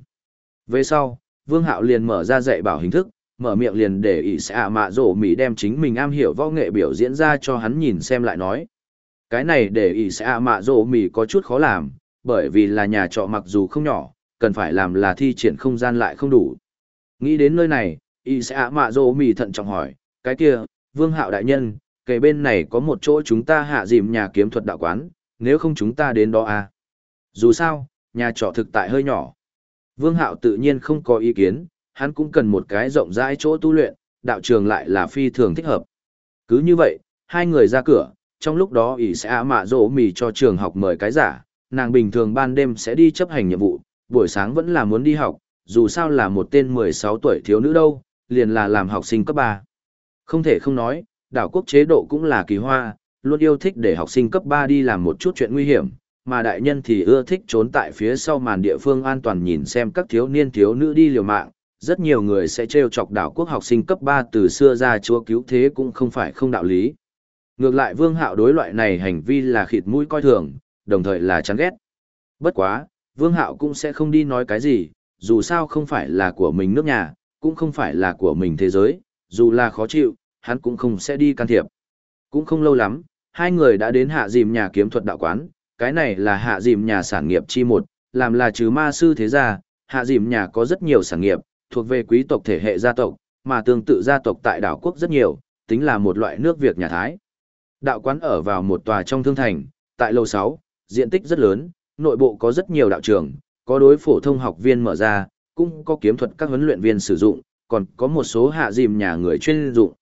Về sau, Vương Hạo liền mở ra dạy bảo hình thức, mở miệng liền để ỷ sẽ mạ rổ mỉ đem chính mình am hiểu võ nghệ biểu diễn ra cho hắn nhìn xem lại nói. Cái này để ỷ sẽ mạ rổ mỉ có chút khó làm, bởi vì là nhà trọ mặc dù không nhỏ, cần phải làm là thi triển không gian lại không đủ. Nghĩ đến nơi này, ỷ sẽ mạ rổ mỉ thận trọng hỏi, cái kia, Vương Hạo đại nhân, kề bên này có một chỗ chúng ta hạ dìm nhà kiếm thuật đạo quán, nếu không chúng ta đến đó à? Dù sao, nhà trọ thực tại hơi nhỏ. Vương Hạo tự nhiên không có ý kiến, hắn cũng cần một cái rộng rãi chỗ tu luyện, đạo trường lại là phi thường thích hợp. Cứ như vậy, hai người ra cửa, trong lúc đó ỷ sẽ ạ mạ rỗ mì cho trường học mời cái giả, nàng bình thường ban đêm sẽ đi chấp hành nhiệm vụ, buổi sáng vẫn là muốn đi học, dù sao là một tên 16 tuổi thiếu nữ đâu, liền là làm học sinh cấp 3. Không thể không nói, đảo quốc chế độ cũng là kỳ hoa, luôn yêu thích để học sinh cấp 3 đi làm một chút chuyện nguy hiểm, mà đại nhân thì ưa thích trốn tại phía sau màn địa phương an toàn nhìn xem các thiếu niên thiếu nữ đi liều mạng. Rất nhiều người sẽ trêu chọc đảo quốc học sinh cấp 3 từ xưa ra chúa cứu thế cũng không phải không đạo lý. Ngược lại vương hạo đối loại này hành vi là khịt mũi coi thường, đồng thời là chán ghét. Bất quá, vương hạo cũng sẽ không đi nói cái gì, dù sao không phải là của mình nước nhà, cũng không phải là của mình thế giới, dù là khó chịu, hắn cũng không sẽ đi can thiệp. Cũng không lâu lắm, hai người đã đến hạ dìm nhà kiếm thuật đạo quán, cái này là hạ dìm nhà sản nghiệp chi một, làm là trừ ma sư thế gia, hạ dìm nhà có rất nhiều sản nghiệp, thuộc về quý tộc thể hệ gia tộc, mà tương tự gia tộc tại đảo quốc rất nhiều, tính là một loại nước Việt nhà Thái. Đạo quán ở vào một tòa trong thương thành, tại lầu 6, diện tích rất lớn, nội bộ có rất nhiều đạo trường, có đối phổ thông học viên mở ra, cũng có kiếm thuật các huấn luyện viên sử dụng, còn có một số hạ dìm nhà người chuyên dụng.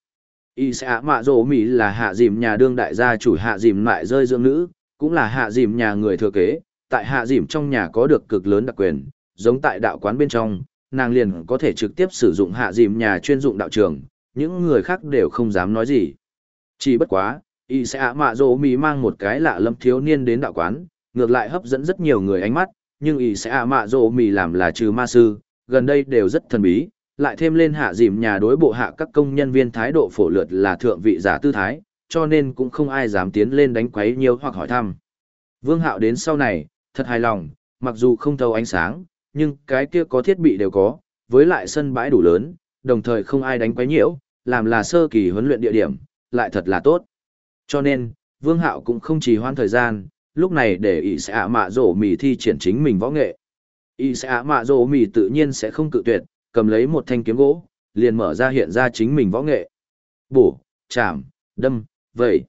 Y xã mạ dỗ mỹ là hạ dìm nhà đương đại gia chủ hạ dìm lại rơi dưỡng nữ, cũng là hạ dìm nhà người thừa kế, tại hạ dìm trong nhà có được cực lớn đặc quyền, giống tại đạo quán bên trong, nàng liền có thể trực tiếp sử dụng hạ dìm nhà chuyên dụng đạo trường, những người khác đều không dám nói gì. Chỉ bất quá, y sẽ mạ rỗ mì mang một cái lạ lâm thiếu niên đến đạo quán, ngược lại hấp dẫn rất nhiều người ánh mắt, nhưng y sẽ mạ rỗ mì làm là trừ ma sư, gần đây đều rất thần bí, lại thêm lên hạ dìm nhà đối bộ hạ các công nhân viên thái độ phổ lượt là thượng vị giả tư thái, cho nên cũng không ai dám tiến lên đánh quấy nhiều hoặc hỏi thăm. Vương Hạo đến sau này, thật hài lòng, mặc dù không thâu ánh sáng, nhưng cái kia có thiết bị đều có, với lại sân bãi đủ lớn, đồng thời không ai đánh quấy nhiễu, làm là sơ kỳ huấn luyện địa điểm, lại thật là tốt. Cho nên, Vương Hạo cũng không trì hoãn thời gian, lúc này để ỷ sẽ ạ mạ rổ mì thi triển chính mình võ nghệ. ỷ sẽ ạ mạ rổ mì tự nhiên sẽ không cự tuyệt, cầm lấy một thanh kiếm gỗ, liền mở ra hiện ra chính mình võ nghệ. Bổ, chạm, đâm, vậy.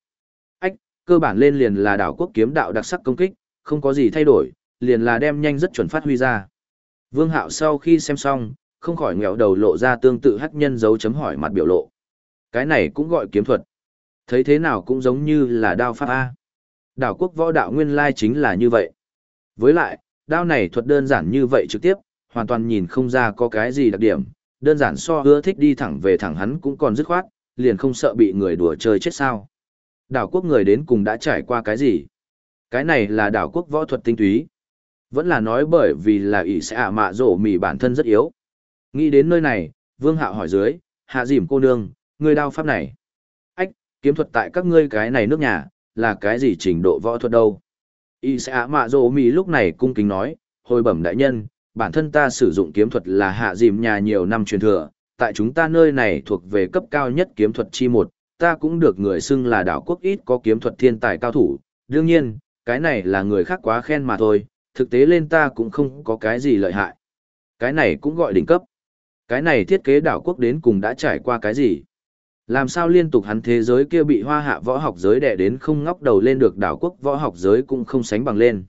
Ách, cơ bản lên liền là đảo quốc kiếm đạo đặc sắc công kích, không có gì thay đổi, liền là đem nhanh rất chuẩn phát huy ra. Vương Hạo sau khi xem xong, không khỏi ngẹo đầu lộ ra tương tự hắc nhân dấu chấm hỏi mặt biểu lộ. Cái này cũng gọi kiếm thuật. Thấy thế nào cũng giống như là đao pháp A. Đảo quốc võ đạo nguyên lai chính là như vậy. Với lại, đao này thuật đơn giản như vậy trực tiếp, hoàn toàn nhìn không ra có cái gì đặc điểm, đơn giản so ưa thích đi thẳng về thẳng hắn cũng còn dứt khoát, liền không sợ bị người đùa chơi chết sao. Đảo quốc người đến cùng đã trải qua cái gì? Cái này là đảo quốc võ thuật tinh túy. Vẫn là nói bởi vì là ỷ sẽ ả mạ rổ mì bản thân rất yếu. Nghĩ đến nơi này, vương hạo hỏi dưới, hạ dìm cô nương, người đao pháp này. Ách, kiếm thuật tại các ngươi cái này nước nhà, là cái gì trình độ võ thuật đâu? Y sẽ ả mạ rổ mì lúc này cung kính nói, hồi bẩm đại nhân, bản thân ta sử dụng kiếm thuật là hạ dìm nhà nhiều năm truyền thừa, tại chúng ta nơi này thuộc về cấp cao nhất kiếm thuật chi một, ta cũng được người xưng là đảo quốc ít có kiếm thuật thiên tài cao thủ, đương nhiên, cái này là người khác quá khen mà thôi, thực tế lên ta cũng không có cái gì lợi hại. Cái này cũng gọi đỉnh cấp. Cái này thiết kế đảo quốc đến cùng đã trải qua cái gì? Làm sao liên tục hắn thế giới kia bị hoa hạ võ học giới đè đến không ngóc đầu lên được đảo quốc võ học giới cũng không sánh bằng lên.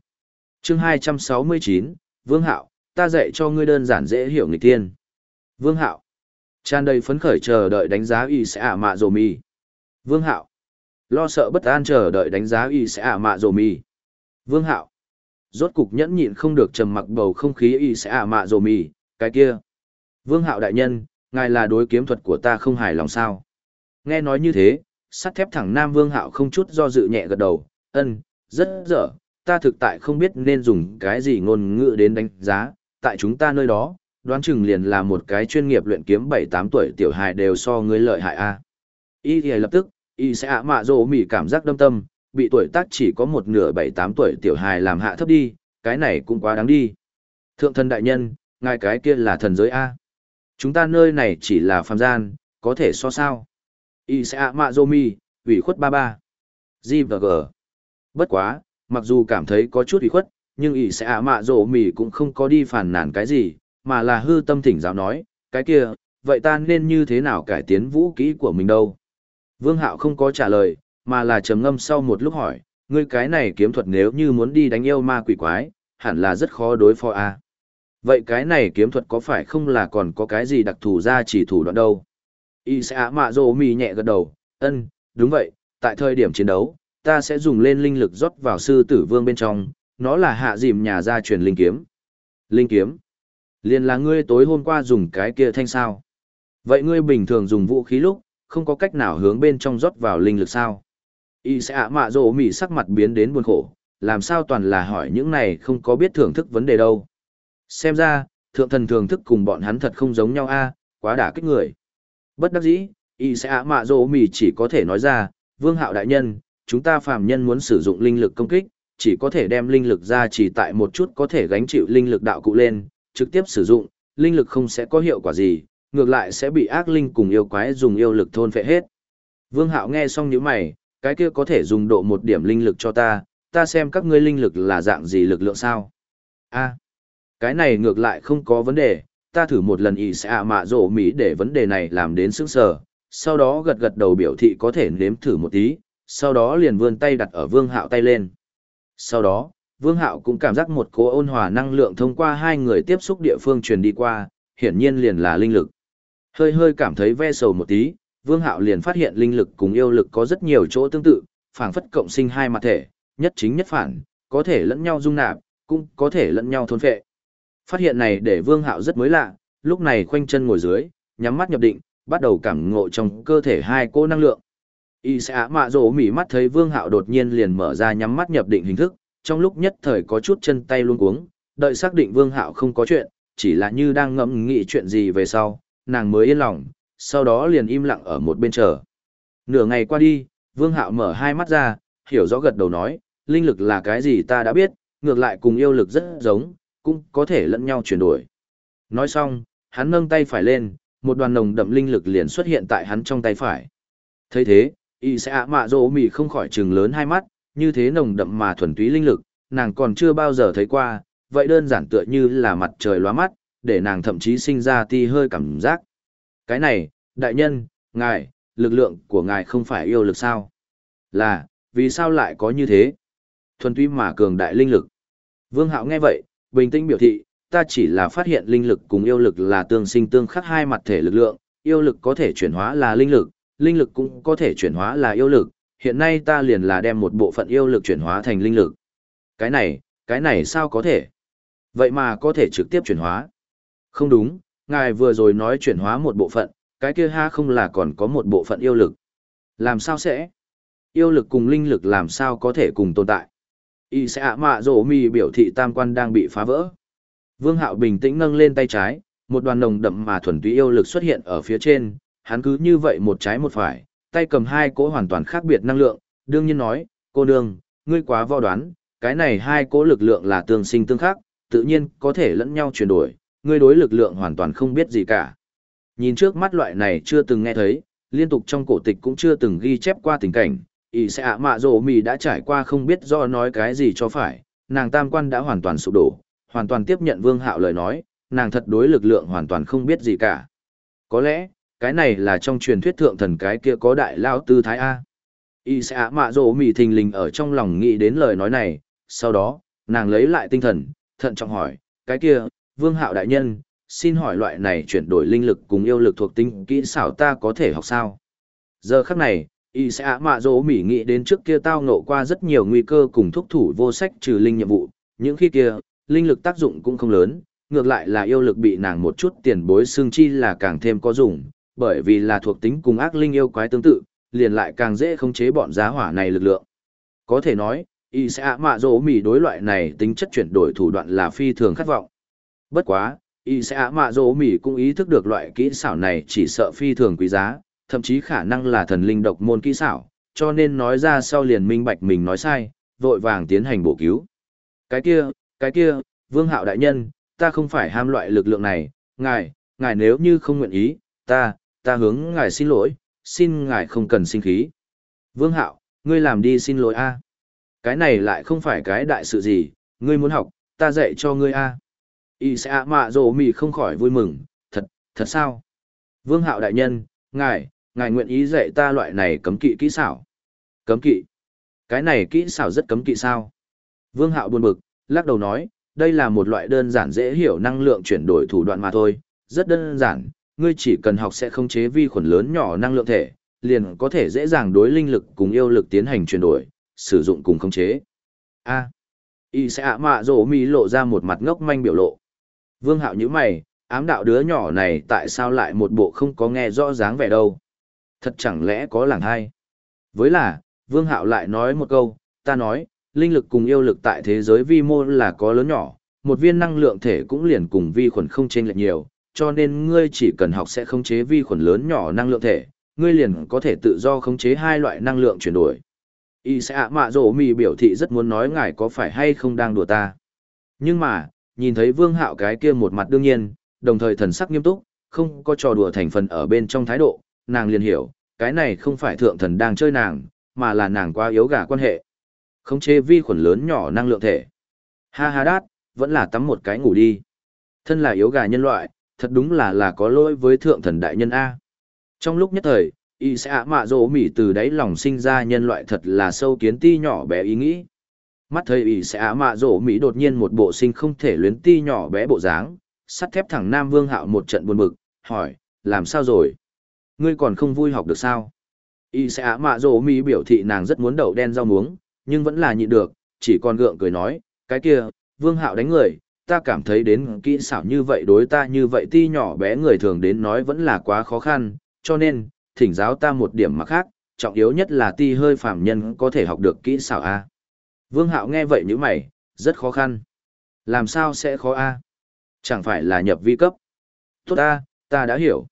chương 269, Vương Hạo, ta dạy cho ngươi đơn giản dễ hiểu nghịch tiên. Vương Hạo, tràn đầy phấn khởi chờ đợi đánh giá y sẽ ả mạ rồ mì. Vương Hạo, lo sợ bất an chờ đợi đánh giá y sẽ ả mạ rồ mì. Vương Hạo, rốt cục nhẫn nhịn không được trầm mặc bầu không khí y sẽ ả mạ rồ mì, cái kia. Vương hạo đại nhân, ngài là đối kiếm thuật của ta không hài lòng sao. Nghe nói như thế, sắt thép thẳng nam vương hạo không chút do dự nhẹ gật đầu, ân, rất dở, ta thực tại không biết nên dùng cái gì ngôn ngữ đến đánh giá, tại chúng ta nơi đó, đoán chừng liền là một cái chuyên nghiệp luyện kiếm 7-8 tuổi tiểu hài đều so ngươi lợi hại a. Y thì lập tức, y sẽ ạ mạ rồ mỉ cảm giác đâm tâm, bị tuổi tác chỉ có một nửa 7-8 tuổi tiểu hài làm hạ thấp đi, cái này cũng quá đáng đi. Thượng thần đại nhân, ngài cái kia là thần giới A. Chúng ta nơi này chỉ là phàm gian, có thể so sao. Y sẽ ạ mạ dô mỉ ủy khuất ba ba. G và G. Bất quá, mặc dù cảm thấy có chút ủy khuất, nhưng Y sẽ ạ mạ dô mỉ cũng không có đi phản nản cái gì, mà là hư tâm thỉnh giáo nói, cái kia, vậy ta nên như thế nào cải tiến vũ kỹ của mình đâu? Vương Hạo không có trả lời, mà là trầm ngâm sau một lúc hỏi, ngươi cái này kiếm thuật nếu như muốn đi đánh yêu ma quỷ quái, hẳn là rất khó đối phó a. À? Vậy cái này kiếm thuật có phải không là còn có cái gì đặc thù ra chỉ thủ đoạn đâu? Y sẽ mạ rồ mì nhẹ gật đầu, ân, đúng vậy, tại thời điểm chiến đấu, ta sẽ dùng lên linh lực rót vào sư tử vương bên trong, nó là hạ dìm nhà gia truyền linh kiếm. Linh kiếm? Liên là ngươi tối hôm qua dùng cái kia thanh sao. Vậy ngươi bình thường dùng vũ khí lúc, không có cách nào hướng bên trong rót vào linh lực sao? Y sẽ ạ mạ rỗ mì sắc mặt biến đến buồn khổ, làm sao toàn là hỏi những này không có biết thưởng thức vấn đề đâu. Xem ra, thượng thần thưởng thức cùng bọn hắn thật không giống nhau a quá đả kích người. Bất đắc dĩ, y sẽ ạ mạ rỗ mì chỉ có thể nói ra, vương hạo đại nhân, chúng ta phàm nhân muốn sử dụng linh lực công kích, chỉ có thể đem linh lực ra chỉ tại một chút có thể gánh chịu linh lực đạo cụ lên, trực tiếp sử dụng, linh lực không sẽ có hiệu quả gì, ngược lại sẽ bị ác linh cùng yêu quái dùng yêu lực thôn phệ hết. Vương Hạo nghe xong nhíu mày, cái kia có thể dùng độ một điểm linh lực cho ta, ta xem các ngươi linh lực là dạng gì lực lượng sao. a cái này ngược lại không có vấn đề, ta thử một lần ý sẽ ạ mạ rộ mỹ để vấn đề này làm đến sức sở, sau đó gật gật đầu biểu thị có thể nếm thử một tí, sau đó liền vươn tay đặt ở vương hạo tay lên. Sau đó, vương hạo cũng cảm giác một cỗ ôn hòa năng lượng thông qua hai người tiếp xúc địa phương truyền đi qua, hiển nhiên liền là linh lực. Hơi hơi cảm thấy ve sầu một tí, Vương Hạo liền phát hiện linh lực cùng yêu lực có rất nhiều chỗ tương tự, phảng phất cộng sinh hai mặt thể, nhất chính nhất phản, có thể lẫn nhau dung nạp, cũng có thể lẫn nhau thôn phệ. Phát hiện này để Vương Hạo rất mới lạ, lúc này khoanh chân ngồi dưới, nhắm mắt nhập định, bắt đầu cảm ngộ trong cơ thể hai cô năng lượng. Y sẽ mạ rổ mỉ mắt thấy Vương Hạo đột nhiên liền mở ra nhắm mắt nhập định hình thức, trong lúc nhất thời có chút chân tay luống cuống, đợi xác định Vương Hạo không có chuyện, chỉ là như đang ngẫm nghĩ chuyện gì về sau, nàng mới yên lòng, sau đó liền im lặng ở một bên chờ. Nửa ngày qua đi, Vương Hạo mở hai mắt ra, hiểu rõ gật đầu nói, linh lực là cái gì ta đã biết, ngược lại cùng yêu lực rất giống, cũng có thể lẫn nhau chuyển đổi. Nói xong, hắn nâng tay phải lên, một đoàn nồng đậm linh lực liền xuất hiện tại hắn trong tay phải. thấy thế, y sẽ ạ mạ rỗ mì không khỏi trừng lớn hai mắt, như thế nồng đậm mà thuần túy linh lực, nàng còn chưa bao giờ thấy qua, vậy đơn giản tựa như là mặt trời lóa mắt, để nàng thậm chí sinh ra ti hơi cảm giác. Cái này, đại nhân, ngài, lực lượng của ngài không phải yêu lực sao? Là, vì sao lại có như thế? Thuần túy mà cường đại linh lực. Vương Hạo nghe vậy, bình tĩnh biểu thị, ta chỉ là phát hiện linh lực cùng yêu lực là tương sinh tương khắc hai mặt thể lực lượng, yêu lực có thể chuyển hóa là linh lực, linh lực cũng có thể chuyển hóa là yêu lực, hiện nay ta liền là đem một bộ phận yêu lực chuyển hóa thành linh lực. Cái này, cái này sao có thể? Vậy mà có thể trực tiếp chuyển hóa. Không đúng, ngài vừa rồi nói chuyển hóa một bộ phận, cái kia ha không là còn có một bộ phận yêu lực. Làm sao sẽ? Yêu lực cùng linh lực làm sao có thể cùng tồn tại? Y sẽ ạ mạ rổ mì biểu thị tam quan đang bị phá vỡ. Vương Hạo bình tĩnh nâng lên tay trái, một đoàn nồng đậm mà thuần túy yêu lực xuất hiện ở phía trên, hắn cứ như vậy một trái một phải, tay cầm hai cỗ hoàn toàn khác biệt năng lượng, đương nhiên nói, cô đương, ngươi quá vo đoán, cái này hai cỗ lực lượng là tương sinh tương khắc, tự nhiên có thể lẫn nhau chuyển đổi, ngươi đối lực lượng hoàn toàn không biết gì cả. Nhìn trước mắt loại này chưa từng nghe thấy, liên tục trong cổ tịch cũng chưa từng ghi chép qua tình cảnh, ý sẽ ạ mạ rổ mì đã trải qua không biết do nói cái gì cho phải, nàng tam quan đã hoàn toàn sụp đổ, hoàn toàn tiếp nhận vương hạo lời nói, nàng thật đối lực lượng hoàn toàn không biết gì cả. Có lẽ, cái này là trong truyền thuyết thượng thần cái kia có đại lao tư thái A. Y sẽ ạ mạ rổ mì thình lình ở trong lòng nghĩ đến lời nói này, sau đó, nàng lấy lại tinh thần, thận trọng hỏi, cái kia, vương hạo đại nhân, xin hỏi loại này chuyển đổi linh lực cùng yêu lực thuộc tính kỹ xảo ta có thể học sao? Giờ khắc này, y sẽ ạ mạ dỗ mỉ nghĩ đến trước kia tao nộ qua rất nhiều nguy cơ cùng thúc thủ vô sách trừ linh nhiệm vụ, những khi kia, linh lực tác dụng cũng không lớn, ngược lại là yêu lực bị nàng một chút tiền bối xương chi là càng thêm có dùng, bởi vì là thuộc tính cùng ác linh yêu quái tương tự, liền lại càng dễ khống chế bọn giá hỏa này lực lượng. Có thể nói, y sẽ ạ mạ dỗ mỉ đối loại này tính chất chuyển đổi thủ đoạn là phi thường khát vọng. Bất quá, y sẽ ạ mạ dỗ mỉ cũng ý thức được loại kỹ xảo này chỉ sợ phi thường quý giá, thậm chí khả năng là thần linh độc môn kỹ xảo, cho nên nói ra sau liền minh bạch mình nói sai, vội vàng tiến hành bổ cứu. Cái kia, cái kia, vương hạo đại nhân, ta không phải ham loại lực lượng này, ngài, ngài nếu như không nguyện ý, ta, ta hướng ngài xin lỗi, xin ngài không cần sinh khí. Vương hạo, ngươi làm đi xin lỗi a. Cái này lại không phải cái đại sự gì, ngươi muốn học, ta dạy cho ngươi a. Y sẽ ạ mạ rồ mì không khỏi vui mừng, thật, thật sao? Vương hạo đại nhân, ngài, ngài nguyện ý dạy ta loại này cấm kỵ kỹ xảo. Cấm kỵ? Cái này kỹ xảo rất cấm kỵ sao? Vương hạo buồn bực, lắc đầu nói, đây là một loại đơn giản dễ hiểu năng lượng chuyển đổi thủ đoạn mà thôi, rất đơn giản, ngươi chỉ cần học sẽ khống chế vi khuẩn lớn nhỏ năng lượng thể, liền có thể dễ dàng đối linh lực cùng yêu lực tiến hành chuyển đổi, sử dụng cùng khống chế. A. Y sẽ ạ mạ rổ mi lộ ra một mặt ngốc manh biểu lộ. Vương hạo như mày, ám đạo đứa nhỏ này tại sao lại một bộ không có nghe rõ dáng vẻ đâu. Thật chẳng lẽ có làng hay. Với là, Vương hạo lại nói một câu, ta nói, linh lực cùng yêu lực tại thế giới vi mô là có lớn nhỏ, một viên năng lượng thể cũng liền cùng vi khuẩn không chênh lệch nhiều, cho nên ngươi chỉ cần học sẽ khống chế vi khuẩn lớn nhỏ năng lượng thể, ngươi liền có thể tự do khống chế hai loại năng lượng chuyển đổi. Y sẽ ạ mạ rổ mì biểu thị rất muốn nói ngài có phải hay không đang đùa ta. Nhưng mà, nhìn thấy vương hạo cái kia một mặt đương nhiên, đồng thời thần sắc nghiêm túc, không có trò đùa thành phần ở bên trong thái độ, nàng liền hiểu, cái này không phải thượng thần đang chơi nàng, mà là nàng quá yếu gà quan hệ. Khống chế vi khuẩn lớn nhỏ năng lượng thể. Ha ha đát, vẫn là tắm một cái ngủ đi. Thân là yếu gà nhân loại, thật đúng là là có lỗi với thượng thần đại nhân A. Trong lúc nhất thời, y sẽ ạ mạ rỗ mỉ từ đáy lòng sinh ra nhân loại thật là sâu kiến ti nhỏ bé ý nghĩ mắt thấy y sẽ ạ mạ rỗ mỹ đột nhiên một bộ sinh không thể luyến ti nhỏ bé bộ dáng sắt thép thẳng nam vương hạo một trận buồn bực hỏi làm sao rồi? Ngươi còn không vui học được sao? Y sẽ ạ mạ rổ mỹ biểu thị nàng rất muốn đậu đen rau muống, nhưng vẫn là nhịn được, chỉ còn gượng cười nói, cái kia, vương hạo đánh người, ta cảm thấy đến kỹ xảo như vậy đối ta như vậy ti nhỏ bé người thường đến nói vẫn là quá khó khăn, cho nên, thỉnh giáo ta một điểm mà khác, trọng yếu nhất là ti hơi phàm nhân có thể học được kỹ xảo A. Vương hạo nghe vậy như mày, rất khó khăn. Làm sao sẽ khó A? Chẳng phải là nhập vi cấp. Tốt A, ta đã hiểu.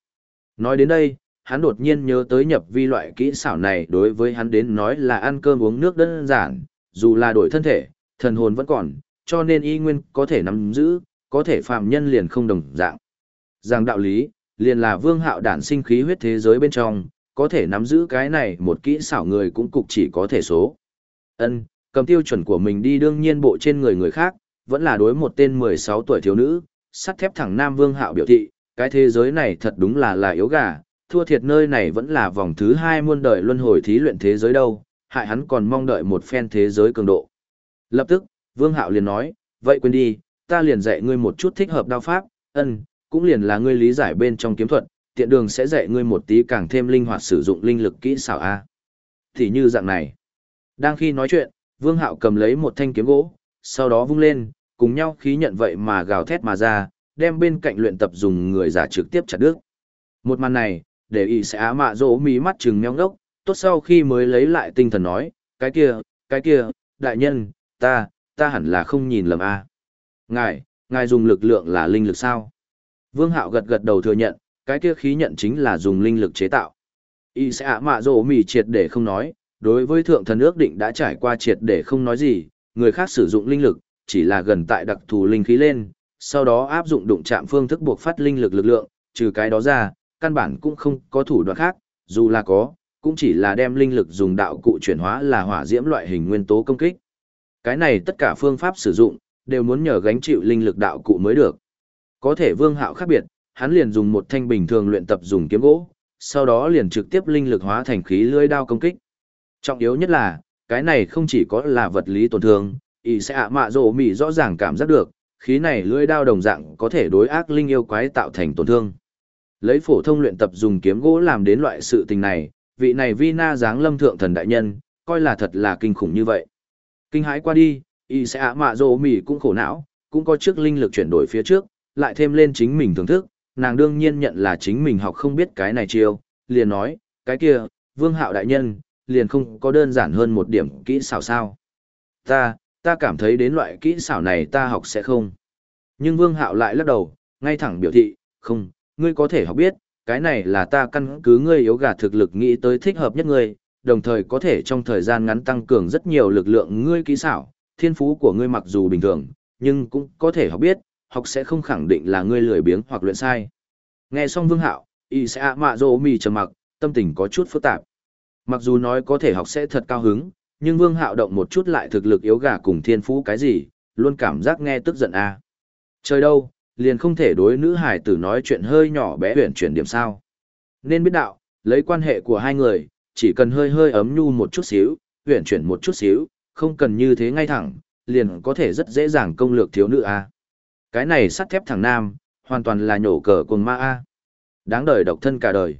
Nói đến đây, hắn đột nhiên nhớ tới nhập vi loại kỹ xảo này đối với hắn đến nói là ăn cơm uống nước đơn giản, dù là đổi thân thể, thần hồn vẫn còn, cho nên y nguyên có thể nắm giữ, có thể phạm nhân liền không đồng dạng. Giang đạo lý, liền là vương hạo đản sinh khí huyết thế giới bên trong, có thể nắm giữ cái này một kỹ xảo người cũng cục chỉ có thể số. Ân, cầm tiêu chuẩn của mình đi đương nhiên bộ trên người người khác, vẫn là đối một tên 16 tuổi thiếu nữ, sắt thép thẳng nam vương hạo biểu thị, cái thế giới này thật đúng là là yếu gà, thua thiệt nơi này vẫn là vòng thứ hai muôn đời luân hồi thí luyện thế giới đâu, hại hắn còn mong đợi một phen thế giới cường độ. Lập tức, Vương Hạo liền nói, vậy quên đi, ta liền dạy ngươi một chút thích hợp đao pháp, ân, cũng liền là ngươi lý giải bên trong kiếm thuật, tiện đường sẽ dạy ngươi một tí càng thêm linh hoạt sử dụng linh lực kỹ xảo A. Thì như dạng này. Đang khi nói chuyện, Vương Hạo cầm lấy một thanh kiếm gỗ, sau đó vung lên, cùng nhau khí nhận vậy mà gào thét mà ra, đem bên cạnh luyện tập dùng người giả trực tiếp chặt đứt. Một màn này, để y sẽ á mạ rỗ mí mắt chừng meo ngốc, tốt sau khi mới lấy lại tinh thần nói, cái kia, cái kia, đại nhân, ta, ta hẳn là không nhìn lầm a. Ngài, ngài dùng lực lượng là linh lực sao? Vương Hạo gật gật đầu thừa nhận, cái kia khí nhận chính là dùng linh lực chế tạo. Y sẽ ạ mạ rỗ mì triệt để không nói, đối với thượng thần ước định đã trải qua triệt để không nói gì, người khác sử dụng linh lực, chỉ là gần tại đặc thù linh khí lên, sau đó áp dụng đụng chạm phương thức buộc phát linh lực lực lượng, trừ cái đó ra, căn bản cũng không có thủ đoạn khác, dù là có, cũng chỉ là đem linh lực dùng đạo cụ chuyển hóa là hỏa diễm loại hình nguyên tố công kích. Cái này tất cả phương pháp sử dụng, đều muốn nhờ gánh chịu linh lực đạo cụ mới được. Có thể vương hạo khác biệt, hắn liền dùng một thanh bình thường luyện tập dùng kiếm gỗ, sau đó liền trực tiếp linh lực hóa thành khí lưỡi đao công kích. Trọng yếu nhất là, cái này không chỉ có là vật lý tổn thương, ý sẽ ạ mạ rộ mỉ rõ ràng cảm giác được, khí này lưỡi đao đồng dạng có thể đối ác linh yêu quái tạo thành tổn thương. Lấy phổ thông luyện tập dùng kiếm gỗ làm đến loại sự tình này, vị này vi na dáng lâm thượng thần đại nhân, coi là thật là kinh khủng như vậy. Kinh hãi qua đi, y sẽ ạ mạ rổ mỉ cũng khổ não, cũng có trước linh lực chuyển đổi phía trước, lại thêm lên chính mình thưởng thức, nàng đương nhiên nhận là chính mình học không biết cái này chiêu, liền nói, cái kia, vương hạo đại nhân, liền không có đơn giản hơn một điểm kỹ xảo sao. Ta, ta cảm thấy đến loại kỹ xảo này ta học sẽ không. Nhưng vương hạo lại lắc đầu, ngay thẳng biểu thị, không, ngươi có thể học biết, cái này là ta căn cứ ngươi yếu gà thực lực nghĩ tới thích hợp nhất ngươi, đồng thời có thể trong thời gian ngắn tăng cường rất nhiều lực lượng ngươi kỹ xảo, thiên phú của ngươi mặc dù bình thường, nhưng cũng có thể học biết, học sẽ không khẳng định là ngươi lười biếng hoặc luyện sai. Nghe xong Vương Hạo, y sẽ ạ mạ rồ mì trầm mặc, tâm tình có chút phức tạp. Mặc dù nói có thể học sẽ thật cao hứng, nhưng Vương Hạo động một chút lại thực lực yếu gà cùng thiên phú cái gì, luôn cảm giác nghe tức giận a. À. Trời đâu, liền không thể đối nữ hải tử nói chuyện hơi nhỏ bé huyền chuyển điểm sao. Nên biết đạo, lấy quan hệ của hai người, chỉ cần hơi hơi ấm nhu một chút xíu, huyền chuyển một chút xíu, không cần như thế ngay thẳng, liền có thể rất dễ dàng công lược thiếu nữ a. Cái này sắt thép thằng nam, hoàn toàn là nhổ cờ cuồng ma a. Đáng đời độc thân cả đời.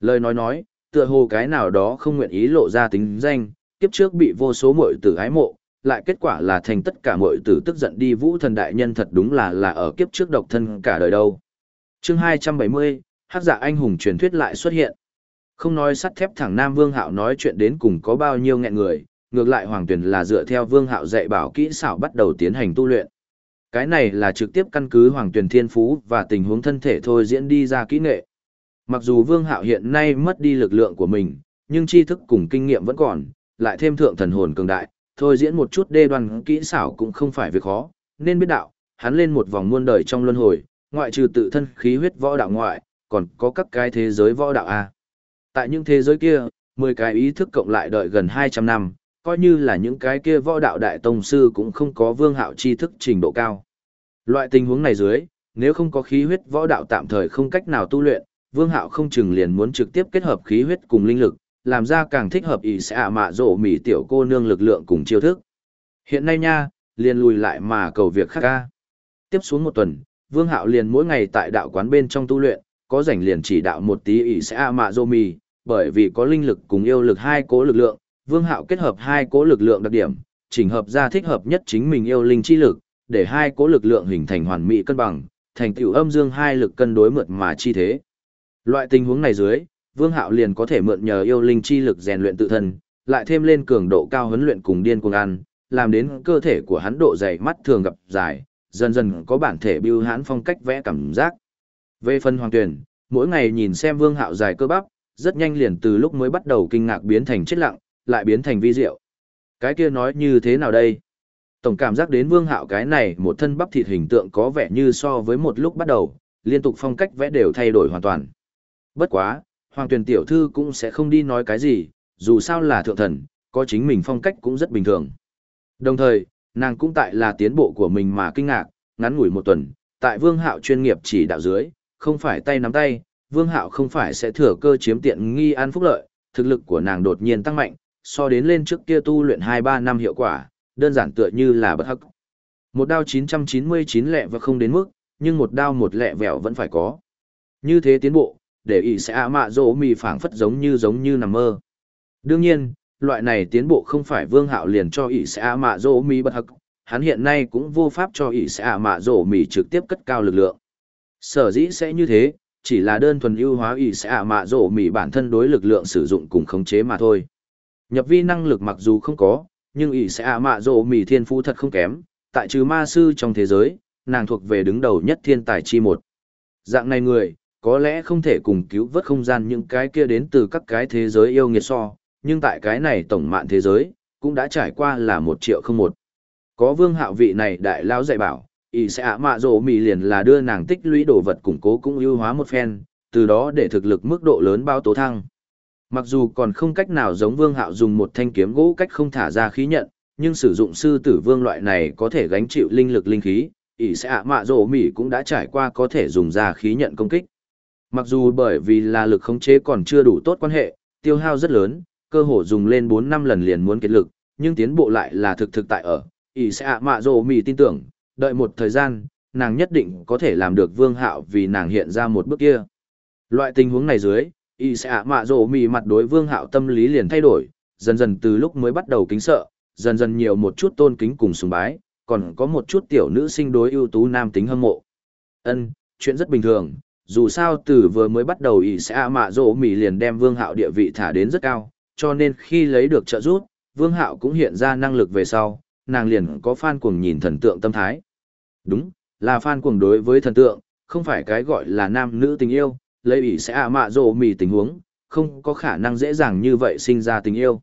Lời nói nói, tựa hồ cái nào đó không nguyện ý lộ ra tính danh, kiếp trước bị vô số muội tử ái mộ, lại kết quả là thành tất cả muội tử tức giận đi vũ thần đại nhân thật đúng là là ở kiếp trước độc thân cả đời đâu. Chương 270, Hắc giả anh hùng truyền thuyết lại xuất hiện. Không nói sắt thép thẳng Nam Vương Hạo nói chuyện đến cùng có bao nhiêu nghẹn người, ngược lại Hoàng Tuyền là dựa theo Vương Hạo dạy bảo kỹ xảo bắt đầu tiến hành tu luyện. Cái này là trực tiếp căn cứ Hoàng Tuyền thiên phú và tình huống thân thể thôi diễn đi ra kỹ nghệ. Mặc dù Vương Hạo hiện nay mất đi lực lượng của mình, nhưng tri thức cùng kinh nghiệm vẫn còn, lại thêm thượng thần hồn cường đại, thôi diễn một chút đê đoan kỹ xảo cũng không phải việc khó, nên biết đạo, hắn lên một vòng muôn đời trong luân hồi, ngoại trừ tự thân khí huyết võ đạo ngoại, còn có các cái thế giới võ đạo A. Tại những thế giới kia, 10 cái ý thức cộng lại đợi gần 200 năm, coi như là những cái kia võ đạo đại tông sư cũng không có vương hạo tri thức trình độ cao. Loại tình huống này dưới, nếu không có khí huyết võ đạo tạm thời không cách nào tu luyện, vương hạo không chừng liền muốn trực tiếp kết hợp khí huyết cùng linh lực, làm ra càng thích hợp ý sẽ ạ mạ rộ mỉ tiểu cô nương lực lượng cùng chiêu thức. Hiện nay nha, liền lùi lại mà cầu việc khác ca. Tiếp xuống một tuần, Vương Hạo liền mỗi ngày tại đạo quán bên trong tu luyện, có rảnh liền chỉ đạo một tí ỷ sẽ a mạ rộ mì, bởi vì có linh lực cùng yêu lực hai cố lực lượng, vương hạo kết hợp hai cố lực lượng đặc điểm, chỉnh hợp ra thích hợp nhất chính mình yêu linh chi lực, để hai cố lực lượng hình thành hoàn mỹ cân bằng, thành tựu âm dương hai lực cân đối mượt mà chi thế. Loại tình huống này dưới, Vương Hạo liền có thể mượn nhờ yêu linh chi lực rèn luyện tự thân, lại thêm lên cường độ cao huấn luyện cùng điên cuồng ăn, làm đến cơ thể của hắn độ dày mắt thường gặp dài, dần dần có bản thể bưu hãn phong cách vẽ cảm giác. Về phần Hoàng Tuyển, mỗi ngày nhìn xem Vương Hạo dài cơ bắp, rất nhanh liền từ lúc mới bắt đầu kinh ngạc biến thành chết lặng, lại biến thành vi diệu. Cái kia nói như thế nào đây? Tổng cảm giác đến Vương Hạo cái này một thân bắp thịt hình tượng có vẻ như so với một lúc bắt đầu, liên tục phong cách vẽ đều thay đổi hoàn toàn. Bất quá, Hoàng Tuyền tiểu thư cũng sẽ không đi nói cái gì, dù sao là thượng thần, có chính mình phong cách cũng rất bình thường. Đồng thời, nàng cũng tại là tiến bộ của mình mà kinh ngạc, ngắn ngủi một tuần, tại Vương Hạo chuyên nghiệp chỉ đạo dưới, không phải tay nắm tay, Vương Hạo không phải sẽ thừa cơ chiếm tiện nghi an phúc lợi, thực lực của nàng đột nhiên tăng mạnh, so đến lên trước kia tu luyện 2-3 năm hiệu quả, đơn giản tựa như là bất hắc. Một đao 999 lẹ và không đến mức, nhưng một đao một lẹ vẹo vẫn phải có. Như thế tiến bộ, để ý sẽ ạ mạ dỗ mì phảng phất giống như giống như nằm mơ. Đương nhiên, loại này tiến bộ không phải vương hạo liền cho ý sẽ ạ mạ dỗ mì bất hắc, hắn hiện nay cũng vô pháp cho ý sẽ ạ mạ dỗ mì trực tiếp cất cao lực lượng. Sở dĩ sẽ như thế, chỉ là đơn thuần ưu hóa ý sẽ ạ mạ dỗ mì bản thân đối lực lượng sử dụng cùng khống chế mà thôi. Nhập vi năng lực mặc dù không có, nhưng ý sẽ ạ mạ rỗ mì thiên phú thật không kém, tại trừ ma sư trong thế giới, nàng thuộc về đứng đầu nhất thiên tài chi một. Dạng này người, có lẽ không thể cùng cứu vớt không gian những cái kia đến từ các cái thế giới yêu nghiệt so, nhưng tại cái này tổng mạng thế giới, cũng đã trải qua là một triệu không một. Có vương hạo vị này đại lao dạy bảo, ý sẽ ạ mạ rộ mì liền là đưa nàng tích lũy đồ vật củng cố cũng ưu hóa một phen, từ đó để thực lực mức độ lớn bao tố thăng. Mặc dù còn không cách nào giống Vương Hạo dùng một thanh kiếm gỗ cách không thả ra khí nhận, nhưng sử dụng sư tử vương loại này có thể gánh chịu linh lực linh khí, ỷ sẽ ạ mạ rổ mỉ cũng đã trải qua có thể dùng ra khí nhận công kích. Mặc dù bởi vì là lực khống chế còn chưa đủ tốt quan hệ, tiêu hao rất lớn, cơ hồ dùng lên 4 năm lần liền muốn kết lực, nhưng tiến bộ lại là thực thực tại ở. ỷ sẽ ạ mạ rổ mỉ tin tưởng, đợi một thời gian, nàng nhất định có thể làm được vương hạo vì nàng hiện ra một bước kia. Loại tình huống này dưới, y sẽ ạ mạ rộ mì mặt đối vương hạo tâm lý liền thay đổi dần dần từ lúc mới bắt đầu kính sợ dần dần nhiều một chút tôn kính cùng sùng bái còn có một chút tiểu nữ sinh đối ưu tú nam tính hâm mộ ân chuyện rất bình thường dù sao từ vừa mới bắt đầu ỷ sẽ ạ mạ rỗ mì liền đem vương hạo địa vị thả đến rất cao cho nên khi lấy được trợ giúp vương hạo cũng hiện ra năng lực về sau nàng liền có fan cuồng nhìn thần tượng tâm thái đúng là fan cuồng đối với thần tượng không phải cái gọi là nam nữ tình yêu lấy ỷ sẽ ạ mạ rỗ mì tình huống, không có khả năng dễ dàng như vậy sinh ra tình yêu.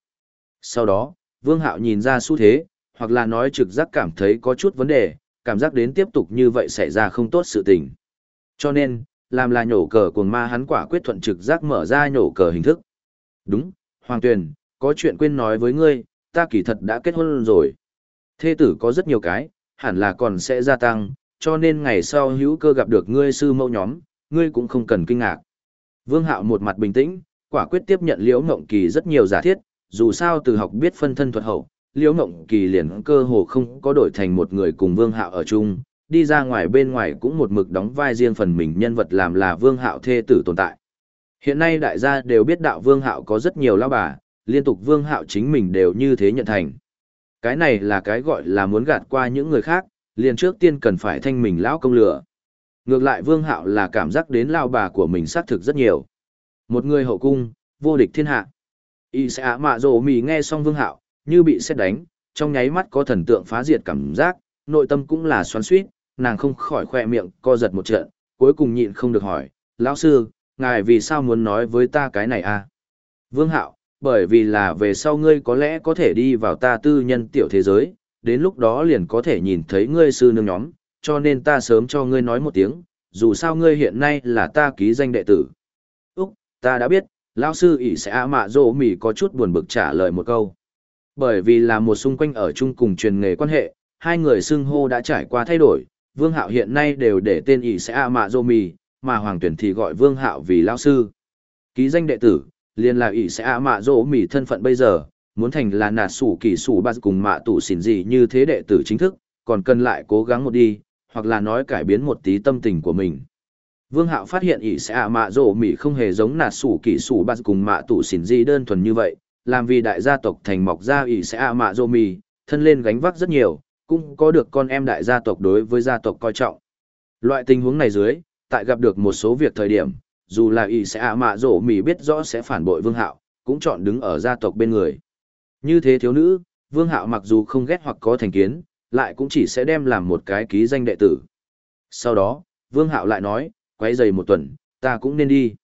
Sau đó, Vương Hạo nhìn ra xu thế, hoặc là nói trực giác cảm thấy có chút vấn đề, cảm giác đến tiếp tục như vậy xảy ra không tốt sự tình. Cho nên, làm là nhổ cờ cuồng ma hắn quả quyết thuận trực giác mở ra nhổ cờ hình thức. Đúng, Hoàng Tuyền, có chuyện quên nói với ngươi, ta kỳ thật đã kết hôn rồi. Thê tử có rất nhiều cái, hẳn là còn sẽ gia tăng, cho nên ngày sau hữu cơ gặp được ngươi sư mẫu nhóm, ngươi cũng không cần kinh ngạc. Vương Hạo một mặt bình tĩnh, quả quyết tiếp nhận Liễu Ngộng Kỳ rất nhiều giả thiết, dù sao từ học biết phân thân thuật hậu, Liễu Ngộng Kỳ liền cơ hồ không có đổi thành một người cùng Vương Hạo ở chung, đi ra ngoài bên ngoài cũng một mực đóng vai riêng phần mình nhân vật làm là Vương Hạo thê tử tồn tại. Hiện nay đại gia đều biết đạo Vương Hạo có rất nhiều lão bà, liên tục Vương Hạo chính mình đều như thế nhận thành. Cái này là cái gọi là muốn gạt qua những người khác, liền trước tiên cần phải thanh mình lão công lửa. Ngược lại Vương Hạo là cảm giác đến lao bà của mình xác thực rất nhiều. Một người hậu cung, vô địch thiên hạ. Y sẽ ạ mạ rồ mì nghe xong Vương Hạo, như bị xét đánh, trong nháy mắt có thần tượng phá diệt cảm giác, nội tâm cũng là xoắn suýt, nàng không khỏi khoe miệng, co giật một trận, cuối cùng nhịn không được hỏi, lão sư, ngài vì sao muốn nói với ta cái này à? Vương Hạo, bởi vì là về sau ngươi có lẽ có thể đi vào ta tư nhân tiểu thế giới, đến lúc đó liền có thể nhìn thấy ngươi sư nương nhóm, cho nên ta sớm cho ngươi nói một tiếng, dù sao ngươi hiện nay là ta ký danh đệ tử. Úc, ta đã biết, lão sư ỷ sẽ ạ mạ dỗ mỉ có chút buồn bực trả lời một câu. Bởi vì là một xung quanh ở chung cùng truyền nghề quan hệ, hai người xưng hô đã trải qua thay đổi, Vương Hạo hiện nay đều để tên ỷ sẽ a mạ Dô Mì, mà Hoàng Tuyển thì gọi Vương Hạo vì lão sư. Ký danh đệ tử, liền là ỷ sẽ a mạ Dô Mì thân phận bây giờ, muốn thành là nạt sủ kỳ sủ bát cùng mạ tủ xỉn gì như thế đệ tử chính thức, còn cần lại cố gắng một đi, hoặc là nói cải biến một tí tâm tình của mình. Vương Hạo phát hiện ỷ sẽ ạ mạ rổ mỉ không hề giống nạt sủ kỷ sủ bạt cùng mạ tủ xỉn di đơn thuần như vậy, làm vì đại gia tộc thành mọc ra ỷ sẽ ạ mạ rổ mỉ, thân lên gánh vác rất nhiều, cũng có được con em đại gia tộc đối với gia tộc coi trọng. Loại tình huống này dưới, tại gặp được một số việc thời điểm, dù là y sẽ ạ mạ rổ mỉ biết rõ sẽ phản bội Vương Hạo, cũng chọn đứng ở gia tộc bên người. Như thế thiếu nữ, Vương Hạo mặc dù không ghét hoặc có thành kiến, lại cũng chỉ sẽ đem làm một cái ký danh đệ tử. Sau đó, Vương Hạo lại nói, quấy giày một tuần, ta cũng nên đi.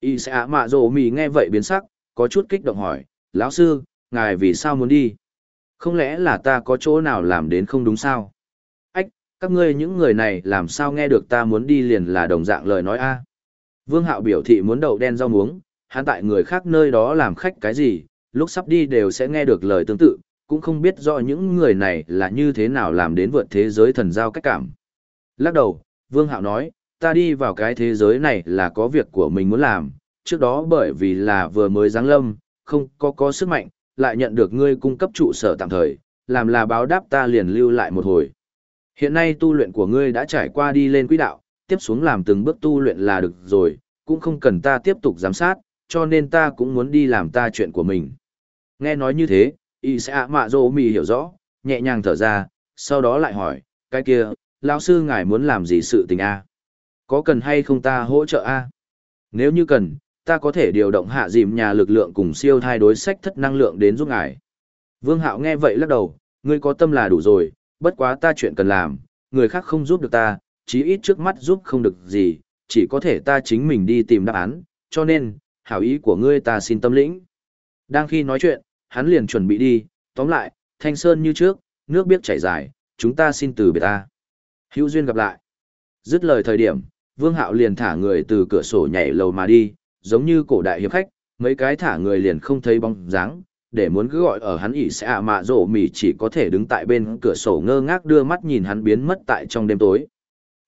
Y sẽ ạ mạ rổ mì nghe vậy biến sắc, có chút kích động hỏi, lão sư, ngài vì sao muốn đi? Không lẽ là ta có chỗ nào làm đến không đúng sao? Ách, các ngươi những người này làm sao nghe được ta muốn đi liền là đồng dạng lời nói a? Vương Hạo biểu thị muốn đậu đen rau muống, hắn tại người khác nơi đó làm khách cái gì, lúc sắp đi đều sẽ nghe được lời tương tự, cũng không biết rõ những người này là như thế nào làm đến vượt thế giới thần giao cách cảm. Lắc đầu, Vương Hạo nói, ta đi vào cái thế giới này là có việc của mình muốn làm, trước đó bởi vì là vừa mới giáng lâm, không có có sức mạnh, lại nhận được ngươi cung cấp trụ sở tạm thời, làm là báo đáp ta liền lưu lại một hồi. Hiện nay tu luyện của ngươi đã trải qua đi lên quỹ đạo, tiếp xuống làm từng bước tu luyện là được rồi, cũng không cần ta tiếp tục giám sát, cho nên ta cũng muốn đi làm ta chuyện của mình. Nghe nói như thế, y sẽ mạ dô mì hiểu rõ, nhẹ nhàng thở ra, sau đó lại hỏi, cái kia, lão sư ngài muốn làm gì sự tình a Có cần hay không ta hỗ trợ a Nếu như cần, ta có thể điều động hạ dìm nhà lực lượng cùng siêu thai đối sách thất năng lượng đến giúp ngài. Vương Hạo nghe vậy lắc đầu, ngươi có tâm là đủ rồi, bất quá ta chuyện cần làm, người khác không giúp được ta, chí ít trước mắt giúp không được gì, chỉ có thể ta chính mình đi tìm đáp án, cho nên, hảo ý của ngươi ta xin tâm lĩnh. Đang khi nói chuyện, hắn liền chuẩn bị đi, tóm lại, thanh sơn như trước, nước biết chảy dài, chúng ta xin từ biệt ta. Hữu duyên gặp lại. Dứt lời thời điểm, Vương Hạo liền thả người từ cửa sổ nhảy lầu mà đi, giống như cổ đại hiệp khách, mấy cái thả người liền không thấy bóng dáng, để muốn cứ gọi ở hắn ỉ sẽ ạ mạ rổ mỉ chỉ có thể đứng tại bên cửa sổ ngơ ngác đưa mắt nhìn hắn biến mất tại trong đêm tối.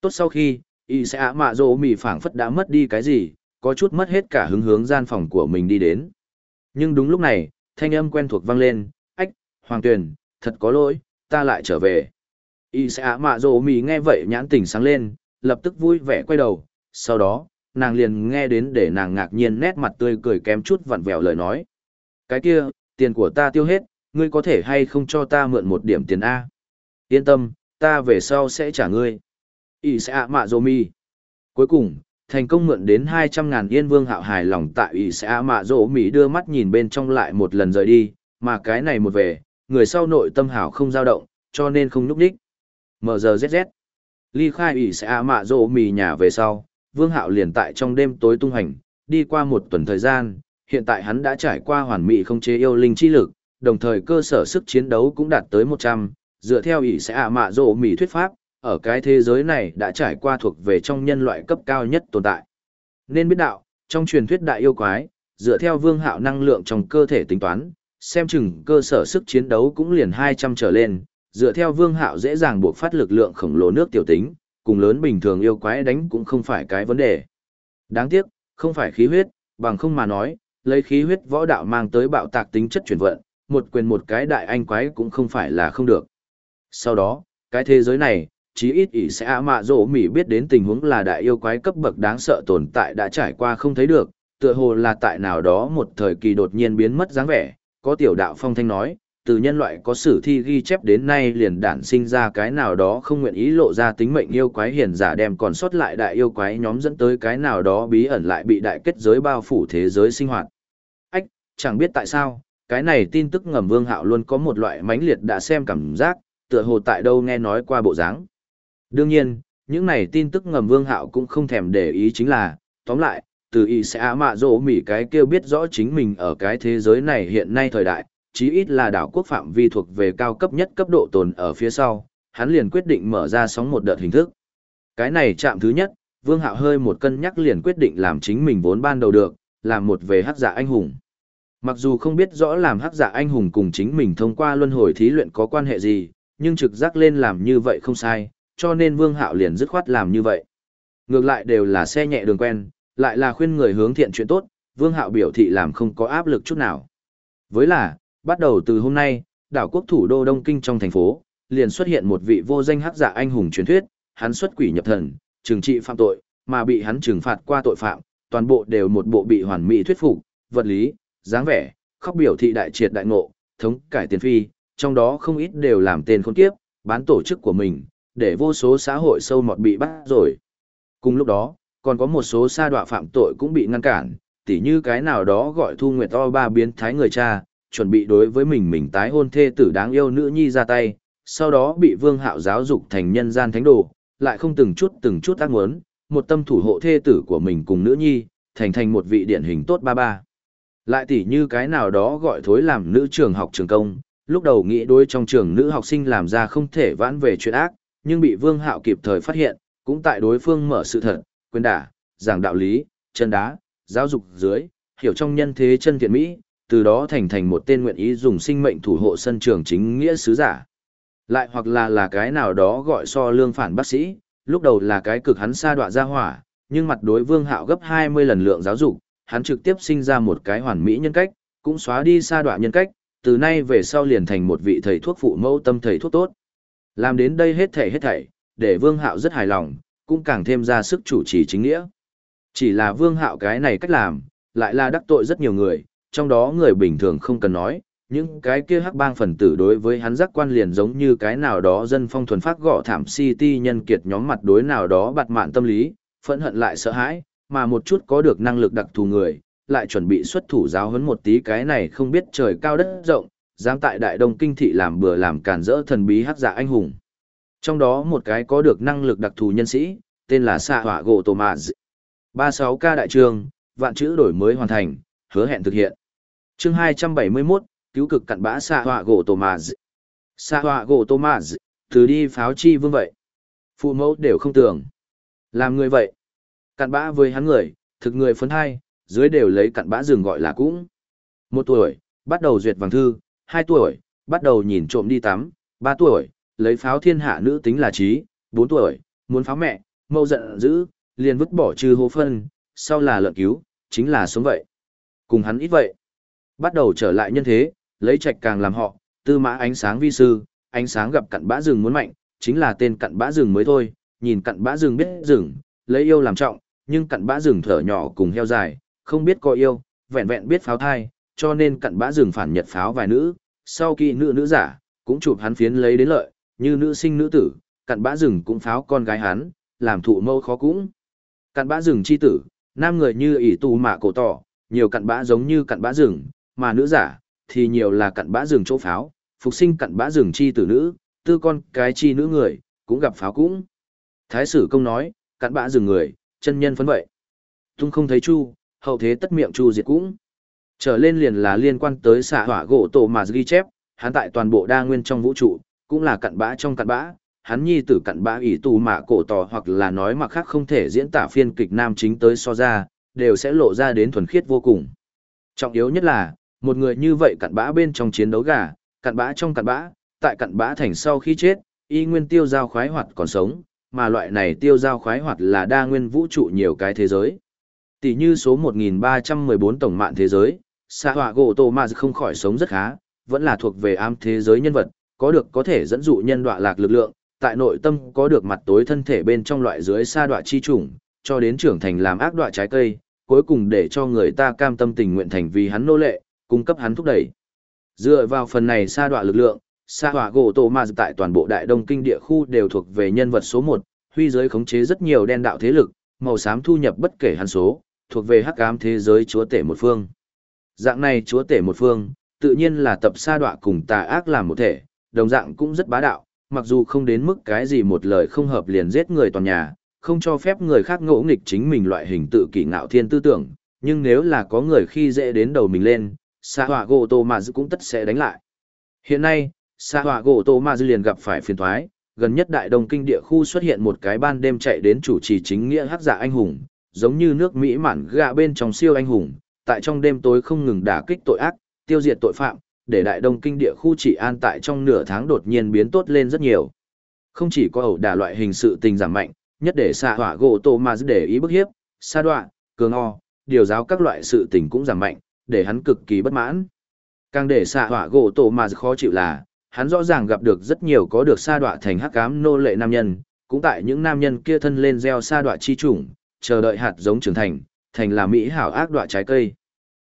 Tốt sau khi, ỉ sẽ ạ mạ rổ mỉ phảng phất đã mất đi cái gì, có chút mất hết cả hứng hướng gian phòng của mình đi đến. Nhưng đúng lúc này, thanh âm quen thuộc vang lên, ách, Hoàng Tuyền, thật có lỗi, ta lại trở về. Y sẽ mạ rồ mì nghe vậy nhãn tỉnh sáng lên, lập tức vui vẻ quay đầu, sau đó, nàng liền nghe đến để nàng ngạc nhiên nét mặt tươi cười kém chút vặn vẹo lời nói. Cái kia, tiền của ta tiêu hết, ngươi có thể hay không cho ta mượn một điểm tiền A. Yên tâm, ta về sau sẽ trả ngươi. Ý sẽ mạ dô mi. Cuối cùng, thành công mượn đến hai trăm ngàn yên vương hạo hài lòng tại Ý sẽ mạ dô mi đưa mắt nhìn bên trong lại một lần rời đi, mà cái này một về, người sau nội tâm hảo không dao động, cho nên không núp đích. MGZZ. Ly khai ủy sẽ ạ mạ dô mi nhà về sau, Vương Hạo liền tại trong đêm tối tung hành, đi qua một tuần thời gian, hiện tại hắn đã trải qua hoàn mỹ không chế yêu linh chi lực, đồng thời cơ sở sức chiến đấu cũng đạt tới 100, dựa theo ý sẽ ạ mạ rộ mỉ thuyết pháp, ở cái thế giới này đã trải qua thuộc về trong nhân loại cấp cao nhất tồn tại. Nên biết đạo, trong truyền thuyết đại yêu quái, dựa theo Vương Hạo năng lượng trong cơ thể tính toán, xem chừng cơ sở sức chiến đấu cũng liền 200 trở lên, dựa theo vương hạo dễ dàng buộc phát lực lượng khổng lồ nước tiểu tính, cùng lớn bình thường yêu quái đánh cũng không phải cái vấn đề. Đáng tiếc, không phải khí huyết, bằng không mà nói, lấy khí huyết võ đạo mang tới bạo tạc tính chất chuyển vận, một quyền một cái đại anh quái cũng không phải là không được. Sau đó, cái thế giới này, chí ít ỷ sẽ ạ mạ rỗ mỉ biết đến tình huống là đại yêu quái cấp bậc đáng sợ tồn tại đã trải qua không thấy được, tựa hồ là tại nào đó một thời kỳ đột nhiên biến mất dáng vẻ, có tiểu đạo phong thanh nói, từ nhân loại có sử thi ghi chép đến nay liền đản sinh ra cái nào đó không nguyện ý lộ ra tính mệnh yêu quái hiền giả đem còn sót lại đại yêu quái nhóm dẫn tới cái nào đó bí ẩn lại bị đại kết giới bao phủ thế giới sinh hoạt. Ách, chẳng biết tại sao, cái này tin tức ngầm vương hạo luôn có một loại mãnh liệt đã xem cảm giác, tựa hồ tại đâu nghe nói qua bộ dáng. Đương nhiên, những này tin tức ngầm vương hạo cũng không thèm để ý chính là, tóm lại, từ y sẽ á mạ dỗ mỉ cái kêu biết rõ chính mình ở cái thế giới này hiện nay thời đại, chí ít là đảo quốc phạm vi thuộc về cao cấp nhất cấp độ tồn ở phía sau, hắn liền quyết định mở ra sóng một đợt hình thức. Cái này chạm thứ nhất, Vương Hạo hơi một cân nhắc liền quyết định làm chính mình vốn ban đầu được, làm một về hắc giả anh hùng. Mặc dù không biết rõ làm hắc giả anh hùng cùng chính mình thông qua luân hồi thí luyện có quan hệ gì, nhưng trực giác lên làm như vậy không sai, cho nên Vương Hạo liền dứt khoát làm như vậy. Ngược lại đều là xe nhẹ đường quen, lại là khuyên người hướng thiện chuyện tốt, Vương Hạo biểu thị làm không có áp lực chút nào. Với là, bắt đầu từ hôm nay, đảo quốc thủ đô Đông Kinh trong thành phố, liền xuất hiện một vị vô danh hắc giả anh hùng truyền thuyết, hắn xuất quỷ nhập thần, trừng trị phạm tội, mà bị hắn trừng phạt qua tội phạm, toàn bộ đều một bộ bị hoàn mỹ thuyết phục, vật lý, dáng vẻ, khóc biểu thị đại triệt đại ngộ, thống cải tiền phi, trong đó không ít đều làm tên khốn kiếp, bán tổ chức của mình, để vô số xã hội sâu mọt bị bắt rồi. Cùng lúc đó, còn có một số sa đọa phạm tội cũng bị ngăn cản, tỉ như cái nào đó gọi Thu Nguyệt O ba biến thái người cha, chuẩn bị đối với mình mình tái hôn thê tử đáng yêu nữ nhi ra tay, sau đó bị Vương Hạo giáo dục thành nhân gian thánh đồ, lại không từng chút từng chút ác muốn, một tâm thủ hộ thê tử của mình cùng nữ nhi, thành thành một vị điển hình tốt ba ba. Lại tỉ như cái nào đó gọi thối làm nữ trường học trường công, lúc đầu nghĩ đối trong trường nữ học sinh làm ra không thể vãn về chuyện ác, nhưng bị Vương Hạo kịp thời phát hiện, cũng tại đối phương mở sự thật, quyền đả, giảng đạo lý, chân đá, giáo dục dưới, hiểu trong nhân thế chân thiện mỹ, từ đó thành thành một tên nguyện ý dùng sinh mệnh thủ hộ sân trường chính nghĩa sứ giả. Lại hoặc là là cái nào đó gọi so lương phản bác sĩ, lúc đầu là cái cực hắn xa đọa ra hỏa, nhưng mặt đối vương hạo gấp 20 lần lượng giáo dục, hắn trực tiếp sinh ra một cái hoàn mỹ nhân cách, cũng xóa đi xa đọa nhân cách, từ nay về sau liền thành một vị thầy thuốc phụ mẫu tâm thầy thuốc tốt. Làm đến đây hết thảy hết thảy, để vương hạo rất hài lòng, cũng càng thêm ra sức chủ trì chính nghĩa. Chỉ là vương hạo cái này cách làm, lại là đắc tội rất nhiều người, trong đó người bình thường không cần nói, những cái kia hắc bang phần tử đối với hắn giác quan liền giống như cái nào đó dân phong thuần phát gõ thảm city nhân kiệt nhóm mặt đối nào đó bạt mạn tâm lý, phẫn hận lại sợ hãi, mà một chút có được năng lực đặc thù người, lại chuẩn bị xuất thủ giáo huấn một tí cái này không biết trời cao đất rộng, dám tại đại đông kinh thị làm bừa làm cản rỡ thần bí hắc giả anh hùng. Trong đó một cái có được năng lực đặc thù nhân sĩ, tên là Sa Hỏa Gỗ Tô Mạ 36K đại trường, vạn chữ đổi mới hoàn thành, hứa hẹn thực hiện. Chương 271, cứu cực cặn bã Sa Hỏa Gỗ Tô Mạ Sa Hỏa Gỗ Tô từ đi pháo chi vương vậy. Phụ mẫu đều không tưởng. Làm người vậy. Cặn bã với hắn người, thực người phấn hai, dưới đều lấy cặn bã rừng gọi là cũng. Một tuổi, bắt đầu duyệt vàng thư, hai tuổi, bắt đầu nhìn trộm đi tắm, ba tuổi, lấy pháo thiên hạ nữ tính là trí, bốn tuổi, muốn pháo mẹ, mâu giận dữ, liền vứt bỏ trừ hô phân, sau là lợn cứu, chính là sống vậy. Cùng hắn ít vậy. Bắt đầu trở lại nhân thế, lấy trạch càng làm họ, tư mã ánh sáng vi sư, ánh sáng gặp cặn bã rừng muốn mạnh, chính là tên cặn bã rừng mới thôi, nhìn cặn bã rừng biết rừng, lấy yêu làm trọng, nhưng cặn bã rừng thở nhỏ cùng heo dài, không biết có yêu, vẹn vẹn biết pháo thai, cho nên cặn bã rừng phản nhật pháo vài nữ, sau khi nữ nữ giả, cũng chụp hắn phiến lấy đến lợi, như nữ sinh nữ tử, cặn bã rừng cũng pháo con gái hắn, làm thụ mâu khó cũng. Cặn bã rừng chi tử, nam người như ỷ tù mạ cổ tỏ, nhiều cặn bã giống như cặn bã rừng, mà nữ giả, thì nhiều là cặn bã rừng chỗ pháo, phục sinh cặn bã rừng chi tử nữ, tư con cái chi nữ người, cũng gặp pháo cũng. Thái sử công nói, cặn bã rừng người, chân nhân phấn vậy. Tung không thấy chu, hậu thế tất miệng chu diệt cũng. Trở lên liền là liên quan tới xạ hỏa gỗ tổ mà ghi chép, hắn tại toàn bộ đa nguyên trong vũ trụ, cũng là cặn bã trong cặn bã, hắn nhi tử cặn bã ỷ tù mạ cổ tỏ hoặc là nói mà khác không thể diễn tả phiên kịch nam chính tới so ra, đều sẽ lộ ra đến thuần khiết vô cùng. Trọng yếu nhất là, một người như vậy cặn bã bên trong chiến đấu gà, cặn bã trong cặn bã, tại cặn bã thành sau khi chết, y nguyên tiêu giao khoái hoạt còn sống, mà loại này tiêu giao khoái hoạt là đa nguyên vũ trụ nhiều cái thế giới. Tỷ như số 1314 tổng mạng thế giới, Sa Hỏa Gỗ Tô Ma không khỏi sống rất khá, vẫn là thuộc về am thế giới nhân vật, có được có thể dẫn dụ nhân đọa lạc lực lượng, tại nội tâm có được mặt tối thân thể bên trong loại dưới sa đọa chi chủng, cho đến trưởng thành làm ác đọa trái cây, cuối cùng để cho người ta cam tâm tình nguyện thành vì hắn nô lệ, cung cấp hắn thúc đẩy. Dựa vào phần này sa đọa lực lượng, sa hỏa gỗ tổ ma tại toàn bộ đại đông kinh địa khu đều thuộc về nhân vật số 1, huy giới khống chế rất nhiều đen đạo thế lực, màu xám thu nhập bất kể hắn số, thuộc về hắc ám thế giới chúa tể một phương. Dạng này chúa tể một phương, tự nhiên là tập sa đọa cùng tà ác làm một thể, đồng dạng cũng rất bá đạo, mặc dù không đến mức cái gì một lời không hợp liền giết người toàn nhà, không cho phép người khác ngỗ nghịch chính mình loại hình tự kỷ ngạo thiên tư tưởng, nhưng nếu là có người khi dễ đến đầu mình lên, Sa Hỏa Gỗ Tô Mà Dư cũng tất sẽ đánh lại. Hiện nay, Sa Hỏa Gỗ Tô Mà Dư liền gặp phải phiền thoái, gần nhất đại đông kinh địa khu xuất hiện một cái ban đêm chạy đến chủ trì chính nghĩa hắc giả anh hùng, giống như nước Mỹ mản gạ bên trong siêu anh hùng, tại trong đêm tối không ngừng đả kích tội ác, tiêu diệt tội phạm, để đại đông kinh địa khu trị an tại trong nửa tháng đột nhiên biến tốt lên rất nhiều. Không chỉ có ẩu đả loại hình sự tình giảm mạnh, nhất để xạ hỏa gỗ tổ mà để ý bức hiếp, sa đoạn, cường o, điều giáo các loại sự tình cũng giảm mạnh, để hắn cực kỳ bất mãn. Càng để xạ hỏa gỗ tổ mà khó chịu là, hắn rõ ràng gặp được rất nhiều có được sa đọa thành hắc ám nô lệ nam nhân, cũng tại những nam nhân kia thân lên gieo sa đọa chi chủng, chờ đợi hạt giống trưởng thành, thành là mỹ hảo ác đọa trái cây.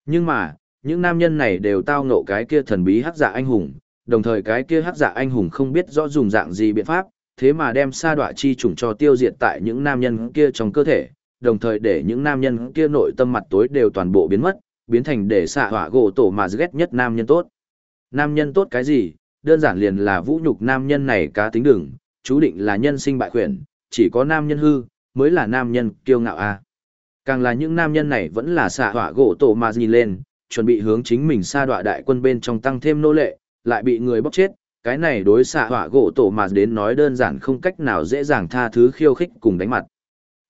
Nhưng mà, những nam nhân này đều tao ngộ cái kia thần bí hắc dạ anh hùng, đồng thời cái kia hắc dạ anh hùng không biết rõ dùng dạng gì biện pháp, thế mà đem sa đọa chi trùng cho tiêu diệt tại những nam nhân kia trong cơ thể, đồng thời để những nam nhân kia nội tâm mặt tối đều toàn bộ biến mất, biến thành để xạ hỏa gỗ tổ mà ghét nhất nam nhân tốt. Nam nhân tốt cái gì, đơn giản liền là vũ nhục nam nhân này cá tính đừng, chú định là nhân sinh bại khuyển, chỉ có nam nhân hư, mới là nam nhân kiêu ngạo a. Càng là những nam nhân này vẫn là xạ hỏa gỗ tổ mà nhìn lên, chuẩn bị hướng chính mình sa đọa đại quân bên trong tăng thêm nô lệ, lại bị người bóc chết, cái này đối xạ hỏa gỗ tổ mà đến nói đơn giản không cách nào dễ dàng tha thứ khiêu khích cùng đánh mặt.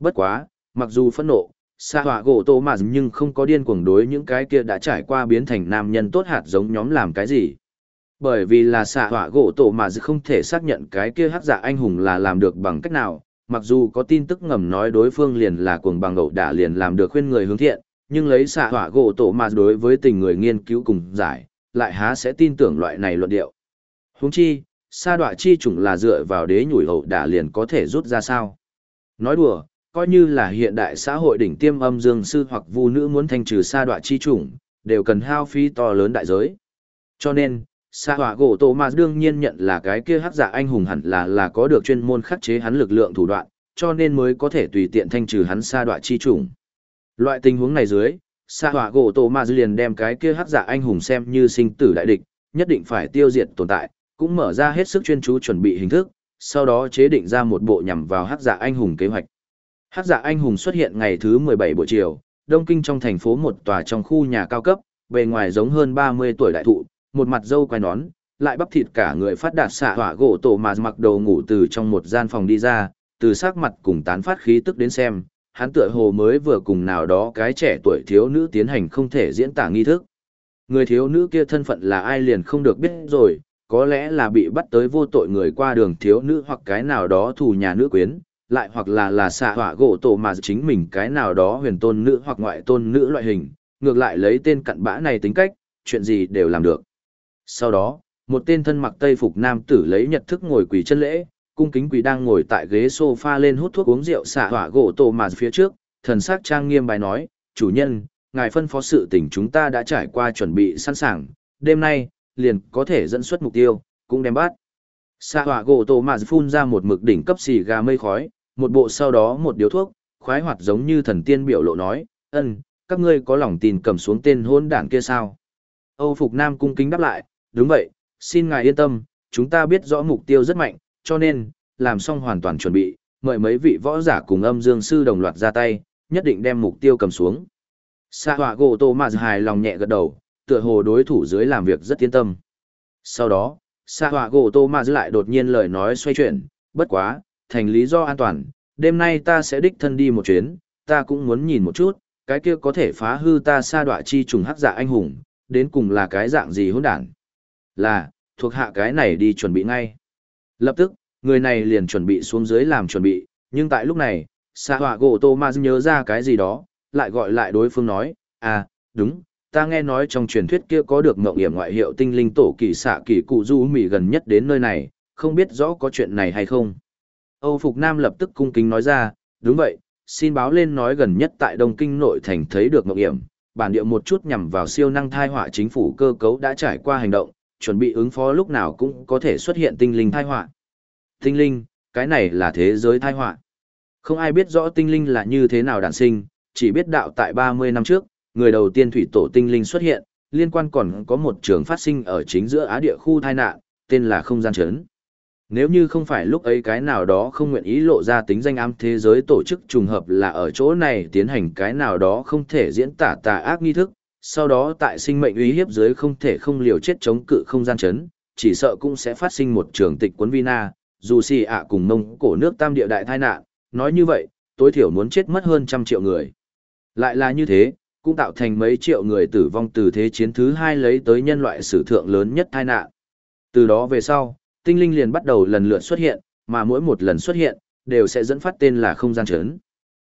Bất quá, mặc dù phẫn nộ, xạ hỏa gỗ tổ mà nhưng không có điên cuồng đối những cái kia đã trải qua biến thành nam nhân tốt hạt giống nhóm làm cái gì. Bởi vì là xạ hỏa gỗ tổ mà không thể xác nhận cái kia hắc giả anh hùng là làm được bằng cách nào, mặc dù có tin tức ngầm nói đối phương liền là cuồng bằng ẩu đả liền làm được khuyên người hướng thiện, nhưng lấy xạ hỏa gỗ tổ mà đối với tình người nghiên cứu cùng giải, lại há sẽ tin tưởng loại này luận điệu. Huống chi, sa đọa chi chủng là dựa vào đế nhủi hậu đả liền có thể rút ra sao. Nói đùa, coi như là hiện đại xã hội đỉnh tiêm âm dương sư hoặc vu nữ muốn thanh trừ sa đọa chi chủng, đều cần hao phí to lớn đại giới. Cho nên, sa hỏa gỗ tổ mà đương nhiên nhận là cái kia hắc giả anh hùng hẳn là là có được chuyên môn khắc chế hắn lực lượng thủ đoạn, cho nên mới có thể tùy tiện thanh trừ hắn sa đọa chi chủng. Loại tình huống này dưới, sa hỏa gỗ tổ mà liền đem cái kia hắc giả anh hùng xem như sinh tử đại địch, nhất định phải tiêu diệt tồn tại, cũng mở ra hết sức chuyên chú chuẩn bị hình thức, sau đó chế định ra một bộ nhằm vào hắc dạ anh hùng kế hoạch. Hắc dạ anh hùng xuất hiện ngày thứ 17 buổi chiều, Đông Kinh trong thành phố một tòa trong khu nhà cao cấp, bề ngoài giống hơn 30 tuổi đại thụ, một mặt dâu quai nón, lại bắp thịt cả người phát đạt xạ hỏa gỗ tổ mà mặc đồ ngủ từ trong một gian phòng đi ra, từ sắc mặt cùng tán phát khí tức đến xem, hắn tựa hồ mới vừa cùng nào đó cái trẻ tuổi thiếu nữ tiến hành không thể diễn tả nghi thức. Người thiếu nữ kia thân phận là ai liền không được biết rồi, có lẽ là bị bắt tới vô tội người qua đường thiếu nữ hoặc cái nào đó thù nhà nữ quyến, lại hoặc là là xạ hỏa gỗ tổ mà chính mình cái nào đó huyền tôn nữ hoặc ngoại tôn nữ loại hình, ngược lại lấy tên cặn bã này tính cách, chuyện gì đều làm được. Sau đó, một tên thân mặc tây phục nam tử lấy nhật thức ngồi quỳ chân lễ, cung kính quỳ đang ngồi tại ghế sofa lên hút thuốc uống rượu xạ hỏa gỗ tổ mà phía trước, thần sắc trang nghiêm bài nói, chủ nhân, ngài phân phó sự tình chúng ta đã trải qua chuẩn bị sẵn sàng, đêm nay, liền có thể dẫn xuất mục tiêu, cũng đem bắt. Xạ hỏa gỗ tổ mà phun ra một mực đỉnh cấp xì gà mây khói, một bộ sau đó một điếu thuốc, khoái hoạt giống như thần tiên biểu lộ nói, ân, các ngươi có lòng tin cầm xuống tên hôn đảng kia sao? Âu Phục Nam cung kính đáp lại, đúng vậy, xin ngài yên tâm, chúng ta biết rõ mục tiêu rất mạnh, cho nên, làm xong hoàn toàn chuẩn bị, mời mấy vị võ giả cùng âm dương sư đồng loạt ra tay, nhất định đem mục tiêu cầm xuống. Sa hỏa gỗ tô mà hài lòng nhẹ gật đầu, tựa hồ đối thủ dưới làm việc rất yên tâm. Sau đó, Sa hỏa gỗ tô mà lại đột nhiên lời nói xoay chuyển, bất quá, thành lý do an toàn, đêm nay ta sẽ đích thân đi một chuyến, ta cũng muốn nhìn một chút, cái kia có thể phá hư ta sa đọa chi trùng hắc dạ anh hùng, đến cùng là cái dạng gì hỗn đản. Là, thuộc hạ cái này đi chuẩn bị ngay. Lập tức, người này liền chuẩn bị xuống dưới làm chuẩn bị, nhưng tại lúc này, Sa Hỏa Gỗ Tô Ma nhớ ra cái gì đó, lại gọi lại đối phương nói, à, đúng, ta nghe nói trong truyền thuyết kia có được mộng hiểm ngoại hiệu tinh linh tổ kỳ xạ kỳ cụ du mỹ gần nhất đến nơi này, không biết rõ có chuyện này hay không. Âu Phục Nam lập tức cung kính nói ra, đúng vậy, xin báo lên nói gần nhất tại Đông Kinh nội thành thấy được mộng hiểm, bản địa một chút nhằm vào siêu năng thai họa chính phủ cơ cấu đã trải qua hành động, chuẩn bị ứng phó lúc nào cũng có thể xuất hiện tinh linh thai họa. Tinh linh, cái này là thế giới thai họa. Không ai biết rõ tinh linh là như thế nào đản sinh, chỉ biết đạo tại 30 năm trước, người đầu tiên thủy tổ tinh linh xuất hiện, liên quan còn có một trường phát sinh ở chính giữa Á địa khu thai nạn, tên là không gian chấn. Nếu như không phải lúc ấy cái nào đó không nguyện ý lộ ra tính danh ám thế giới tổ chức trùng hợp là ở chỗ này tiến hành cái nào đó không thể diễn tả tà ác nghi thức, sau đó tại sinh mệnh uy hiếp dưới không thể không liều chết chống cự không gian chấn, chỉ sợ cũng sẽ phát sinh một trường tịch quấn Vina, dù xì ạ cùng mông cổ nước tam địa đại tai nạn, nói như vậy, tối thiểu muốn chết mất hơn trăm triệu người. Lại là như thế, cũng tạo thành mấy triệu người tử vong từ thế chiến thứ hai lấy tới nhân loại sử thượng lớn nhất tai nạn. Từ đó về sau, tinh linh liền bắt đầu lần lượt xuất hiện, mà mỗi một lần xuất hiện, đều sẽ dẫn phát tên là không gian chấn.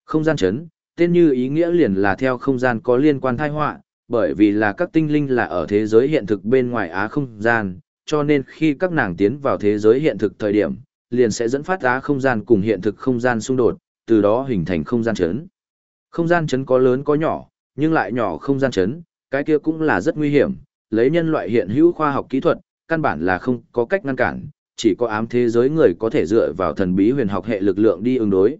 Không gian chấn, tên như ý nghĩa liền là theo không gian có liên quan thai họa, bởi vì là các tinh linh là ở thế giới hiện thực bên ngoài á không gian, cho nên khi các nàng tiến vào thế giới hiện thực thời điểm, liền sẽ dẫn phát á không gian cùng hiện thực không gian xung đột, từ đó hình thành không gian chấn. Không gian chấn có lớn có nhỏ, nhưng lại nhỏ không gian chấn, cái kia cũng là rất nguy hiểm, lấy nhân loại hiện hữu khoa học kỹ thuật, căn bản là không có cách ngăn cản, chỉ có ám thế giới người có thể dựa vào thần bí huyền học hệ lực lượng đi ứng đối.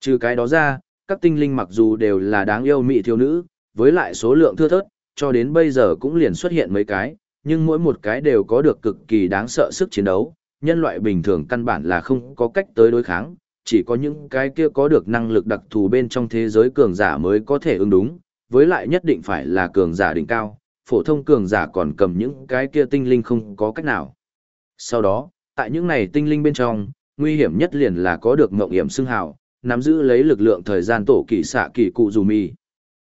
Trừ cái đó ra, các tinh linh mặc dù đều là đáng yêu mỹ thiếu nữ, với lại số lượng thưa thớt, cho đến bây giờ cũng liền xuất hiện mấy cái, nhưng mỗi một cái đều có được cực kỳ đáng sợ sức chiến đấu, nhân loại bình thường căn bản là không có cách tới đối kháng, chỉ có những cái kia có được năng lực đặc thù bên trong thế giới cường giả mới có thể ứng đúng, với lại nhất định phải là cường giả đỉnh cao, phổ thông cường giả còn cầm những cái kia tinh linh không có cách nào. Sau đó, tại những này tinh linh bên trong, nguy hiểm nhất liền là có được ngộng hiểm xưng hào, nắm giữ lấy lực lượng thời gian tổ kỳ xạ kỳ cụ dù mì.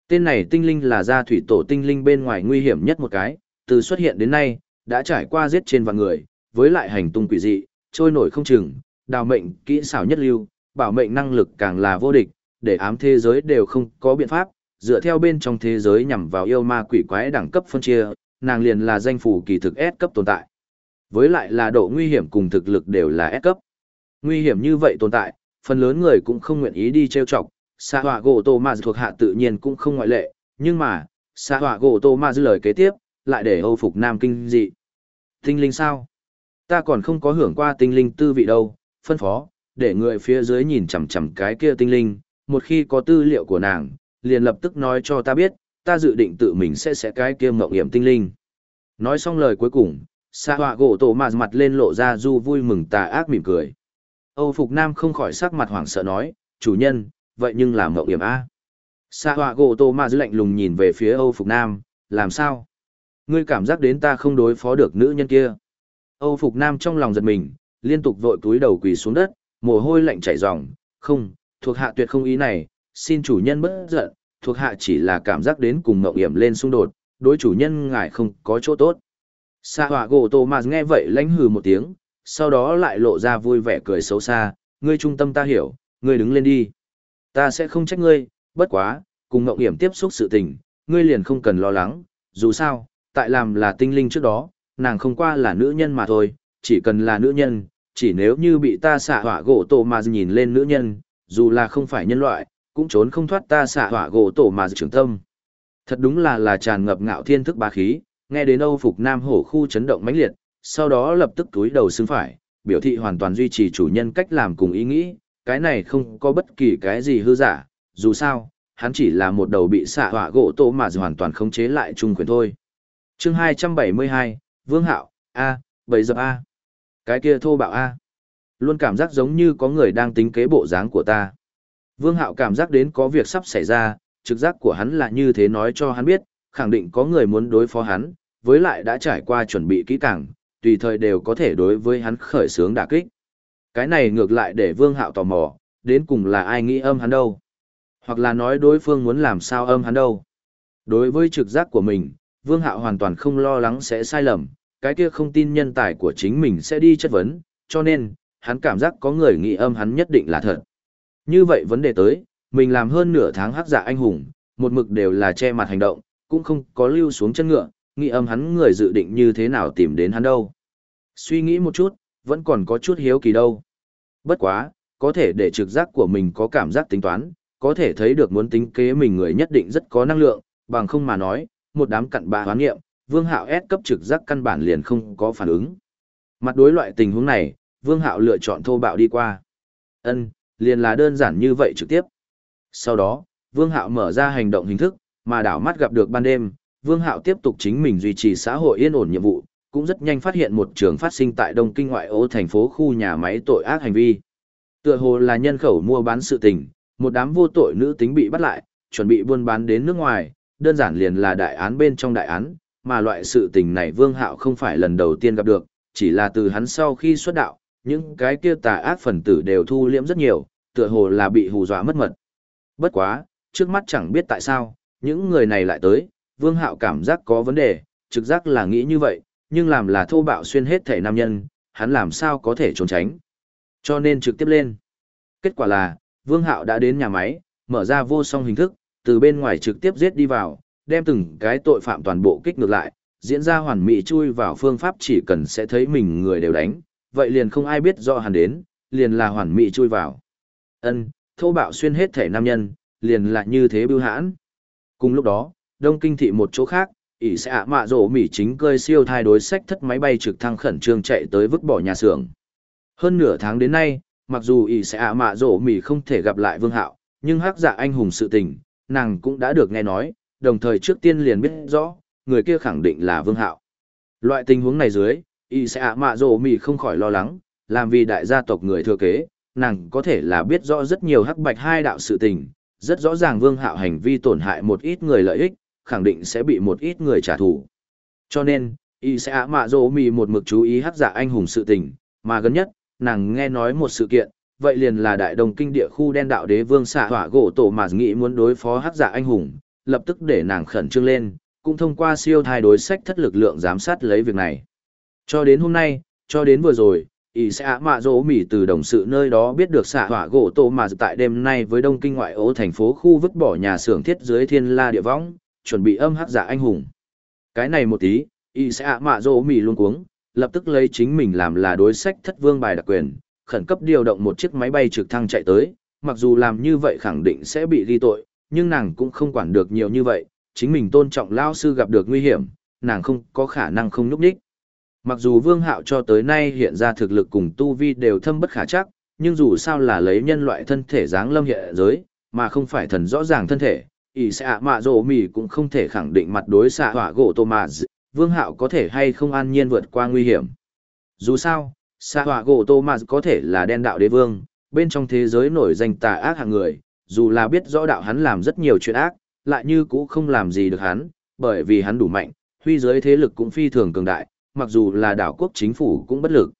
Tên này tinh linh là gia thủy tổ tinh linh bên ngoài nguy hiểm nhất một cái, từ xuất hiện đến nay, đã trải qua giết trên vạn người, với lại hành tung quỷ dị, trôi nổi không chừng, đào mệnh, kỹ xảo nhất lưu, bảo mệnh năng lực càng là vô địch, để ám thế giới đều không có biện pháp, dựa theo bên trong thế giới nhằm vào yêu ma quỷ quái đẳng cấp phân chia, nàng liền là danh phủ kỳ thực S cấp tồn tại. Với lại là độ nguy hiểm cùng thực lực đều là S cấp. Nguy hiểm như vậy tồn tại, phần lớn người cũng không nguyện ý đi trêu chọc, Sa họa gỗ tô ma thuộc hạ tự nhiên cũng không ngoại lệ, nhưng mà, Sa họa gỗ tô ma lời kế tiếp, lại để âu phục nam kinh dị. Tinh linh sao? Ta còn không có hưởng qua tinh linh tư vị đâu, phân phó, để người phía dưới nhìn chằm chằm cái kia tinh linh, một khi có tư liệu của nàng, liền lập tức nói cho ta biết, ta dự định tự mình sẽ sẽ cái kia mộng hiểm tinh linh. Nói xong lời cuối cùng, Sa họa gỗ tổ mà mặt lên lộ ra du vui mừng tà ác mỉm cười. Âu Phục Nam không khỏi sắc mặt hoảng sợ nói, chủ nhân, vậy nhưng làm mộng hiểm A. Sa họa gỗ tổ mà lạnh lùng nhìn về phía Âu Phục Nam, làm sao? Ngươi cảm giác đến ta không đối phó được nữ nhân kia. Âu Phục Nam trong lòng giật mình, liên tục vội túi đầu quỳ xuống đất, mồ hôi lạnh chảy ròng, không, thuộc hạ tuyệt không ý này, xin chủ nhân bất giận, thuộc hạ chỉ là cảm giác đến cùng mộng hiểm lên xung đột, đối chủ nhân ngài không có chỗ tốt. Sa hỏa gỗ tổ mà nghe vậy lánh hừ một tiếng, sau đó lại lộ ra vui vẻ cười xấu xa, ngươi trung tâm ta hiểu, ngươi đứng lên đi. Ta sẽ không trách ngươi, bất quá, cùng mộng hiểm tiếp xúc sự tình, ngươi liền không cần lo lắng, dù sao, tại làm là tinh linh trước đó, nàng không qua là nữ nhân mà thôi, chỉ cần là nữ nhân, chỉ nếu như bị ta xạ hỏa gỗ tổ mà nhìn lên nữ nhân, dù là không phải nhân loại, cũng trốn không thoát ta xạ hỏa gỗ tổ mà trưởng tâm. Thật đúng là là tràn ngập ngạo thiên thức bá khí, nghe đến Âu Phục Nam hổ khu chấn động mãnh liệt, sau đó lập tức túi đầu xứng phải, biểu thị hoàn toàn duy trì chủ nhân cách làm cùng ý nghĩ, cái này không có bất kỳ cái gì hư giả, dù sao, hắn chỉ là một đầu bị xạ hỏa gỗ tổ mà hoàn toàn khống chế lại trung quyền thôi. chương 272, Vương Hạo, A, bầy giờ A. Cái kia thô bạo A. Luôn cảm giác giống như có người đang tính kế bộ dáng của ta. Vương Hạo cảm giác đến có việc sắp xảy ra, trực giác của hắn là như thế nói cho hắn biết, khẳng định có người muốn đối phó hắn, với lại đã trải qua chuẩn bị kỹ càng, tùy thời đều có thể đối với hắn khởi sướng đả kích. Cái này ngược lại để Vương Hạo tò mò, đến cùng là ai nghĩ âm hắn đâu? Hoặc là nói đối phương muốn làm sao âm hắn đâu? Đối với trực giác của mình, Vương Hạo hoàn toàn không lo lắng sẽ sai lầm, cái kia không tin nhân tài của chính mình sẽ đi chất vấn, cho nên, hắn cảm giác có người nghĩ âm hắn nhất định là thật. Như vậy vấn đề tới, mình làm hơn nửa tháng hắc giả anh hùng, một mực đều là che mặt hành động, cũng không có lưu xuống chân ngựa, nghĩ âm hắn người dự định như thế nào tìm đến hắn đâu. Suy nghĩ một chút, vẫn còn có chút hiếu kỳ đâu. Bất quá, có thể để trực giác của mình có cảm giác tính toán, có thể thấy được muốn tính kế mình người nhất định rất có năng lượng, bằng không mà nói, một đám cặn bạ hoán nghiệm, Vương Hạo S cấp trực giác căn bản liền không có phản ứng. Mặt đối loại tình huống này, Vương Hạo lựa chọn thô bạo đi qua. Ân, liền là đơn giản như vậy trực tiếp. Sau đó, Vương Hạo mở ra hành động hình thức, mà đảo mắt gặp được ban đêm, Vương Hạo tiếp tục chính mình duy trì xã hội yên ổn nhiệm vụ, cũng rất nhanh phát hiện một trường phát sinh tại Đông Kinh ngoại ô thành phố khu nhà máy tội ác hành vi. Tựa hồ là nhân khẩu mua bán sự tình, một đám vô tội nữ tính bị bắt lại, chuẩn bị buôn bán đến nước ngoài, đơn giản liền là đại án bên trong đại án, mà loại sự tình này Vương Hạo không phải lần đầu tiên gặp được, chỉ là từ hắn sau khi xuất đạo, những cái kia tà ác phần tử đều thu liễm rất nhiều, tựa hồ là bị hù dọa mất mật. Bất quá, trước mắt chẳng biết tại sao, những người này lại tới, Vương Hạo cảm giác có vấn đề, trực giác là nghĩ như vậy, nhưng làm là thô bạo xuyên hết thể nam nhân, hắn làm sao có thể trốn tránh. Cho nên trực tiếp lên. Kết quả là, Vương Hạo đã đến nhà máy, mở ra vô song hình thức, từ bên ngoài trực tiếp giết đi vào, đem từng cái tội phạm toàn bộ kích ngược lại, diễn ra hoàn mỹ chui vào phương pháp chỉ cần sẽ thấy mình người đều đánh, vậy liền không ai biết do hắn đến, liền là hoàn mỹ chui vào. Ân, thô bạo xuyên hết thể nam nhân, liền là như thế bưu hãn. Cùng lúc đó, đông kinh thị một chỗ khác, ỷ sẽ ạ mạ rổ mỉ chính cơi siêu thai đối sách thất máy bay trực thăng khẩn trương chạy tới vứt bỏ nhà xưởng. Hơn nửa tháng đến nay, mặc dù ỷ sẽ ạ mạ rổ mỉ không thể gặp lại vương hạo, nhưng hắc dạ anh hùng sự tình, nàng cũng đã được nghe nói, đồng thời trước tiên liền biết rõ, người kia khẳng định là vương hạo. Loại tình huống này dưới, Y sẽ ạ mạ rổ Mì không khỏi lo lắng, làm vì đại gia tộc người thừa kế, nàng có thể là biết rõ rất nhiều hắc bạch hai đạo sự tình, rất rõ ràng vương hạo hành vi tổn hại một ít người lợi ích, khẳng định sẽ bị một ít người trả thù. Cho nên, y sẽ ạ mạ dỗ mì một mực chú ý hắc giả anh hùng sự tình, mà gần nhất, nàng nghe nói một sự kiện, vậy liền là đại đồng kinh địa khu đen đạo đế vương xạ hỏa gỗ tổ mà nghĩ muốn đối phó hắc giả anh hùng, lập tức để nàng khẩn trương lên, cũng thông qua siêu thai đối sách thất lực lượng giám sát lấy việc này. Cho đến hôm nay, cho đến vừa rồi, y sẽ ạ mạ dỗ mỉ từ đồng sự nơi đó biết được xạ hỏa gỗ tô mà tại đêm nay với đông kinh ngoại ô thành phố khu vứt bỏ nhà xưởng thiết dưới thiên la địa võng chuẩn bị âm hắc giả anh hùng. Cái này một tí, y sẽ ạ mạ dỗ mỉ luôn cuống, lập tức lấy chính mình làm là đối sách thất vương bài đặc quyền, khẩn cấp điều động một chiếc máy bay trực thăng chạy tới, mặc dù làm như vậy khẳng định sẽ bị ghi tội, nhưng nàng cũng không quản được nhiều như vậy, chính mình tôn trọng lao sư gặp được nguy hiểm, nàng không có khả năng không núp đích. Mặc dù vương hạo cho tới nay hiện ra thực lực cùng tu vi đều thâm bất khả chắc, nhưng dù sao là lấy nhân loại thân thể dáng lâm hiện giới, mà không phải thần rõ ràng thân thể, ỷ xạ mạ rổ mì cũng không thể khẳng định mặt đối xạ hỏa gỗ tô mạ vương hạo có thể hay không an nhiên vượt qua nguy hiểm. Dù sao xạ hỏa gỗ tô mạ có thể là đen đạo đế vương bên trong thế giới nổi danh tà ác hạng người dù là biết rõ đạo hắn làm rất nhiều chuyện ác lại như cũng không làm gì được hắn bởi vì hắn đủ mạnh huy giới thế lực cũng phi thường cường đại mặc dù là đảo quốc chính phủ cũng bất lực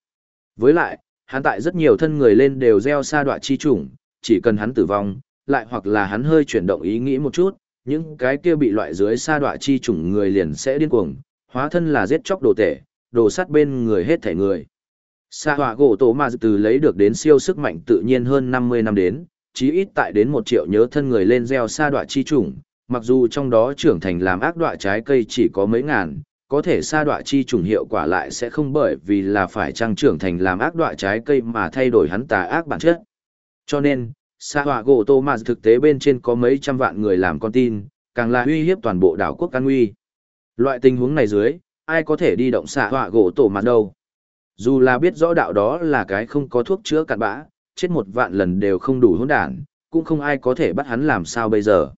với lại hắn tại rất nhiều thân người lên đều gieo sa đoạ chi chủng chỉ cần hắn tử vong lại hoặc là hắn hơi chuyển động ý nghĩ một chút, những cái kia bị loại dưới sa đoạ chi chủng người liền sẽ điên cuồng, hóa thân là giết chóc đồ tể, đồ sát bên người hết thể người. Sa họa gỗ tổ mà từ lấy được đến siêu sức mạnh tự nhiên hơn 50 năm đến, chí ít tại đến một triệu nhớ thân người lên gieo sa đoạ chi chủng, mặc dù trong đó trưởng thành làm ác đoạ trái cây chỉ có mấy ngàn, có thể sa đọa chi trùng hiệu quả lại sẽ không bởi vì là phải trang trưởng thành làm ác đọa trái cây mà thay đổi hắn tà ác bản chất. Cho nên, Sa đọa gỗ tô mà thực tế bên trên có mấy trăm vạn người làm con tin, càng là uy hiếp toàn bộ đảo quốc an nguy. Loại tình huống này dưới, ai có thể đi động sa đọa gỗ tổ mà đâu. Dù là biết rõ đạo đó là cái không có thuốc chữa cặn bã, chết một vạn lần đều không đủ hỗn đản, cũng không ai có thể bắt hắn làm sao bây giờ.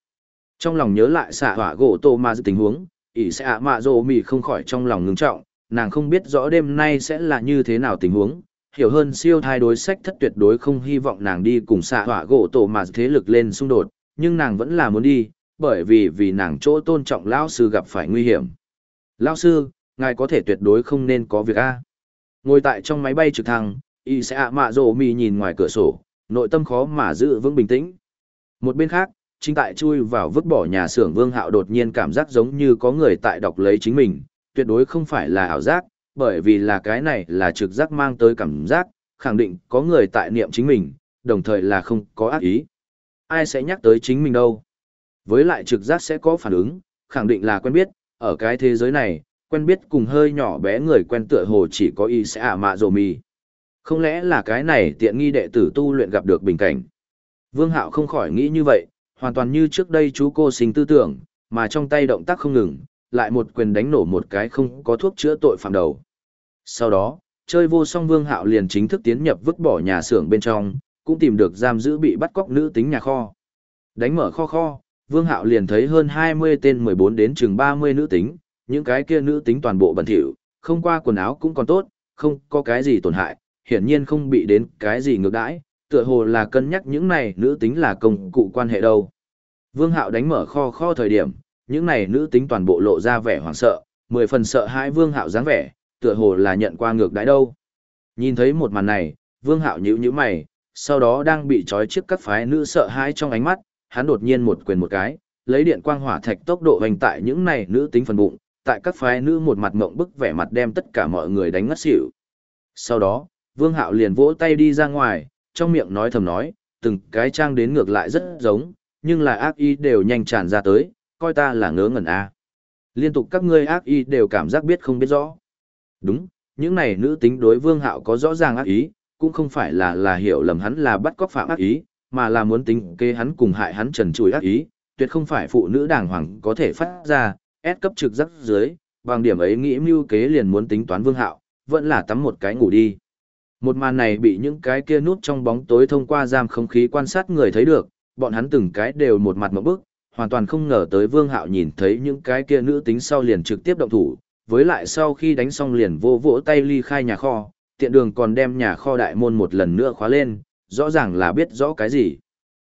Trong lòng nhớ lại xạ hỏa gỗ tô ma tình huống, ỷ sẽ ạ mạ rộ mì không khỏi trong lòng ngưng trọng, nàng không biết rõ đêm nay sẽ là như thế nào tình huống, hiểu hơn siêu thai đối sách thất tuyệt đối không hy vọng nàng đi cùng xạ hỏa gỗ tổ mà thế lực lên xung đột, nhưng nàng vẫn là muốn đi, bởi vì vì nàng chỗ tôn trọng lão sư gặp phải nguy hiểm. Lão sư, ngài có thể tuyệt đối không nên có việc A. Ngồi tại trong máy bay trực thăng, y sẽ ạ mạ rộ mì nhìn ngoài cửa sổ, nội tâm khó mà giữ vững bình tĩnh. Một bên khác, chính tại chui vào vứt bỏ nhà xưởng vương hạo đột nhiên cảm giác giống như có người tại đọc lấy chính mình, tuyệt đối không phải là ảo giác, bởi vì là cái này là trực giác mang tới cảm giác, khẳng định có người tại niệm chính mình, đồng thời là không có ác ý. Ai sẽ nhắc tới chính mình đâu? Với lại trực giác sẽ có phản ứng, khẳng định là quen biết, ở cái thế giới này, quen biết cùng hơi nhỏ bé người quen tựa hồ chỉ có y sẽ ả mạ rồ mì. Không lẽ là cái này tiện nghi đệ tử tu luyện gặp được bình cảnh? Vương Hạo không khỏi nghĩ như vậy, hoàn toàn như trước đây chú cô sinh tư tưởng, mà trong tay động tác không ngừng, lại một quyền đánh nổ một cái không có thuốc chữa tội phạm đầu. Sau đó, chơi vô song vương hạo liền chính thức tiến nhập vứt bỏ nhà xưởng bên trong, cũng tìm được giam giữ bị bắt cóc nữ tính nhà kho. Đánh mở kho kho, vương hạo liền thấy hơn 20 tên 14 đến chừng 30 nữ tính, những cái kia nữ tính toàn bộ bẩn thỉu, không qua quần áo cũng còn tốt, không có cái gì tổn hại, hiển nhiên không bị đến cái gì ngược đãi, tựa hồ là cân nhắc những này nữ tính là công cụ quan hệ đâu. Vương Hạo đánh mở kho kho thời điểm, những này nữ tính toàn bộ lộ ra vẻ hoảng sợ, mười phần sợ hãi Vương Hạo dáng vẻ, tựa hồ là nhận qua ngược đãi đâu. Nhìn thấy một màn này, Vương Hạo nhíu nhíu mày, sau đó đang bị trói trước các phái nữ sợ hãi trong ánh mắt, hắn đột nhiên một quyền một cái, lấy điện quang hỏa thạch tốc độ hành tại những này nữ tính phần bụng, tại các phái nữ một mặt ngậm bức vẻ mặt đem tất cả mọi người đánh ngất xỉu. Sau đó, Vương Hạo liền vỗ tay đi ra ngoài, trong miệng nói thầm nói, từng cái trang đến ngược lại rất giống, nhưng là ác ý đều nhanh tràn ra tới, coi ta là ngớ ngẩn a. Liên tục các ngươi ác ý đều cảm giác biết không biết rõ. Đúng, những này nữ tính đối vương hạo có rõ ràng ác ý, cũng không phải là là hiểu lầm hắn là bắt cóc phạm ác ý, mà là muốn tính kế hắn cùng hại hắn trần trùi ác ý, tuyệt không phải phụ nữ đàng hoàng có thể phát ra, ép cấp trực giác dưới, bằng điểm ấy nghĩ mưu kế liền muốn tính toán vương hạo, vẫn là tắm một cái ngủ đi. Một màn này bị những cái kia nút trong bóng tối thông qua giam không khí quan sát người thấy được, bọn hắn từng cái đều một mặt một bức, hoàn toàn không ngờ tới vương hạo nhìn thấy những cái kia nữ tính sau liền trực tiếp động thủ, với lại sau khi đánh xong liền vô vỗ tay ly khai nhà kho, tiện đường còn đem nhà kho đại môn một lần nữa khóa lên, rõ ràng là biết rõ cái gì.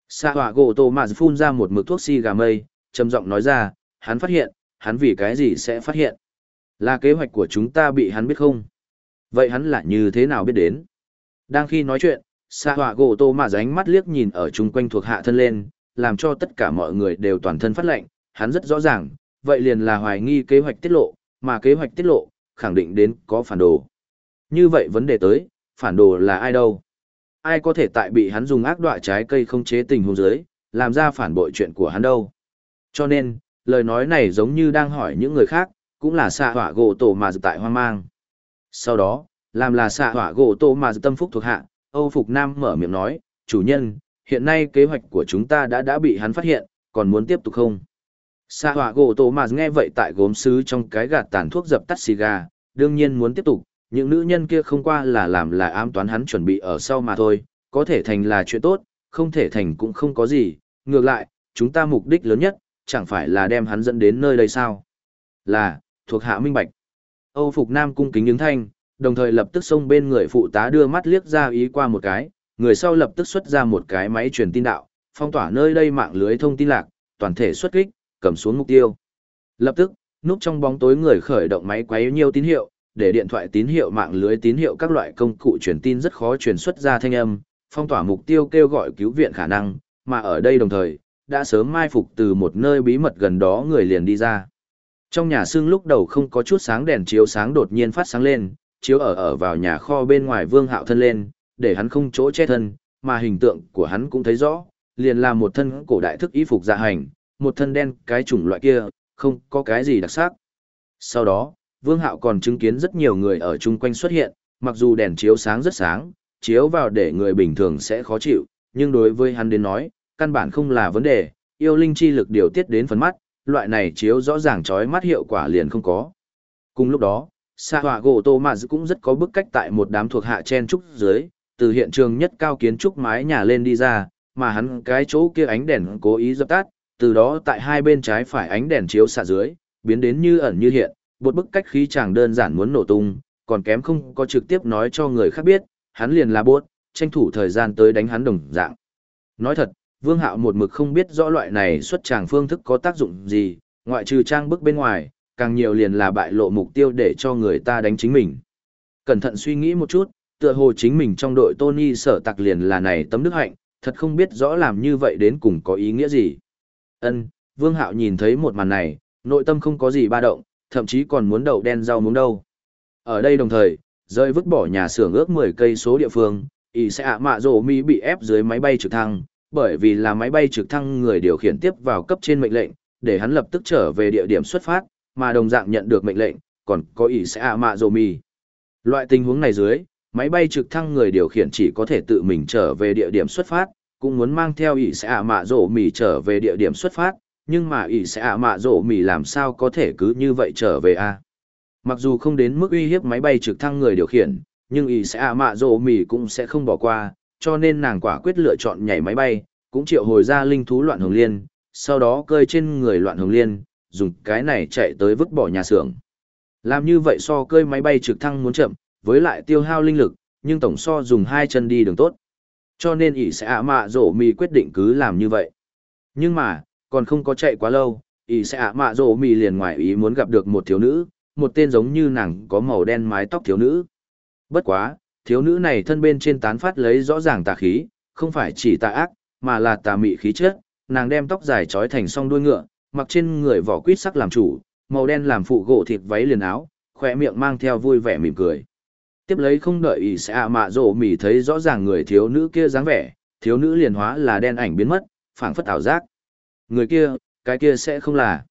Sa họa gỗ tổ mà phun ra một mực thuốc si gà mây, trầm giọng nói ra, hắn phát hiện, hắn vì cái gì sẽ phát hiện. Là kế hoạch của chúng ta bị hắn biết không? Vậy hắn là như thế nào biết đến? Đang khi nói chuyện, Sa họa gỗ Tô mà ránh mắt liếc nhìn ở chung quanh thuộc hạ thân lên, làm cho tất cả mọi người đều toàn thân phát lệnh, hắn rất rõ ràng, vậy liền là hoài nghi kế hoạch tiết lộ, mà kế hoạch tiết lộ, khẳng định đến có phản đồ. Như vậy vấn đề tới, phản đồ là ai đâu? Ai có thể tại bị hắn dùng ác đọa trái cây không chế tình huống dưới, làm ra phản bội chuyện của hắn đâu? Cho nên, lời nói này giống như đang hỏi những người khác, cũng là xạ hỏa gỗ tổ mà tại hoang mang. Sau đó, làm là xạ hỏa gỗ tô mà tâm phúc thuộc hạ, Âu Phục Nam mở miệng nói, chủ nhân, hiện nay kế hoạch của chúng ta đã đã bị hắn phát hiện, còn muốn tiếp tục không? Xạ hỏa gỗ tô mà nghe vậy tại gốm sứ trong cái gạt tàn thuốc dập tắt xì gà, đương nhiên muốn tiếp tục, những nữ nhân kia không qua là làm là ám toán hắn chuẩn bị ở sau mà thôi, có thể thành là chuyện tốt, không thể thành cũng không có gì, ngược lại, chúng ta mục đích lớn nhất, chẳng phải là đem hắn dẫn đến nơi đây sao? Là, thuộc hạ minh bạch. Âu Phục Nam cung kính ứng thanh, đồng thời lập tức xông bên người phụ tá đưa mắt liếc ra ý qua một cái, người sau lập tức xuất ra một cái máy truyền tin đạo, phong tỏa nơi đây mạng lưới thông tin lạc, toàn thể xuất kích, cầm xuống mục tiêu. Lập tức, núp trong bóng tối người khởi động máy quấy nhiều tín hiệu, để điện thoại tín hiệu mạng lưới tín hiệu các loại công cụ truyền tin rất khó truyền xuất ra thanh âm, phong tỏa mục tiêu kêu gọi cứu viện khả năng, mà ở đây đồng thời, đã sớm mai phục từ một nơi bí mật gần đó người liền đi ra. Trong nhà xương lúc đầu không có chút sáng đèn chiếu sáng đột nhiên phát sáng lên, chiếu ở ở vào nhà kho bên ngoài vương hạo thân lên, để hắn không chỗ che thân, mà hình tượng của hắn cũng thấy rõ, liền là một thân cổ đại thức y phục dạ hành, một thân đen cái chủng loại kia, không có cái gì đặc sắc. Sau đó, Vương Hạo còn chứng kiến rất nhiều người ở chung quanh xuất hiện, mặc dù đèn chiếu sáng rất sáng, chiếu vào để người bình thường sẽ khó chịu, nhưng đối với hắn đến nói, căn bản không là vấn đề, yêu linh chi lực điều tiết đến phần mắt, loại này chiếu rõ ràng chói mắt hiệu quả liền không có. Cùng lúc đó, Sa Hỏa Gỗ Tô Mạ cũng rất có bức cách tại một đám thuộc hạ chen trúc dưới, từ hiện trường nhất cao kiến trúc mái nhà lên đi ra, mà hắn cái chỗ kia ánh đèn cố ý dập tắt, từ đó tại hai bên trái phải ánh đèn chiếu xạ dưới, biến đến như ẩn như hiện, một bức cách khí chàng đơn giản muốn nổ tung, còn kém không có trực tiếp nói cho người khác biết, hắn liền là buốt, tranh thủ thời gian tới đánh hắn đồng dạng. Nói thật, Vương Hạo một mực không biết rõ loại này xuất tràng phương thức có tác dụng gì, ngoại trừ trang bức bên ngoài, càng nhiều liền là bại lộ mục tiêu để cho người ta đánh chính mình. Cẩn thận suy nghĩ một chút, tựa hồ chính mình trong đội Tony sở tặc liền là này tấm đức hạnh, thật không biết rõ làm như vậy đến cùng có ý nghĩa gì. Ân, Vương Hạo nhìn thấy một màn này, nội tâm không có gì ba động, thậm chí còn muốn đậu đen rau muống đâu. Ở đây đồng thời, rơi vứt bỏ nhà xưởng ước 10 cây số địa phương, ý sẽ ạ mạ rổ Mỹ bị ép dưới máy bay trực thăng, bởi vì là máy bay trực thăng người điều khiển tiếp vào cấp trên mệnh lệnh, để hắn lập tức trở về địa điểm xuất phát, mà đồng dạng nhận được mệnh lệnh, còn có ý sẽ ạ mạ dồ mì. Loại tình huống này dưới, máy bay trực thăng người điều khiển chỉ có thể tự mình trở về địa điểm xuất phát, cũng muốn mang theo ý sẽ ạ mạ dồ mì trở về địa điểm xuất phát, nhưng mà ý sẽ ạ mạ dồ mì làm sao có thể cứ như vậy trở về a? Mặc dù không đến mức uy hiếp máy bay trực thăng người điều khiển nhưng ý sẽ ạ mạ dồ mì cũng sẽ không bỏ qua cho nên nàng quả quyết lựa chọn nhảy máy bay cũng triệu hồi ra linh thú loạn hồng liên sau đó cơi trên người loạn hồng liên dùng cái này chạy tới vứt bỏ nhà xưởng. Làm như vậy so cơi máy bay trực thăng muốn chậm với lại tiêu hao linh lực nhưng tổng so dùng hai chân đi đường tốt. Cho nên ỷ sẽ ạ mạ rổ mì quyết định cứ làm như vậy. Nhưng mà còn không có chạy quá lâu, ỷ sẽ ạ mạ rổ mì liền ngoài ý muốn gặp được một thiếu nữ, một tên giống như nàng có màu đen mái tóc thiếu nữ. Bất quá, thiếu nữ này thân bên trên tán phát lấy rõ ràng tà khí, không phải chỉ tà ác, mà là tà mị khí chất, nàng đem tóc dài trói thành song đuôi ngựa, mặc trên người vỏ quýt sắc làm chủ, màu đen làm phụ gỗ thịt váy liền áo, khỏe miệng mang theo vui vẻ mỉm cười. Tiếp lấy không đợi ý sẽ ạ mạ rổ mỉ thấy rõ ràng người thiếu nữ kia dáng vẻ, thiếu nữ liền hóa là đen ảnh biến mất, phảng phất ảo giác. Người kia, cái kia sẽ không là.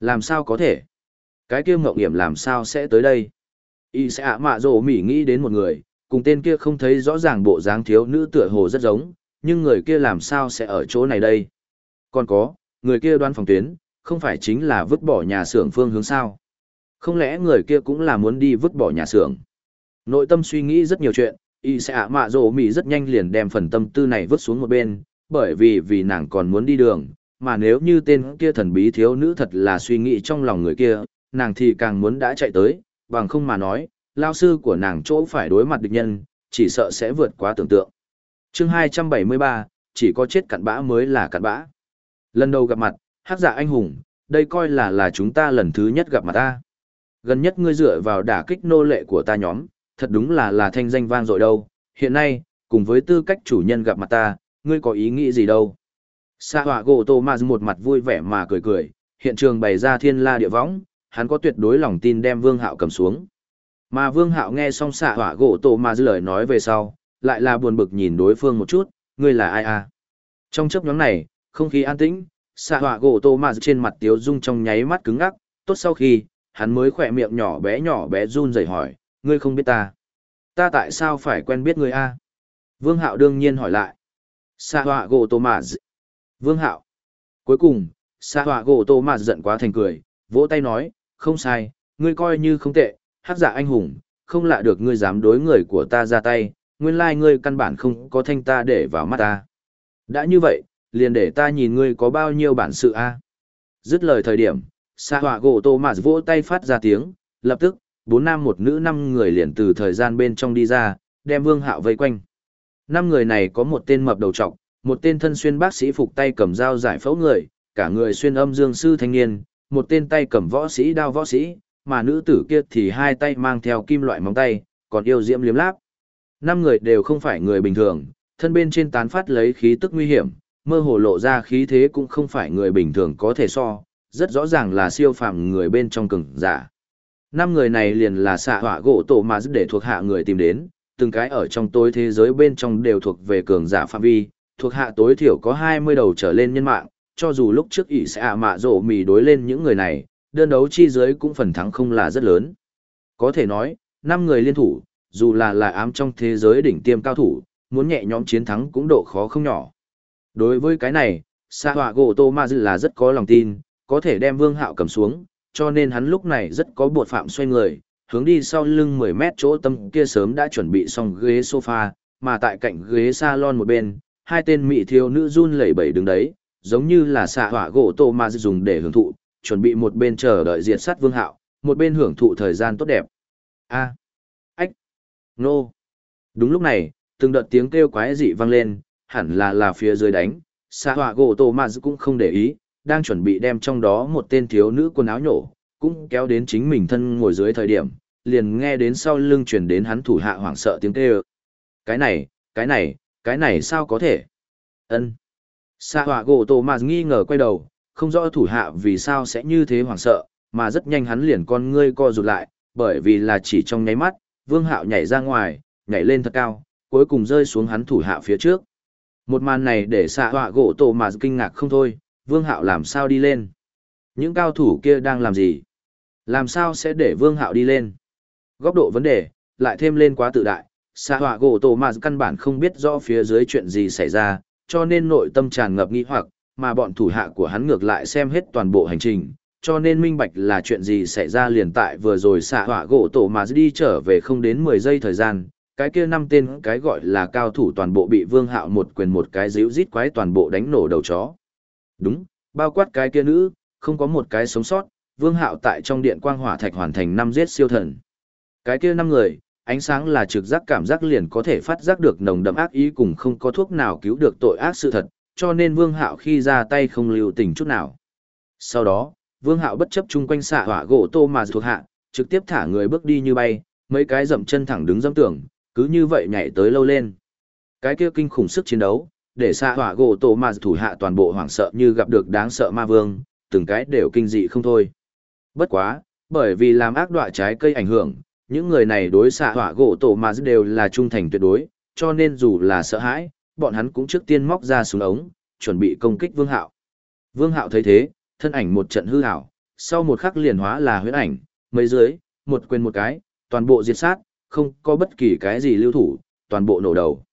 Làm sao có thể? Cái kia mộng hiểm làm sao sẽ tới đây? Y sẽ ạ mạ rổ mỉ nghĩ đến một người, cùng tên kia không thấy rõ ràng bộ dáng thiếu nữ tựa hồ rất giống, nhưng người kia làm sao sẽ ở chỗ này đây? Còn có, người kia đoán phòng tuyến, không phải chính là vứt bỏ nhà xưởng phương hướng sao? Không lẽ người kia cũng là muốn đi vứt bỏ nhà xưởng? Nội tâm suy nghĩ rất nhiều chuyện, y sẽ ạ mạ rổ mì rất nhanh liền đem phần tâm tư này vứt xuống một bên, bởi vì vì nàng còn muốn đi đường, mà nếu như tên kia thần bí thiếu nữ thật là suy nghĩ trong lòng người kia, nàng thì càng muốn đã chạy tới, bằng không mà nói, lao sư của nàng chỗ phải đối mặt địch nhân, chỉ sợ sẽ vượt quá tưởng tượng. chương 273, chỉ có chết cặn bã mới là cặn bã. Lần đầu gặp mặt, hát giả anh hùng, đây coi là là chúng ta lần thứ nhất gặp mặt ta. Gần nhất ngươi dựa vào đả kích nô lệ của ta nhóm, thật đúng là là thanh danh vang dội đâu. Hiện nay, cùng với tư cách chủ nhân gặp mặt ta, ngươi có ý nghĩ gì đâu. Sa họa gỗ tô mà một mặt vui vẻ mà cười cười, hiện trường bày ra thiên la địa võng, hắn có tuyệt đối lòng tin đem vương hạo cầm xuống. Mà vương hạo nghe xong xạ hỏa gỗ tô mà dư lời nói về sau, lại là buồn bực nhìn đối phương một chút, ngươi là ai à? Trong chấp nhóm này, không khí an tĩnh, xạ hỏa gỗ tô mà trên mặt tiếu dung trong nháy mắt cứng ngắc, tốt sau khi, hắn mới khỏe miệng nhỏ bé nhỏ bé run rẩy hỏi, ngươi không biết ta. Ta tại sao phải quen biết ngươi a? Vương hạo đương nhiên hỏi lại. Xạ họa gỗ tô mà Vương hạo. Cuối cùng, xạ họa gỗ tô mà giận quá thành cười, vỗ tay nói, không sai, ngươi coi như không tệ, hát giả dạ anh hùng, không lạ được ngươi dám đối người của ta ra tay, nguyên lai ngươi căn bản không có thanh ta để vào mắt ta. Đã như vậy, liền để ta nhìn ngươi có bao nhiêu bản sự a. Dứt lời thời điểm, xa hỏa gỗ tô mạt vỗ tay phát ra tiếng, lập tức, bốn nam một nữ năm người liền từ thời gian bên trong đi ra, đem vương hạo vây quanh. Năm người này có một tên mập đầu trọc, một tên thân xuyên bác sĩ phục tay cầm dao giải phẫu người, cả người xuyên âm dương sư thanh niên, một tên tay cầm võ sĩ đao võ sĩ, mà nữ tử kia thì hai tay mang theo kim loại móng tay, còn yêu diễm liếm láp. Năm người đều không phải người bình thường, thân bên trên tán phát lấy khí tức nguy hiểm, mơ hồ lộ ra khí thế cũng không phải người bình thường có thể so, rất rõ ràng là siêu phàm người bên trong cường giả. Năm người này liền là xạ hỏa gỗ tổ mà giúp để thuộc hạ người tìm đến, từng cái ở trong tối thế giới bên trong đều thuộc về cường giả phạm vi, thuộc hạ tối thiểu có 20 đầu trở lên nhân mạng, cho dù lúc trước ỷ sẽ ạ mạ rổ mì đối lên những người này, đơn đấu chi dưới cũng phần thắng không là rất lớn. Có thể nói, 5 người liên thủ, dù là là ám trong thế giới đỉnh tiêm cao thủ, muốn nhẹ nhõm chiến thắng cũng độ khó không nhỏ. Đối với cái này, Sa Họa Gỗ Tô Ma là rất có lòng tin, có thể đem Vương Hạo cầm xuống, cho nên hắn lúc này rất có bột phạm xoay người, hướng đi sau lưng 10 mét chỗ tâm kia sớm đã chuẩn bị xong ghế sofa, mà tại cạnh ghế salon một bên, hai tên mỹ thiếu nữ run lẩy bẩy đứng đấy, giống như là xạ hỏa gỗ tô ma dùng để hưởng thụ, chuẩn bị một bên chờ đợi diệt sát vương hạo, một bên hưởng thụ thời gian tốt đẹp. A. Ách. Nô. Đúng lúc này, từng đợt tiếng kêu quái dị vang lên, hẳn là là phía dưới đánh, sa hỏa gỗ tô ma cũng không để ý, đang chuẩn bị đem trong đó một tên thiếu nữ quần áo nhổ, cũng kéo đến chính mình thân ngồi dưới thời điểm, liền nghe đến sau lưng chuyển đến hắn thủ hạ hoảng sợ tiếng kêu. Cái này, cái này, cái này sao có thể? ân Sa họa gỗ tổ mà nghi ngờ quay đầu, không rõ thủ hạ vì sao sẽ như thế hoảng sợ, mà rất nhanh hắn liền con ngươi co rụt lại, bởi vì là chỉ trong nháy mắt, vương hạo nhảy ra ngoài, nhảy lên thật cao, cuối cùng rơi xuống hắn thủ hạ phía trước. Một màn này để xạ họa gỗ tổ mà kinh ngạc không thôi, vương hạo làm sao đi lên? Những cao thủ kia đang làm gì? Làm sao sẽ để vương hạo đi lên? Góc độ vấn đề, lại thêm lên quá tự đại, xạ họa gỗ tổ mà căn bản không biết rõ phía dưới chuyện gì xảy ra, cho nên nội tâm tràn ngập nghi hoặc, mà bọn thủ hạ của hắn ngược lại xem hết toàn bộ hành trình, cho nên minh bạch là chuyện gì xảy ra liền tại vừa rồi xạ họa gỗ tổ mà đi trở về không đến 10 giây thời gian, cái kia năm tên cái gọi là cao thủ toàn bộ bị vương hạo một quyền một cái díu rít quái toàn bộ đánh nổ đầu chó. Đúng, bao quát cái kia nữ, không có một cái sống sót, vương hạo tại trong điện quang hỏa thạch hoàn thành năm giết siêu thần. Cái kia năm người, ánh sáng là trực giác cảm giác liền có thể phát giác được nồng đậm ác ý cùng không có thuốc nào cứu được tội ác sự thật, cho nên Vương Hạo khi ra tay không lưu tình chút nào. Sau đó, Vương Hạo bất chấp chung quanh xạ hỏa gỗ tô mà thuộc hạ, trực tiếp thả người bước đi như bay, mấy cái dậm chân thẳng đứng dẫm tưởng, cứ như vậy nhảy tới lâu lên. Cái kia kinh khủng sức chiến đấu, để xạ hỏa gỗ tô mà thủ hạ toàn bộ hoảng sợ như gặp được đáng sợ ma vương, từng cái đều kinh dị không thôi. Bất quá, bởi vì làm ác đọa trái cây ảnh hưởng, những người này đối xạ hỏa gỗ tổ mà đều là trung thành tuyệt đối, cho nên dù là sợ hãi, bọn hắn cũng trước tiên móc ra súng ống, chuẩn bị công kích Vương Hạo. Vương Hạo thấy thế, thân ảnh một trận hư hảo, sau một khắc liền hóa là huyễn ảnh, mấy dưới, một quyền một cái, toàn bộ diệt sát, không có bất kỳ cái gì lưu thủ, toàn bộ nổ đầu.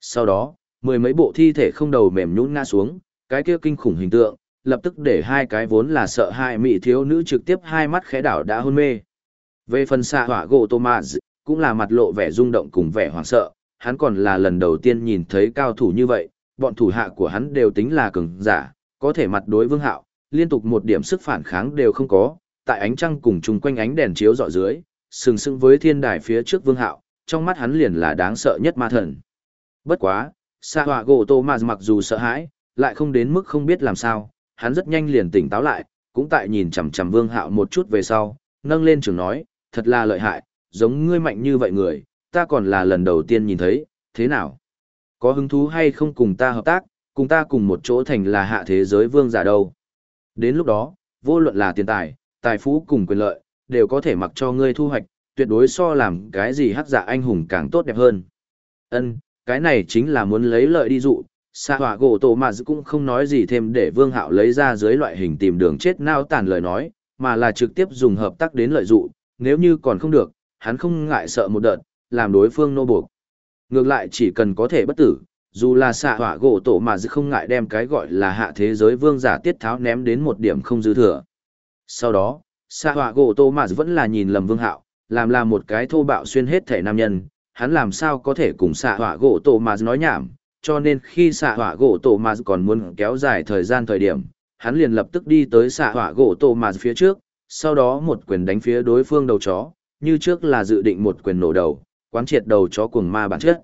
Sau đó, Mười mấy bộ thi thể không đầu mềm nhũn ngã xuống, cái kia kinh khủng hình tượng, lập tức để hai cái vốn là sợ hai mỹ thiếu nữ trực tiếp hai mắt khẽ đảo đã hôn mê. Về phần xạ hỏa gỗ Thomas, cũng là mặt lộ vẻ rung động cùng vẻ hoảng sợ, hắn còn là lần đầu tiên nhìn thấy cao thủ như vậy, bọn thủ hạ của hắn đều tính là cường giả, có thể mặt đối vương hạo, liên tục một điểm sức phản kháng đều không có, tại ánh trăng cùng chung quanh ánh đèn chiếu rọi dưới, sừng sững với thiên đài phía trước vương hạo, trong mắt hắn liền là đáng sợ nhất ma thần. Bất quá, Sa hỏa gỗ Thomas mặc dù sợ hãi, lại không đến mức không biết làm sao, hắn rất nhanh liền tỉnh táo lại, cũng tại nhìn chằm chằm Vương Hạo một chút về sau, nâng lên trường nói, thật là lợi hại, giống ngươi mạnh như vậy người, ta còn là lần đầu tiên nhìn thấy, thế nào? Có hứng thú hay không cùng ta hợp tác, cùng ta cùng một chỗ thành là hạ thế giới vương giả đâu? Đến lúc đó, vô luận là tiền tài, tài phú cùng quyền lợi, đều có thể mặc cho ngươi thu hoạch, tuyệt đối so làm cái gì hắc giả anh hùng càng tốt đẹp hơn. Ân, cái này chính là muốn lấy lợi đi dụ, Sa hỏa gỗ tổ mà cũng không nói gì thêm để Vương Hạo lấy ra dưới loại hình tìm đường chết nao tàn lời nói, mà là trực tiếp dùng hợp tác đến lợi dụ, nếu như còn không được, hắn không ngại sợ một đợt, làm đối phương nô buộc. Ngược lại chỉ cần có thể bất tử, dù là xạ hỏa gỗ tổ mà không ngại đem cái gọi là hạ thế giới vương giả tiết tháo ném đến một điểm không dư thừa. Sau đó, xạ hỏa gỗ tổ mà vẫn là nhìn lầm vương hạo, làm là một cái thô bạo xuyên hết thể nam nhân, hắn làm sao có thể cùng xạ hỏa gỗ tổ mà nói nhảm, cho nên khi xạ hỏa gỗ tổ mà còn muốn kéo dài thời gian thời điểm, hắn liền lập tức đi tới xạ hỏa gỗ tổ mà phía trước, sau đó một quyền đánh phía đối phương đầu chó, như trước là dự định một quyền nổ đầu, quán triệt đầu chó cuồng ma bản chất.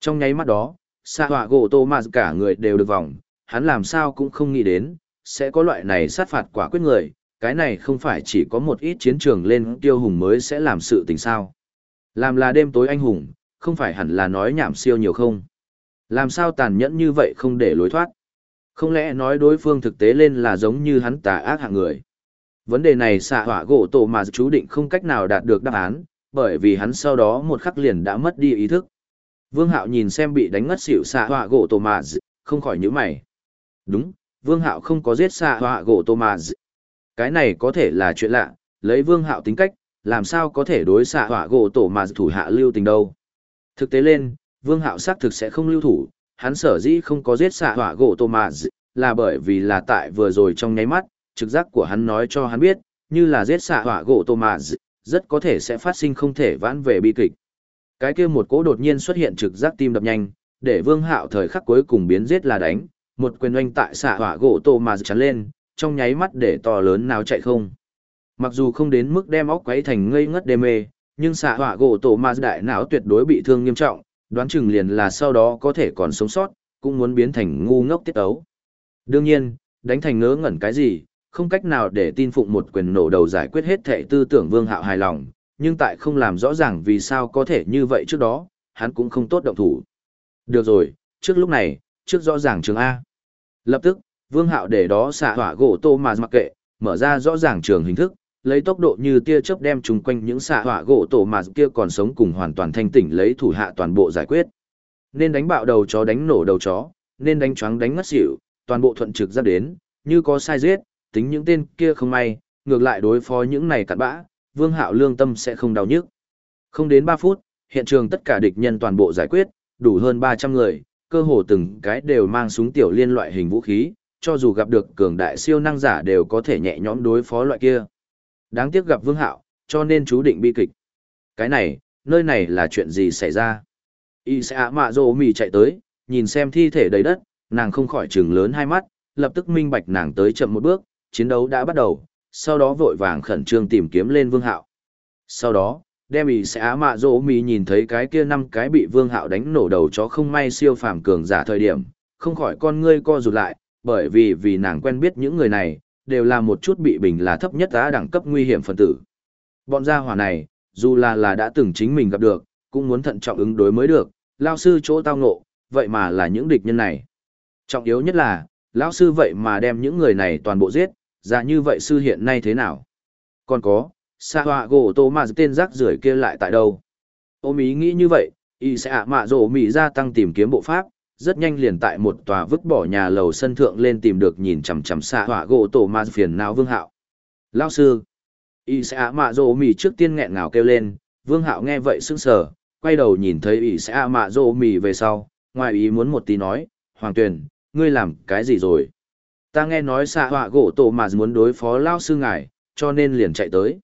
Trong nháy mắt đó, Sa hỏa gỗ Tô mà cả người đều được vòng, hắn làm sao cũng không nghĩ đến, sẽ có loại này sát phạt quả quyết người, cái này không phải chỉ có một ít chiến trường lên tiêu hùng mới sẽ làm sự tình sao. Làm là đêm tối anh hùng, không phải hẳn là nói nhảm siêu nhiều không. Làm sao tàn nhẫn như vậy không để lối thoát? Không lẽ nói đối phương thực tế lên là giống như hắn tà ác hạng người? Vấn đề này xạ hỏa gỗ tổ mà chú định không cách nào đạt được đáp án, bởi vì hắn sau đó một khắc liền đã mất đi ý thức. Vương Hạo nhìn xem bị đánh ngất xỉu xạ họa gỗ Tô mà không khỏi nhíu mày. Đúng, Vương Hạo không có giết xạ họa gỗ Tô mà Cái này có thể là chuyện lạ, lấy Vương Hạo tính cách, làm sao có thể đối xạ họa gỗ Tô mà thủ hạ lưu tình đâu. Thực tế lên, Vương Hạo xác thực sẽ không lưu thủ, hắn sở dĩ không có giết xạ họa gỗ Thomas, là bởi vì là tại vừa rồi trong nháy mắt, trực giác của hắn nói cho hắn biết, như là giết xạ họa gỗ Thomas, rất có thể sẽ phát sinh không thể vãn về bi kịch. Cái kia một cỗ đột nhiên xuất hiện trực giác tim đập nhanh, để Vương Hạo thời khắc cuối cùng biến giết là đánh, một quyền oanh tại xạ hỏa gỗ Thomas chắn lên, trong nháy mắt để to lớn nào chạy không. Mặc dù không đến mức đem óc quấy thành ngây ngất đê mê, nhưng xạ hỏa gỗ tổ mà đại não tuyệt đối bị thương nghiêm trọng, đoán chừng liền là sau đó có thể còn sống sót, cũng muốn biến thành ngu ngốc tiết ấu. Đương nhiên, đánh thành ngớ ngẩn cái gì, không cách nào để tin phụng một quyền nổ đầu giải quyết hết thệ tư tưởng vương hạo hài lòng, nhưng tại không làm rõ ràng vì sao có thể như vậy trước đó, hắn cũng không tốt động thủ. Được rồi, trước lúc này, trước rõ ràng trường A. Lập tức, vương hạo để đó xạ hỏa gỗ tô mà mặc kệ, mở ra rõ ràng trường hình thức, lấy tốc độ như tia chớp đem chung quanh những xạ hỏa gỗ tổ mà kia còn sống cùng hoàn toàn thanh tỉnh lấy thủ hạ toàn bộ giải quyết. Nên đánh bạo đầu chó đánh nổ đầu chó, nên đánh choáng đánh ngất xỉu, toàn bộ thuận trực ra đến, như có sai giết, tính những tên kia không may, ngược lại đối phó những này cặn bã, Vương Hạo lương tâm sẽ không đau nhức. Không đến 3 phút, hiện trường tất cả địch nhân toàn bộ giải quyết, đủ hơn 300 người, cơ hồ từng cái đều mang súng tiểu liên loại hình vũ khí, cho dù gặp được cường đại siêu năng giả đều có thể nhẹ nhõm đối phó loại kia. Đáng tiếc gặp Vương Hạo, cho nên chú định bi kịch. Cái này, nơi này là chuyện gì xảy ra? Y sẽ mạ rồ mì chạy tới, nhìn xem thi thể đầy đất, nàng không khỏi trừng lớn hai mắt, lập tức minh bạch nàng tới chậm một bước, chiến đấu đã bắt đầu, sau đó vội vàng khẩn trương tìm kiếm lên Vương Hạo. Sau đó, đem ý sẽ mạ dỗ mì nhìn thấy cái kia năm cái bị Vương Hạo đánh nổ đầu chó không may siêu phàm cường giả thời điểm, không khỏi con ngươi co rụt lại, bởi vì vì nàng quen biết những người này, đều là một chút bị bình là thấp nhất giá đẳng cấp nguy hiểm phân tử. Bọn gia hỏa này, dù là là đã từng chính mình gặp được, cũng muốn thận trọng ứng đối mới được, lao sư chỗ tao ngộ, vậy mà là những địch nhân này. Trọng yếu nhất là, lão sư vậy mà đem những người này toàn bộ giết, ra như vậy sư hiện nay thế nào? Còn có, xa họa gỗ tô mà tên rác rưởi kia lại tại đâu? Ôm ý nghĩ như vậy, y sẽ ạ mạ rổ mỉ gia tăng tìm kiếm bộ pháp, rất nhanh liền tại một tòa vứt bỏ nhà lầu sân thượng lên tìm được nhìn chằm chằm xạ họa gỗ tổ ma phiền não vương hạo lao sư y sẽ mạ rỗ mì trước tiên nghẹn ngào kêu lên vương hạo nghe vậy sững sờ quay đầu nhìn thấy y sẽ mạ rỗ mì về sau ngoài ý muốn một tí nói, Hoàng Tuyền, ngươi làm cái gì rồi? Ta nghe nói xạ họa gỗ tổ mà muốn đối phó lao sư ngài, cho nên liền chạy tới.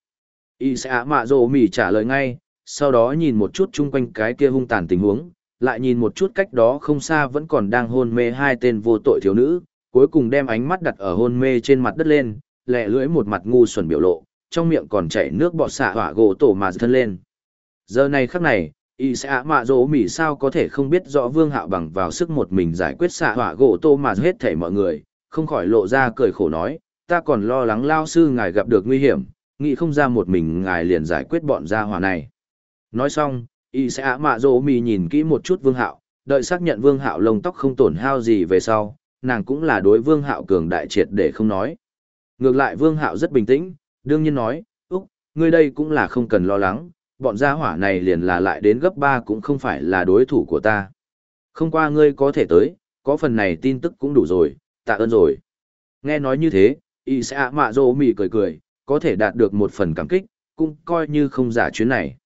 Y xạ mạ rồ mỉ trả lời ngay, sau đó nhìn một chút chung quanh cái kia hung tàn tình huống, lại nhìn một chút cách đó không xa vẫn còn đang hôn mê hai tên vô tội thiếu nữ, cuối cùng đem ánh mắt đặt ở hôn mê trên mặt đất lên, lẹ lưỡi một mặt ngu xuẩn biểu lộ, trong miệng còn chảy nước bọt xạ hỏa gỗ tổ mà thân lên. Giờ này khắc này, y xạ mạ rỗ mỉ sao có thể không biết rõ vương hạo bằng vào sức một mình giải quyết xạ hỏa gỗ tô mà hết thảy mọi người, không khỏi lộ ra cười khổ nói, ta còn lo lắng lao sư ngài gặp được nguy hiểm, nghĩ không ra một mình ngài liền giải quyết bọn gia hỏa này. Nói xong, y xạ mạ rỗ mỉ nhìn kỹ một chút vương hạo, đợi xác nhận vương hạo lông tóc không tổn hao gì về sau, nàng cũng là đối vương hạo cường đại triệt để không nói. Ngược lại vương hạo rất bình tĩnh, đương nhiên nói, Úc, ngươi đây cũng là không cần lo lắng, bọn gia hỏa này liền là lại đến gấp ba cũng không phải là đối thủ của ta. Không qua ngươi có thể tới, có phần này tin tức cũng đủ rồi, tạ ơn rồi. Nghe nói như thế, y sẽ ạ mạ rô mỉ cười cười, có thể đạt được một phần cảm kích, cũng coi như không giả chuyến này.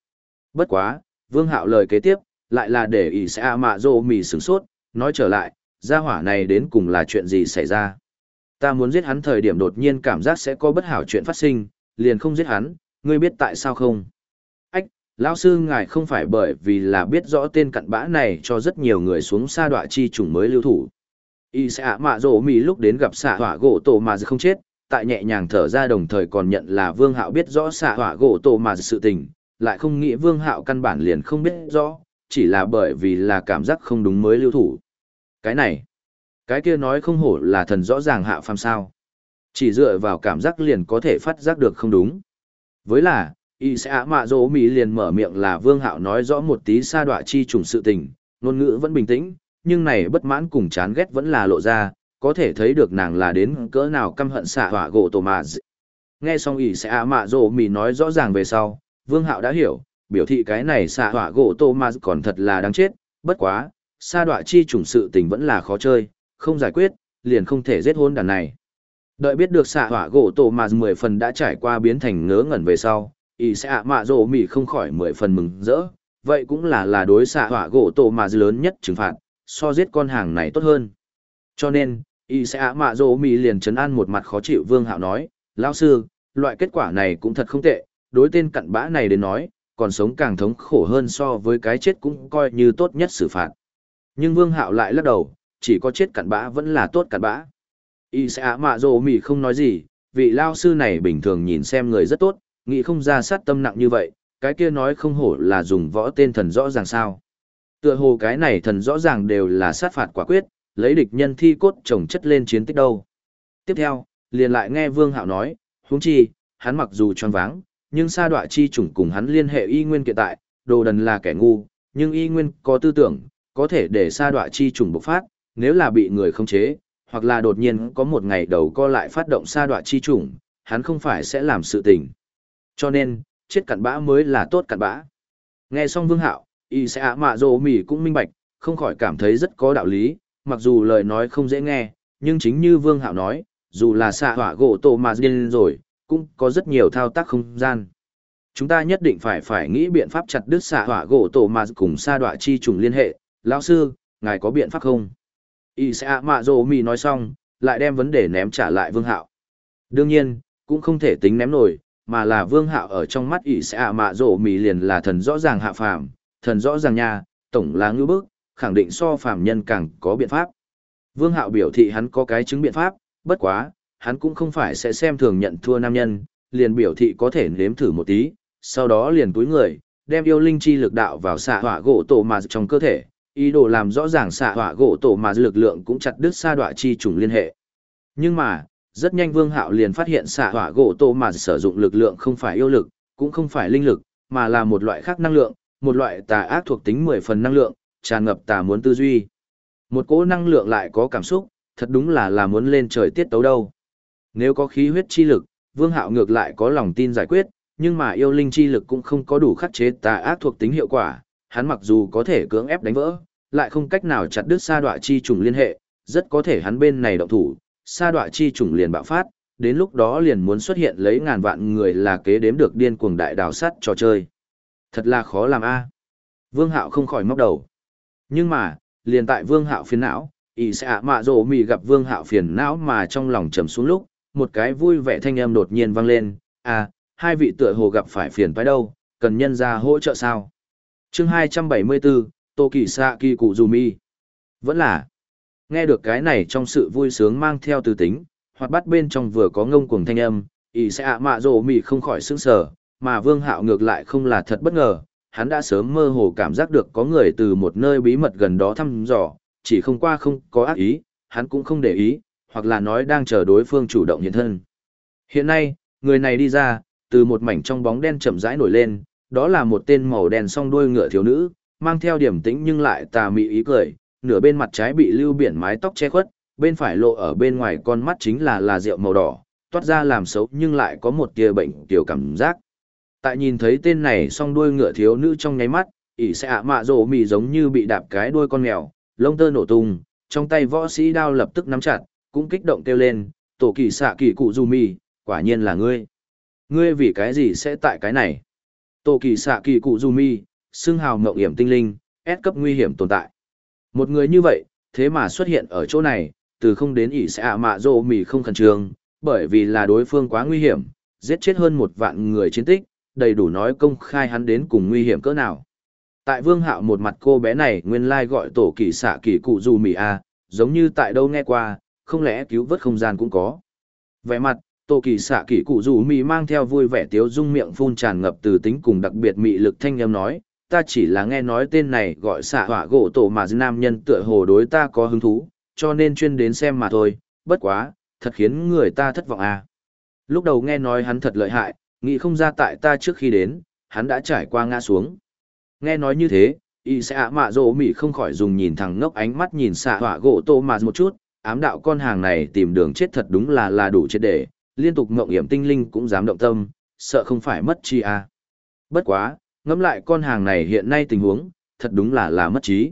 Bất quá, vương hạo lời kế tiếp, lại là để y sẽ ạ mạ rô mỉ sửng sốt, nói trở lại, gia hỏa này đến cùng là chuyện gì xảy ra. Ta muốn giết hắn thời điểm đột nhiên cảm giác sẽ có bất hảo chuyện phát sinh, liền không giết hắn, ngươi biết tại sao không? Lão sư ngài không phải bởi vì là biết rõ tên cặn bã này cho rất nhiều người xuống sa đọa chi trùng mới lưu thủ. Y sẽ mạ rỗ mỹ lúc đến gặp xạ hỏa gỗ tổ mà không chết, tại nhẹ nhàng thở ra đồng thời còn nhận là vương hạo biết rõ xạ hỏa gỗ tổ mà sự tình, lại không nghĩ vương hạo căn bản liền không biết rõ, chỉ là bởi vì là cảm giác không đúng mới lưu thủ. Cái này, cái kia nói không hổ là thần rõ ràng hạ phàm sao. Chỉ dựa vào cảm giác liền có thể phát giác được không đúng. Với là, y sẽ ạ mạ dỗ mỹ liền mở miệng là vương hạo nói rõ một tí sa đọa chi trùng sự tình, ngôn ngữ vẫn bình tĩnh, nhưng này bất mãn cùng chán ghét vẫn là lộ ra, có thể thấy được nàng là đến cỡ nào căm hận xạ hỏa gỗ tổ mà Nghe xong y sẽ ạ mạ dỗ mỹ nói rõ ràng về sau, vương hạo đã hiểu, biểu thị cái này xạ hỏa gỗ tổ mà còn thật là đáng chết, bất quá, sa đọa chi trùng sự tình vẫn là khó chơi, không giải quyết, liền không thể giết hôn đàn này. Đợi biết được xạ hỏa gỗ tổ mà mười phần đã trải qua biến thành ngớ ngẩn về sau, ý sẽ ạ mạ rổ mỉ không khỏi mười phần mừng rỡ, vậy cũng là là đối xạ hỏa gỗ tổ mà lớn nhất trừng phạt, so giết con hàng này tốt hơn. Cho nên, ý sẽ ạ mạ rổ mỉ liền chấn an một mặt khó chịu vương hạo nói, lão sư, loại kết quả này cũng thật không tệ, đối tên cặn bã này đến nói, còn sống càng thống khổ hơn so với cái chết cũng coi như tốt nhất xử phạt. Nhưng vương hạo lại lắc đầu, chỉ có chết cặn bã vẫn là tốt cặn bã. Y sẽ ạ mạ rỗ mỉ không nói gì, vị lao sư này bình thường nhìn xem người rất tốt, nghĩ không ra sát tâm nặng như vậy, cái kia nói không hổ là dùng võ tên thần rõ ràng sao. Tựa hồ cái này thần rõ ràng đều là sát phạt quả quyết, lấy địch nhân thi cốt trồng chất lên chiến tích đâu. Tiếp theo, liền lại nghe Vương Hạo nói, huống chi, hắn mặc dù tròn váng, nhưng sa đoạ chi chủng cùng hắn liên hệ y nguyên kiện tại, đồ đần là kẻ ngu, nhưng y nguyên có tư tưởng, có thể để sa đoạ chi chủng bộc phát, nếu là bị người khống chế, hoặc là đột nhiên có một ngày đầu co lại phát động sa đoạ chi chủng, hắn không phải sẽ làm sự tình. Cho nên, chết cặn bã mới là tốt cặn bã. Nghe xong vương hạo, y sẽ ạ mạ rồ mỉ cũng minh bạch, không khỏi cảm thấy rất có đạo lý, mặc dù lời nói không dễ nghe, nhưng chính như vương hạo nói, dù là xạ hỏa gỗ tổ mà điên rồi, cũng có rất nhiều thao tác không gian. Chúng ta nhất định phải phải nghĩ biện pháp chặt đứt xạ hỏa gỗ tổ mà cùng sa đọa chi trùng liên hệ. Lão sư, ngài có biện pháp không? y sẽ ạ mạ rồ mỉ nói xong lại đem vấn đề ném trả lại vương hạo đương nhiên cũng không thể tính ném nổi mà là vương hạo ở trong mắt y sẽ ạ mạ rổ mì liền là thần rõ ràng hạ phàm, thần rõ ràng nha, tổng là ngưỡng bức, khẳng định so phàm nhân càng có biện pháp. Vương hạo biểu thị hắn có cái chứng biện pháp, bất quá, hắn cũng không phải sẽ xem thường nhận thua nam nhân, liền biểu thị có thể nếm thử một tí, sau đó liền túi người, đem yêu linh chi lực đạo vào xạ hỏa gỗ tổ mà trong cơ thể, ý đồ làm rõ ràng xạ hỏa gỗ tổ mà lực lượng cũng chặt đứt xa đọa chi trùng liên hệ. Nhưng mà rất nhanh vương hạo liền phát hiện xạ hỏa gỗ tổ mà sử dụng lực lượng không phải yêu lực cũng không phải linh lực mà là một loại khác năng lượng một loại tà ác thuộc tính mười phần năng lượng tràn ngập tà muốn tư duy. Một cỗ năng lượng lại có cảm xúc thật đúng là là muốn lên trời tiết tấu đâu. Nếu có khí huyết chi lực vương hạo ngược lại có lòng tin giải quyết nhưng mà yêu linh chi lực cũng không có đủ khắc chế tà ác thuộc tính hiệu quả hắn mặc dù có thể cưỡng ép đánh vỡ lại không cách nào chặt đứt sa đọa chi trùng liên hệ, rất có thể hắn bên này động thủ, sa đọa chi trùng liền bạo phát, đến lúc đó liền muốn xuất hiện lấy ngàn vạn người là kế đếm được điên cuồng đại đào sắt trò chơi. Thật là khó làm a. Vương Hạo không khỏi móc đầu. Nhưng mà, liền tại vương hạo phiền não, y sẽ ạ mạ rổ mì gặp vương hạo phiền não mà trong lòng trầm xuống lúc, một cái vui vẻ thanh âm đột nhiên vang lên, à, hai vị tựa hồ gặp phải phiền phải đâu, cần nhân ra hỗ trợ sao. chương 274, Tô Kỳ Sạ Kỳ Cụ Dù Mi. Vẫn là, nghe được cái này trong sự vui sướng mang theo từ tính, hoặc bắt bên trong vừa có ngông cuồng thanh âm, ý sẽ ạ mạ rồ mì không khỏi sững sờ, mà vương hạo ngược lại không là thật bất ngờ, hắn đã sớm mơ hồ cảm giác được có người từ một nơi bí mật gần đó thăm dò, chỉ không qua không có ác ý, hắn cũng không để ý, hoặc là nói đang chờ đối phương chủ động hiện thân. Hiện nay, người này đi ra, từ một mảnh trong bóng đen chậm rãi nổi lên, đó là một tên màu đen song đuôi ngựa thiếu nữ, mang theo điểm tĩnh nhưng lại tà mị ý cười, nửa bên mặt trái bị lưu biển mái tóc che khuất, bên phải lộ ở bên ngoài con mắt chính là là rượu màu đỏ, toát ra làm xấu nhưng lại có một tia bệnh tiểu cảm giác. Tại nhìn thấy tên này song đuôi ngựa thiếu nữ trong nháy mắt, ỉ sẽ ạ mạ rổ mì giống như bị đạp cái đuôi con mèo, lông tơ nổ tung, trong tay võ sĩ đao lập tức nắm chặt, cũng kích động kêu lên, tổ kỳ xạ kỳ cụ dù mì, quả nhiên là ngươi. Ngươi vì cái gì sẽ tại cái này? Tổ kỳ xạ kỳ cụ dù mì, xưng hào mộng hiểm tinh linh, ép cấp nguy hiểm tồn tại. Một người như vậy, thế mà xuất hiện ở chỗ này, từ không đến ỉ sẽ ạ mạ rổ mì không khẩn trương, bởi vì là đối phương quá nguy hiểm, giết chết hơn một vạn người chiến tích, đầy đủ nói công khai hắn đến cùng nguy hiểm cỡ nào. Tại vương hạo một mặt cô bé này nguyên lai gọi tổ kỳ xạ kỳ cụ dù mì a, giống như tại đâu nghe qua, không lẽ cứu vớt không gian cũng có. Vẻ mặt, tổ kỳ xạ kỳ cụ dù mì mang theo vui vẻ tiếu dung miệng phun tràn ngập từ tính cùng đặc biệt mị lực thanh âm nói, ta chỉ là nghe nói tên này gọi xạ hỏa gỗ tổ mà nam nhân tựa hồ đối ta có hứng thú, cho nên chuyên đến xem mà thôi, bất quá, thật khiến người ta thất vọng à. Lúc đầu nghe nói hắn thật lợi hại, nghĩ không ra tại ta trước khi đến, hắn đã trải qua ngã xuống. Nghe nói như thế, y sẽ ạ mạ rỗ mị không khỏi dùng nhìn thẳng ngốc ánh mắt nhìn xạ hỏa gỗ tô mà một chút, ám đạo con hàng này tìm đường chết thật đúng là là đủ chết để, liên tục ngộng hiểm tinh linh cũng dám động tâm, sợ không phải mất chi à. Bất quá, ngẫm lại con hàng này hiện nay tình huống, thật đúng là là mất trí.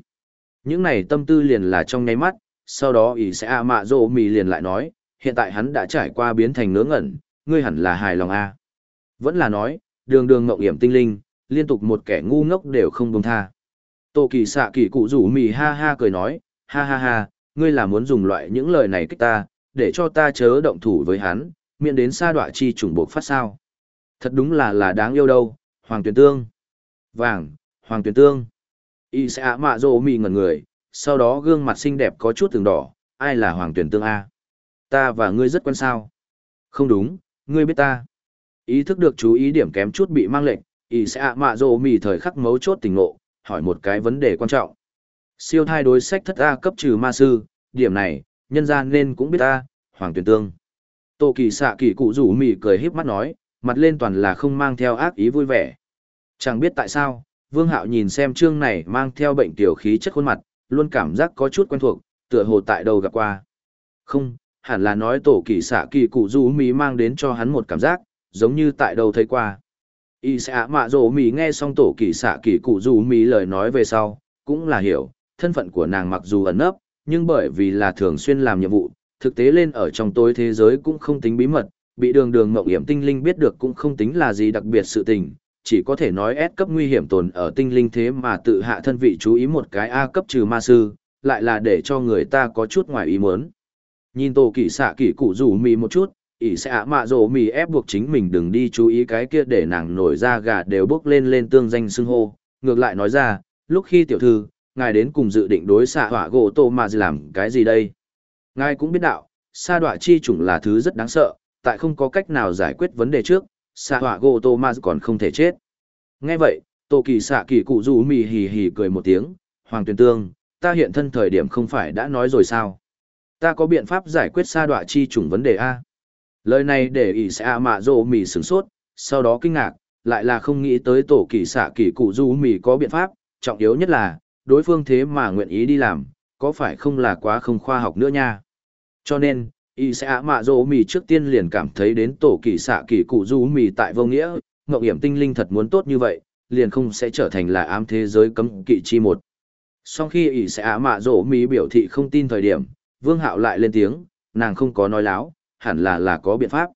Những này tâm tư liền là trong nháy mắt, sau đó ý sẽ ạ mạ rỗ mì liền lại nói, hiện tại hắn đã trải qua biến thành ngớ ngẩn, ngươi hẳn là hài lòng a à. Vẫn là nói, đường đường ngộng hiểm tinh linh, liên tục một kẻ ngu ngốc đều không buông tha. Tô kỳ xạ kỳ cụ rủ mì ha ha cười nói, ha ha ha, ngươi là muốn dùng loại những lời này kích ta, để cho ta chớ động thủ với hắn, miễn đến sa đọa chi trùng buộc phát sao. Thật đúng là là đáng yêu đâu, Hoàng Tuyền Tương. Vàng, Hoàng Tuyền Tương. Y sẽ ạ mạ rồ mì ngẩn người, sau đó gương mặt xinh đẹp có chút từng đỏ, ai là Hoàng Tuyền Tương A? Ta và ngươi rất quen sao? Không đúng, ngươi biết ta. Ý thức được chú ý điểm kém chút bị mang lệnh, y sẽ ạ mạ rồ mì thời khắc mấu chốt tình ngộ, hỏi một cái vấn đề quan trọng. Siêu thai đối sách thất A cấp trừ ma sư, điểm này, nhân gian nên cũng biết ta, Hoàng Tuyền Tương. Tô kỳ xạ kỳ cụ rủ mì cười híp mắt nói, mặt lên toàn là không mang theo ác ý vui vẻ. Chẳng biết tại sao, Vương Hạo nhìn xem chương này mang theo bệnh tiểu khí chất khuôn mặt, luôn cảm giác có chút quen thuộc, tựa hồ tại đâu gặp qua. Không, hẳn là nói tổ kỳ xạ kỳ cụ rủ mí mang đến cho hắn một cảm giác, giống như tại đâu thấy qua. Y sẽ mạ rổ mí nghe xong tổ kỳ xạ kỳ cụ dù mí lời nói về sau, cũng là hiểu, thân phận của nàng mặc dù ẩn nấp, nhưng bởi vì là thường xuyên làm nhiệm vụ, thực tế lên ở trong tối thế giới cũng không tính bí mật, bị đường đường mộng hiểm tinh linh biết được cũng không tính là gì đặc biệt sự tình, chỉ có thể nói S cấp nguy hiểm tồn ở tinh linh thế mà tự hạ thân vị chú ý một cái A cấp trừ ma sư, lại là để cho người ta có chút ngoài ý muốn. Nhìn tổ kỳ xạ kỳ cụ rủ mì một chút, ỷ sẽ ạ mạ rổ mì ép buộc chính mình đừng đi chú ý cái kia để nàng nổi ra gà đều bước lên lên tương danh xưng hô ngược lại nói ra lúc khi tiểu thư ngài đến cùng dự định đối xạ hỏa gỗ tô mà làm cái gì đây ngài cũng biết đạo sa đọa chi chủng là thứ rất đáng sợ tại không có cách nào giải quyết vấn đề trước xạ hỏa gỗ tô ma còn không thể chết. Nghe vậy tô kỳ xạ kỳ cụ rủ mì hì hì cười một tiếng hoàng tuyền tương ta hiện thân thời điểm không phải đã nói rồi sao? Ta có biện pháp giải quyết sa đọa chi trùng vấn đề a? Lời này để ỷ xạ mạ rộ mì sửng sốt, sau đó kinh ngạc, lại là không nghĩ tới tổ kỳ xạ kỳ cụ du mì có biện pháp, trọng yếu nhất là, đối phương thế mà nguyện ý đi làm, có phải không là quá không khoa học nữa nha. Cho nên, ỷ xạ mạ rỗ mì trước tiên liền cảm thấy đến tổ kỳ xạ kỳ cụ du mì tại vô nghĩa, ngọc hiểm tinh linh thật muốn tốt như vậy, liền không sẽ trở thành là ám thế giới cấm kỵ chi một. Sau khi ỷ xạ mạ rỗ mì biểu thị không tin thời điểm, vương hạo lại lên tiếng, nàng không có nói láo hẳn là là có biện pháp.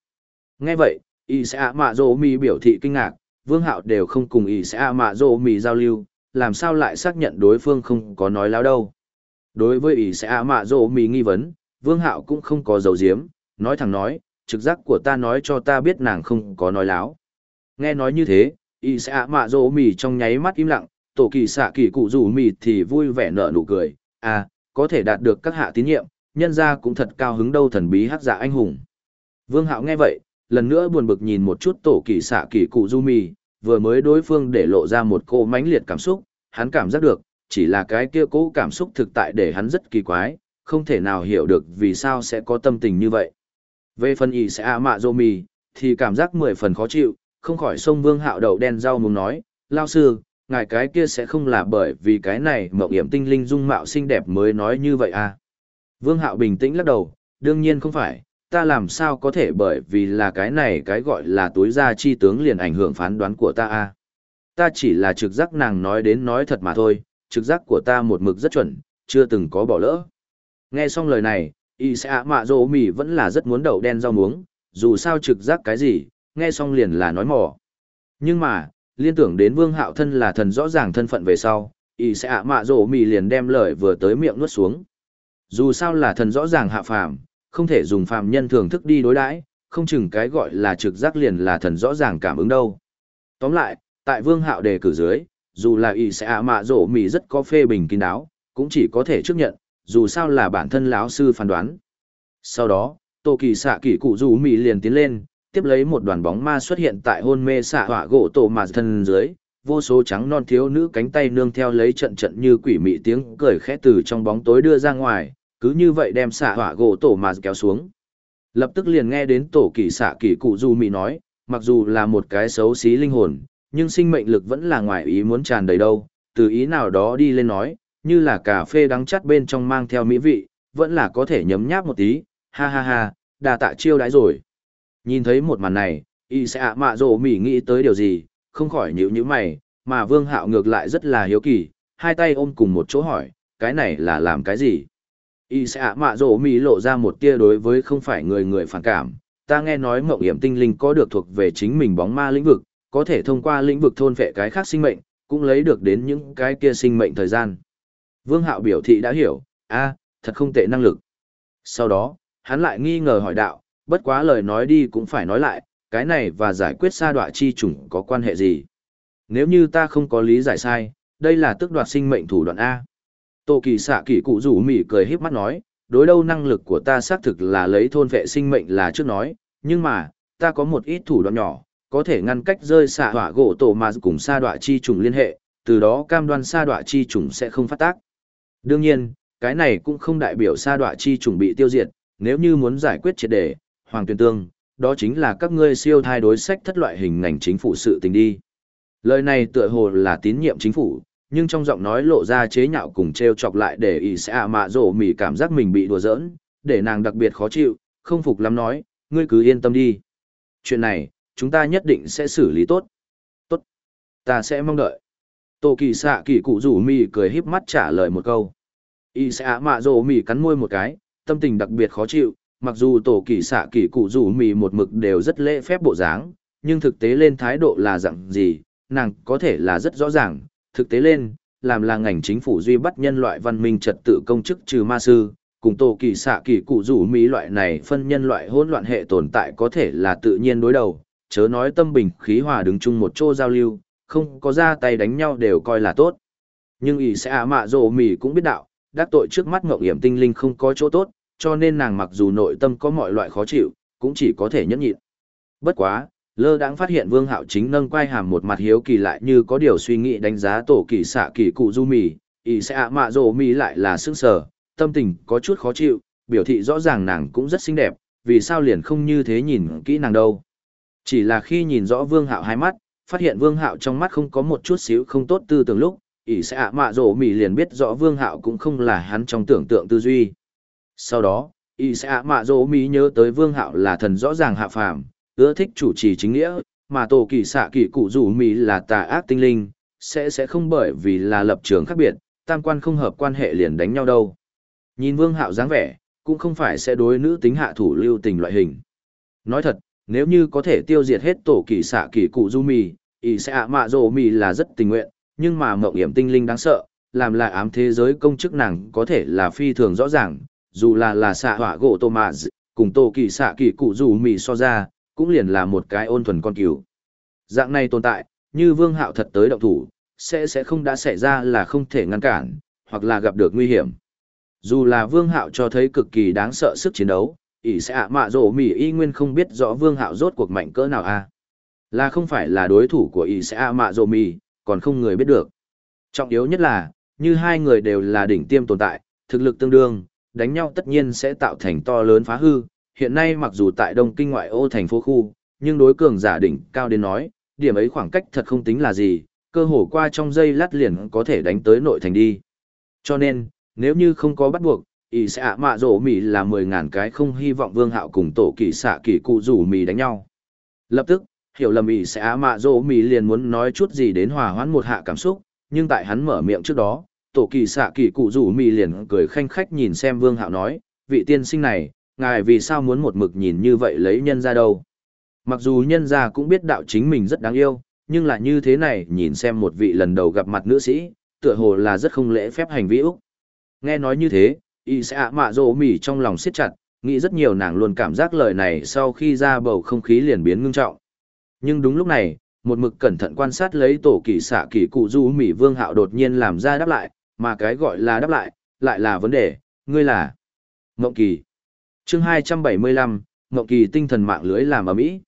Nghe vậy, y sẽ mạ dỗ mì biểu thị kinh ngạc, vương hạo đều không cùng y sẽ mạ dỗ mì giao lưu, làm sao lại xác nhận đối phương không có nói láo đâu. đối với y sẽ ạ mạ rỗ mì nghi vấn, vương hạo cũng không có dấu diếm, nói thẳng nói, trực giác của ta nói cho ta biết nàng không có nói láo. Nghe nói như thế, Y sẽ ạ mạ dỗ mì trong nháy mắt im lặng, tổ kỳ xạ kỳ cụ rủ mì thì vui vẻ nở nụ cười, à, có thể đạt được các hạ tín nhiệm, nhân ra cũng thật cao hứng đâu thần bí hắc giả anh hùng. Vương hạo nghe vậy, lần nữa buồn bực nhìn một chút tổ kỳ xạ kỳ cụ du mì, vừa mới đối phương để lộ ra một cô mãnh liệt cảm xúc, hắn cảm giác được, chỉ là cái kia cố cảm xúc thực tại để hắn rất kỳ quái, không thể nào hiểu được vì sao sẽ có tâm tình như vậy. Về phần ý sẽ ạ mạ dô mì, thì cảm giác mười phần khó chịu, không khỏi sông vương hạo đầu đen rau muốn nói, lao sư, ngài cái kia sẽ không là bởi vì cái này mộng hiểm tinh linh dung mạo xinh đẹp mới nói như vậy à. Vương hạo bình tĩnh lắc đầu, đương nhiên không phải, ta làm sao có thể bởi vì là cái này cái gọi là túi da chi tướng liền ảnh hưởng phán đoán của ta à. Ta chỉ là trực giác nàng nói đến nói thật mà thôi, trực giác của ta một mực rất chuẩn, chưa từng có bỏ lỡ. Nghe xong lời này, y sẽ ạ mạ dỗ mì vẫn là rất muốn đậu đen rau muống, dù sao trực giác cái gì, nghe xong liền là nói mỏ. Nhưng mà, liên tưởng đến vương hạo thân là thần rõ ràng thân phận về sau, y sẽ ạ mạ dỗ mì liền đem lời vừa tới miệng nuốt xuống. Dù sao là thần rõ ràng hạ phàm, không thể dùng phàm nhân thường thức đi đối đãi, không chừng cái gọi là trực giác liền là thần rõ ràng cảm ứng đâu. Tóm lại, tại vương hạo đề cử dưới, dù là y sẽ ạ mạ dỗ mì rất có phê bình kín đáo, cũng chỉ có thể chấp nhận, dù sao là bản thân lão sư phán đoán. Sau đó, Tô Kỳ xạ kỳ cụ dù mì liền tiến lên, tiếp lấy một đoàn bóng ma xuất hiện tại hôn mê xạ hỏa gỗ tổ mà thân dưới, vô số trắng non thiếu nữ cánh tay nương theo lấy trận trận như quỷ mị tiếng cười khẽ từ trong bóng tối đưa ra ngoài, cứ như vậy đem xạ hỏa gỗ tổ mà kéo xuống. Lập tức liền nghe đến tổ kỳ xạ kỳ cụ dù mị nói, mặc dù là một cái xấu xí linh hồn, nhưng sinh mệnh lực vẫn là ngoài ý muốn tràn đầy đâu, từ ý nào đó đi lên nói, như là cà phê đắng chắt bên trong mang theo mỹ vị, vẫn là có thể nhấm nháp một tí, ha ha ha, đà tạ chiêu đãi rồi. Nhìn thấy một màn này, y sẽ ạ mạ rồ mỉ nghĩ tới điều gì, không khỏi nhíu nhíu mày, mà vương hạo ngược lại rất là hiếu kỳ, hai tay ôm cùng một chỗ hỏi, cái này là làm cái gì? Y sẽ ạ mạ rồ mỉ lộ ra một tia đối với không phải người người phản cảm, ta nghe nói mộng hiểm tinh linh có được thuộc về chính mình bóng ma lĩnh vực, có thể thông qua lĩnh vực thôn vệ cái khác sinh mệnh, cũng lấy được đến những cái kia sinh mệnh thời gian. Vương Hạo biểu thị đã hiểu, a, thật không tệ năng lực. Sau đó, hắn lại nghi ngờ hỏi đạo, bất quá lời nói đi cũng phải nói lại, cái này và giải quyết sa đoạ chi chủng có quan hệ gì? Nếu như ta không có lý giải sai, đây là tức đoạt sinh mệnh thủ đoạn A. Tô kỳ xạ kỳ cụ rủ mỉ cười híp mắt nói, đối đâu năng lực của ta xác thực là lấy thôn vệ sinh mệnh là trước nói, nhưng mà, ta có một ít thủ đoạn nhỏ, có thể ngăn cách rơi xạ hỏa gỗ tổ mà cùng sa đoạ chi trùng liên hệ, từ đó cam đoan sa đoạ chi trùng sẽ không phát tác. Đương nhiên, cái này cũng không đại biểu sa đoạ chi chuẩn bị tiêu diệt, nếu như muốn giải quyết triệt đề, hoàng tuyên tương, đó chính là các ngươi siêu thai đối sách thất loại hình ngành chính phủ sự tình đi. Lời này tựa hồ là tín nhiệm chính phủ, nhưng trong giọng nói lộ ra chế nhạo cùng treo chọc lại để ý sẽ ạ mạ rổ mỉ cảm giác mình bị đùa giỡn, để nàng đặc biệt khó chịu, không phục lắm nói, ngươi cứ yên tâm đi. Chuyện này, chúng ta nhất định sẽ xử lý tốt. Tốt. Ta sẽ mong đợi. Tô kỳ xạ kỳ cụ rủ mì cười híp mắt trả lời một câu. Y sẽ mạ rổ mì cắn môi một cái, tâm tình đặc biệt khó chịu, mặc dù tổ kỳ xạ kỳ cụ rủ mì một mực đều rất lễ phép bộ dáng, nhưng thực tế lên thái độ là dạng gì, nàng có thể là rất rõ ràng, thực tế lên, làm là ngành chính phủ duy bắt nhân loại văn minh trật tự công chức trừ ma sư, cùng tổ kỳ xạ kỳ cụ rủ mỹ loại này phân nhân loại hỗn loạn hệ tồn tại có thể là tự nhiên đối đầu, chớ nói tâm bình khí hòa đứng chung một chỗ giao lưu, không có ra tay đánh nhau đều coi là tốt. Nhưng ỷ sẽ ạ mạ rộ mỉ cũng biết đạo, đắc tội trước mắt ngộng hiểm tinh linh không có chỗ tốt, cho nên nàng mặc dù nội tâm có mọi loại khó chịu, cũng chỉ có thể nhẫn nhịn. Bất quá, lơ đãng phát hiện vương hạo chính nâng quay hàm một mặt hiếu kỳ lại như có điều suy nghĩ đánh giá tổ kỳ xạ kỳ cụ du mì, ỷ sẽ ạ mạ rộ mỉ lại là sức sở, tâm tình có chút khó chịu, biểu thị rõ ràng nàng cũng rất xinh đẹp, vì sao liền không như thế nhìn kỹ nàng đâu. Chỉ là khi nhìn rõ vương hạo hai mắt, phát hiện vương hạo trong mắt không có một chút xíu không tốt tư tưởng lúc, ỷ sẽ ạ mạ rổ mỹ liền biết rõ vương hạo cũng không là hắn trong tưởng tượng tư duy. Sau đó, ỷ sẽ ạ mạ rổ mỹ nhớ tới vương hạo là thần rõ ràng hạ phàm, ưa thích chủ trì chính nghĩa, mà tổ kỳ xạ kỳ cụ rủ mỹ là tà ác tinh linh, sẽ sẽ không bởi vì là lập trường khác biệt, tam quan không hợp quan hệ liền đánh nhau đâu. Nhìn vương hạo dáng vẻ, cũng không phải sẽ đối nữ tính hạ thủ lưu tình loại hình. Nói thật, nếu như có thể tiêu diệt hết tổ kỳ xạ kỳ cụ du mì ỷ sẽ ạ mạ rồ mì là rất tình nguyện nhưng mà mộng hiểm tinh linh đáng sợ làm lại ám thế giới công chức nàng có thể là phi thường rõ ràng, dù là là xạ hỏa gỗ tô mạ cùng tổ kỳ xạ kỳ cụ du mì so ra, cũng liền là một cái ôn thuần con cừu. Dạng này tồn tại, như vương hạo thật tới động thủ, sẽ sẽ không đã xảy ra là không thể ngăn cản, hoặc là gặp được nguy hiểm. Dù là vương hạo cho thấy cực kỳ đáng sợ sức chiến đấu, ỷ sẽ ạ mạ rổ mỉ y nguyên không biết rõ vương hạo rốt cuộc mạnh cỡ nào a? Là không phải là đối thủ của ỷ sẽ ạ mạ rổ mỉ, còn không người biết được. Trọng yếu nhất là, như hai người đều là đỉnh tiêm tồn tại, thực lực tương đương, đánh nhau tất nhiên sẽ tạo thành to lớn phá hư. Hiện nay mặc dù tại đông kinh ngoại ô thành phố khu, nhưng đối cường giả đỉnh cao đến nói, điểm ấy khoảng cách thật không tính là gì, cơ hồ qua trong giây lát liền có thể đánh tới nội thành đi. Cho nên, nếu như không có bắt buộc ỷ sẽ ạ mạ rổ mì là mười ngàn cái không hy vọng vương hạo cùng tổ kỳ xạ kỳ cụ rủ mì đánh nhau. Lập tức, hiểu lầm ỷ sẽ ạ mạ rổ mì liền muốn nói chút gì đến hòa hoãn một hạ cảm xúc, nhưng tại hắn mở miệng trước đó, tổ kỳ xạ kỳ cụ rủ mì liền cười khanh khách nhìn xem vương hạo nói, vị tiên sinh này, ngài vì sao muốn một mực nhìn như vậy lấy nhân ra đâu? Mặc dù nhân ra cũng biết đạo chính mình rất đáng yêu, nhưng là như thế này nhìn xem một vị lần đầu gặp mặt nữ sĩ, tựa hồ là rất không lễ phép hành vi úc. Nghe nói như thế y sẽ ạ mạ rỗ mỉ trong lòng siết chặt, nghĩ rất nhiều nàng luôn cảm giác lời này sau khi ra bầu không khí liền biến ngưng trọng. Nhưng đúng lúc này, một mực cẩn thận quan sát lấy tổ kỳ xạ kỳ cụ du mỹ vương hạo đột nhiên làm ra đáp lại, mà cái gọi là đáp lại lại là vấn đề, ngươi là mộng kỳ. Chương hai trăm bảy mươi lăm mộng kỳ tinh thần mạng lưới làm ở mỹ.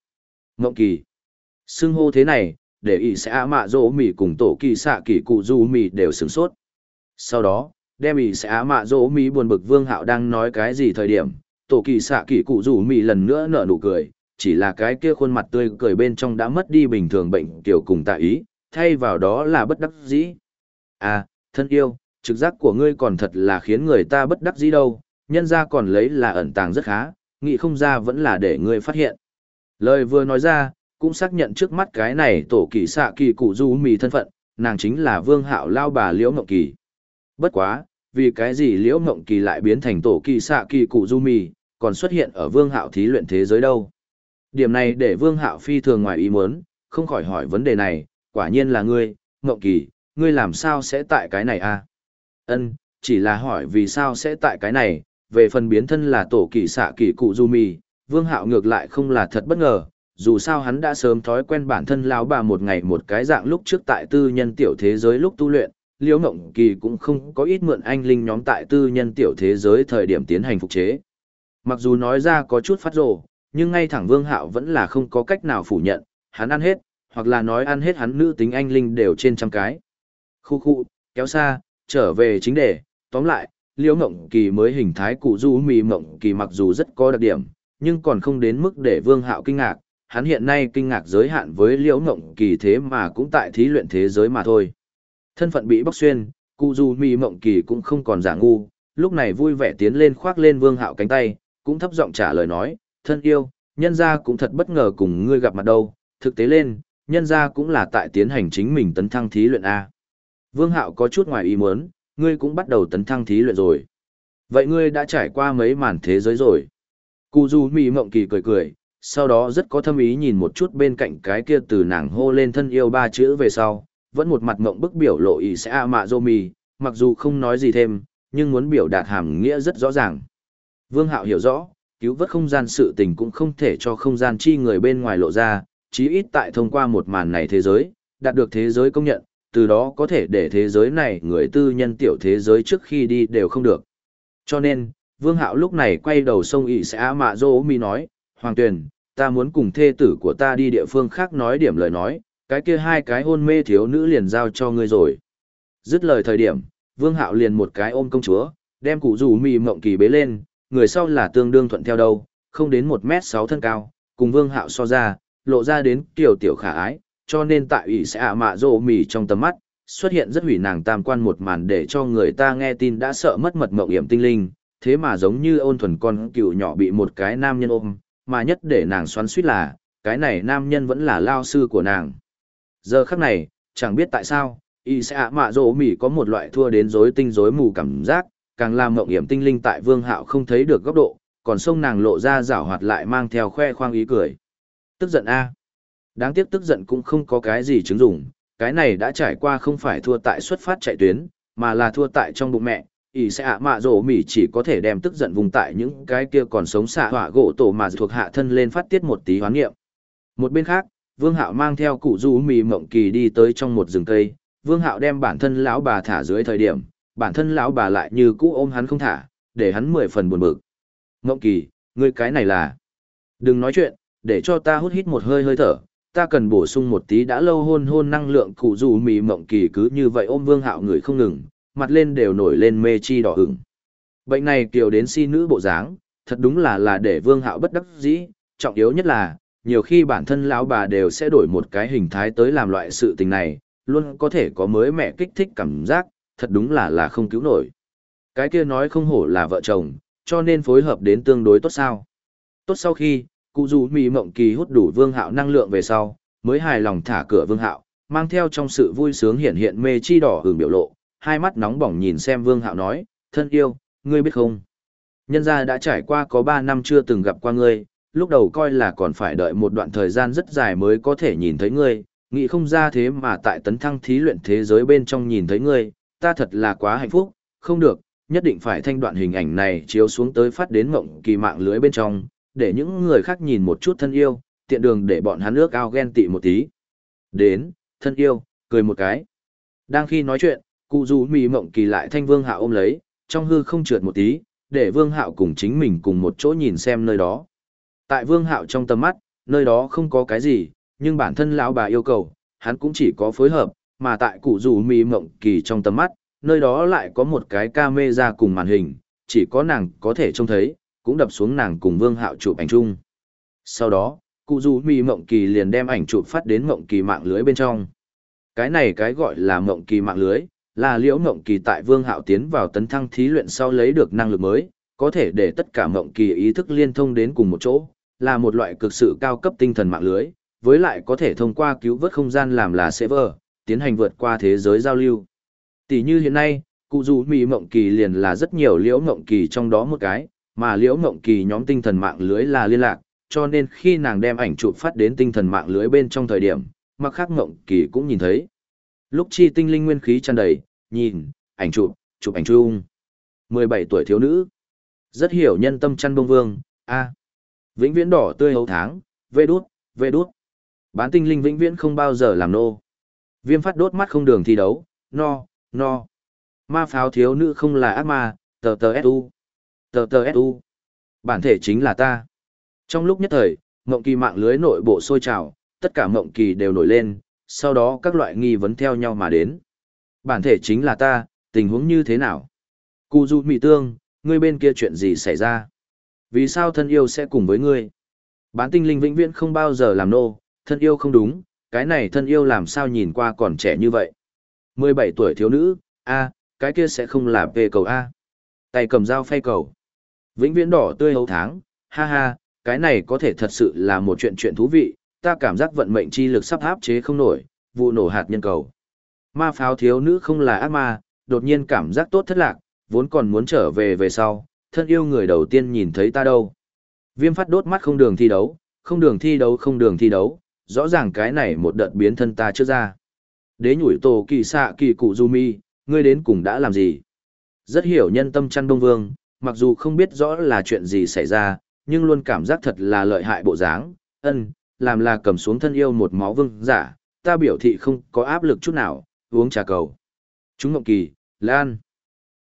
Mộng kỳ. Xưng hô thế này, để y sẽ ạ mạ rỗ mỉ cùng tổ kỳ xạ kỳ cụ du mỹ đều sửng sốt. Sau đó đem ỷ sẽ á mạ dỗ mỹ buồn bực vương hạo đang nói cái gì thời điểm, tổ kỳ xạ kỳ cụ rủ mỹ lần nữa nở nụ cười, chỉ là cái kia khuôn mặt tươi cười bên trong đã mất đi bình thường bệnh kiểu cùng tạ ý, thay vào đó là bất đắc dĩ. À thân yêu, trực giác của ngươi còn thật là khiến người ta bất đắc dĩ đâu, nhân ra còn lấy là ẩn tàng rất khá, nghĩ không ra vẫn là để ngươi phát hiện. Lời vừa nói ra, cũng xác nhận trước mắt cái này tổ kỳ xạ kỳ cụ du mì thân phận, nàng chính là vương hạo lao bà liễu ngọc kỳ. Bất quá vì cái gì liễu mộng kỳ lại biến thành tổ kỳ xạ kỳ cụ du mì, còn xuất hiện ở vương hạo thí luyện thế giới đâu điểm này để vương hạo phi thường ngoài ý muốn, không khỏi hỏi vấn đề này, quả nhiên là ngươi mộng kỳ, ngươi làm sao sẽ tại cái này a à? ân, chỉ là hỏi vì sao sẽ tại cái này, về phần biến thân là tổ kỳ xạ kỳ cụ du mì, vương hạo ngược lại không là thật bất ngờ, dù sao hắn đã sớm thói quen bản thân lão bà một ngày một cái dạng lúc trước tại tư nhân tiểu thế giới lúc tu luyện liễu ngộng kỳ cũng không có ít mượn anh linh nhóm tại tư nhân tiểu thế giới thời điểm tiến hành phục chế. Mặc dù nói ra có chút phát rồ, nhưng ngay thẳng vương hạo vẫn là không có cách nào phủ nhận, hắn ăn hết, hoặc là nói ăn hết hắn nữ tính anh linh đều trên trăm cái. Khu khu, kéo xa, trở về chính đề, tóm lại, liễu ngộng kỳ mới hình thái cụ du mì Ngộng kỳ mặc dù rất có đặc điểm, nhưng còn không đến mức để vương hạo kinh ngạc, hắn hiện nay kinh ngạc giới hạn với liễu ngộng kỳ thế mà cũng tại thí luyện thế giới mà thôi. Thân phận bị bóc xuyên, cụ dù mì mộng kỳ cũng không còn giả ngu, lúc này vui vẻ tiến lên khoác lên vương hạo cánh tay, cũng thấp giọng trả lời nói, thân yêu, nhân gia cũng thật bất ngờ cùng ngươi gặp mặt đâu, thực tế lên, nhân gia cũng là tại tiến hành chính mình tấn thăng thí luyện A. Vương hạo có chút ngoài ý muốn, ngươi cũng bắt đầu tấn thăng thí luyện rồi. Vậy ngươi đã trải qua mấy màn thế giới rồi. Cụ dù mì mộng kỳ cười cười, sau đó rất có thâm ý nhìn một chút bên cạnh cái kia từ nàng hô lên thân yêu ba chữ về sau, vẫn một mặt mộng bức biểu lộ ý sẽ a mạ dô mì, mặc dù không nói gì thêm, nhưng muốn biểu đạt hàm nghĩa rất rõ ràng. Vương Hạo hiểu rõ, cứu vớt không gian sự tình cũng không thể cho không gian chi người bên ngoài lộ ra, chí ít tại thông qua một màn này thế giới, đạt được thế giới công nhận, từ đó có thể để thế giới này người tư nhân tiểu thế giới trước khi đi đều không được. Cho nên, Vương Hạo lúc này quay đầu sông ị sẽ a mạ dô mi nói, Hoàng Tuyền, ta muốn cùng thê tử của ta đi địa phương khác nói điểm lời nói, cái kia hai cái hôn mê thiếu nữ liền giao cho ngươi rồi. Dứt lời thời điểm, Vương Hạo liền một cái ôm công chúa, đem cụ rủ mì mộng kỳ bế lên, người sau là tương đương thuận theo đâu, không đến một mét sáu thân cao, cùng Vương Hạo so ra, lộ ra đến tiểu tiểu khả ái, cho nên tại ủy sẽ ạ mạ rộ mì trong tầm mắt, xuất hiện rất hủy nàng tam quan một màn để cho người ta nghe tin đã sợ mất mật mộng hiểm tinh linh, thế mà giống như ôn thuần con cựu nhỏ bị một cái nam nhân ôm, mà nhất để nàng xoắn suýt là, cái này nam nhân vẫn là lao sư của nàng. Giờ khắc này, chẳng biết tại sao, y sẽ ạ mạ rỗ mỉ có một loại thua đến rối tinh rối mù cảm giác, càng làm mộng hiểm tinh linh tại vương hạo không thấy được góc độ, còn sông nàng lộ ra rảo hoạt lại mang theo khoe khoang ý cười. Tức giận a Đáng tiếc tức giận cũng không có cái gì chứng dụng, cái này đã trải qua không phải thua tại xuất phát chạy tuyến, mà là thua tại trong bụng mẹ, ỷ sẽ ạ mạ rổ mỉ chỉ có thể đem tức giận vùng tại những cái kia còn sống xạ hỏa gỗ tổ mà thuộc hạ thân lên phát tiết một tí hoán nghiệm. Một bên khác, Vương Hạo mang theo cụ du mì mộng kỳ đi tới trong một rừng cây, Vương Hạo đem bản thân lão bà thả dưới thời điểm, bản thân lão bà lại như cũ ôm hắn không thả, để hắn mười phần buồn bực. Mộng kỳ, ngươi cái này là... Đừng nói chuyện, để cho ta hút hít một hơi hơi thở, ta cần bổ sung một tí đã lâu hôn hôn năng lượng cụ du mì mộng kỳ cứ như vậy ôm vương hạo người không ngừng, mặt lên đều nổi lên mê chi đỏ hửng. Bệnh này kiều đến si nữ bộ dáng, thật đúng là là để vương hạo bất đắc dĩ, trọng yếu nhất là, nhiều khi bản thân lão bà đều sẽ đổi một cái hình thái tới làm loại sự tình này, luôn có thể có mới mẹ kích thích cảm giác, thật đúng là là không cứu nổi. Cái kia nói không hổ là vợ chồng, cho nên phối hợp đến tương đối tốt sao. Tốt sau khi, cụ dù mì mộng kỳ hút đủ vương hạo năng lượng về sau, mới hài lòng thả cửa vương hạo, mang theo trong sự vui sướng hiện hiện mê chi đỏ hưởng biểu lộ, hai mắt nóng bỏng nhìn xem vương hạo nói, thân yêu, ngươi biết không? Nhân gia đã trải qua có ba năm chưa từng gặp qua ngươi, lúc đầu coi là còn phải đợi một đoạn thời gian rất dài mới có thể nhìn thấy ngươi, nghĩ không ra thế mà tại tấn thăng thí luyện thế giới bên trong nhìn thấy ngươi, ta thật là quá hạnh phúc, không được, nhất định phải thanh đoạn hình ảnh này chiếu xuống tới phát đến mộng kỳ mạng lưới bên trong, để những người khác nhìn một chút thân yêu, tiện đường để bọn hắn ước ao ghen tị một tí. Đến, thân yêu, cười một cái. Đang khi nói chuyện, cụ dù mì mộng kỳ lại thanh vương hạo ôm lấy, trong hư không trượt một tí, để vương hạo cùng chính mình cùng một chỗ nhìn xem nơi đó. Tại vương hạo trong tầm mắt, nơi đó không có cái gì, nhưng bản thân lão bà yêu cầu, hắn cũng chỉ có phối hợp, mà tại cụ dù mì mộng kỳ trong tầm mắt, nơi đó lại có một cái camera cùng màn hình, chỉ có nàng có thể trông thấy, cũng đập xuống nàng cùng Vương Hạo chụp ảnh chung. Sau đó, cụ dù mì mộng kỳ liền đem ảnh chụp phát đến mộng kỳ mạng lưới bên trong. Cái này cái gọi là mộng kỳ mạng lưới, là liễu mộng kỳ tại Vương Hạo tiến vào tấn thăng thí luyện sau lấy được năng lực mới, có thể để tất cả mộng kỳ ý thức liên thông đến cùng một chỗ, là một loại cực sự cao cấp tinh thần mạng lưới, với lại có thể thông qua cứu vớt không gian làm là server, tiến hành vượt qua thế giới giao lưu. Tỷ như hiện nay, cụ dù mì mộng kỳ liền là rất nhiều liễu mộng kỳ trong đó một cái, mà liễu mộng kỳ nhóm tinh thần mạng lưới là liên lạc, cho nên khi nàng đem ảnh chụp phát đến tinh thần mạng lưới bên trong thời điểm, mặc khác mộng kỳ cũng nhìn thấy. Lúc chi tinh linh nguyên khí tràn đầy, nhìn, ảnh chụp, chụp ảnh chung. 17 tuổi thiếu nữ. Rất hiểu nhân tâm chăn bông vương, a Vĩnh viễn đỏ tươi hấu tháng, vê đút, vê đút. Bán tinh linh vĩnh viễn không bao giờ làm nô. Viêm phát đốt mắt không đường thi đấu, no, no. Ma pháo thiếu nữ không là ác ma, tờ tờ su. Tờ tờ su. Bản thể chính là ta. Trong lúc nhất thời, mộng kỳ mạng lưới nội bộ sôi trào, tất cả mộng kỳ đều nổi lên, sau đó các loại nghi vấn theo nhau mà đến. Bản thể chính là ta, tình huống như thế nào? Cụ du mị tương, ngươi bên kia chuyện gì xảy ra? Vì sao thân yêu sẽ cùng với ngươi? Bán tinh linh vĩnh viễn không bao giờ làm nô, thân yêu không đúng, cái này thân yêu làm sao nhìn qua còn trẻ như vậy? 17 tuổi thiếu nữ, A, cái kia sẽ không là về cầu A. Tay cầm dao phay cầu. Vĩnh viễn đỏ tươi hấu tháng, ha ha, cái này có thể thật sự là một chuyện chuyện thú vị, ta cảm giác vận mệnh chi lực sắp áp chế không nổi, vụ nổ hạt nhân cầu. Ma pháo thiếu nữ không là ác ma, đột nhiên cảm giác tốt thất lạc, vốn còn muốn trở về về sau, thân yêu người đầu tiên nhìn thấy ta đâu. Viêm phát đốt mắt không đường thi đấu, không đường thi đấu không đường thi đấu, rõ ràng cái này một đợt biến thân ta chưa ra. Đế nhủi tổ kỳ xạ kỳ cụ du mi, ngươi đến cùng đã làm gì? Rất hiểu nhân tâm chăn đông vương, mặc dù không biết rõ là chuyện gì xảy ra, nhưng luôn cảm giác thật là lợi hại bộ dáng, ân, làm là cầm xuống thân yêu một máu vương giả, ta biểu thị không có áp lực chút nào, uống trà cầu. Chúng Ngộng Kỳ, Lan.